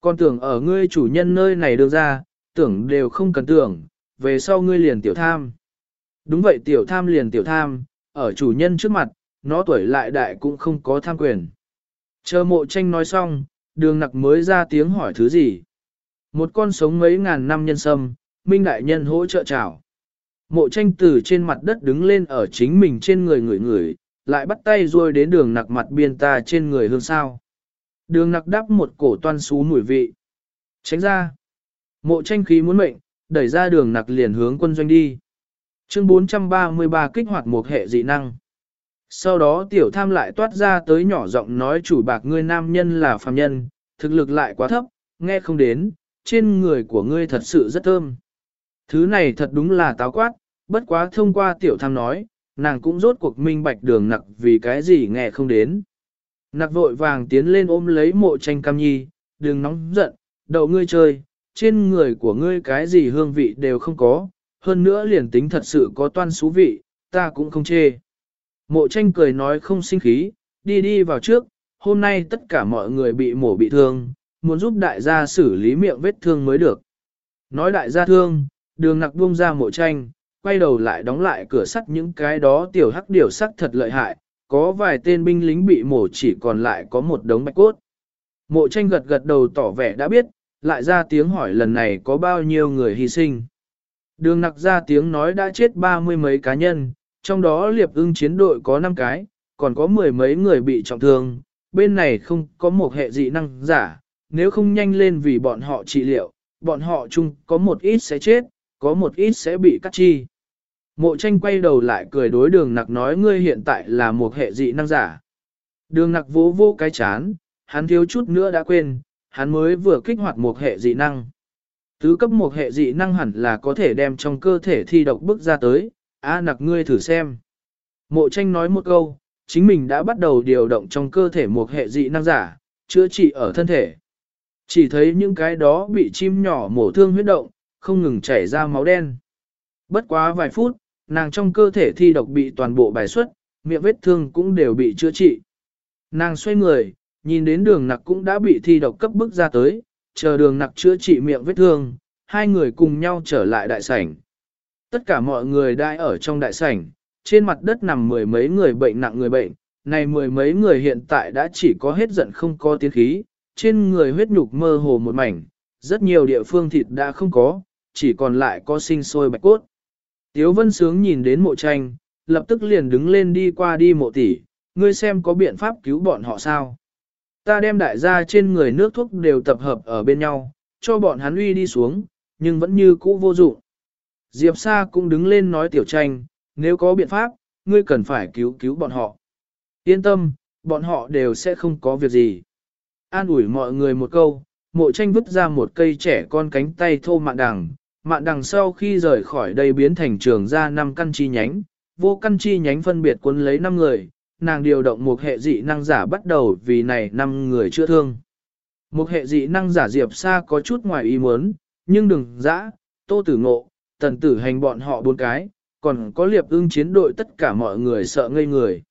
Con tưởng ở ngươi chủ nhân nơi này được ra, tưởng đều không cần tưởng, về sau ngươi liền tiểu tham. Đúng vậy tiểu tham liền tiểu tham, ở chủ nhân trước mặt, nó tuổi lại đại cũng không có tham quyền. Chờ mộ tranh nói xong, đường nặc mới ra tiếng hỏi thứ gì. Một con sống mấy ngàn năm nhân sâm, minh đại nhân hỗ trợ chào. Mộ tranh từ trên mặt đất đứng lên ở chính mình trên người người người, lại bắt tay ruôi đến đường nặc mặt biên ta trên người hương sao. Đường nặc đắp một cổ toan xú mùi vị. Tránh ra. Mộ tranh khí muốn mệnh, đẩy ra đường nặc liền hướng quân doanh đi. Chương 433 kích hoạt một hệ dị năng. Sau đó tiểu tham lại toát ra tới nhỏ giọng nói chủ bạc ngươi nam nhân là phàm nhân, thực lực lại quá thấp, nghe không đến, trên người của ngươi thật sự rất thơm. Thứ này thật đúng là táo quát, bất quá thông qua tiểu tham nói, nàng cũng rốt cuộc minh bạch đường nặc vì cái gì nghe không đến. Nặc vội vàng tiến lên ôm lấy mộ tranh cam nhi, đừng nóng giận, đậu ngươi chơi, trên người của ngươi cái gì hương vị đều không có, hơn nữa liền tính thật sự có toan xú vị, ta cũng không chê. Mộ tranh cười nói không sinh khí, đi đi vào trước, hôm nay tất cả mọi người bị mổ bị thương, muốn giúp đại gia xử lý miệng vết thương mới được. Nói đại gia thương, đường nặc buông ra mộ tranh, quay đầu lại đóng lại cửa sắt những cái đó tiểu hắc điều sắc thật lợi hại, có vài tên binh lính bị mổ chỉ còn lại có một đống bạch cốt. Mộ tranh gật gật đầu tỏ vẻ đã biết, lại ra tiếng hỏi lần này có bao nhiêu người hy sinh. Đường nặc ra tiếng nói đã chết ba mươi mấy cá nhân, trong đó liệp ưng chiến đội có 5 cái, còn có mười mấy người bị trọng thương, bên này không có một hệ dị năng giả, nếu không nhanh lên vì bọn họ trị liệu, bọn họ chung có một ít sẽ chết, có một ít sẽ bị cắt chi. Mộ tranh quay đầu lại cười đối đường nặc nói ngươi hiện tại là một hệ dị năng giả. Đường nặc vỗ vô cái chán, hắn thiếu chút nữa đã quên, hắn mới vừa kích hoạt một hệ dị năng. Tứ cấp một hệ dị năng hẳn là có thể đem trong cơ thể thi độc bức ra tới, a nặc ngươi thử xem. Mộ tranh nói một câu, chính mình đã bắt đầu điều động trong cơ thể một hệ dị năng giả, chữa trị ở thân thể. Chỉ thấy những cái đó bị chim nhỏ mổ thương huyết động, không ngừng chảy ra máu đen. Bất quá vài phút, nàng trong cơ thể thi độc bị toàn bộ bài xuất, miệng vết thương cũng đều bị chữa trị. Nàng xoay người, nhìn đến đường nặc cũng đã bị thi độc cấp bức ra tới, chờ đường nặc chữa trị miệng vết thương, hai người cùng nhau trở lại đại sảnh. Tất cả mọi người đã ở trong đại sảnh, trên mặt đất nằm mười mấy người bệnh nặng người bệnh, này mười mấy người hiện tại đã chỉ có hết giận không có tiến khí, trên người huyết nhục mơ hồ một mảnh, rất nhiều địa phương thịt đã không có, chỉ còn lại có sinh sôi bạch cốt. Tiếu Vân Sướng nhìn đến mộ tranh, lập tức liền đứng lên đi qua đi mộ tỷ, ngươi xem có biện pháp cứu bọn họ sao. Ta đem đại gia trên người nước thuốc đều tập hợp ở bên nhau, cho bọn hắn uy đi xuống, nhưng vẫn như cũ vô dụng. Diệp Sa cũng đứng lên nói tiểu tranh, nếu có biện pháp, ngươi cần phải cứu cứu bọn họ. Yên tâm, bọn họ đều sẽ không có việc gì. An ủi mọi người một câu, mộ tranh vứt ra một cây trẻ con cánh tay thô mạn đằng, mạn đằng sau khi rời khỏi đây biến thành trường ra năm căn chi nhánh, vô căn chi nhánh phân biệt cuốn lấy 5 người, nàng điều động một hệ dị năng giả bắt đầu vì này 5 người chữa thương. Một hệ dị năng giả Diệp Sa có chút ngoài ý muốn, nhưng đừng dã, tô tử ngộ, tần tử hành bọn họ bốn cái, còn có liệp ưng chiến đội tất cả mọi người sợ ngây người.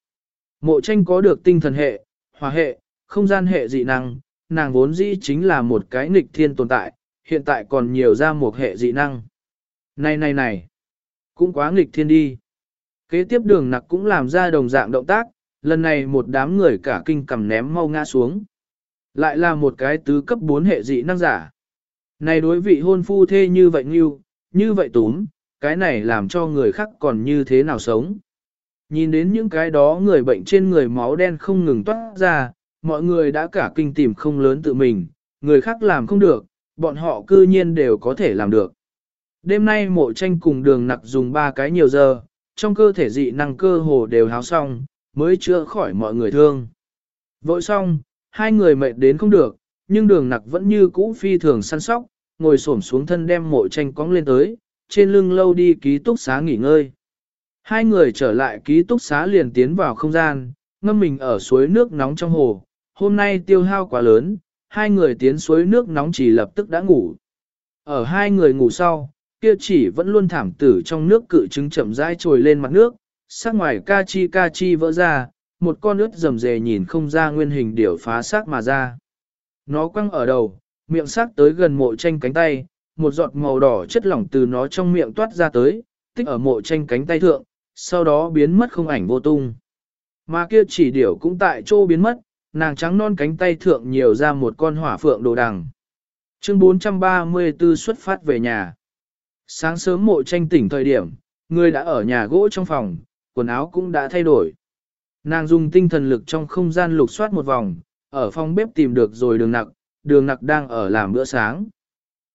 Mộ tranh có được tinh thần hệ, hòa hệ, không gian hệ dị năng, nàng vốn dĩ chính là một cái nghịch thiên tồn tại, hiện tại còn nhiều ra một hệ dị năng. Này này này, cũng quá nghịch thiên đi. Kế tiếp đường nặc cũng làm ra đồng dạng động tác, lần này một đám người cả kinh cầm ném mau ngã xuống. Lại là một cái tứ cấp 4 hệ dị năng giả. Này đối vị hôn phu thê như vậy nghiêu, như vậy túm, cái này làm cho người khác còn như thế nào sống. Nhìn đến những cái đó người bệnh trên người máu đen không ngừng toát ra, mọi người đã cả kinh tìm không lớn tự mình, người khác làm không được, bọn họ cư nhiên đều có thể làm được. Đêm nay mộ tranh cùng đường nặc dùng ba cái nhiều giờ, trong cơ thể dị năng cơ hồ đều háo xong, mới chữa khỏi mọi người thương. Vội xong, hai người mệt đến không được, nhưng đường nặc vẫn như cũ phi thường săn sóc, ngồi xổm xuống thân đem mộ tranh cóng lên tới, trên lưng lâu đi ký túc xá nghỉ ngơi. Hai người trở lại ký túc xá liền tiến vào không gian, ngâm mình ở suối nước nóng trong hồ. Hôm nay tiêu hao quá lớn, hai người tiến suối nước nóng chỉ lập tức đã ngủ. Ở hai người ngủ sau, kia chỉ vẫn luôn thảm tử trong nước cự trứng chậm rãi trồi lên mặt nước, sát ngoài ca chi ca chi vỡ ra, một con ướt rầm rề nhìn không ra nguyên hình điểu phá xác mà ra. Nó quăng ở đầu, miệng sắc tới gần mộ tranh cánh tay, một giọt màu đỏ chất lỏng từ nó trong miệng toát ra tới, tích ở mộ tranh cánh tay thượng, sau đó biến mất không ảnh vô tung. Mà kia chỉ điểu cũng tại chỗ biến mất, nàng trắng non cánh tay thượng nhiều ra một con hỏa phượng đồ đằng. Chương 434 xuất phát về nhà. Sáng sớm mộ tranh tỉnh thời điểm, người đã ở nhà gỗ trong phòng, quần áo cũng đã thay đổi. Nàng dùng tinh thần lực trong không gian lục soát một vòng, ở phòng bếp tìm được rồi đường nặng đường nặc đang ở làm bữa sáng.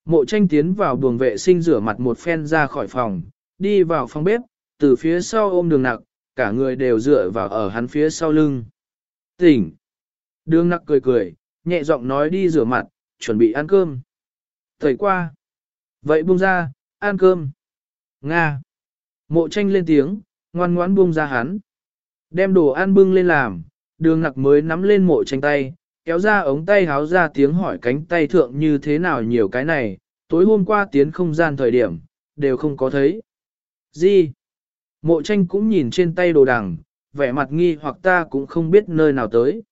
Mộ tranh tiến vào buồng vệ sinh rửa mặt một phen ra khỏi phòng, đi vào phòng bếp, từ phía sau ôm đường nặc, cả người đều dựa vào ở hắn phía sau lưng. Tỉnh! Đường nặc cười cười, nhẹ giọng nói đi rửa mặt, chuẩn bị ăn cơm. Thời qua! Vậy buông ra, ăn cơm. Nga! Mộ tranh lên tiếng, ngoan ngoãn buông ra hắn. Đem đồ ăn bưng lên làm, đường nặc mới nắm lên mộ tranh tay, kéo ra ống tay háo ra tiếng hỏi cánh tay thượng như thế nào nhiều cái này, tối hôm qua tiến không gian thời điểm, đều không có thấy. Gì? Mộ tranh cũng nhìn trên tay đồ đằng, vẻ mặt nghi hoặc ta cũng không biết nơi nào tới.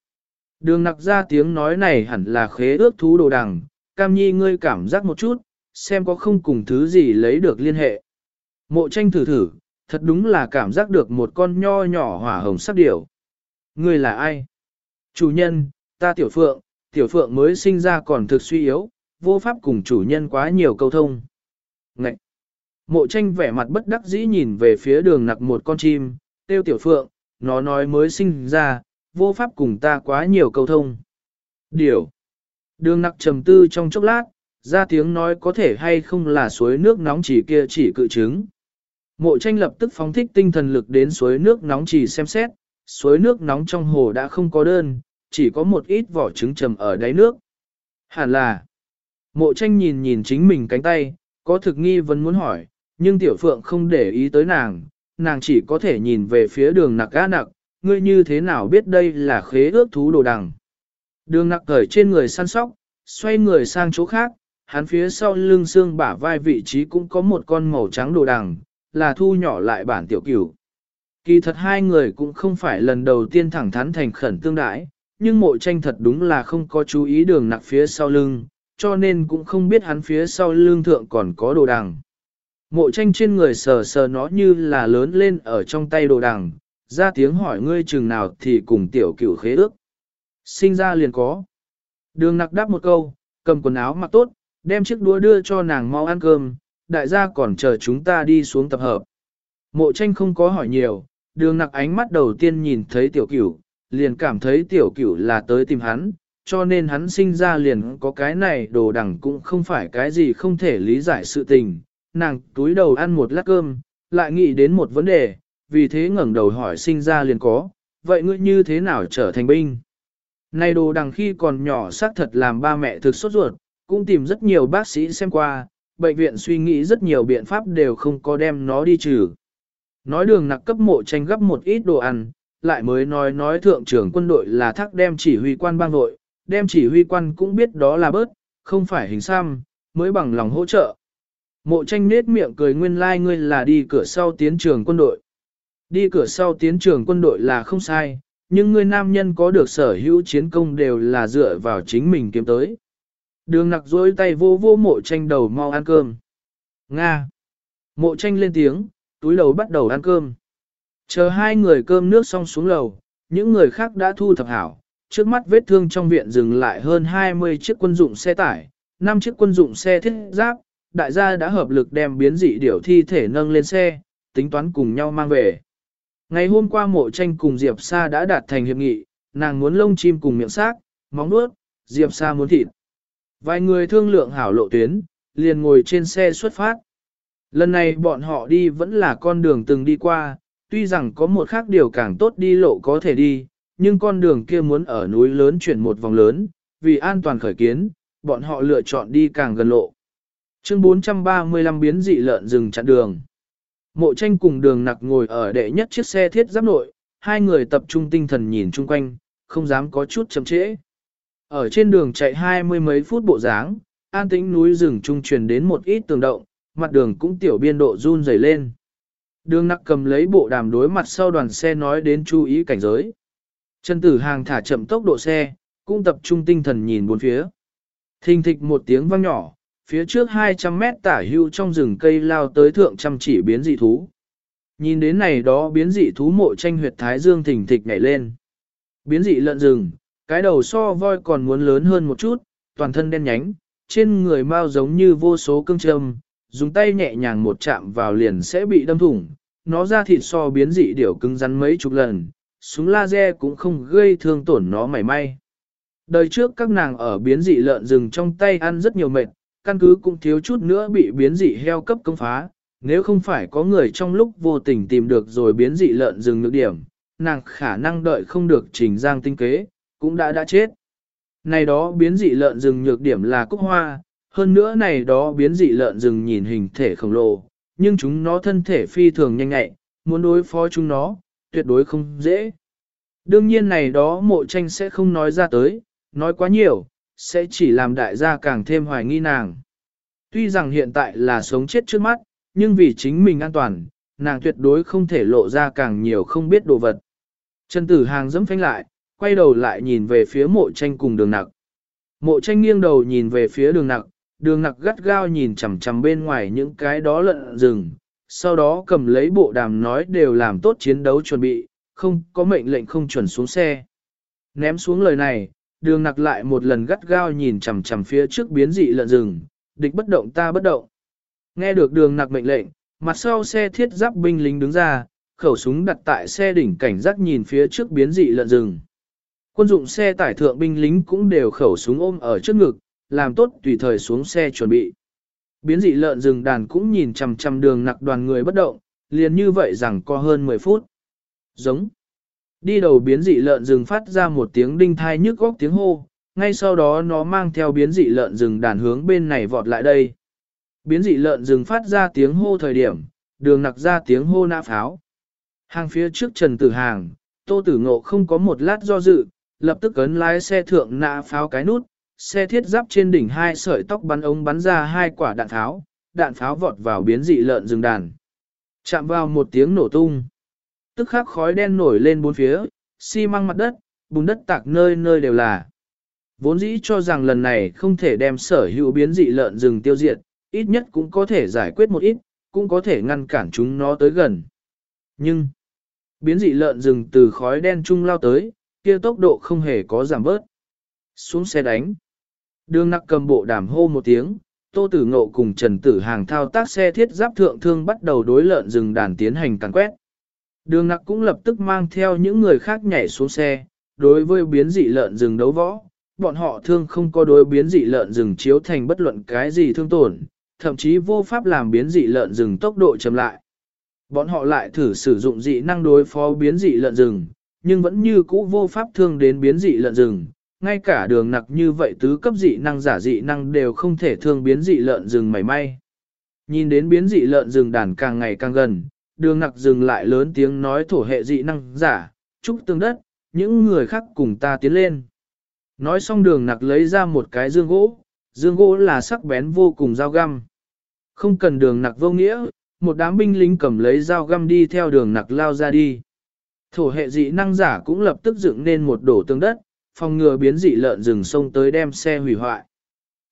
Đường nặc ra tiếng nói này hẳn là khế ước thú đồ đằng, cam nhi ngươi cảm giác một chút, xem có không cùng thứ gì lấy được liên hệ. Mộ tranh thử thử, thật đúng là cảm giác được một con nho nhỏ hỏa hồng sắc điểu. Ngươi là ai? Chủ nhân, ta tiểu phượng, tiểu phượng mới sinh ra còn thực suy yếu, vô pháp cùng chủ nhân quá nhiều câu thông. Ngậy! Mộ tranh vẻ mặt bất đắc dĩ nhìn về phía đường nặc một con chim, tiêu tiểu phượng, nó nói mới sinh ra, vô pháp cùng ta quá nhiều câu thông. Điều! Đường nặc trầm tư trong chốc lát, ra tiếng nói có thể hay không là suối nước nóng chỉ kia chỉ cự trứng. Mộ tranh lập tức phóng thích tinh thần lực đến suối nước nóng chỉ xem xét, suối nước nóng trong hồ đã không có đơn, chỉ có một ít vỏ trứng trầm ở đáy nước. Hẳn là, mộ tranh nhìn nhìn chính mình cánh tay, có thực nghi vẫn muốn hỏi, nhưng tiểu phượng không để ý tới nàng, nàng chỉ có thể nhìn về phía đường nặc á nặc, ngươi như thế nào biết đây là khế ước thú đồ đằng. Đường nặc cởi trên người săn sóc, xoay người sang chỗ khác, hắn phía sau lưng xương bả vai vị trí cũng có một con màu trắng đồ đằng, là thu nhỏ lại bản tiểu cửu. Kỳ thật hai người cũng không phải lần đầu tiên thẳng thắn thành khẩn tương đãi, nhưng mộ tranh thật đúng là không có chú ý đường nặc phía sau lưng, cho nên cũng không biết hắn phía sau lưng thượng còn có đồ đằng. Mộ tranh trên người sờ sờ nó như là lớn lên ở trong tay đồ đằng, ra tiếng hỏi ngươi chừng nào thì cùng tiểu cửu khế ước. Sinh ra liền có. Đường nặc đáp một câu, cầm quần áo mặc tốt, đem chiếc đũa đưa cho nàng mau ăn cơm, đại gia còn chờ chúng ta đi xuống tập hợp. Mộ tranh không có hỏi nhiều, đường nặc ánh mắt đầu tiên nhìn thấy tiểu cửu, liền cảm thấy tiểu cửu là tới tìm hắn, cho nên hắn sinh ra liền có cái này đồ đẳng cũng không phải cái gì không thể lý giải sự tình. Nàng túi đầu ăn một lát cơm, lại nghĩ đến một vấn đề, vì thế ngẩng đầu hỏi sinh ra liền có, vậy ngươi như thế nào trở thành binh? Này đồ đằng khi còn nhỏ xác thật làm ba mẹ thực sốt ruột, cũng tìm rất nhiều bác sĩ xem qua, bệnh viện suy nghĩ rất nhiều biện pháp đều không có đem nó đi trừ. Nói đường nặc cấp mộ tranh gấp một ít đồ ăn, lại mới nói nói thượng trưởng quân đội là thác đem chỉ huy quan bang vội, đem chỉ huy quan cũng biết đó là bớt, không phải hình xăm, mới bằng lòng hỗ trợ. Mộ tranh nết miệng cười nguyên lai like ngươi là đi cửa sau tiến trường quân đội. Đi cửa sau tiến trường quân đội là không sai, nhưng ngươi nam nhân có được sở hữu chiến công đều là dựa vào chính mình kiếm tới. Đường nặc dối tay vô vô mộ tranh đầu mau ăn cơm. Nga. Mộ tranh lên tiếng, túi đầu bắt đầu ăn cơm. Chờ hai người cơm nước xong xuống lầu, những người khác đã thu thập hảo. Trước mắt vết thương trong viện dừng lại hơn 20 chiếc quân dụng xe tải, 5 chiếc quân dụng xe thiết giáp, đại gia đã hợp lực đem biến dị điểu thi thể nâng lên xe, tính toán cùng nhau mang về. Ngày hôm qua mộ tranh cùng Diệp Sa đã đạt thành hiệp nghị, nàng muốn lông chim cùng miệng xác, móng nuốt, Diệp Sa muốn thịt. Vài người thương lượng hảo lộ tuyến, liền ngồi trên xe xuất phát. Lần này bọn họ đi vẫn là con đường từng đi qua, tuy rằng có một khác điều càng tốt đi lộ có thể đi, nhưng con đường kia muốn ở núi lớn chuyển một vòng lớn, vì an toàn khởi kiến, bọn họ lựa chọn đi càng gần lộ. Chương 435 biến dị lợn rừng chặn đường. Mộ tranh cùng đường nặc ngồi ở đệ nhất chiếc xe thiết giáp nội, hai người tập trung tinh thần nhìn chung quanh, không dám có chút chậm trễ. Ở trên đường chạy hai mươi mấy phút bộ dáng, an tĩnh núi rừng trung truyền đến một ít tường động, mặt đường cũng tiểu biên độ run rẩy lên. Đường nặc cầm lấy bộ đàm đối mặt sau đoàn xe nói đến chú ý cảnh giới. Trần tử hàng thả chậm tốc độ xe, cũng tập trung tinh thần nhìn bốn phía. Thình thịch một tiếng vang nhỏ, phía trước 200 mét tả hưu trong rừng cây lao tới thượng chăm chỉ biến dị thú. Nhìn đến này đó biến dị thú mộ tranh huyệt thái dương thình thịch nhảy lên. Biến dị lợn rừng, cái đầu so voi còn muốn lớn hơn một chút, toàn thân đen nhánh, trên người mau giống như vô số cương châm, dùng tay nhẹ nhàng một chạm vào liền sẽ bị đâm thủng, nó ra thịt so biến dị điểu cứng rắn mấy chục lần, súng laser cũng không gây thương tổn nó mảy may. Đời trước các nàng ở biến dị lợn rừng trong tay ăn rất nhiều mệt, căn cứ cũng thiếu chút nữa bị biến dị heo cấp công phá, nếu không phải có người trong lúc vô tình tìm được rồi biến dị lợn rừng nhược điểm, nàng khả năng đợi không được trình giang tinh kế, cũng đã đã chết. Này đó biến dị lợn rừng nhược điểm là cúc hoa, hơn nữa này đó biến dị lợn rừng nhìn hình thể khổng lồ, nhưng chúng nó thân thể phi thường nhanh nhẹ, muốn đối phó chúng nó, tuyệt đối không dễ. Đương nhiên này đó mộ tranh sẽ không nói ra tới, nói quá nhiều, sẽ chỉ làm đại gia càng thêm hoài nghi nàng. Tuy rằng hiện tại là sống chết trước mắt, nhưng vì chính mình an toàn, nàng tuyệt đối không thể lộ ra càng nhiều không biết đồ vật. Trần tử hàng dẫm phanh lại, quay đầu lại nhìn về phía mộ tranh cùng đường nặc. Mộ tranh nghiêng đầu nhìn về phía đường nặc, đường nặc gắt gao nhìn chằm chằm bên ngoài những cái đó lợn rừng, sau đó cầm lấy bộ đàm nói đều làm tốt chiến đấu chuẩn bị, không có mệnh lệnh không chuẩn xuống xe. Ném xuống lời này, đường nặc lại một lần gắt gao nhìn chằm chằm phía trước biến dị lợn rừng, địch bất động ta bất động. Nghe được đường nặc mệnh lệnh, mặt sau xe thiết giáp binh lính đứng ra, khẩu súng đặt tại xe đỉnh cảnh giác nhìn phía trước biến dị lợn rừng. Quân dụng xe tải thượng binh lính cũng đều khẩu súng ôm ở trước ngực, làm tốt tùy thời xuống xe chuẩn bị. Biến dị lợn rừng đàn cũng nhìn chằm chằm đường nặc đoàn người bất động, liền như vậy rằng có hơn 10 phút. Giống. Đi đầu biến dị lợn rừng phát ra một tiếng đinh thai nhức góc tiếng hô, ngay sau đó nó mang theo biến dị lợn rừng đàn hướng bên này vọt lại đây. Biến dị lợn rừng phát ra tiếng hô thời điểm, đường nặc ra tiếng hô nã pháo. Hàng phía trước trần tử hàng, tô tử ngộ không có một lát do dự, lập tức ấn lái xe thượng nã pháo cái nút, xe thiết giáp trên đỉnh hai sợi tóc bắn ống bắn ra hai quả đạn tháo, đạn pháo vọt vào biến dị lợn rừng đàn. Chạm vào một tiếng nổ tung. Tức khắc khói đen nổi lên bốn phía, xi măng mặt đất, bùn đất tạc nơi nơi đều là. Vốn dĩ cho rằng lần này không thể đem sở hữu biến dị lợn rừng tiêu diệt, ít nhất cũng có thể giải quyết một ít, cũng có thể ngăn cản chúng nó tới gần. Nhưng, biến dị lợn rừng từ khói đen trung lao tới, kia tốc độ không hề có giảm bớt. Xuống xe đánh. Đường nặc cầm bộ đàm hô một tiếng, tô tử ngộ cùng trần tử hàng thao tác xe thiết giáp thượng thương bắt đầu đối lợn rừng đàn tiến hành càn quét. Đường nặc cũng lập tức mang theo những người khác nhảy xuống xe, đối với biến dị lợn rừng đấu võ, bọn họ thương không có đối biến dị lợn rừng chiếu thành bất luận cái gì thương tổn, thậm chí vô pháp làm biến dị lợn rừng tốc độ chậm lại. Bọn họ lại thử sử dụng dị năng đối phó biến dị lợn rừng, nhưng vẫn như cũ vô pháp thương đến biến dị lợn rừng. Ngay cả đường nặc như vậy tứ cấp dị năng giả dị năng đều không thể thương biến dị lợn rừng mảy may. Nhìn đến biến dị lợn rừng đàn càng ngày càng gần, đường nặc dừng lại lớn tiếng nói thổ hệ dị năng giả, chúc tương đất, những người khác cùng ta tiến lên. Nói xong đường nặc lấy ra một cái dương gỗ, dương gỗ là sắc bén vô cùng dao găm. Không cần đường nặc vô nghĩa, một đám binh lính cầm lấy dao găm đi theo đường nặc lao ra đi. Thổ hệ dị năng giả cũng lập tức dựng nên một đổ tương đất, phòng ngừa biến dị lợn rừng sông tới đem xe hủy hoại.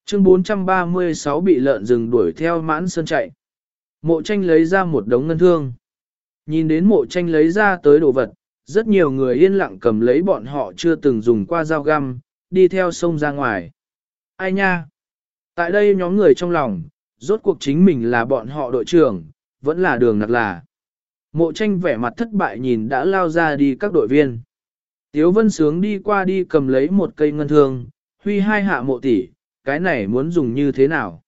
Chương 436 bị lợn rừng đuổi theo mãn sơn chạy. Mộ tranh lấy ra một đống ngân thương. Nhìn đến mộ tranh lấy ra tới đồ vật, rất nhiều người yên lặng cầm lấy bọn họ chưa từng dùng qua dao găm, đi theo sông ra ngoài. Ai nha? Tại đây nhóm người trong lòng, rốt cuộc chính mình là bọn họ đội trưởng, vẫn là đường nặc là. Mộ tranh vẻ mặt thất bại nhìn đã lao ra đi các đội viên. Tiếu vân sướng đi qua đi cầm lấy một cây ngân thương, huy hai hạ mộ tỷ, cái này muốn dùng như thế nào?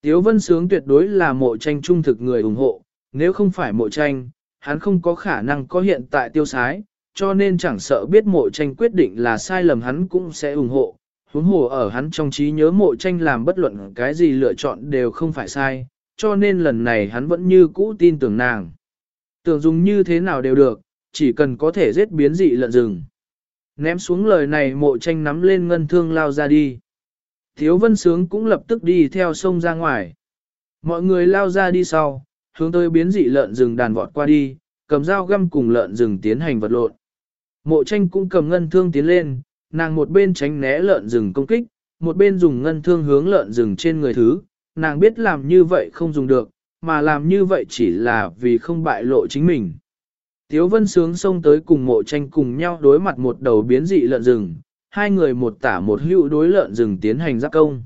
Tiếu vân sướng tuyệt đối là mộ tranh trung thực người ủng hộ, nếu không phải mộ tranh, hắn không có khả năng có hiện tại tiêu sái, cho nên chẳng sợ biết mộ tranh quyết định là sai lầm hắn cũng sẽ ủng hộ. Huống hồ ở hắn trong trí nhớ mộ tranh làm bất luận cái gì lựa chọn đều không phải sai, cho nên lần này hắn vẫn như cũ tin tưởng nàng. Tưởng dùng như thế nào đều được, chỉ cần có thể giết biến dị lợn rừng. Ném xuống lời này mộ tranh nắm lên ngân thương lao ra đi. Thiếu vân sướng cũng lập tức đi theo sông ra ngoài. Mọi người lao ra đi sau, hướng tới biến dị lợn rừng đàn vọt qua đi, cầm dao găm cùng lợn rừng tiến hành vật lộn. Mộ tranh cũng cầm ngân thương tiến lên, nàng một bên tránh né lợn rừng công kích, một bên dùng ngân thương hướng lợn rừng trên người thứ, nàng biết làm như vậy không dùng được, mà làm như vậy chỉ là vì không bại lộ chính mình. Tiếu vân sướng xông tới cùng mộ tranh cùng nhau đối mặt một đầu biến dị lợn rừng, hai người một tả một hữu đối lợn rừng tiến hành giáp công.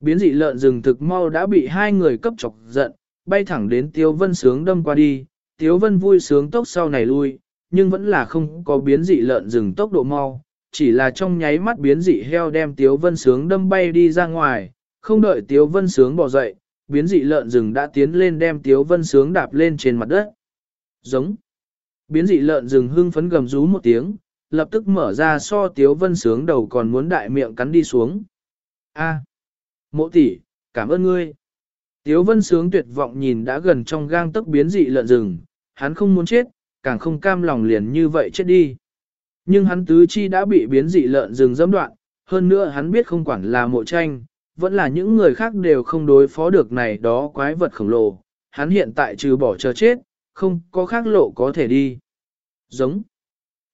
Biến dị lợn rừng thực mau đã bị hai người cấp chọc giận, bay thẳng đến Tiếu vân sướng đâm qua đi, Tiếu vân vui sướng tốc sau này lui, nhưng vẫn là không có biến dị lợn rừng tốc độ mau, chỉ là trong nháy mắt biến dị heo đem Tiếu vân sướng đâm bay đi ra ngoài, không đợi Tiếu vân sướng bỏ dậy, biến dị lợn rừng đã tiến lên đem Tiếu Vân Sướng đạp lên trên mặt đất. Giống. Biến dị lợn rừng hưng phấn gầm rú một tiếng, lập tức mở ra so Tiếu Vân Sướng đầu còn muốn đại miệng cắn đi xuống. A. Mộ tỷ, cảm ơn ngươi. Tiếu Vân Sướng tuyệt vọng nhìn đã gần trong gang tấc biến dị lợn rừng, hắn không muốn chết, càng không cam lòng liền như vậy chết đi. Nhưng hắn tứ chi đã bị biến dị lợn rừng dẫm đoạn, hơn nữa hắn biết không quản là mộ tranh, vẫn là những người khác đều không đối phó được này đó quái vật khổng lồ, hắn hiện tại trừ bỏ chờ chết, không có khác lộ có thể đi. Giống.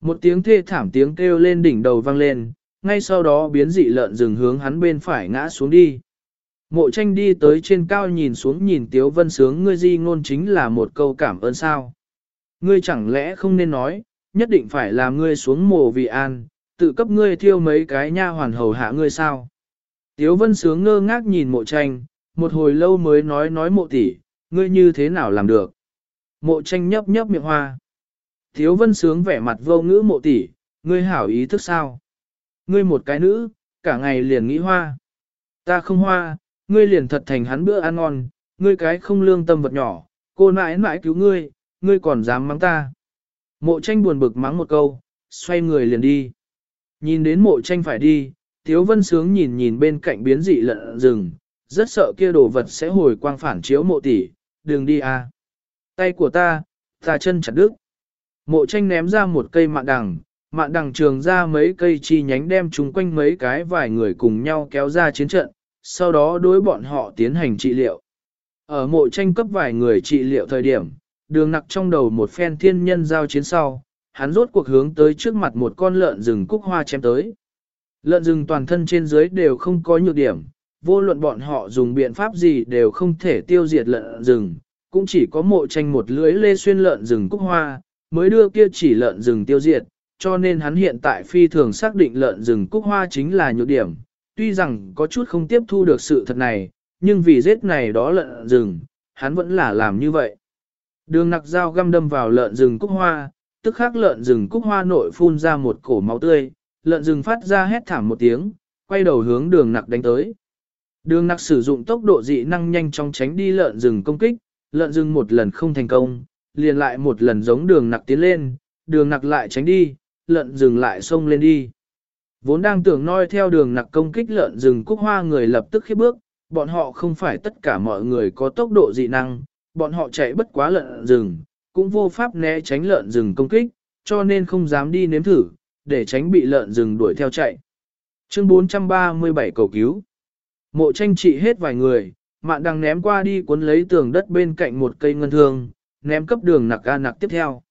Một tiếng thê thảm tiếng kêu lên đỉnh đầu vang lên, ngay sau đó biến dị lợn rừng hướng hắn bên phải ngã xuống đi. Mộ tranh đi tới trên cao nhìn xuống nhìn Tiếu Vân Sướng ngươi di ngôn chính là một câu cảm ơn sao. Ngươi chẳng lẽ không nên nói, nhất định phải làm ngươi xuống mồ vì an, tự cấp ngươi thiêu mấy cái nha hoàn hầu hạ ngươi sao. Tiếu vân sướng ngơ ngác nhìn mộ tranh, một hồi lâu mới nói nói mộ tỷ, ngươi như thế nào làm được. Mộ tranh nhấp nhấp miệng hoa. Thiếu vân sướng vẻ mặt vô ngữ mộ tỷ, ngươi hảo ý thức sao? Ngươi một cái nữ, cả ngày liền nghĩ hoa. Ta không hoa, ngươi liền thật thành hắn bữa ăn ngon, ngươi cái không lương tâm vật nhỏ, cô mãi mãi cứu ngươi, ngươi còn dám mắng ta. Mộ tranh buồn bực mắng một câu, xoay người liền đi. Nhìn đến mộ tranh phải đi, Tiếu Vân Sướng nhìn nhìn bên cạnh biến dị lợn rừng, rất sợ kia đồ vật sẽ hồi quang phản chiếu mộ tỷ, đừng đi à. Tay của ta, ta chân chặt đứt. Mộ tranh ném ra một cây mạn đằng, mạn đằng trường ra mấy cây chi nhánh đem chúng quanh mấy cái vài người cùng nhau kéo ra chiến trận, sau đó đối bọn họ tiến hành trị liệu. Ở mộ tranh cấp vài người trị liệu thời điểm, đường nặc trong đầu một phen thiên nhân giao chiến sau, hắn rốt cuộc hướng tới trước mặt một con lợn rừng cúc hoa chém tới. Lợn rừng toàn thân trên dưới đều không có nhược điểm, vô luận bọn họ dùng biện pháp gì đều không thể tiêu diệt lợn rừng, cũng chỉ có mộ tranh một lưỡi lê xuyên lợn rừng cúc hoa, mới đưa kia chỉ lợn rừng tiêu diệt, cho nên hắn hiện tại phi thường xác định lợn rừng cúc hoa chính là nhược điểm, tuy rằng có chút không tiếp thu được sự thật này, nhưng vì giết này đó lợn rừng, hắn vẫn là làm như vậy. Đường nặc dao găm đâm vào lợn rừng cúc hoa, tức khắc lợn rừng cúc hoa nội phun ra một cổ máu tươi, lợn rừng phát ra hét thảm một tiếng, quay đầu hướng đường nặc đánh tới. Đường nặc sử dụng tốc độ dị năng nhanh chóng tránh đi lợn rừng công kích, lợn rừng một lần không thành công, liền lại một lần giống đường nặc tiến lên, đường nặc lại tránh đi, lợn rừng lại xông lên đi. Vốn đang tưởng noi theo đường nặc công kích lợn rừng cúc hoa người lập tức khiếp bước, bọn họ không phải tất cả mọi người có tốc độ dị năng, bọn họ chạy bất quá lợn rừng, cũng vô pháp né tránh lợn rừng công kích, cho nên không dám đi nếm thử, để tránh bị lợn rừng đuổi theo chạy. Chương 437 cầu cứu. Mộ tranh trị hết vài người, mạn đằng ném qua đi cuốn lấy tường đất bên cạnh một cây ngân thương, ném cấp đường nặc a nặc tiếp theo.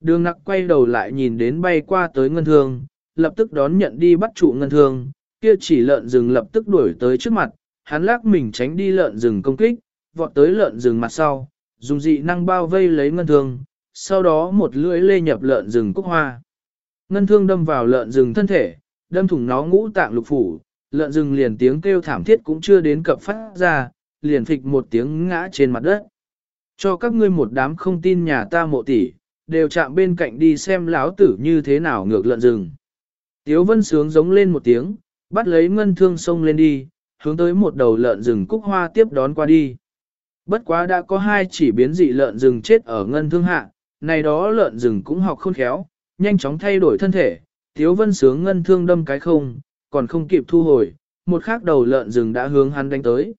Đường nặc quay đầu lại nhìn đến bay qua tới ngân thương, lập tức đón nhận đi bắt trụ ngân thương, kia chỉ lợn rừng lập tức đuổi tới trước mặt, hắn lắc mình tránh đi lợn rừng công kích, vọt tới lợn rừng mặt sau, dùng dị năng bao vây lấy ngân thương, sau đó một lưỡi lê nhập lợn rừng cúc hoa. Ngân thương đâm vào lợn rừng thân thể, đâm thủng nó ngũ tạng lục phủ, lợn rừng liền tiếng kêu thảm thiết cũng chưa đến cập phát ra, liền phịch một tiếng ngã trên mặt đất. Cho các ngươi một đám không tin nhà ta mộ tỷ, đều chạm bên cạnh đi xem lão tử như thế nào ngược lợn rừng. Tiếu vân sướng giống lên một tiếng, bắt lấy ngân thương sông lên đi, hướng tới một đầu lợn rừng cúc hoa tiếp đón qua đi. Bất quá đã có hai chỉ biến dị lợn rừng chết ở ngân thương hạ, này đó lợn rừng cũng học khôn khéo, nhanh chóng thay đổi thân thể, Tiếu Vân sướng ngân thương đâm cái không, còn không kịp thu hồi, một khác đầu lợn rừng đã hướng hắn đánh tới.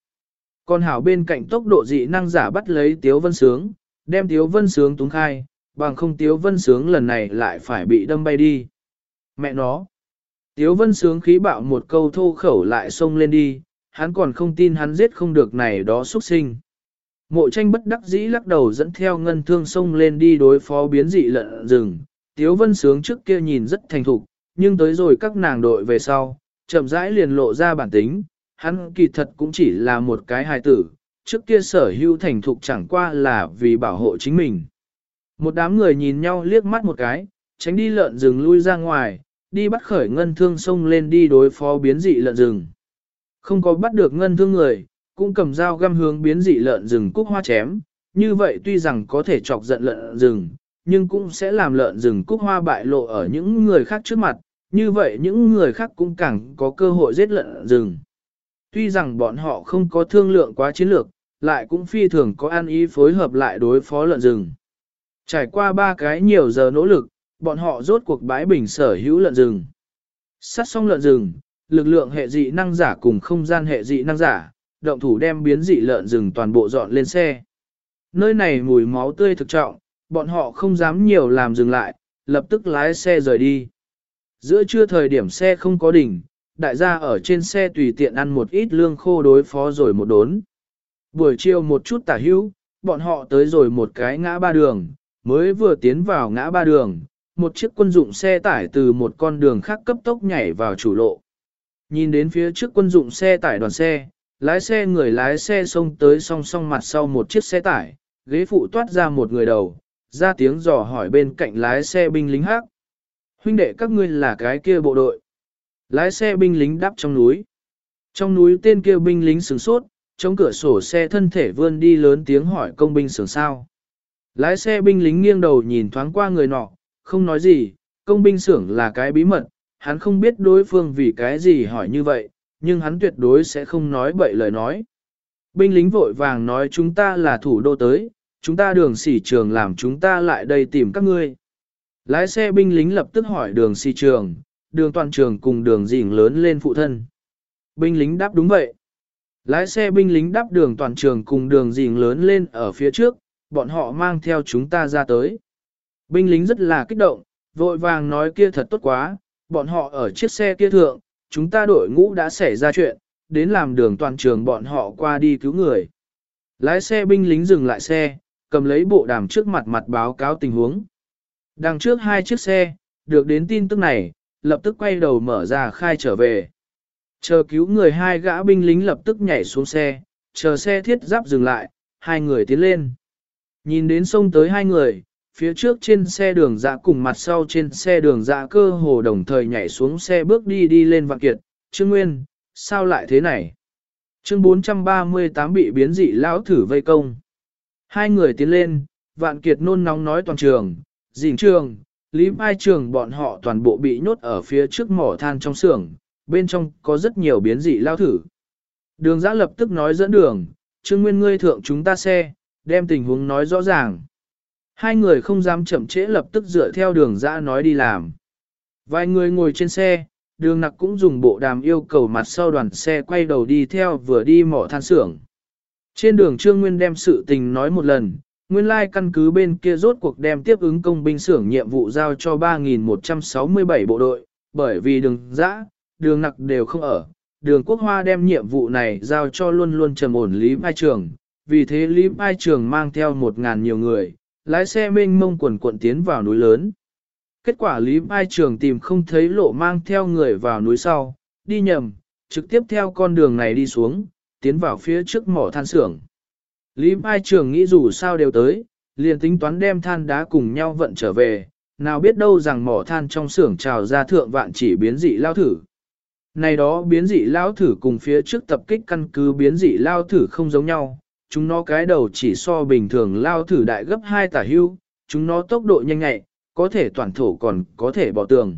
Con hảo bên cạnh tốc độ dị năng giả bắt lấy Tiếu Vân sướng, đem Tiếu Vân sướng túng khai, bằng không Tiếu Vân sướng lần này lại phải bị đâm bay đi. Mẹ nó! Tiếu Vân sướng khí bạo một câu thô khẩu lại xông lên đi, hắn còn không tin hắn giết không được này đó xuất sinh. Mộ tranh bất đắc dĩ lắc đầu dẫn theo ngân thương xông lên đi đối phó biến dị lợn rừng. Tiếu vân sướng trước kia nhìn rất thành thục, nhưng tới rồi các nàng đội về sau, chậm rãi liền lộ ra bản tính, hắn kỳ thật cũng chỉ là một cái hài tử, trước kia sở hữu thành thục chẳng qua là vì bảo hộ chính mình. Một đám người nhìn nhau liếc mắt một cái, tránh đi lợn rừng lui ra ngoài, đi bắt khởi ngân thương sông lên đi đối phó biến dị lợn rừng. Không có bắt được ngân thương người, cũng cầm dao găm hướng biến dị lợn rừng cúc hoa chém, như vậy tuy rằng có thể chọc giận lợn rừng, nhưng cũng sẽ làm lợn rừng cúc hoa bại lộ ở những người khác trước mặt, như vậy những người khác cũng càng có cơ hội giết lợn rừng. Tuy rằng bọn họ không có thương lượng quá chiến lược, lại cũng phi thường có an ý phối hợp lại đối phó lợn rừng. Trải qua ba cái nhiều giờ nỗ lực, bọn họ rốt cuộc bãi bình sở hữu lợn rừng. Sát xong lợn rừng, lực lượng hệ dị năng giả cùng không gian hệ dị năng giả, động thủ đem biến dị lợn rừng toàn bộ dọn lên xe. Nơi này mùi máu tươi thực trọng, bọn họ không dám nhiều làm dừng lại, lập tức lái xe rời đi. Giữa trưa thời điểm xe không có đỉnh, đại gia ở trên xe tùy tiện ăn một ít lương khô đối phó rồi một đốn. Buổi chiều một chút tả hữu, bọn họ tới rồi một cái ngã ba đường, mới vừa tiến vào ngã ba đường, một chiếc quân dụng xe tải từ một con đường khác cấp tốc nhảy vào chủ lộ. Nhìn đến phía trước quân dụng xe tải đoàn xe, lái xe người lái xe xông tới song song mặt sau một chiếc xe tải, ghế phụ toát ra một người đầu, ra tiếng dò hỏi bên cạnh lái xe binh lính hát. Huynh đệ các ngươi là cái kia bộ đội. Lái xe binh lính đáp trong núi. Trong núi tên kia binh lính sửng sốt, chống cửa sổ xe thân thể vươn đi lớn tiếng hỏi công binh sưởng sao. Lái xe binh lính nghiêng đầu nhìn thoáng qua người nọ, không nói gì, công binh xưởng là cái bí mật, hắn không biết đối phương vì cái gì hỏi như vậy, nhưng hắn tuyệt đối sẽ không nói bậy lời nói. Binh lính vội vàng nói chúng ta là thủ đô tới, chúng ta đường xỉ trường làm chúng ta lại đây tìm các ngươi. Lái xe binh lính lập tức hỏi đường xỉ trường, đường toàn trường cùng đường dình lớn lên phụ thân. Binh lính đáp đúng vậy. Lái xe binh lính đáp đường toàn trường cùng đường dình lớn lên ở phía trước, bọn họ mang theo chúng ta ra tới. Binh lính rất là kích động, vội vàng nói kia thật tốt quá, bọn họ ở chiếc xe kia thượng, chúng ta đội ngũ đã xảy ra chuyện, đến làm đường toàn trường bọn họ qua đi cứu người. Lái xe binh lính dừng lại xe, cầm lấy bộ đàm trước mặt mặt báo cáo tình huống. Đằng trước hai chiếc xe, được đến tin tức này, lập tức quay đầu mở ra khai trở về. Chờ cứu người hai gã binh lính lập tức nhảy xuống xe, chờ xe thiết giáp dừng lại, hai người tiến lên. Nhìn đến sông tới hai người, phía trước trên xe đường dạ cùng mặt sau trên xe đường dạ cơ hồ đồng thời nhảy xuống xe bước đi đi lên vạn kiệt. Trương Nguyên, sao lại thế này? Chương 438 bị biến dị lão thử vây công. Hai người tiến lên, vạn kiệt nôn nóng nói toàn trường, dình trường, lý mai trường bọn họ toàn bộ bị nhốt ở phía trước mỏ than trong xưởng, bên trong có rất nhiều biến dị lao thử. Đường giã lập tức nói dẫn đường, Trương Nguyên ngươi thượng chúng ta xe, đem tình huống nói rõ ràng. Hai người không dám chậm trễ lập tức dựa theo đường giã nói đi làm. Vài người ngồi trên xe, đường nặc cũng dùng bộ đàm yêu cầu mặt sau đoàn xe quay đầu đi theo vừa đi mỏ than xưởng. Trên đường Trương Nguyên đem sự tình nói một lần, nguyên lai căn cứ bên kia rốt cuộc đem tiếp ứng công binh xưởng nhiệm vụ giao cho 3.167 bộ đội, bởi vì đường dã, đường nặc đều không ở. Đường quốc hoa đem nhiệm vụ này giao cho luôn luôn trầm ổn Lý Mai Trường, vì thế Lý Mai Trường mang theo một ngàn nhiều người, lái xe mênh mông quần cuộn tiến vào núi lớn. Kết quả Lý Mai Trường tìm không thấy lộ mang theo người vào núi sau, đi nhầm, trực tiếp theo con đường này đi xuống, tiến vào phía trước mỏ than xưởng. Lý Mai Trường nghĩ dù sao đều tới, liền tính toán đem than đá cùng nhau vận trở về, nào biết đâu rằng mỏ than trong xưởng trào ra thượng vạn chỉ biến dị lao thử. Này đó biến dị lao thử cùng phía trước tập kích căn cứ biến dị lao thử không giống nhau, chúng nó cái đầu chỉ so bình thường lao thử đại gấp hai tả hưu, chúng nó tốc độ nhanh nhẹ, có thể toàn thổ còn có thể bỏ tường.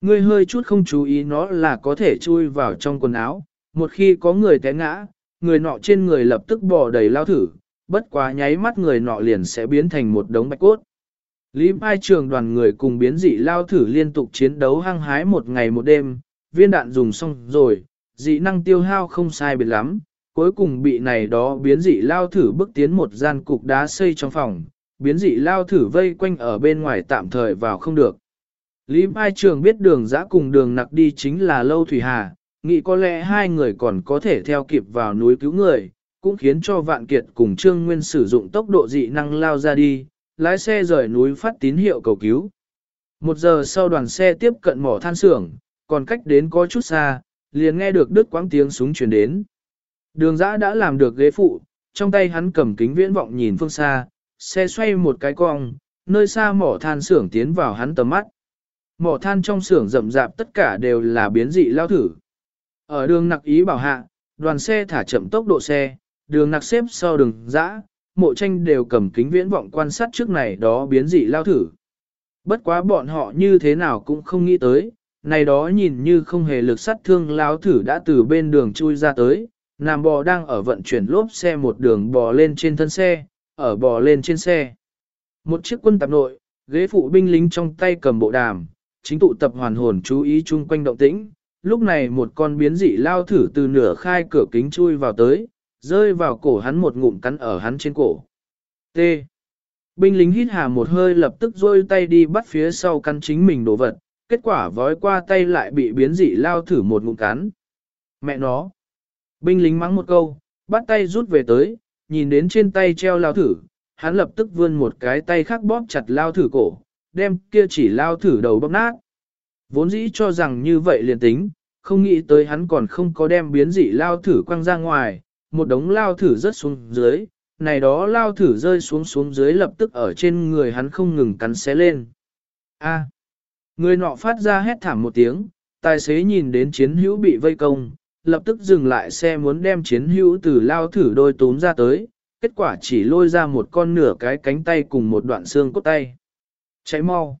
Ngươi hơi chút không chú ý nó là có thể chui vào trong quần áo, một khi có người té ngã, người nọ trên người lập tức bỏ đầy lao thử, bất quá nháy mắt người nọ liền sẽ biến thành một đống bạch cốt. Lý Mai trường đoàn người cùng biến dị lao thử liên tục chiến đấu hăng hái một ngày một đêm, viên đạn dùng xong rồi, dị năng tiêu hao không sai biệt lắm, cuối cùng bị này đó biến dị lao thử bước tiến một gian cục đá xây trong phòng, biến dị lao thử vây quanh ở bên ngoài tạm thời vào không được. Lý Mai Trường biết đường giã cùng đường nặc đi chính là Lâu Thủy Hà, nghĩ có lẽ hai người còn có thể theo kịp vào núi cứu người, cũng khiến cho Vạn Kiệt cùng Trương Nguyên sử dụng tốc độ dị năng lao ra đi, lái xe rời núi phát tín hiệu cầu cứu. Một giờ sau đoàn xe tiếp cận mỏ than xưởng, còn cách đến có chút xa, liền nghe được đứt quãng tiếng súng truyền đến. Đường giã đã làm được ghế phụ, trong tay hắn cầm kính viễn vọng nhìn phương xa, xe xoay một cái cong, nơi xa mỏ than xưởng tiến vào hắn tầm mắt. Mỏ than trong xưởng rậm rạp tất cả đều là biến dị lao thử. Ở đường nặc ý bảo hạ, đoàn xe thả chậm tốc độ xe, đường nặc xếp sau đường dã, mộ tranh đều cầm kính viễn vọng quan sát trước này đó biến dị lao thử. Bất quá bọn họ như thế nào cũng không nghĩ tới, này đó nhìn như không hề lực sát thương lao thử đã từ bên đường chui ra tới, nam bò đang ở vận chuyển lốp xe một đường bò lên trên thân xe, ở bò lên trên xe. Một chiếc quân tạp nội, ghế phụ binh lính trong tay cầm bộ đàm, chính tụ tập hoàn hồn chú ý chung quanh động tĩnh. Lúc này một con biến dị lao thử từ nửa khai cửa kính chui vào tới, rơi vào cổ hắn một ngụm cắn ở hắn trên cổ. T. Binh lính hít hà một hơi lập tức rôi tay đi bắt phía sau cắn chính mình đồ vật, kết quả vói qua tay lại bị biến dị lao thử một ngụm cắn. Mẹ nó. Binh lính mắng một câu, bắt tay rút về tới, nhìn đến trên tay treo lao thử, hắn lập tức vươn một cái tay khác bóp chặt lao thử cổ, đem kia chỉ lao thử đầu bóp nát. Vốn dĩ cho rằng như vậy liền tính, không nghĩ tới hắn còn không có đem biến dị lao thử quăng ra ngoài, một đống lao thử rớt xuống dưới, này đó lao thử rơi xuống xuống dưới lập tức ở trên người hắn không ngừng cắn xé lên. A. người nọ phát ra hét thảm một tiếng, tài xế nhìn đến chiến hữu bị vây công, lập tức dừng lại xe muốn đem chiến hữu từ lao thử đôi tốn ra tới, kết quả chỉ lôi ra một con nửa cái cánh tay cùng một đoạn xương cốt tay. Cháy mau.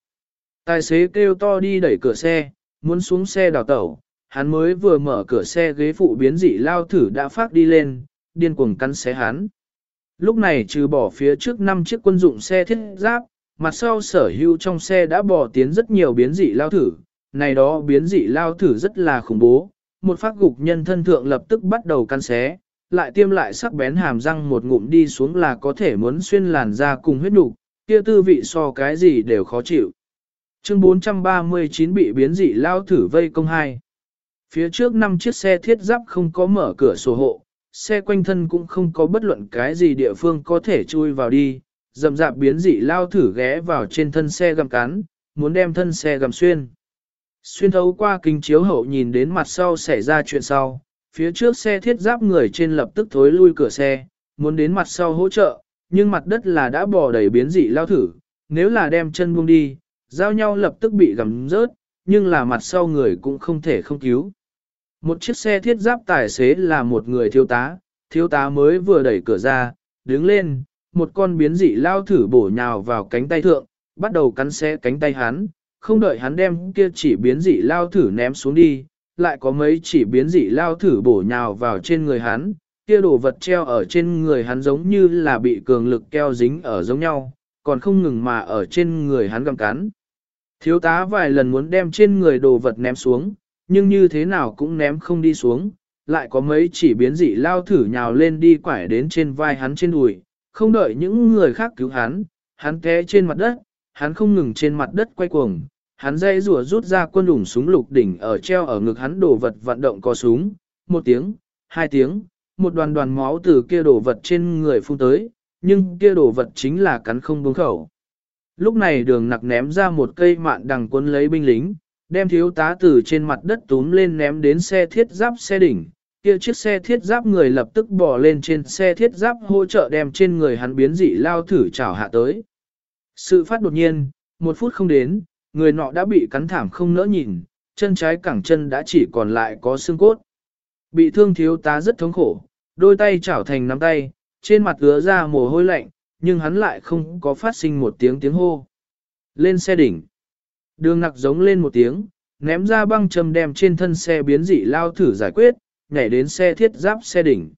Tài xế kêu to đi đẩy cửa xe, muốn xuống xe đào tẩu, hắn mới vừa mở cửa xe ghế phụ biến dị lao thử đã phát đi lên, điên cuồng cắn xé hắn. Lúc này trừ bỏ phía trước năm chiếc quân dụng xe thiết giáp, mặt sau sở hữu trong xe đã bỏ tiến rất nhiều biến dị lao thử, này đó biến dị lao thử rất là khủng bố, một phát gục nhân thân thượng lập tức bắt đầu căn xé, lại tiêm lại sắc bén hàm răng một ngụm đi xuống là có thể muốn xuyên làn da cùng huyết nục, kia tư vị so cái gì đều khó chịu. Chương 439 bị biến dị lao thử vây công hai. Phía trước năm chiếc xe thiết giáp không có mở cửa sổ hộ, xe quanh thân cũng không có bất luận cái gì địa phương có thể chui vào đi, dầm dạp biến dị lao thử ghé vào trên thân xe gầm cắn, muốn đem thân xe gầm xuyên. Xuyên thấu qua kính chiếu hậu nhìn đến mặt sau xảy ra chuyện sau, phía trước xe thiết giáp người trên lập tức thối lui cửa xe, muốn đến mặt sau hỗ trợ, nhưng mặt đất là đã bò đầy biến dị lao thử, nếu là đem chân buông đi, giao nhau lập tức bị gầm rớt, nhưng là mặt sau người cũng không thể không cứu. Một chiếc xe thiết giáp tài xế là một người thiếu tá, thiếu tá mới vừa đẩy cửa ra, đứng lên, một con biến dị lao thử bổ nhào vào cánh tay thượng, bắt đầu cắn xe cánh tay hắn, không đợi hắn đem kia chỉ biến dị lao thử ném xuống đi, lại có mấy chỉ biến dị lao thử bổ nhào vào trên người hắn, kia đồ vật treo ở trên người hắn giống như là bị cường lực keo dính ở giống nhau, còn không ngừng mà ở trên người hắn gầm cắn. Thiếu tá vài lần muốn đem trên người đồ vật ném xuống, nhưng như thế nào cũng ném không đi xuống, lại có mấy chỉ biến dị lao thử nhào lên đi quải đến trên vai hắn trên đùi, không đợi những người khác cứu hắn, hắn té trên mặt đất, hắn không ngừng trên mặt đất quay cuồng, hắn dây rùa rút ra quân đủng súng lục đỉnh ở treo ở ngực hắn đồ vật vận động có súng, một tiếng, hai tiếng, một đoàn đoàn máu từ kia đồ vật trên người phun tới, nhưng kia đồ vật chính là cắn không buông khẩu. Lúc này đường nặc ném ra một cây mạn đằng quân lấy binh lính, đem thiếu tá từ trên mặt đất túm lên ném đến xe thiết giáp xe đỉnh. Kia chiếc xe thiết giáp người lập tức bỏ lên trên xe thiết giáp hỗ trợ đem trên người hắn biến dị lao thử chảo hạ tới. Sự phát đột nhiên, một phút không đến, người nọ đã bị cắn thảm không nỡ nhìn, chân trái cẳng chân đã chỉ còn lại có xương cốt. Bị thương thiếu tá rất thống khổ, đôi tay chảo thành nắm tay, trên mặt ứa ra mồ hôi lạnh, nhưng hắn lại không có phát sinh một tiếng tiếng hô. Lên xe đỉnh. Đường nặc giống lên một tiếng, ném ra băng châm đem trên thân xe biến dị lao thử giải quyết, nhảy đến xe thiết giáp xe đỉnh.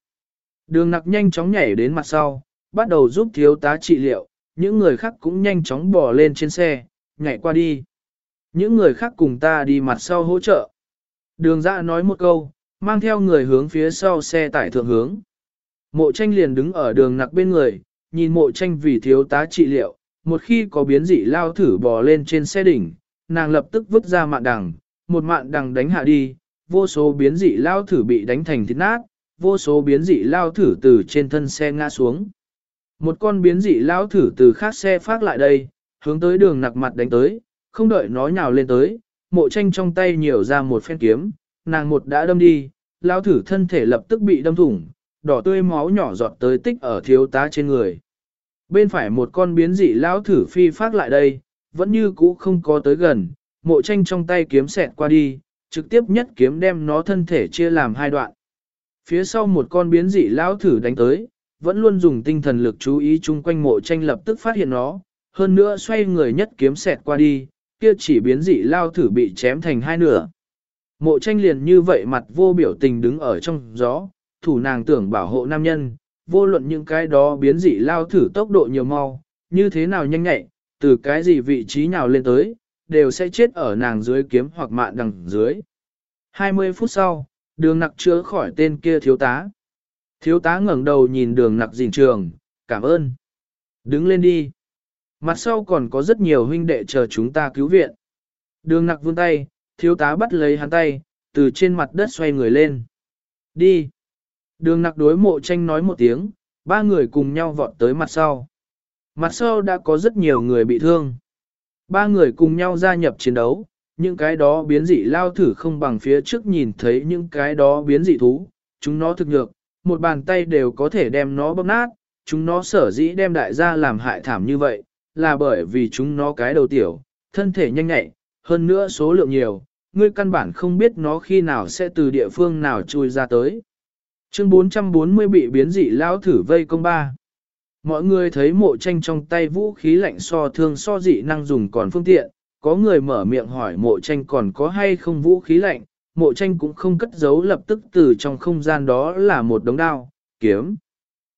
Đường nặc nhanh chóng nhảy đến mặt sau, bắt đầu giúp thiếu tá trị liệu, những người khác cũng nhanh chóng bò lên trên xe, nhảy qua đi. Những người khác cùng ta đi mặt sau hỗ trợ. Đường dạ nói một câu, mang theo người hướng phía sau xe tải thượng hướng. Mộ tranh liền đứng ở đường nặc bên người, nhìn mộ tranh vì thiếu tá trị liệu, một khi có biến dị lao thử bò lên trên xe đỉnh, nàng lập tức vứt ra mạn đằng, một mạn đằng đánh hạ đi, vô số biến dị lao thử bị đánh thành thịt nát, vô số biến dị lao thử từ trên thân xe ngã xuống. Một con biến dị lao thử từ khác xe phát lại đây, hướng tới đường nặc mặt đánh tới, không đợi nó nhào lên tới, mộ tranh trong tay nhiều ra một phen kiếm, nàng một đã đâm đi, lao thử thân thể lập tức bị đâm thủng, đỏ tươi máu nhỏ giọt tới tích ở thiếu tá trên người. Bên phải một con biến dị lão thử phi phát lại đây, vẫn như cũ không có tới gần, mộ tranh trong tay kiếm xẹt qua đi, trực tiếp nhất kiếm đem nó thân thể chia làm hai đoạn. Phía sau một con biến dị lão thử đánh tới, vẫn luôn dùng tinh thần lực chú ý chung quanh mộ tranh lập tức phát hiện nó, hơn nữa xoay người nhất kiếm xẹt qua đi, kia chỉ biến dị lao thử bị chém thành hai nửa. Mộ tranh liền như vậy mặt vô biểu tình đứng ở trong gió, thủ nàng tưởng bảo hộ nam nhân, vô luận những cái đó biến dị lao thử tốc độ nhiều mau, như thế nào nhanh nhạy, từ cái gì vị trí nào lên tới, đều sẽ chết ở nàng dưới kiếm hoặc mạn đằng dưới. 20 phút sau, đường nặc chữa khỏi tên kia thiếu tá. Thiếu tá ngẩng đầu nhìn đường nặc dình trường, cảm ơn. Đứng lên đi. Mặt sau còn có rất nhiều huynh đệ chờ chúng ta cứu viện. Đường nặc vươn tay, thiếu tá bắt lấy hắn tay, từ trên mặt đất xoay người lên. Đi. Đường nặc đối mộ tranh nói một tiếng, ba người cùng nhau vọt tới mặt sau. Mặt sau đã có rất nhiều người bị thương. Ba người cùng nhau gia nhập chiến đấu, những cái đó biến dị lao thử không bằng phía trước nhìn thấy những cái đó biến dị thú, chúng nó thực nhược, một bàn tay đều có thể đem nó bóp nát, chúng nó sở dĩ đem đại gia làm hại thảm như vậy, là bởi vì chúng nó cái đầu tiểu, thân thể nhanh nhạy, hơn nữa số lượng nhiều, ngươi căn bản không biết nó khi nào sẽ từ địa phương nào chui ra tới. Chương 440 bị biến dị lao thử vây công ba. Mọi người thấy mộ tranh trong tay vũ khí lạnh so thương so dị năng dùng còn phương tiện, có người mở miệng hỏi mộ tranh còn có hay không vũ khí lạnh, mộ tranh cũng không cất giấu lập tức từ trong không gian đó là một đống đao, kiếm.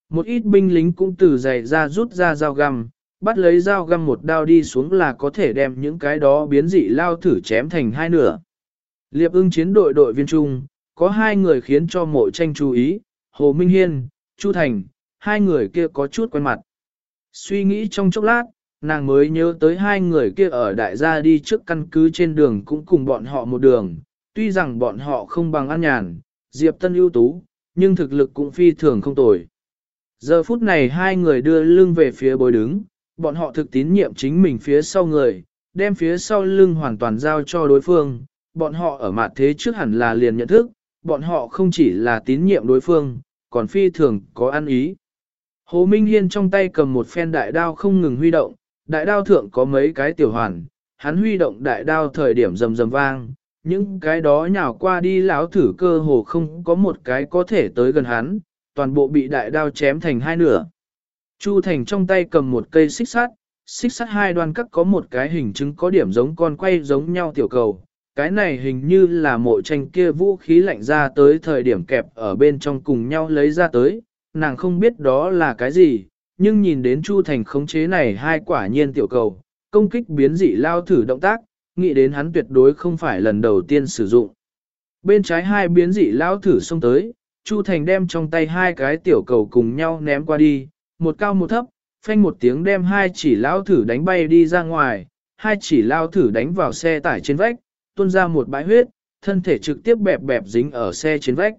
Một ít binh lính cũng từ giày ra rút ra dao găm, bắt lấy dao găm một đao đi xuống là có thể đem những cái đó biến dị lao thử chém thành hai nửa. Liệp ưng chiến đội đội viên trung, có hai người khiến cho mộ tranh chú ý, Hồ Minh Hiên, Chu Thành, hai người kia có chút quen mặt. Suy nghĩ trong chốc lát, nàng mới nhớ tới hai người kia ở đại gia đi trước căn cứ trên đường cũng cùng bọn họ một đường, tuy rằng bọn họ không bằng ăn nhàn, Diệp Tân ưu tú, nhưng thực lực cũng phi thường không tồi. Giờ phút này hai người đưa lưng về phía bối đứng, bọn họ thực tín nhiệm chính mình phía sau người, đem phía sau lưng hoàn toàn giao cho đối phương, bọn họ ở mặt thế trước hẳn là liền nhận thức, bọn họ không chỉ là tín nhiệm đối phương, còn phi thường có ăn ý. Hồ Minh Hiên trong tay cầm một phen đại đao không ngừng huy động, đại đao thượng có mấy cái tiểu hoàn, hắn huy động đại đao thời điểm rầm rầm vang, những cái đó nhào qua đi lão thử cơ hồ không có một cái có thể tới gần hắn, toàn bộ bị đại đao chém thành hai nửa. Chu Thành trong tay cầm một cây xích sắt, xích sắt hai đoan cắt có một cái hình chứng có điểm giống con quay giống nhau tiểu cầu. Cái này hình như là mộ tranh kia vũ khí lạnh ra tới thời điểm kẹp ở bên trong cùng nhau lấy ra tới, nàng không biết đó là cái gì, nhưng nhìn đến Chu Thành khống chế này hai quả nhiên tiểu cầu, công kích biến dị lao thử động tác, nghĩ đến hắn tuyệt đối không phải lần đầu tiên sử dụng. Bên trái hai biến dị lao thử xông tới, Chu Thành đem trong tay hai cái tiểu cầu cùng nhau ném qua đi, một cao một thấp, phanh một tiếng đem hai chỉ lao thử đánh bay đi ra ngoài, hai chỉ lao thử đánh vào xe tải trên vách, tuôn ra một bãi huyết, thân thể trực tiếp bẹp bẹp dính ở xe trên vách.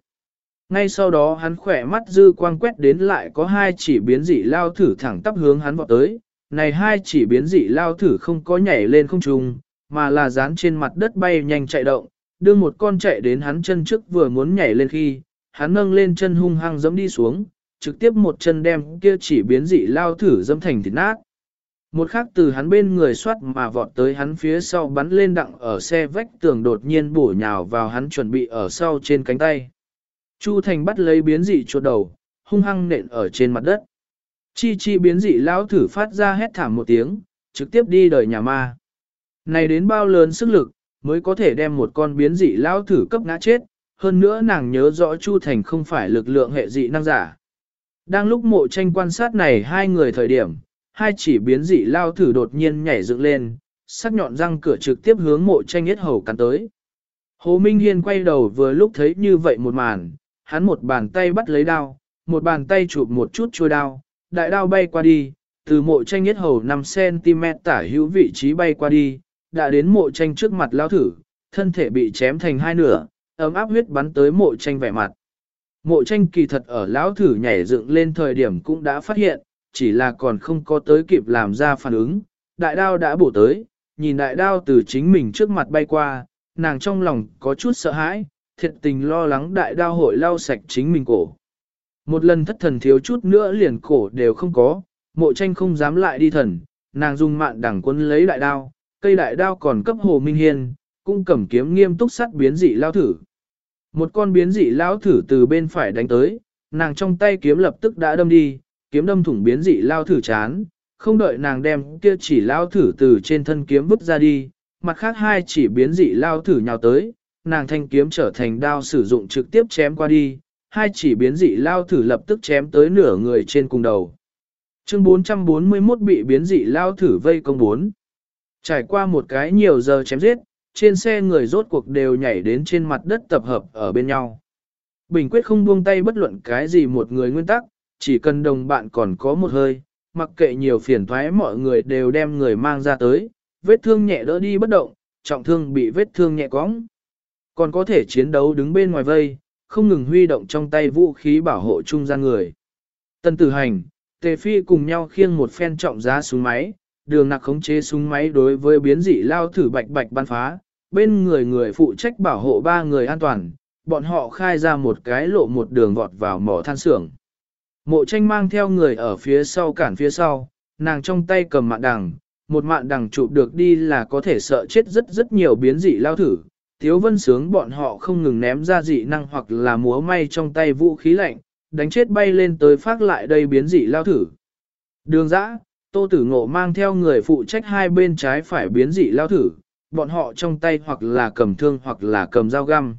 Ngay sau đó hắn khỏe mắt dư quang quét đến lại có hai chỉ biến dị lao thử thẳng tắp hướng hắn vọt tới. Này hai chỉ biến dị lao thử không có nhảy lên không trung, mà là dán trên mặt đất bay nhanh chạy động. Đưa một con chạy đến hắn chân trước vừa muốn nhảy lên khi, hắn nâng lên chân hung hăng giẫm đi xuống, trực tiếp một chân đem kia chỉ biến dị lao thử dẫm thành thịt nát. Một khắc từ hắn bên người xoát mà vọt tới hắn phía sau bắn lên đặng ở xe vách tường đột nhiên bổ nhào vào hắn chuẩn bị ở sau trên cánh tay. Chu Thành bắt lấy biến dị chuột đầu, hung hăng nện ở trên mặt đất. Chi chi biến dị lão thử phát ra hét thảm một tiếng, trực tiếp đi đời nhà ma. Này đến bao lớn sức lực, mới có thể đem một con biến dị lão thử cấp ngã chết, hơn nữa nàng nhớ rõ Chu Thành không phải lực lượng hệ dị năng giả. Đang lúc mộ tranh quan sát này hai người thời điểm, hai chỉ biến dị lao thử đột nhiên nhảy dựng lên, sắc nhọn răng cửa trực tiếp hướng mộ tranh yết hầu cắn tới. Hồ Minh Hiên quay đầu vừa lúc thấy như vậy một màn, hắn một bàn tay bắt lấy đao, một bàn tay chụp một chút chui đao, đại đao bay qua đi, từ mộ tranh yết hầu 5cm tả hữu vị trí bay qua đi, đã đến mộ tranh trước mặt lao thử, thân thể bị chém thành hai nửa, ấm áp huyết bắn tới mộ tranh vẻ mặt. Mộ tranh kỳ thật ở lão thử nhảy dựng lên thời điểm cũng đã phát hiện, chỉ là còn không có tới kịp làm ra phản ứng, đại đao đã bổ tới, nhìn đại đao từ chính mình trước mặt bay qua, nàng trong lòng có chút sợ hãi, thiệt tình lo lắng đại đao hội lau sạch chính mình cổ. Một lần thất thần thiếu chút nữa liền cổ đều không có, mộ tranh không dám lại đi thần, nàng dùng mạn đẳng quân lấy đại đao, cây đại đao còn cấp hồ minh hiên, cũng cầm kiếm nghiêm túc sắt biến dị lao thử. Một con biến dị lao thử từ bên phải đánh tới, nàng trong tay kiếm lập tức đã đâm đi, kiếm đâm thủng biến dị lao thử chán, không đợi nàng đem kia chỉ lao thử từ trên thân kiếm vứt ra đi, mặt khác hai chỉ biến dị lao thử nhào tới, nàng thanh kiếm trở thành đao sử dụng trực tiếp chém qua đi, hai chỉ biến dị lao thử lập tức chém tới nửa người trên cùng đầu. Chương 441 bị biến dị lao thử vây công 4. Trải qua một cái nhiều giờ chém giết, trên xe người rốt cuộc đều nhảy đến trên mặt đất tập hợp ở bên nhau. Bình quyết không buông tay bất luận cái gì một người nguyên tắc, chỉ cần đồng bạn còn có một hơi, mặc kệ nhiều phiền thoái mọi người đều đem người mang ra tới, vết thương nhẹ đỡ đi bất động, trọng thương bị vết thương nhẹ cóng. Còn có thể chiến đấu đứng bên ngoài vây, không ngừng huy động trong tay vũ khí bảo hộ trung gian người. Tân tử hành, tề phi cùng nhau khiêng một phen trọng giá súng máy, đường nặc khống chế súng máy đối với biến dị lao thử bạch bạch ban phá, bên người người phụ trách bảo hộ ba người an toàn, bọn họ khai ra một cái lộ một đường vọt vào mỏ than xưởng. Mộ tranh mang theo người ở phía sau cản phía sau, nàng trong tay cầm mạn đằng, một mạn đằng chụp được đi là có thể sợ chết rất rất nhiều biến dị lao thử. Tiếu vân sướng bọn họ không ngừng ném ra dị năng hoặc là múa may trong tay vũ khí lạnh, đánh chết bay lên tới phát lại đây biến dị lao thử. Đường dã, tô tử ngộ mang theo người phụ trách hai bên trái phải biến dị lao thử, bọn họ trong tay hoặc là cầm thương hoặc là cầm dao găm.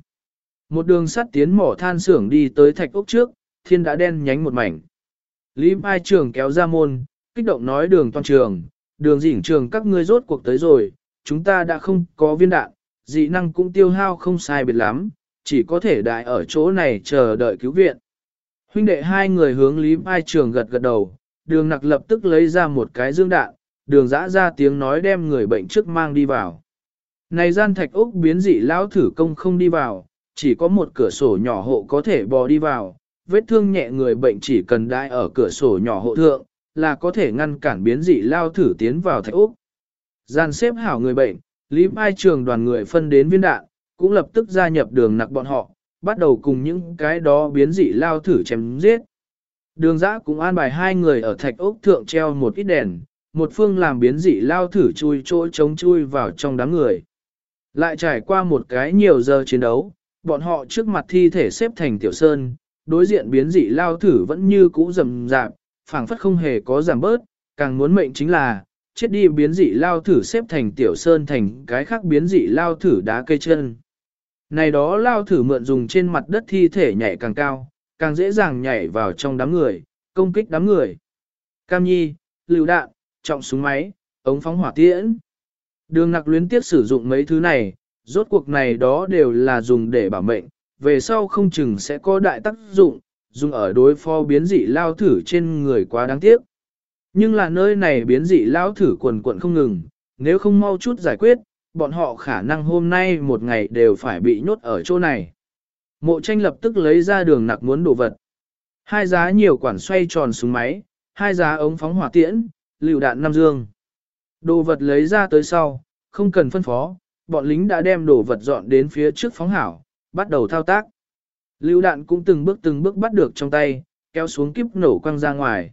Một đường sắt tiến mỏ than xưởng đi tới thạch ốc trước, thiên đã đen nhánh một mảnh. Lý Mai Trường kéo ra môn, kích động nói đường toàn trường, đường dỉnh trường các ngươi rốt cuộc tới rồi, chúng ta đã không có viên đạn, dị năng cũng tiêu hao không sai biệt lắm, chỉ có thể đại ở chỗ này chờ đợi cứu viện. Huynh đệ hai người hướng Lý Mai Trường gật gật đầu, đường nặc lập tức lấy ra một cái dương đạn, đường dã ra tiếng nói đem người bệnh trước mang đi vào. Này gian thạch ốc biến dị lão thử công không đi vào, chỉ có một cửa sổ nhỏ hộ có thể bò đi vào, vết thương nhẹ người bệnh chỉ cần đai ở cửa sổ nhỏ hộ thượng, là có thể ngăn cản biến dị lao thử tiến vào thạch úc. Gian xếp hảo người bệnh, Lý Mai Trường đoàn người phân đến viên đạn, cũng lập tức gia nhập đường nặc bọn họ, bắt đầu cùng những cái đó biến dị lao thử chém giết. Đường giã cũng an bài hai người ở thạch ốc thượng treo một ít đèn, một phương làm biến dị lao thử chui chỗ chống chui vào trong đám người. Lại trải qua một cái nhiều giờ chiến đấu, bọn họ trước mặt thi thể xếp thành tiểu sơn, đối diện biến dị lao thử vẫn như cũ rầm rạp, phảng phất không hề có giảm bớt, càng muốn mệnh chính là, chết đi biến dị lao thử xếp thành tiểu sơn thành cái khác biến dị lao thử đá cây chân. Này đó lao thử mượn dùng trên mặt đất thi thể nhảy càng cao, càng dễ dàng nhảy vào trong đám người, công kích đám người. Cam nhi, lựu đạn, trọng súng máy, ống phóng hỏa tiễn. Đường nặc luyến tiếp sử dụng mấy thứ này, rốt cuộc này đó đều là dùng để bảo mệnh, về sau không chừng sẽ có đại tác dụng, dùng ở đối phó biến dị lao thử trên người quá đáng tiếc. Nhưng là nơi này biến dị lao thử quần quận không ngừng, nếu không mau chút giải quyết, bọn họ khả năng hôm nay một ngày đều phải bị nhốt ở chỗ này. Mộ tranh lập tức lấy ra đường nặc muốn đồ vật. Hai giá nhiều quản xoay tròn súng máy, hai giá ống phóng hỏa tiễn, lựu đạn năm dương. Đồ vật lấy ra tới sau, không cần phân phó, bọn lính đã đem đồ vật dọn đến phía trước phóng hảo, bắt đầu thao tác. Lưu đạn cũng từng bước từng bước bắt được trong tay, kéo xuống kíp nổ quăng ra ngoài.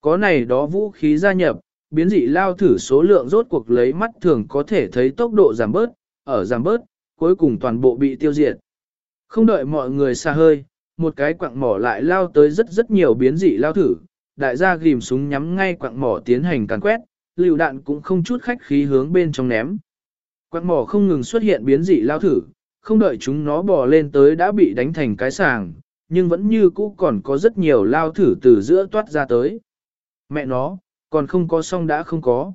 Có này đó vũ khí gia nhập, biến dị lao thử số lượng rốt cuộc lấy mắt thường có thể thấy tốc độ giảm bớt, ở giảm bớt, cuối cùng toàn bộ bị tiêu diệt. Không đợi mọi người xa hơi, một cái quặng mỏ lại lao tới rất rất nhiều biến dị lao thử, đại gia ghim súng nhắm ngay quặng mỏ tiến hành càn quét, lưu đạn cũng không chút khách khí hướng bên trong ném. Quặng mỏ không ngừng xuất hiện biến dị lao thử, không đợi chúng nó bò lên tới đã bị đánh thành cái sàng, nhưng vẫn như cũ còn có rất nhiều lao thử từ giữa toát ra tới. Mẹ nó, còn không có xong đã không có.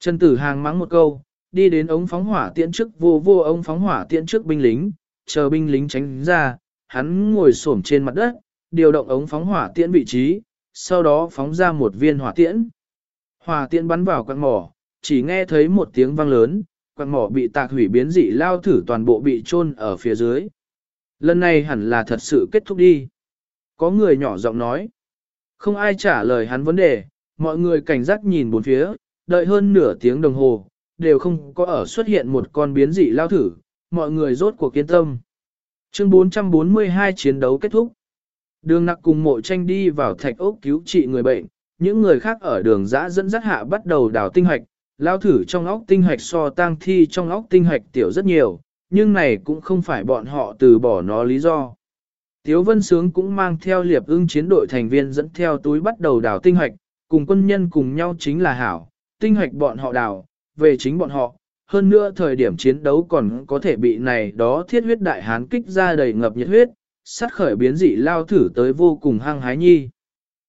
Trần Tử Hàng mắng một câu, đi đến ống phóng hỏa tiễn trước vô vô ống phóng hỏa tiễn trước binh lính, chờ binh lính tránh ra, hắn ngồi xổm trên mặt đất, điều động ống phóng hỏa tiễn vị trí, sau đó phóng ra một viên hỏa tiễn. Hỏa tiễn bắn vào quặng mỏ, chỉ nghe thấy một tiếng vang lớn, quặng mỏ bị tạc hủy biến dị lao thử toàn bộ bị chôn ở phía dưới. Lần này hẳn là thật sự kết thúc đi. Có người nhỏ giọng nói. Không ai trả lời hắn vấn đề, mọi người cảnh giác nhìn bốn phía, đợi hơn nửa tiếng đồng hồ, đều không có ở xuất hiện một con biến dị lao thử, mọi người rốt cuộc kiên tâm. Chương 442 chiến đấu kết thúc. Đường nặc cùng mộ tranh đi vào thạch ốc cứu trị người bệnh, những người khác ở đường giã dẫn dắt hạ bắt đầu đào tinh hoạch, lao thử trong óc tinh hoạch so tang thi trong óc tinh hoạch tiểu rất nhiều, nhưng này cũng không phải bọn họ từ bỏ nó lý do. Tiếu Vân Sướng cũng mang theo liệp ưng chiến đội thành viên dẫn theo túi bắt đầu đào tinh hoạch, cùng quân nhân cùng nhau chính là hảo, tinh hoạch bọn họ đào, về chính bọn họ, hơn nữa thời điểm chiến đấu còn có thể bị này đó thiết huyết đại hán kích ra đầy ngập nhiệt huyết, sát khởi biến dị lao thử tới vô cùng hăng hái nhi.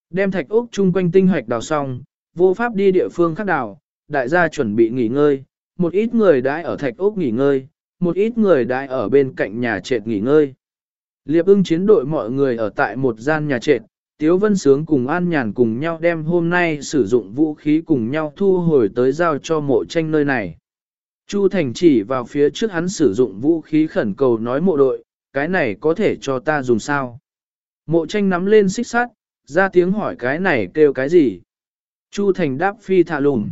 Đem thạch ốc chung quanh tinh hoạch đào xong, vô pháp đi địa phương khác đào, đại gia chuẩn bị nghỉ ngơi, một ít người đãi ở thạch ốc nghỉ ngơi, một ít người đãi ở bên cạnh nhà trệt nghỉ ngơi. Liệp ưng chiến đội mọi người ở tại một gian nhà trệt, Tiếu Vân Sướng cùng An Nhàn cùng nhau đem hôm nay sử dụng vũ khí cùng nhau thu hồi tới giao cho mộ tranh nơi này. Chu Thành chỉ vào phía trước hắn sử dụng vũ khí khẩn cầu nói mộ đội, cái này có thể cho ta dùng sao? Mộ tranh nắm lên xích sắt, ra tiếng hỏi cái này kêu cái gì? Chu Thành đáp phi thạ lùng.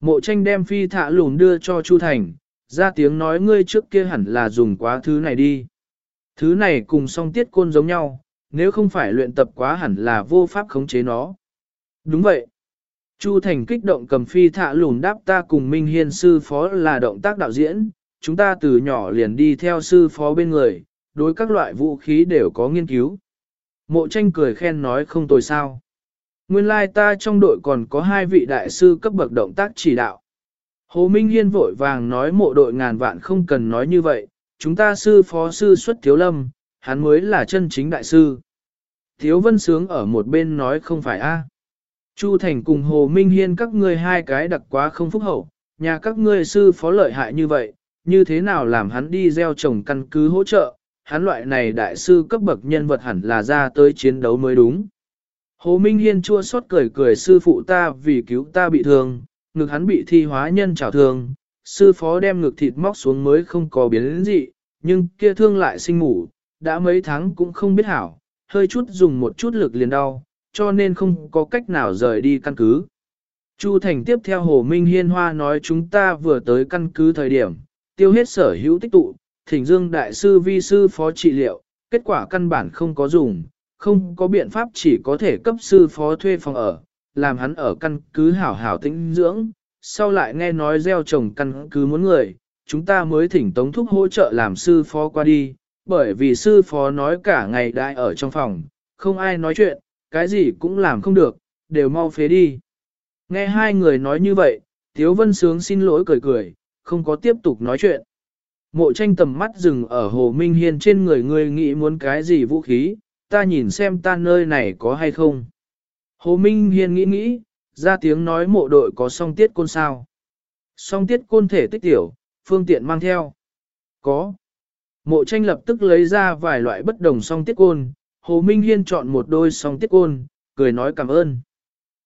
Mộ tranh đem phi thạ lùn đưa cho Chu Thành, ra tiếng nói ngươi trước kia hẳn là dùng quá thứ này đi. Thứ này cùng song tiết côn giống nhau, nếu không phải luyện tập quá hẳn là vô pháp khống chế nó. Đúng vậy. Chu Thành kích động cầm phi thạ lùn đáp ta cùng Minh Hiên sư phó là động tác đạo diễn, chúng ta từ nhỏ liền đi theo sư phó bên người, đối các loại vũ khí đều có nghiên cứu. Mộ tranh cười khen nói không tồi sao. Nguyên lai ta trong đội còn có hai vị đại sư cấp bậc động tác chỉ đạo. Hồ Minh Hiên vội vàng nói mộ đội ngàn vạn không cần nói như vậy, chúng ta sư phó sư xuất thiếu lâm, hắn mới là chân chính đại sư. Thiếu vân sướng ở một bên nói không phải a. Chu Thành cùng Hồ Minh Hiên các ngươi hai cái đặc quá không phúc hậu, nhà các ngươi sư phó lợi hại như vậy, như thế nào làm hắn đi gieo trồng căn cứ hỗ trợ, hắn loại này đại sư cấp bậc nhân vật hẳn là ra tới chiến đấu mới đúng. Hồ Minh Hiên chua xót cười cười sư phụ ta vì cứu ta bị thương, ngực hắn bị thi hóa nhân trào thương, sư phó đem ngực thịt móc xuống mới không có biến gì, nhưng kia thương lại sinh ngủ, đã mấy tháng cũng không biết hảo, hơi chút dùng một chút lực liền đau, cho nên không có cách nào rời đi căn cứ. Chu Thành tiếp theo Hồ Minh Hiên Hoa nói chúng ta vừa tới căn cứ thời điểm, tiêu hết sở hữu tích tụ, thỉnh dương đại sư vi sư phó trị liệu, kết quả căn bản không có dùng, không có biện pháp chỉ có thể cấp sư phó thuê phòng ở, làm hắn ở căn cứ hảo hảo tĩnh dưỡng, sau lại nghe nói gieo trồng căn cứ muốn người, chúng ta mới thỉnh tống thúc hỗ trợ làm sư phó qua đi, bởi vì sư phó nói cả ngày đại ở trong phòng, không ai nói chuyện, cái gì cũng làm không được, đều mau phế đi. Nghe hai người nói như vậy, Thiếu Vân Sướng xin lỗi cười cười, không có tiếp tục nói chuyện. Mộ tranh tầm mắt dừng ở Hồ Minh Hiên trên người người nghĩ muốn cái gì vũ khí, ta nhìn xem ta nơi này có hay không. Hồ Minh Hiên nghĩ nghĩ, ra tiếng nói mộ đội có song tiết côn sao. Song tiết côn thể tích tiểu, phương tiện mang theo. Có. Mộ tranh lập tức lấy ra vài loại bất đồng song tiết côn, Hồ Minh Hiên chọn một đôi song tiết côn, cười nói cảm ơn.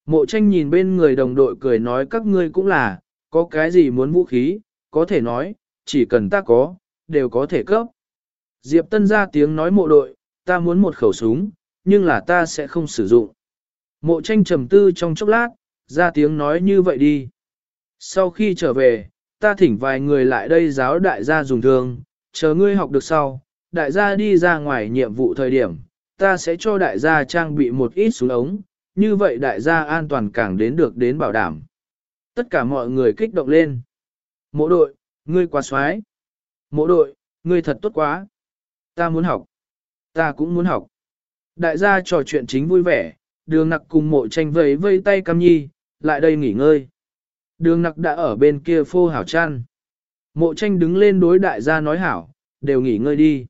Mộ tranh nhìn bên người đồng đội cười nói các ngươi cũng là, có cái gì muốn vũ khí, có thể nói, chỉ cần ta có, đều có thể cấp. Diệp Tân ra tiếng nói mộ đội, ta muốn một khẩu súng, nhưng là ta sẽ không sử dụng. Mộ tranh trầm tư trong chốc lát, ra tiếng nói như vậy đi. Sau khi trở về, ta thỉnh vài người lại đây giáo đại gia dùng thương, chờ ngươi học được sau, đại gia đi ra ngoài nhiệm vụ thời điểm, ta sẽ cho đại gia trang bị một ít súng ống, như vậy đại gia an toàn càng đến được đến bảo đảm. Tất cả mọi người kích động lên. Mộ đội, ngươi quá xoái. Mộ đội, ngươi thật tốt quá. Ta muốn học. Ta cũng muốn học. Đại gia trò chuyện chính vui vẻ, đường nặc cùng mộ tranh vẫy vây tay cam nhi, lại đây nghỉ ngơi. Đường nặc đã ở bên kia phô hảo chăn. Mộ tranh đứng lên đối đại gia nói hảo, đều nghỉ ngơi đi.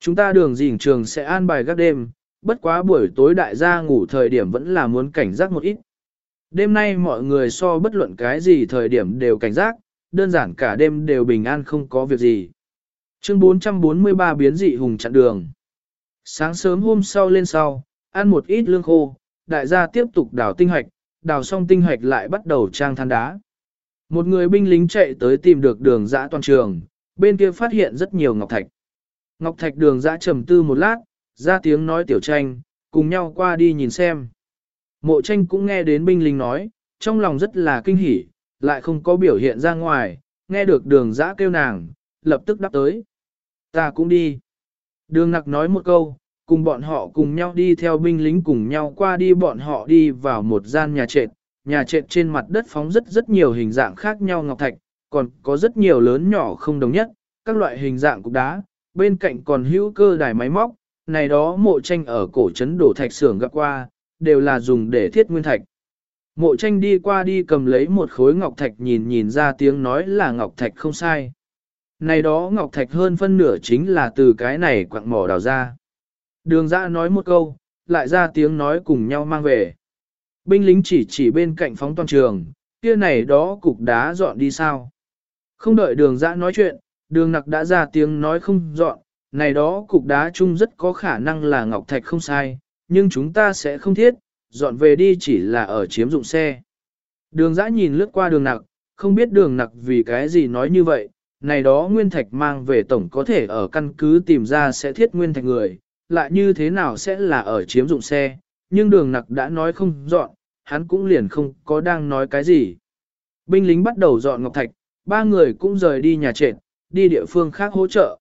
Chúng ta đường dình trường sẽ an bài các đêm, bất quá buổi tối đại gia ngủ thời điểm vẫn là muốn cảnh giác một ít. Đêm nay mọi người so bất luận cái gì thời điểm đều cảnh giác, đơn giản cả đêm đều bình an không có việc gì. Chương 443 biến dị hùng chặn đường. Sáng sớm hôm sau lên sau, ăn một ít lương khô, đại gia tiếp tục đào tinh hoạch, đào xong tinh hoạch lại bắt đầu trang than đá. Một người binh lính chạy tới tìm được đường dã toàn trường, bên kia phát hiện rất nhiều ngọc thạch. Ngọc thạch đường dã trầm tư một lát, ra tiếng nói tiểu tranh, cùng nhau qua đi nhìn xem. Mộ tranh cũng nghe đến binh lính nói, trong lòng rất là kinh hỉ, lại không có biểu hiện ra ngoài, nghe được đường dã kêu nàng, lập tức đáp tới. Ta cũng đi. Đường nặc nói một câu, cùng bọn họ cùng nhau đi theo binh lính cùng nhau qua đi bọn họ đi vào một gian nhà trệt, nhà trệt trên mặt đất phóng rất rất nhiều hình dạng khác nhau ngọc thạch, còn có rất nhiều lớn nhỏ không đồng nhất, các loại hình dạng cục đá, bên cạnh còn hữu cơ đài máy móc, này đó mộ tranh ở cổ trấn đổ thạch xưởng gặp qua, đều là dùng để thiết nguyên thạch. Mộ tranh đi qua đi cầm lấy một khối ngọc thạch nhìn nhìn ra tiếng nói là ngọc thạch không sai. Này đó ngọc thạch hơn phân nửa chính là từ cái này quặng mỏ đào ra. Đường dã nói một câu, lại ra tiếng nói cùng nhau mang về. Binh lính chỉ chỉ bên cạnh phóng toàn trường, kia này đó cục đá dọn đi sao. Không đợi đường dã nói chuyện, đường nặc đã ra tiếng nói không dọn, này đó cục đá chung rất có khả năng là ngọc thạch không sai, nhưng chúng ta sẽ không thiết, dọn về đi chỉ là ở chiếm dụng xe. Đường dã nhìn lướt qua đường nặc, không biết đường nặc vì cái gì nói như vậy, này đó nguyên thạch mang về tổng có thể ở căn cứ tìm ra sẽ thiết nguyên thạch người, lại như thế nào sẽ là ở chiếm dụng xe, nhưng đường nặc đã nói không dọn, hắn cũng liền không có đang nói cái gì. Binh lính bắt đầu dọn ngọc thạch, ba người cũng rời đi nhà trệt, đi địa phương khác hỗ trợ.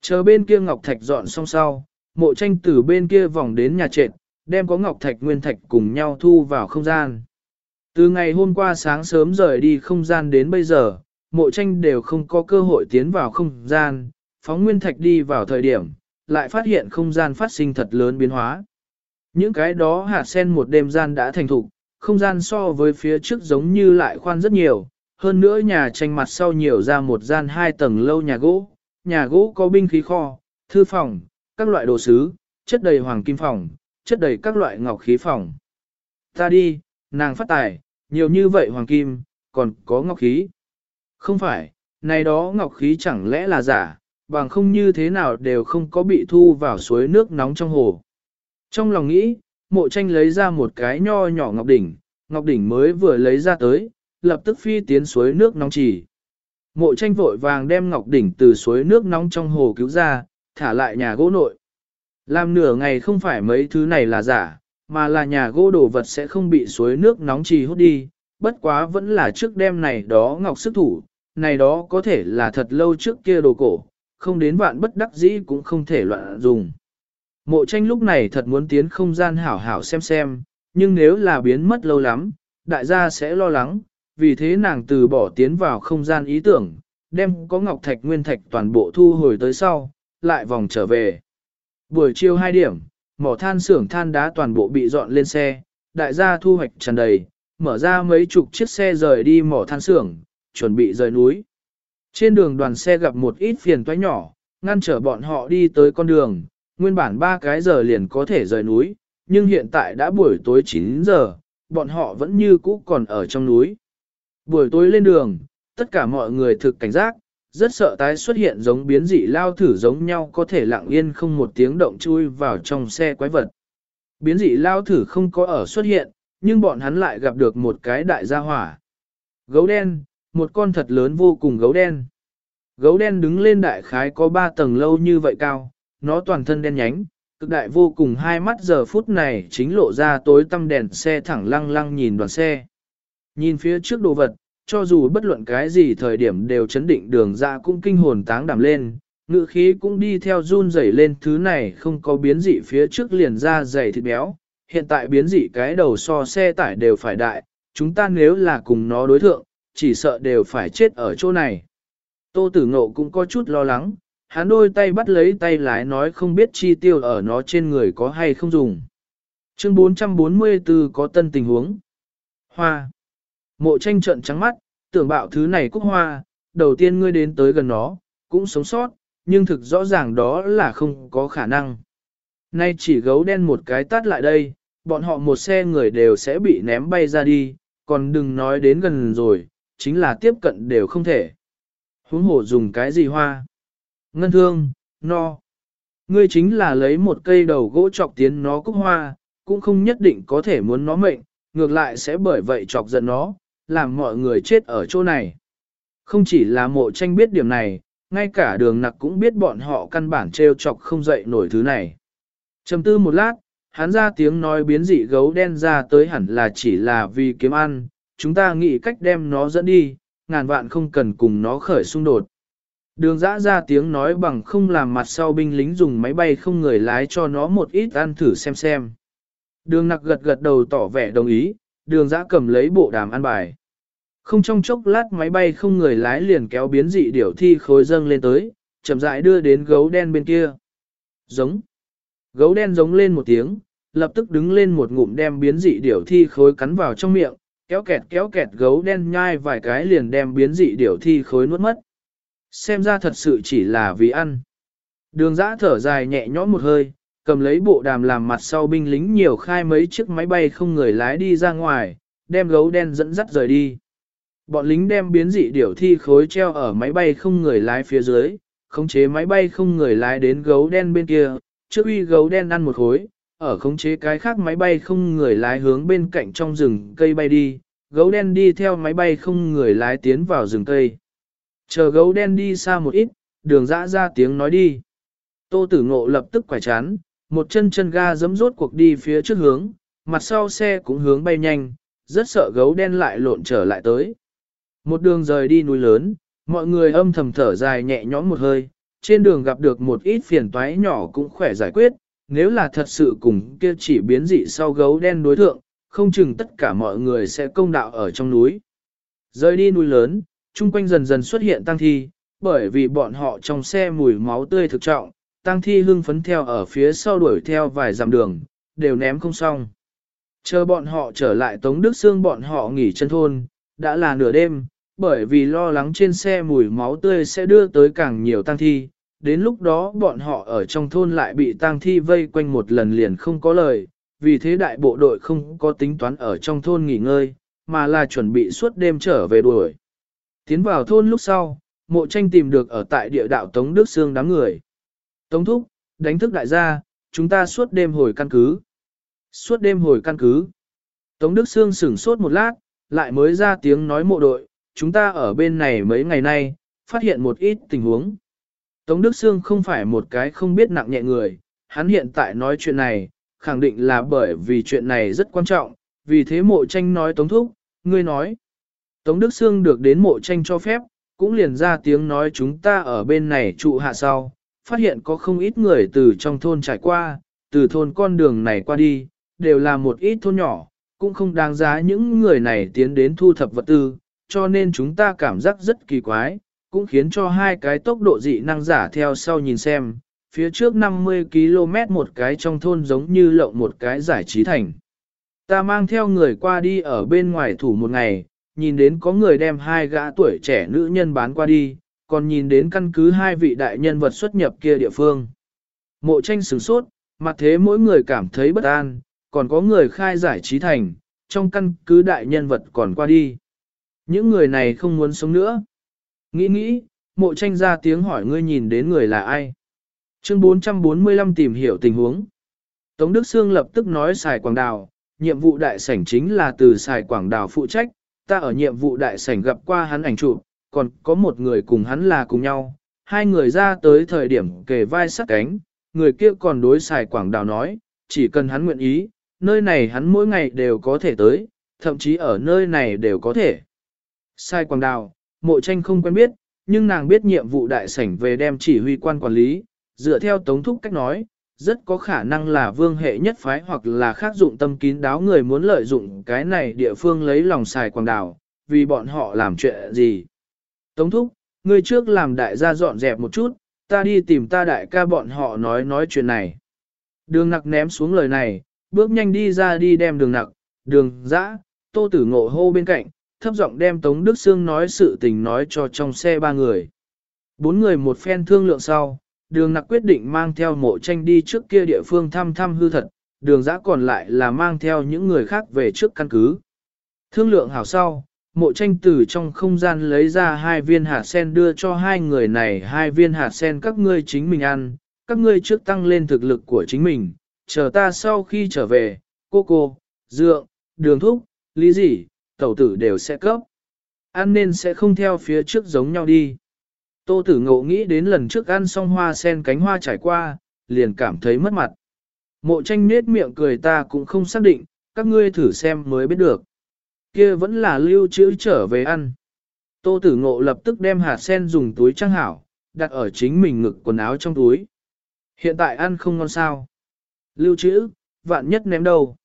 Chờ bên kia ngọc thạch dọn xong sau, mộ tranh từ bên kia vòng đến nhà trệt, đem có ngọc thạch nguyên thạch cùng nhau thu vào không gian. Từ ngày hôm qua sáng sớm rời đi không gian đến bây giờ, mộ tranh đều không có cơ hội tiến vào không gian, phóng nguyên thạch đi vào thời điểm, lại phát hiện không gian phát sinh thật lớn biến hóa. Những cái đó hạt sen một đêm gian đã thành thục, không gian so với phía trước giống như lại khoan rất nhiều, hơn nữa nhà tranh mặt sau nhiều ra một gian hai tầng lâu nhà gỗ, nhà gỗ có binh khí kho, thư phòng, các loại đồ sứ, chất đầy hoàng kim phòng, chất đầy các loại ngọc khí phòng. Ta đi, nàng phát tài, nhiều như vậy hoàng kim, còn có ngọc khí. Không phải, này đó ngọc khí chẳng lẽ là giả, bằng không như thế nào đều không có bị thu vào suối nước nóng trong hồ. Trong lòng nghĩ, mộ tranh lấy ra một cái nho nhỏ ngọc đỉnh, ngọc đỉnh mới vừa lấy ra tới, lập tức phi tiến suối nước nóng chỉ. Mộ tranh vội vàng đem ngọc đỉnh từ suối nước nóng trong hồ cứu ra, thả lại nhà gỗ nội. Làm nửa ngày không phải mấy thứ này là giả, mà là nhà gỗ đồ vật sẽ không bị suối nước nóng trì hút đi, bất quá vẫn là trước đêm này đó ngọc sức thủ, này đó có thể là thật lâu trước kia đồ cổ, không đến vạn bất đắc dĩ cũng không thể loạn dùng. Mộ tranh lúc này thật muốn tiến không gian hảo hảo xem xem, nhưng nếu là biến mất lâu lắm, đại gia sẽ lo lắng, vì thế nàng từ bỏ tiến vào không gian ý tưởng, đem có ngọc thạch nguyên thạch toàn bộ thu hồi tới sau, lại vòng trở về. Buổi chiều 2 điểm, mỏ than xưởng than đá toàn bộ bị dọn lên xe, đại gia thu hoạch tràn đầy, mở ra mấy chục chiếc xe rời đi mỏ than xưởng, chuẩn bị rời núi. Trên đường đoàn xe gặp một ít phiền toái nhỏ, ngăn trở bọn họ đi tới con đường, nguyên bản 3 cái giờ liền có thể rời núi, nhưng hiện tại đã buổi tối 9 giờ, bọn họ vẫn như cũ còn ở trong núi. Buổi tối lên đường, tất cả mọi người thực cảnh giác, rất sợ tái xuất hiện giống biến dị lao thử giống nhau có thể lặng yên không một tiếng động chui vào trong xe quái vật. Biến dị lao thử không có ở xuất hiện, nhưng bọn hắn lại gặp được một cái đại gia hỏa. Gấu đen, một con thật lớn vô cùng gấu đen. Gấu đen đứng lên đại khái có 3 tầng lâu như vậy cao, nó toàn thân đen nhánh, cực đại vô cùng hai mắt giờ phút này chính lộ ra tối tăm đèn xe thẳng lăng lăng nhìn đoàn xe. Nhìn phía trước đồ vật, cho dù bất luận cái gì thời điểm đều chấn định đường ra cũng kinh hồn táng đảm lên, ngự khí cũng đi theo run rẩy lên thứ này không có biến dị phía trước liền ra dày thịt béo, hiện tại biến dị cái đầu so xe tải đều phải đại, chúng ta nếu là cùng nó đối thượng, chỉ sợ đều phải chết ở chỗ này. Tô Tử Ngộ cũng có chút lo lắng, hắn đôi tay bắt lấy tay lái nói không biết chi tiêu ở nó trên người có hay không dùng. Chương 444 có tân tình huống. Hoa. Mộ tranh trận trắng mắt, tưởng bạo thứ này cúc hoa, đầu tiên ngươi đến tới gần nó, cũng sống sót, nhưng thực rõ ràng đó là không có khả năng. Nay chỉ gấu đen một cái tát lại đây, bọn họ một xe người đều sẽ bị ném bay ra đi, còn đừng nói đến gần rồi, chính là tiếp cận đều không thể. Huống hồ dùng cái gì hoa? Ngân thương, no. Ngươi chính là lấy một cây đầu gỗ chọc tiến nó cúc hoa, cũng không nhất định có thể muốn nó mệnh, ngược lại sẽ bởi vậy chọc giận nó, làm mọi người chết ở chỗ này. Không chỉ là mộ tranh biết điểm này, ngay cả đường nặc cũng biết bọn họ căn bản treo chọc không dậy nổi thứ này. Trầm tư một lát, hắn ra tiếng nói biến dị gấu đen ra tới hẳn là chỉ là vì kiếm ăn, chúng ta nghĩ cách đem nó dẫn đi, ngàn vạn không cần cùng nó khởi xung đột. Đường dã ra tiếng nói bằng không làm mặt sau binh lính dùng máy bay không người lái cho nó một ít ăn thử xem xem. Đường nặc gật gật đầu tỏ vẻ đồng ý, đường dã cầm lấy bộ đàm ăn bài. Không trong chốc lát máy bay không người lái liền kéo biến dị điểu thi khối dâng lên tới, chậm rãi đưa đến gấu đen bên kia. Giống. Gấu đen giống lên một tiếng, lập tức đứng lên một ngụm đem biến dị điểu thi khối cắn vào trong miệng, kéo kẹt kéo kẹt gấu đen nhai vài cái liền đem biến dị điểu thi khối nuốt mất. Xem ra thật sự chỉ là vì ăn. Đường giã thở dài nhẹ nhõm một hơi, cầm lấy bộ đàm làm mặt sau binh lính nhiều khai mấy chiếc máy bay không người lái đi ra ngoài, đem gấu đen dẫn dắt rời đi. Bọn lính đem biến dị điểu thi khối treo ở máy bay không người lái phía dưới, khống chế máy bay không người lái đến gấu đen bên kia, trước uy gấu đen ăn một khối, ở khống chế cái khác máy bay không người lái hướng bên cạnh trong rừng cây bay đi, gấu đen đi theo máy bay không người lái tiến vào rừng cây. Chờ gấu đen đi xa một ít, đường dã ra tiếng nói đi. Tô tử ngộ lập tức quải chán, một chân chân ga giấm rốt cuộc đi phía trước hướng, mặt sau xe cũng hướng bay nhanh, rất sợ gấu đen lại lộn trở lại tới. Một đường rời đi núi lớn, mọi người âm thầm thở dài nhẹ nhõm một hơi, trên đường gặp được một ít phiền toái nhỏ cũng khỏe giải quyết, nếu là thật sự cùng kia chỉ biến dị sau gấu đen đối thượng, không chừng tất cả mọi người sẽ công đạo ở trong núi. Rời đi núi lớn, chung quanh dần dần xuất hiện tăng thi, bởi vì bọn họ trong xe mùi máu tươi thực trọng, tăng thi hưng phấn theo ở phía sau đuổi theo vài dặm đường, đều ném không xong. Chờ bọn họ trở lại Tống Đức Sương bọn họ nghỉ chân thôn, đã là nửa đêm, bởi vì lo lắng trên xe mùi máu tươi sẽ đưa tới càng nhiều tang thi. Đến lúc đó bọn họ ở trong thôn lại bị tang thi vây quanh một lần liền không có lời, vì thế đại bộ đội không có tính toán ở trong thôn nghỉ ngơi, mà là chuẩn bị suốt đêm trở về đuổi. Tiến vào thôn lúc sau, mộ tranh tìm được ở tại địa đạo Tống Đức Sương đám người. Tống Thúc, đánh thức đại gia, chúng ta suốt đêm hồi căn cứ. Suốt đêm hồi căn cứ. Tống Đức Sương sửng sốt một lát, lại mới ra tiếng nói mộ đội, chúng ta ở bên này mấy ngày nay, phát hiện một ít tình huống. Tống Đức Sương không phải một cái không biết nặng nhẹ người, hắn hiện tại nói chuyện này, khẳng định là bởi vì chuyện này rất quan trọng, vì thế mộ tranh nói Tống Thúc, ngươi nói. Tống Đức Sương được đến mộ tranh cho phép, cũng liền ra tiếng nói chúng ta ở bên này trụ hạ sau, phát hiện có không ít người từ trong thôn trải qua, từ thôn con đường này qua đi, đều là một ít thôn nhỏ, cũng không đáng giá những người này tiến đến thu thập vật tư, cho nên chúng ta cảm giác rất kỳ quái, cũng khiến cho hai cái tốc độ dị năng giả theo sau nhìn xem, phía trước 50 km một cái trong thôn giống như lộng một cái giải trí thành. Ta mang theo người qua đi ở bên ngoài thủ một ngày, nhìn đến có người đem hai gã tuổi trẻ nữ nhân bán qua đi, còn nhìn đến căn cứ hai vị đại nhân vật xuất nhập kia địa phương. Mộ tranh sửng sốt, mặt thế mỗi người cảm thấy bất an, còn có người khai giải trí thành, trong căn cứ đại nhân vật còn qua đi. Những người này không muốn sống nữa. Nghĩ nghĩ, mộ tranh ra tiếng hỏi ngươi nhìn đến người là ai. Chương 445 tìm hiểu tình huống. Tống Đức Sương lập tức nói xài quảng đào, nhiệm vụ đại sảnh chính là từ xài quảng đào phụ trách, ta ở nhiệm vụ đại sảnh gặp qua hắn ảnh chụp, còn có một người cùng hắn là cùng nhau, hai người ra tới thời điểm kề vai sát cánh, người kia còn đối xài quảng đào nói, chỉ cần hắn nguyện ý, nơi này hắn mỗi ngày đều có thể tới, thậm chí ở nơi này đều có thể. Sai quảng đào, mộ tranh không quen biết, nhưng nàng biết nhiệm vụ đại sảnh về đem chỉ huy quan quản lý, dựa theo tống thúc cách nói, rất có khả năng là vương hệ nhất phái hoặc là khác dụng tâm kín đáo người muốn lợi dụng cái này địa phương lấy lòng xài quảng đảo. vì bọn họ làm chuyện gì. Tống thúc, ngươi trước làm đại gia dọn dẹp một chút, ta đi tìm ta đại ca bọn họ nói nói chuyện này. Đường nặc ném xuống lời này, bước nhanh đi ra đi đem đường nặc, đường dã, tô tử ngộ hô bên cạnh, thấp giọng đem Tống Đức Sương nói sự tình nói cho trong xe ba người. Bốn người một phen thương lượng sau, đường nặc quyết định mang theo mộ tranh đi trước kia địa phương thăm thăm hư thật, đường giã còn lại là mang theo những người khác về trước căn cứ. Thương lượng hảo sau, mộ tranh từ trong không gian lấy ra hai viên hạt sen đưa cho hai người này hai viên hạt sen các ngươi chính mình ăn, các ngươi trước tăng lên thực lực của chính mình, chờ ta sau khi trở về, cô cô, dượng, đường thúc, lý gì, tẩu tử đều sẽ cấp. Ăn nên sẽ không theo phía trước giống nhau đi. Tô tử ngộ nghĩ đến lần trước ăn xong hoa sen cánh hoa trải qua, liền cảm thấy mất mặt. Mộ tranh nết miệng cười ta cũng không xác định, các ngươi thử xem mới biết được. Kia vẫn là lưu trữ trở về ăn. Tô tử ngộ lập tức đem hạt sen dùng túi trang hảo, đặt ở chính mình ngực quần áo trong túi. Hiện tại ăn không ngon sao. Lưu trữ, vạn nhất ném đâu.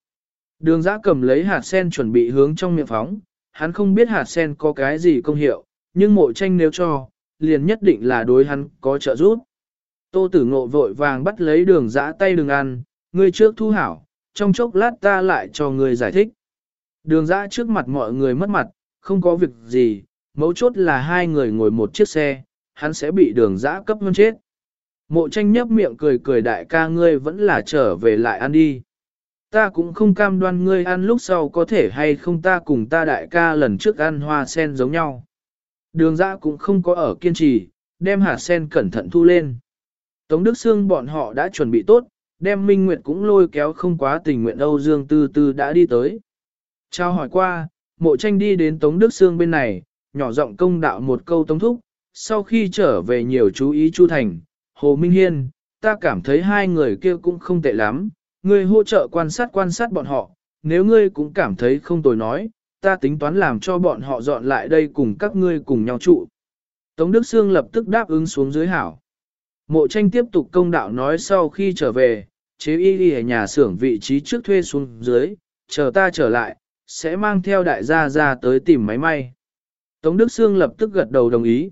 Đường giã cầm lấy hạt sen chuẩn bị hướng trong miệng phóng, hắn không biết hạt sen có cái gì công hiệu, nhưng mộ tranh nếu cho, liền nhất định là đối hắn có trợ giúp. Tô tử ngộ vội vàng bắt lấy đường giã tay đường ăn, ngươi trước thu hảo, trong chốc lát ta lại cho ngươi giải thích. Đường giã trước mặt mọi người mất mặt, không có việc gì, mấu chốt là hai người ngồi một chiếc xe, hắn sẽ bị đường giã cấp hơn chết. Mộ tranh nhấp miệng cười cười đại ca ngươi vẫn là trở về lại ăn đi. Ta cũng không cam đoan ngươi ăn lúc sau có thể hay không ta cùng ta đại ca lần trước ăn hoa sen giống nhau. Đường dã cũng không có ở kiên trì, đem hạt sen cẩn thận thu lên. Tống Đức Sương bọn họ đã chuẩn bị tốt, đem Minh Nguyệt cũng lôi kéo không quá tình nguyện Âu Dương Tư Tư đã đi tới. Trao hỏi qua, mộ tranh đi đến Tống Đức Sương bên này, nhỏ giọng công đạo một câu tống thúc, sau khi trở về nhiều chú ý Chu Thành, Hồ Minh Hiên, ta cảm thấy hai người kia cũng không tệ lắm, ngươi hỗ trợ quan sát quan sát bọn họ, nếu ngươi cũng cảm thấy không tồi nói, ta tính toán làm cho bọn họ dọn lại đây cùng các ngươi cùng nhau trụ. Tống Đức Sương lập tức đáp ứng xuống dưới hảo. Mộ tranh tiếp tục công đạo nói sau khi trở về, chế y y ở nhà xưởng vị trí trước thuê xuống dưới, chờ ta trở lại, sẽ mang theo đại gia ra tới tìm máy may. Tống Đức Sương lập tức gật đầu đồng ý.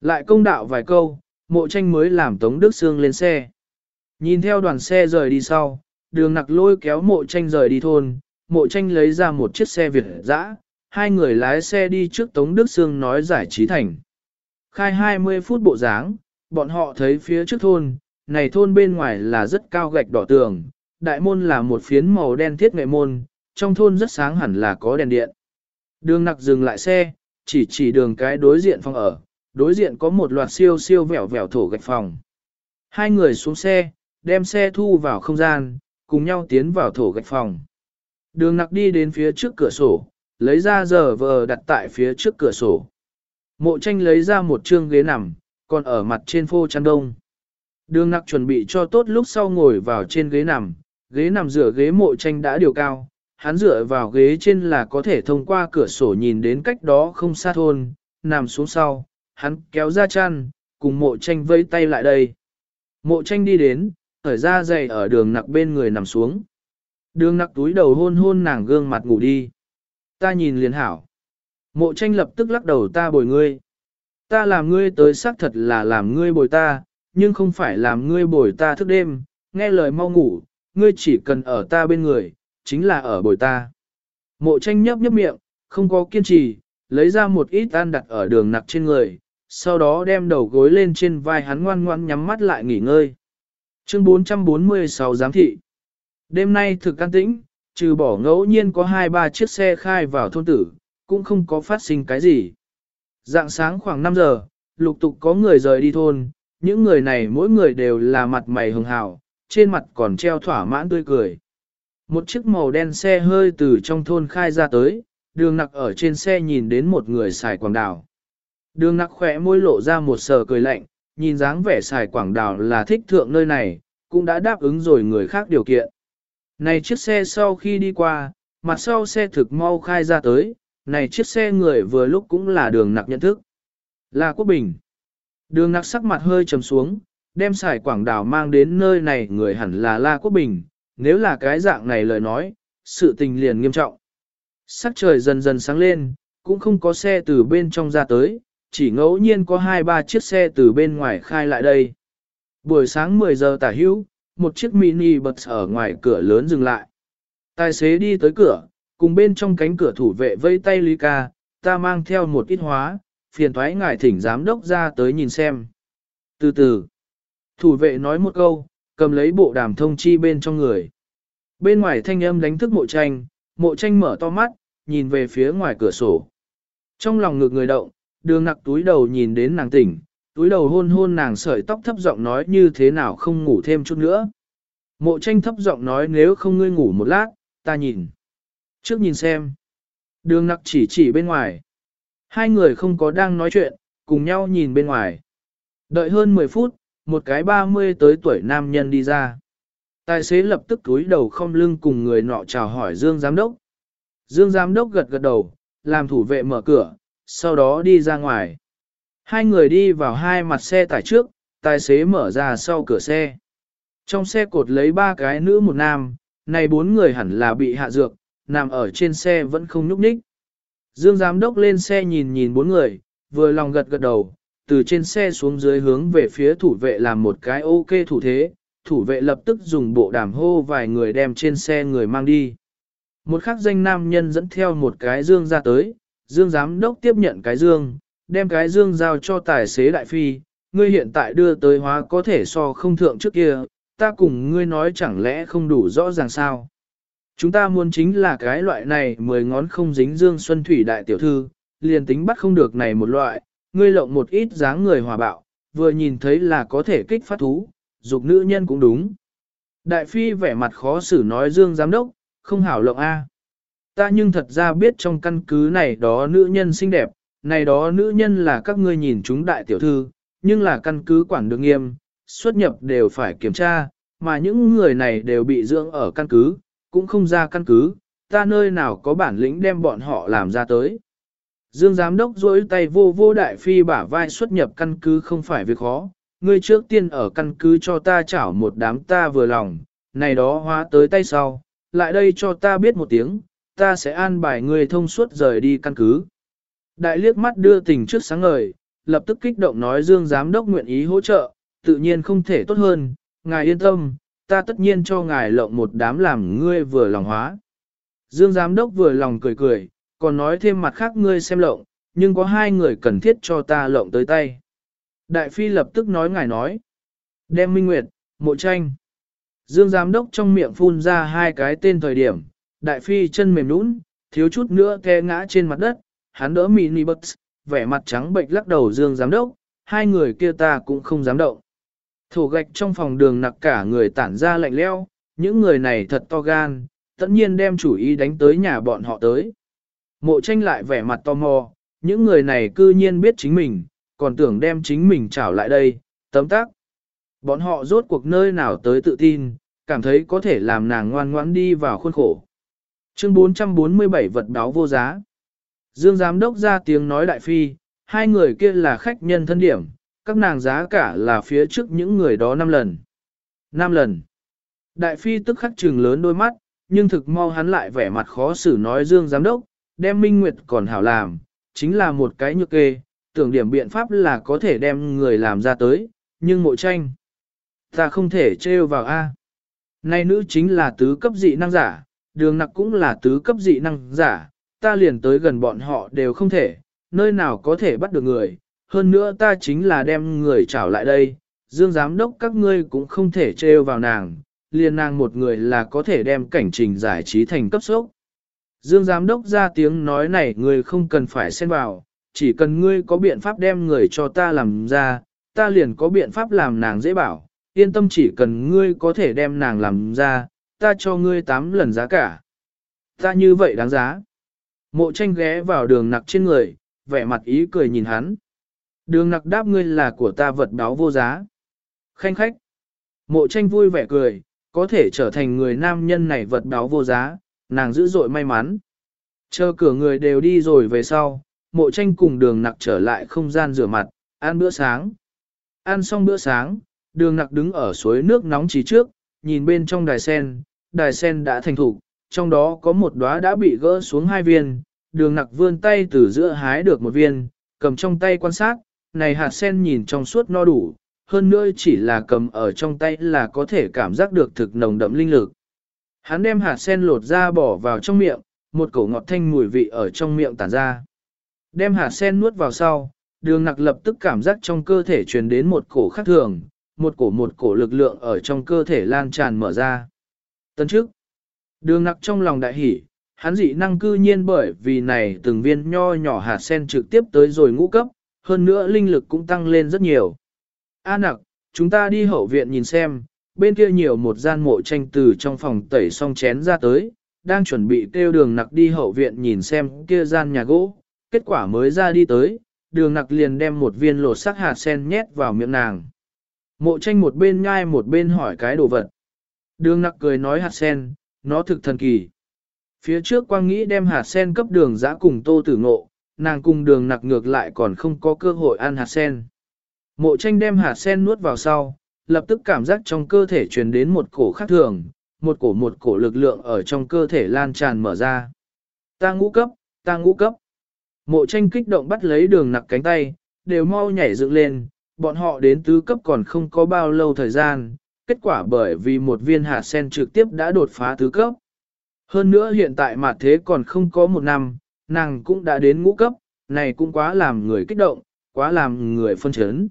Lại công đạo vài câu, mộ tranh mới làm Tống Đức Sương lên xe. Nhìn theo đoàn xe rời đi sau, đường nặc lôi kéo mộ tranh rời đi thôn, mộ tranh lấy ra một chiếc xe Việt dã, hai người lái xe đi trước Tống Đức Sương nói giải trí thành. Khai 20 phút bộ dáng, bọn họ thấy phía trước thôn, này thôn bên ngoài là rất cao gạch đỏ tường, đại môn là một phiến màu đen thiết nghệ môn, trong thôn rất sáng hẳn là có đèn điện. Đường nặc dừng lại xe, chỉ chỉ đường cái đối diện phòng ở, đối diện có một loạt siêu siêu vẻo vẻo thổ gạch phòng. Hai người xuống xe, đem xe thu vào không gian, cùng nhau tiến vào thổ gạch phòng. Đường nặc đi đến phía trước cửa sổ, lấy ra giờ vờ đặt tại phía trước cửa sổ. Mộ tranh lấy ra một chương ghế nằm, còn ở mặt trên phô chăn đông. Đường nặc chuẩn bị cho tốt lúc sau ngồi vào trên ghế nằm, ghế nằm rửa ghế mộ tranh đã điều cao, hắn dựa vào ghế trên là có thể thông qua cửa sổ nhìn đến cách đó không xa thôn, nằm xuống sau, hắn kéo ra chăn, cùng mộ tranh vây tay lại đây. Mộ tranh đi đến, thời ra dậy ở đường nặc bên người nằm xuống. Đường nặc túi đầu hôn hôn nàng gương mặt ngủ đi. Ta nhìn liền hảo. Mộ tranh lập tức lắc đầu ta bồi ngươi. Ta làm ngươi tới xác thật là làm ngươi bồi ta, nhưng không phải làm ngươi bồi ta thức đêm, nghe lời mau ngủ, ngươi chỉ cần ở ta bên người, chính là ở bồi ta. Mộ tranh nhấp nhấp miệng, không có kiên trì, lấy ra một ít ăn đặt ở đường nặc trên người, sau đó đem đầu gối lên trên vai hắn ngoan ngoan nhắm mắt lại nghỉ ngơi. Chương 446 Giám thị Đêm nay thực can tĩnh, trừ bỏ ngẫu nhiên có hai ba chiếc xe khai vào thôn tử, cũng không có phát sinh cái gì. Dạng sáng khoảng 5 giờ, lục tục có người rời đi thôn, những người này mỗi người đều là mặt mày hường hào, trên mặt còn treo thỏa mãn tươi cười. Một chiếc màu đen xe hơi từ trong thôn khai ra tới, đường nặc ở trên xe nhìn đến một người xài quảng đảo Đường nặc khỏe môi lộ ra một sờ cười lạnh, nhìn dáng vẻ xài quảng đào là thích thượng nơi này, cũng đã đáp ứng rồi người khác điều kiện. Này chiếc xe sau khi đi qua, mặt sau xe thực mau khai ra tới, này chiếc xe người vừa lúc cũng là đường nặc nhận thức. Là Quốc Bình. Đường nặc sắc mặt hơi trầm xuống, đem xài quảng đảo mang đến nơi này người hẳn là La Quốc Bình, nếu là cái dạng này lời nói, sự tình liền nghiêm trọng. Sắc trời dần dần sáng lên, cũng không có xe từ bên trong ra tới, chỉ ngẫu nhiên có hai ba chiếc xe từ bên ngoài khai lại đây. Buổi sáng 10 giờ tả hữu, một chiếc mini bật ở ngoài cửa lớn dừng lại. Tài xế đi tới cửa, cùng bên trong cánh cửa thủ vệ vây tay Lý ca, ta mang theo một ít hóa, phiền thoái ngài thỉnh giám đốc ra tới nhìn xem. Từ từ, thủ vệ nói một câu, cầm lấy bộ đàm thông chi bên trong người. Bên ngoài thanh âm đánh thức mộ tranh, mộ tranh mở to mắt, nhìn về phía ngoài cửa sổ. Trong lòng ngực người động, đường nặc túi đầu nhìn đến nàng tỉnh, túi đầu hôn hôn nàng sợi tóc thấp giọng nói như thế nào không ngủ thêm chút nữa. Mộ tranh thấp giọng nói nếu không ngươi ngủ một lát, ta nhìn. Trước nhìn xem. Đường nặc chỉ chỉ bên ngoài. Hai người không có đang nói chuyện, cùng nhau nhìn bên ngoài. Đợi hơn 10 phút, một cái 30 tới tuổi nam nhân đi ra. Tài xế lập tức túi đầu không lưng cùng người nọ chào hỏi Dương Giám Đốc. Dương Giám Đốc gật gật đầu, làm thủ vệ mở cửa, sau đó đi ra ngoài. Hai người đi vào hai mặt xe tải trước, tài xế mở ra sau cửa xe. Trong xe cột lấy ba cái nữ một nam, này bốn người hẳn là bị hạ dược, nằm ở trên xe vẫn không nhúc nhích. Dương giám đốc lên xe nhìn nhìn bốn người, vừa lòng gật gật đầu, từ trên xe xuống dưới hướng về phía thủ vệ làm một cái ok thủ thế, thủ vệ lập tức dùng bộ đàm hô vài người đem trên xe người mang đi. Một khắc danh nam nhân dẫn theo một cái dương ra tới, dương giám đốc tiếp nhận cái dương, đem cái dương giao cho tài xế đại phi, ngươi hiện tại đưa tới hóa có thể so không thượng trước kia, ta cùng ngươi nói chẳng lẽ không đủ rõ ràng sao. Chúng ta muốn chính là cái loại này mười ngón không dính dương xuân thủy đại tiểu thư, liền tính bắt không được này một loại, ngươi lộng một ít dáng người hòa bạo, vừa nhìn thấy là có thể kích phát thú, dục nữ nhân cũng đúng. Đại phi vẻ mặt khó xử nói dương giám đốc, không hảo lộng A. Ta nhưng thật ra biết trong căn cứ này đó nữ nhân xinh đẹp, này đó nữ nhân là các ngươi nhìn chúng đại tiểu thư, nhưng là căn cứ quản được nghiêm, xuất nhập đều phải kiểm tra, mà những người này đều bị dưỡng ở căn cứ, cũng không ra căn cứ, ta nơi nào có bản lĩnh đem bọn họ làm ra tới. Dương giám đốc duỗi tay vô vô đại phi bả vai xuất nhập căn cứ không phải việc khó, ngươi trước tiên ở căn cứ cho ta chảo một đám ta vừa lòng, này đó hóa tới tay sau, lại đây cho ta biết một tiếng, ta sẽ an bài ngươi thông suốt rời đi căn cứ. Đại liếc mắt đưa tình trước sáng ngời, lập tức kích động nói Dương Giám đốc nguyện ý hỗ trợ, tự nhiên không thể tốt hơn, ngài yên tâm, ta tất nhiên cho ngài lộng một đám làm ngươi vừa lòng hóa. Dương Giám đốc vừa lòng cười cười, còn nói thêm mặt khác ngươi xem lộng, nhưng có hai người cần thiết cho ta lộng tới tay. Đại Phi lập tức nói ngài nói, đem minh nguyệt, mộ tranh. Dương Giám đốc trong miệng phun ra hai cái tên thời điểm, Đại Phi chân mềm nũng, thiếu chút nữa té ngã trên mặt đất, hắn đỡ mini bus, vẻ mặt trắng bệnh lắc đầu Dương Giám đốc, hai người kia ta cũng không dám động. Thổ gạch trong phòng đường nặc cả người tản ra lạnh leo, những người này thật to gan, tất nhiên đem chủ ý đánh tới nhà bọn họ tới. Mộ tranh lại vẻ mặt tò mò, những người này cư nhiên biết chính mình, còn tưởng đem chính mình trảo lại đây, tấm tác. Bọn họ rốt cuộc nơi nào tới tự tin, cảm thấy có thể làm nàng ngoan ngoãn đi vào khuôn khổ. Chương 447 vật báo vô giá. Dương giám đốc ra tiếng nói đại phi, hai người kia là khách nhân thân điểm, các nàng giá cả là phía trước những người đó 5 lần. 5 lần. Đại phi tức khắc trừng lớn đôi mắt, nhưng thực mau hắn lại vẻ mặt khó xử nói Dương giám đốc, đem Minh Nguyệt còn hảo làm, chính là một cái nhược kê, tưởng điểm biện pháp là có thể đem người làm ra tới, nhưng mộ tranh. Ta không thể trêu vào A. Nay nữ chính là tứ cấp dị năng giả, đường nặc cũng là tứ cấp dị năng giả, ta liền tới gần bọn họ đều không thể, nơi nào có thể bắt được người, hơn nữa ta chính là đem người trảo lại đây, dương giám đốc các ngươi cũng không thể trêu vào nàng, liền nàng một người là có thể đem cảnh trình giải trí thành cấp sốc. Dương giám đốc ra tiếng nói này người không cần phải xen vào, chỉ cần ngươi có biện pháp đem người cho ta làm ra, ta liền có biện pháp làm nàng dễ bảo, yên tâm chỉ cần ngươi có thể đem nàng làm ra, ta cho ngươi tám lần giá cả. Ta như vậy đáng giá. Mộ tranh ghé vào đường nặc trên người, vẻ mặt ý cười nhìn hắn. Đường nặc đáp ngươi là của ta vật báo vô giá. Khanh khách. Mộ tranh vui vẻ cười, có thể trở thành người nam nhân này vật báo vô giá, nàng dữ dội may mắn. Chờ cửa người đều đi rồi về sau, mộ tranh cùng đường nặc trở lại không gian rửa mặt, ăn bữa sáng. Ăn xong bữa sáng, đường nặc đứng ở suối nước nóng trí trước, nhìn bên trong đài sen, đài sen đã thành thủ, trong đó có một đóa đã bị gỡ xuống hai viên, đường nặc vươn tay từ giữa hái được một viên, cầm trong tay quan sát, này hạt sen nhìn trong suốt no đủ, hơn nữa chỉ là cầm ở trong tay là có thể cảm giác được thực nồng đậm linh lực. Hắn đem hạt sen lột ra bỏ vào trong miệng, một cổ ngọt thanh mùi vị ở trong miệng tản ra. Đem hạt sen nuốt vào sau, đường nặc lập tức cảm giác trong cơ thể truyền đến một cổ khác thường, một cổ một cổ lực lượng ở trong cơ thể lan tràn mở ra. Tấn trước, đường nặc trong lòng đại hỉ, hắn dị năng cư nhiên bởi vì này từng viên nho nhỏ hạt sen trực tiếp tới rồi ngũ cấp, hơn nữa linh lực cũng tăng lên rất nhiều. A nặc, chúng ta đi hậu viện nhìn xem, bên kia nhiều một gian mộ tranh từ trong phòng tẩy xong chén ra tới, đang chuẩn bị kêu đường nặc đi hậu viện nhìn xem kia gian nhà gỗ, kết quả mới ra đi tới, đường nặc liền đem một viên lột sắc hạt sen nhét vào miệng nàng. Mộ tranh một bên nhai một bên hỏi cái đồ vật. Đường nặc cười nói hạt sen, nó thực thần kỳ. Phía trước quang nghĩ đem hạt sen cấp đường giã cùng tô tử ngộ, nàng cùng đường nặc ngược lại còn không có cơ hội ăn hạt sen. Mộ tranh đem hạt sen nuốt vào sau, lập tức cảm giác trong cơ thể truyền đến một cổ khác thường, một cổ một cổ lực lượng ở trong cơ thể lan tràn mở ra. Ta ngũ cấp, ta ngũ cấp. Mộ tranh kích động bắt lấy đường nặc cánh tay, đều mau nhảy dựng lên, bọn họ đến tứ cấp còn không có bao lâu thời gian, kết quả bởi vì một viên hạt sen trực tiếp đã đột phá tứ cấp. Hơn nữa hiện tại mà thế còn không có một năm, nàng cũng đã đến ngũ cấp, này cũng quá làm người kích động, quá làm người phân chấn.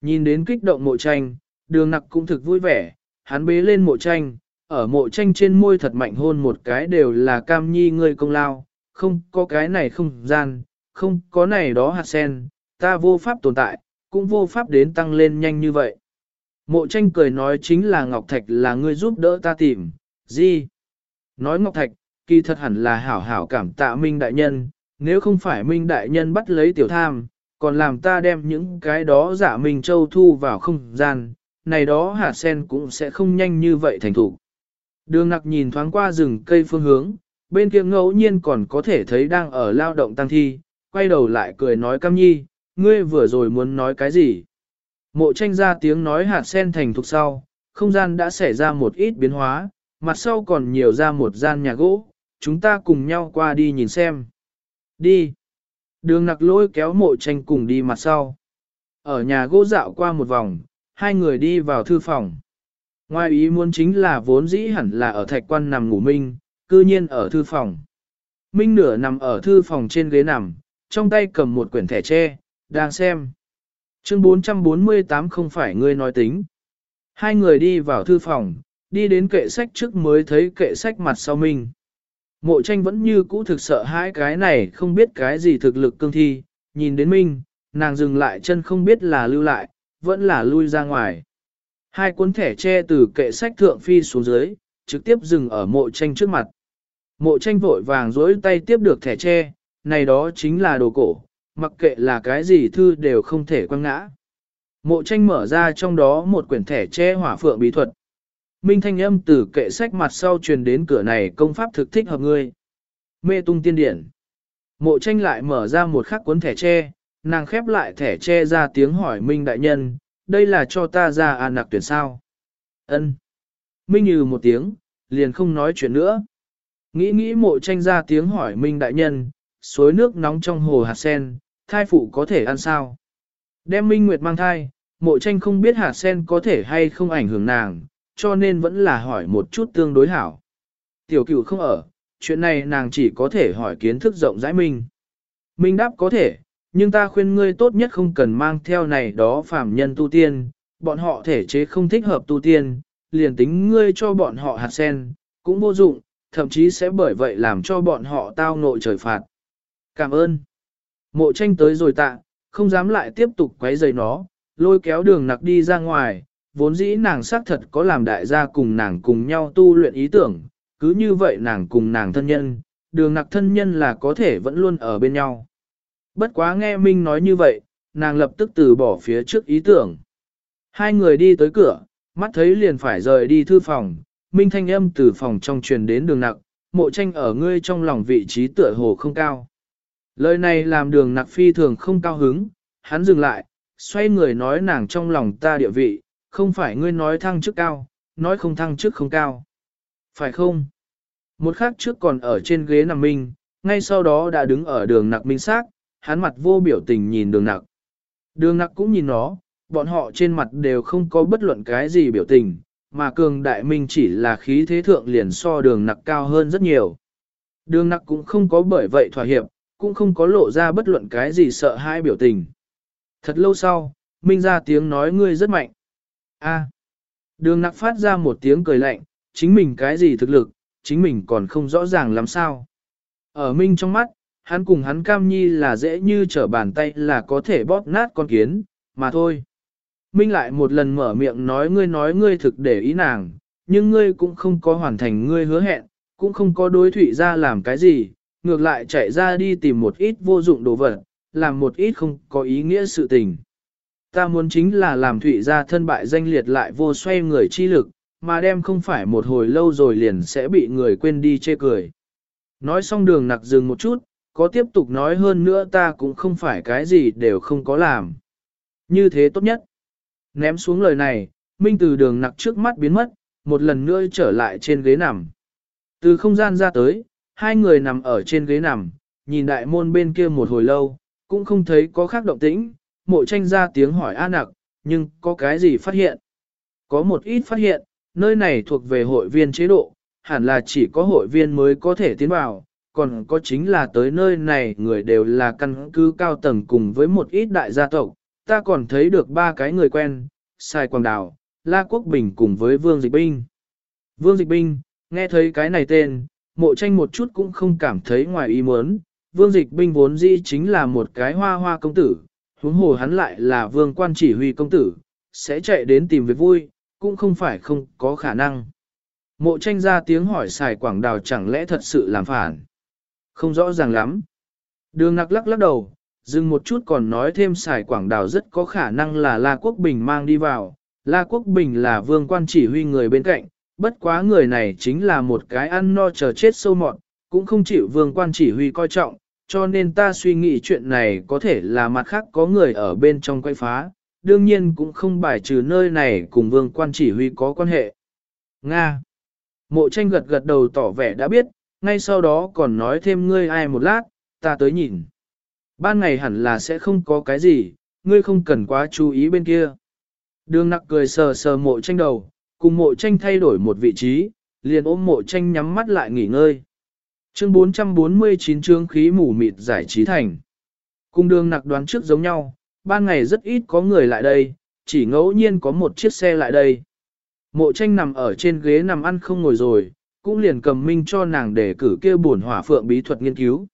Nhìn đến kích động mộ tranh, đường nặc cũng thực vui vẻ, hắn bế lên mộ tranh, ở mộ tranh trên môi thật mạnh hôn một cái đều là cam nhi ngươi công lao, không có cái này không gian, không có này đó hạt sen, ta vô pháp tồn tại, cũng vô pháp đến tăng lên nhanh như vậy. Mộ tranh cười nói chính là Ngọc Thạch là ngươi giúp đỡ ta tìm, gì? Nói Ngọc Thạch, kỳ thật hẳn là hảo hảo cảm tạ Minh Đại Nhân, nếu không phải Minh Đại Nhân bắt lấy tiểu tham, còn làm ta đem những cái đó giả Minh Châu thu vào không gian, này đó hạt sen cũng sẽ không nhanh như vậy thành thủ. Đường nặc nhìn thoáng qua rừng cây phương hướng, bên kia ngẫu nhiên còn có thể thấy đang ở lao động tăng thi, quay đầu lại cười nói cam nhi, ngươi vừa rồi muốn nói cái gì? Mộ tranh ra tiếng nói hạt sen thành thục sau, không gian đã xảy ra một ít biến hóa, mặt sau còn nhiều ra một gian nhà gỗ, chúng ta cùng nhau qua đi nhìn xem. Đi. Đường nặc lôi kéo mộ tranh cùng đi mặt sau. Ở nhà gỗ dạo qua một vòng, hai người đi vào thư phòng. Ngoài ý muốn chính là vốn dĩ hẳn là ở thạch quan nằm ngủ minh, cư nhiên ở thư phòng. Minh nửa nằm ở thư phòng trên ghế nằm, trong tay cầm một quyển thẻ tre, đang xem. Chương 448 không phải ngươi nói tính. Hai người đi vào thư phòng, đi đến kệ sách trước mới thấy kệ sách mặt sau mình Mộ tranh vẫn như cũ thực sợ hãi cái này không biết cái gì thực lực cương thi, nhìn đến Minh, nàng dừng lại chân không biết là lưu lại, vẫn là lui ra ngoài. Hai cuốn thẻ tre từ kệ sách thượng phi xuống dưới, trực tiếp dừng ở mộ tranh trước mặt. Mộ tranh vội vàng dối tay tiếp được thẻ tre, này đó chính là đồ cổ, mặc kệ là cái gì thư đều không thể quăng ngã. Mộ tranh mở ra trong đó một quyển thẻ che hỏa phượng bí thuật. Minh thanh âm từ kệ sách mặt sau truyền đến cửa này công pháp thực thích hợp ngươi. Mê tung tiên điển. Mộ tranh lại mở ra một khắc cuốn thẻ tre, nàng khép lại thẻ tre ra tiếng hỏi Minh đại nhân, đây là cho ta ra an nặc tuyển sao. ân Minh như một tiếng, liền không nói chuyện nữa. Nghĩ nghĩ mộ tranh ra tiếng hỏi Minh đại nhân, suối nước nóng trong hồ hạt sen, thai phụ có thể ăn sao? Đem Minh Nguyệt mang thai, mộ tranh không biết hạt sen có thể hay không ảnh hưởng nàng, cho nên vẫn là hỏi một chút tương đối hảo. Tiểu cửu không ở, chuyện này nàng chỉ có thể hỏi kiến thức rộng rãi Minh. Minh đáp có thể, nhưng ta khuyên ngươi tốt nhất không cần mang theo này đó phàm nhân tu tiên, bọn họ thể chế không thích hợp tu tiên, liền tính ngươi cho bọn họ hạt sen, cũng vô dụng, thậm chí sẽ bởi vậy làm cho bọn họ tao nội trời phạt. Cảm ơn. Mộ tranh tới rồi tạ, không dám lại tiếp tục quấy rầy nó, lôi kéo đường nặc đi ra ngoài, vốn dĩ nàng xác thật có làm đại gia cùng nàng cùng nhau tu luyện ý tưởng, cứ như vậy nàng cùng nàng thân nhân, đường nặc thân nhân là có thể vẫn luôn ở bên nhau. Bất quá nghe Minh nói như vậy, nàng lập tức từ bỏ phía trước ý tưởng. Hai người đi tới cửa, mắt thấy liền phải rời đi thư phòng, Minh thanh âm từ phòng trong truyền đến đường nặc, mộ tranh ở ngươi trong lòng vị trí tựa hồ không cao. Lời này làm đường nặc phi thường không cao hứng, hắn dừng lại, xoay người nói nàng trong lòng ta địa vị, không phải ngươi nói thăng chức cao, nói không thăng chức không cao. Phải không? Một khắc trước còn ở trên ghế nằm minh, ngay sau đó đã đứng ở đường nặc minh xác, hắn mặt vô biểu tình nhìn đường nặc. Đường nặc cũng nhìn nó, bọn họ trên mặt đều không có bất luận cái gì biểu tình, mà cường đại minh chỉ là khí thế thượng liền so đường nặc cao hơn rất nhiều. Đường nặc cũng không có bởi vậy thỏa hiệp, cũng không có lộ ra bất luận cái gì sợ hãi biểu tình. Thật lâu sau, Minh ra tiếng nói ngươi rất mạnh. A. Đường nặc phát ra một tiếng cười lạnh, chính mình cái gì thực lực, chính mình còn không rõ ràng làm sao. Ở Minh trong mắt, hắn cùng hắn cam nhi là dễ như trở bàn tay là có thể bóp nát con kiến, mà thôi. Minh lại một lần mở miệng nói ngươi nói ngươi thực để ý nàng, nhưng ngươi cũng không có hoàn thành ngươi hứa hẹn, cũng không có đối thủy ra làm cái gì, ngược lại chạy ra đi tìm một ít vô dụng đồ vật, làm một ít không có ý nghĩa sự tình. Ta muốn chính là làm thủy ra thân bại danh liệt lại vô xoay người chi lực, mà đem không phải một hồi lâu rồi liền sẽ bị người quên đi chê cười. Nói xong đường nặc dừng một chút, có tiếp tục nói hơn nữa ta cũng không phải cái gì đều không có làm. Như thế tốt nhất. Ném xuống lời này, Minh từ đường nặc trước mắt biến mất, một lần nữa trở lại trên ghế nằm. Từ không gian ra tới, hai người nằm ở trên ghế nằm, nhìn đại môn bên kia một hồi lâu, cũng không thấy có khác động tĩnh, mộ tranh ra tiếng hỏi A nặc, nhưng có cái gì phát hiện? Có một ít phát hiện, nơi này thuộc về hội viên chế độ, hẳn là chỉ có hội viên mới có thể tiến vào, còn có chính là tới nơi này người đều là căn cứ cao tầng cùng với một ít đại gia tộc, ta còn thấy được ba cái người quen, Sai Quang Đào, La Quốc Bình cùng với Vương Dịch Binh. Vương Dịch Binh, nghe thấy cái này tên, mộ tranh một chút cũng không cảm thấy ngoài ý muốn, Vương Dịch Binh vốn dĩ chính là một cái hoa hoa công tử, huống hồ hắn lại là vương quan chỉ huy công tử, sẽ chạy đến tìm việc vui, cũng không phải không có khả năng. Mộ tranh ra tiếng hỏi xài quảng đào chẳng lẽ thật sự làm phản. Không rõ ràng lắm. Đường nặc lắc lắc đầu, dừng một chút còn nói thêm xài quảng đào rất có khả năng là La Quốc Bình mang đi vào. La Quốc Bình là vương quan chỉ huy người bên cạnh, bất quá người này chính là một cái ăn no chờ chết sâu mọt, cũng không chịu vương quan chỉ huy coi trọng, cho nên ta suy nghĩ chuyện này có thể là mặt khác có người ở bên trong quay phá, đương nhiên cũng không bài trừ nơi này cùng vương quan chỉ huy có quan hệ. Nga Mộ tranh gật gật đầu tỏ vẻ đã biết, ngay sau đó còn nói thêm ngươi ai một lát, ta tới nhìn. Ban ngày hẳn là sẽ không có cái gì, ngươi không cần quá chú ý bên kia. Đường nặc cười sờ sờ mộ tranh đầu, cùng mộ tranh thay đổi một vị trí, liền ôm mộ tranh nhắm mắt lại nghỉ ngơi. Chương 449 chương khí mù mịt giải trí thành. Cùng đường nặc đoán trước giống nhau, ban ngày rất ít có người lại đây, chỉ ngẫu nhiên có một chiếc xe lại đây. Mộ tranh nằm ở trên ghế nằm ăn không ngồi rồi, cũng liền cầm minh cho nàng để cử kia buồn hỏa phượng bí thuật nghiên cứu.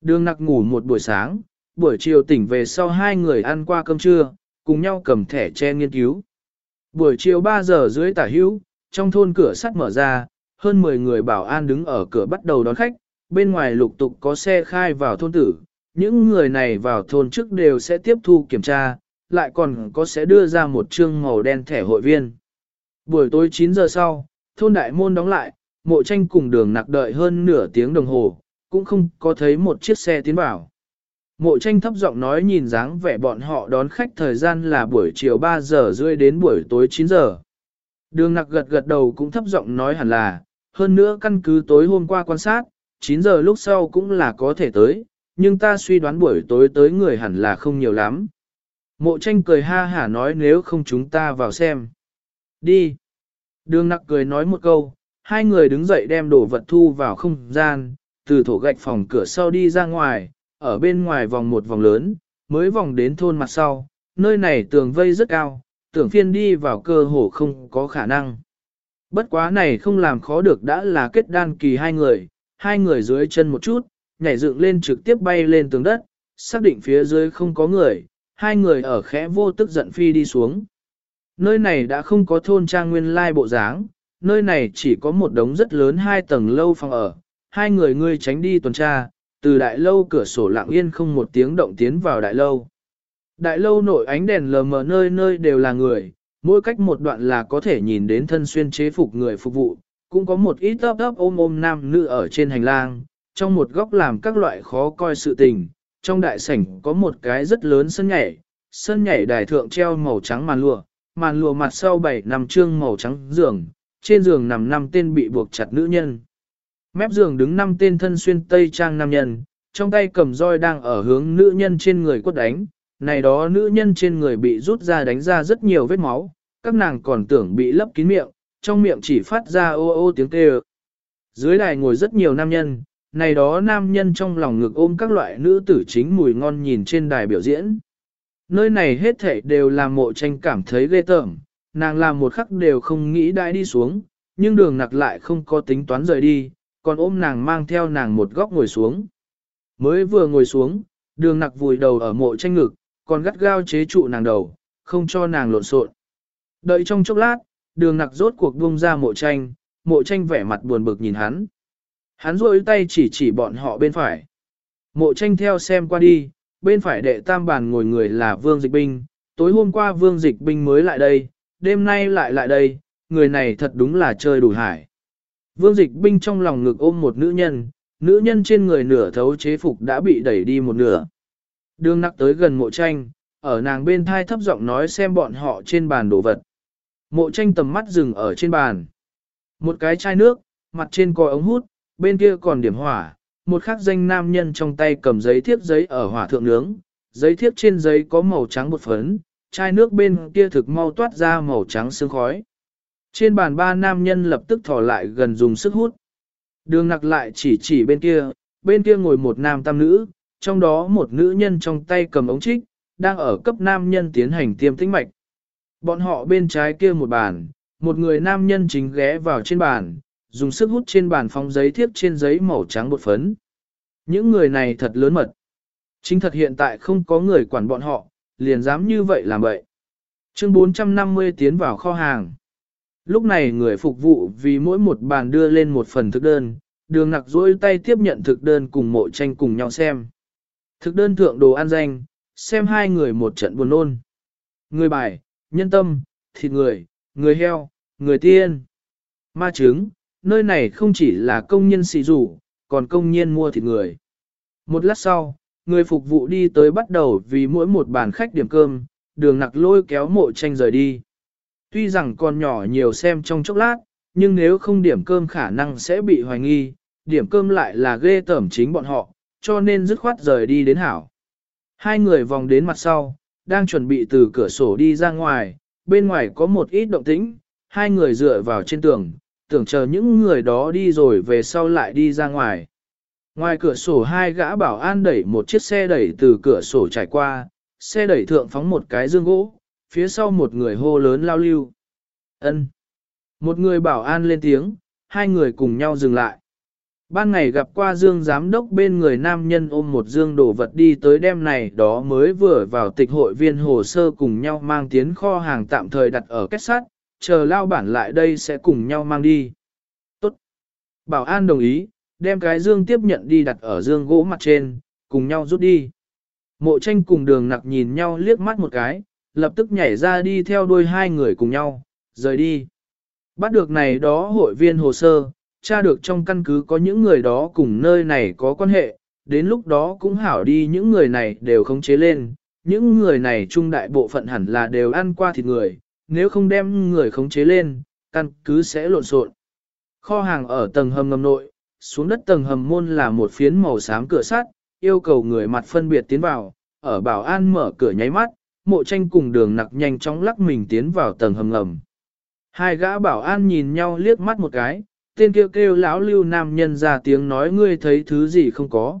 Đường nặc ngủ một buổi sáng, buổi chiều tỉnh về sau hai người ăn qua cơm trưa, cùng nhau cầm thẻ che nghiên cứu. Buổi chiều 3 giờ dưới tả hữu, trong thôn cửa sắt mở ra, hơn 10 người bảo an đứng ở cửa bắt đầu đón khách, bên ngoài lục tục có xe khai vào thôn tử. Những người này vào thôn trước đều sẽ tiếp thu kiểm tra, lại còn có sẽ đưa ra một chương màu đen thẻ hội viên. Buổi tối 9 giờ sau, thôn đại môn đóng lại, mộ tranh cùng đường nặc đợi hơn nửa tiếng đồng hồ, cũng không có thấy một chiếc xe tiến vào. Mộ tranh thấp giọng nói nhìn dáng vẻ bọn họ đón khách thời gian là buổi chiều 3 giờ rưỡi đến buổi tối 9 giờ. Đường nặc gật gật đầu cũng thấp giọng nói hẳn là, hơn nữa căn cứ tối hôm qua quan sát, 9 giờ lúc sau cũng là có thể tới, nhưng ta suy đoán buổi tối tới người hẳn là không nhiều lắm. Mộ tranh cười ha hả nói nếu không chúng ta vào xem. Đi. Đường nặc cười nói một câu, hai người đứng dậy đem đồ vật thu vào không gian, từ thổ gạch phòng cửa sau đi ra ngoài, ở bên ngoài vòng một vòng lớn, mới vòng đến thôn mặt sau, nơi này tường vây rất cao, tưởng phiên đi vào cơ hồ không có khả năng. Bất quá này không làm khó được đã là kết đan kỳ hai người, hai người dưới chân một chút, nhảy dựng lên trực tiếp bay lên tường đất, xác định phía dưới không có người, hai người ở khẽ vô tức giận phi đi xuống. Nơi này đã không có thôn trang nguyên lai bộ dáng, nơi này chỉ có một đống rất lớn hai tầng lâu phòng ở, hai người ngươi tránh đi tuần tra, từ đại lâu cửa sổ lặng yên không một tiếng động tiến vào đại lâu. Đại lâu nội ánh đèn lờ mờ nơi nơi đều là người, mỗi cách một đoạn là có thể nhìn đến thân xuyên chế phục người phục vụ, cũng có một ít ấp ấp ôm ôm nam nữ ở trên hành lang, trong một góc làm các loại khó coi sự tình, trong đại sảnh có một cái rất lớn sân nhảy, sân nhảy đài thượng treo màu trắng màn lụa, màn lụa mặt sau bảy nằm trương màu trắng giường, trên giường nằm năm tên bị buộc chặt nữ nhân. Mép giường đứng năm tên thân xuyên tây trang nam nhân, trong tay cầm roi đang ở hướng nữ nhân trên người quất đánh, này đó nữ nhân trên người bị rút ra đánh ra rất nhiều vết máu, các nàng còn tưởng bị lấp kín miệng, trong miệng chỉ phát ra ô ô tiếng kêu. Dưới đài ngồi rất nhiều nam nhân, này đó nam nhân trong lòng ngực ôm các loại nữ tử chính mùi ngon nhìn trên đài biểu diễn. Nơi này hết thảy đều làm mộ tranh cảm thấy ghê tởm, nàng làm một khắc đều không nghĩ đãi đi xuống, nhưng đường nặc lại không có tính toán rời đi, còn ôm nàng mang theo nàng một góc ngồi xuống. Mới vừa ngồi xuống, đường nặc vùi đầu ở mộ tranh ngực, còn gắt gao chế trụ nàng đầu, không cho nàng lộn xộn. Đợi trong chốc lát, đường nặc rốt cuộc buông ra mộ tranh, mộ tranh vẻ mặt buồn bực nhìn hắn. Hắn rôi tay chỉ chỉ bọn họ bên phải. Mộ tranh theo xem qua đi, bên phải đệ tam bàn ngồi người là Vương Dịch Binh, tối hôm qua Vương Dịch Binh mới lại đây, đêm nay lại lại đây, người này thật đúng là chơi đủ hải. Vương Dịch Binh trong lòng ngực ôm một nữ nhân, nữ nhân trên người nửa thấu chế phục đã bị đẩy đi một nửa. Đường nặc tới gần mộ tranh, ở nàng bên thai thấp giọng nói xem bọn họ trên bàn đồ vật. Mộ tranh tầm mắt dừng ở trên bàn. Một cái chai nước, mặt trên có ống hút, bên kia còn điểm hỏa, một khắc danh nam nhân trong tay cầm giấy thiếp giấy ở hỏa thượng nướng, giấy thiếp trên giấy có màu trắng bột phấn, chai nước bên kia thực mau toát ra màu trắng sương khói. Trên bàn ba nam nhân lập tức thò lại gần dùng sức hút. Đường nặc lại chỉ chỉ bên kia, bên kia ngồi một nam tam nữ, trong đó một nữ nhân trong tay cầm ống trích, đang ở cấp nam nhân tiến hành tiêm tĩnh mạch. Bọn họ bên trái kia một bàn, một người nam nhân chính ghé vào trên bàn, dùng sức hút trên bàn phong giấy thiếp trên giấy màu trắng bột phấn. Những người này thật lớn mật. Chính thật hiện tại không có người quản bọn họ, liền dám như vậy làm vậy. Chương 450 tiến vào kho hàng. Lúc này người phục vụ vì mỗi một bàn đưa lên một phần thực đơn, đường nặc dối tay tiếp nhận thực đơn cùng mộ tranh cùng nhau xem. Thực đơn thượng đồ ăn danh, xem hai người một trận buồn nôn. Người bài, nhân tâm, thịt người, người heo, người tiên. Ma trứng, nơi này không chỉ là công nhân xì rủ, còn công nhân mua thịt người. Một lát sau, người phục vụ đi tới bắt đầu vì mỗi một bàn khách điểm cơm, đường nặc lôi kéo mộ tranh rời đi. Tuy rằng còn nhỏ nhiều xem trong chốc lát, nhưng nếu không điểm cơm khả năng sẽ bị hoài nghi, điểm cơm lại là ghê tởm chính bọn họ, cho nên dứt khoát rời đi đến hảo. Hai người vòng đến mặt sau, đang chuẩn bị từ cửa sổ đi ra ngoài, bên ngoài có một ít động tĩnh, hai người dựa vào trên tường, tưởng chờ những người đó đi rồi về sau lại đi ra ngoài. Ngoài cửa sổ hai gã bảo an đẩy một chiếc xe đẩy từ cửa sổ trải qua, xe đẩy thượng phóng một cái dương gỗ, phía sau một người hô lớn lao lưu. ân Một người bảo an lên tiếng, hai người cùng nhau dừng lại. Ban ngày gặp qua Dương Giám đốc bên người nam nhân ôm một dương đồ vật đi tới đêm này đó mới vừa vào tịch hội viên hồ sơ cùng nhau mang tiến kho hàng tạm thời đặt ở kết sắt, chờ lao bản lại đây sẽ cùng nhau mang đi. Tốt. Bảo an đồng ý, đem cái dương tiếp nhận đi đặt ở dương gỗ mặt trên, cùng nhau rút đi. Mộ tranh cùng đường nặc nhìn nhau liếc mắt một cái, lập tức nhảy ra đi theo đuôi hai người cùng nhau, rời đi. Bắt được này đó hội viên hồ sơ, tra được trong căn cứ có những người đó cùng nơi này có quan hệ, đến lúc đó cũng hảo đi những người này đều khống chế lên, những người này trung đại bộ phận hẳn là đều ăn qua thịt người, nếu không đem người khống chế lên, căn cứ sẽ lộn xộn. Kho hàng ở tầng hầm ngầm nội, xuống đất tầng hầm môn là một phiến màu xám cửa sắt, yêu cầu người mặt phân biệt tiến vào, ở bảo an mở cửa nháy mắt, mộ tranh cùng đường nặc nhanh chóng lắc mình tiến vào tầng hầm ngầm. Hai gã bảo an nhìn nhau liếc mắt một cái, tên kêu kêu lão lưu nam nhân ra tiếng nói ngươi thấy thứ gì không có.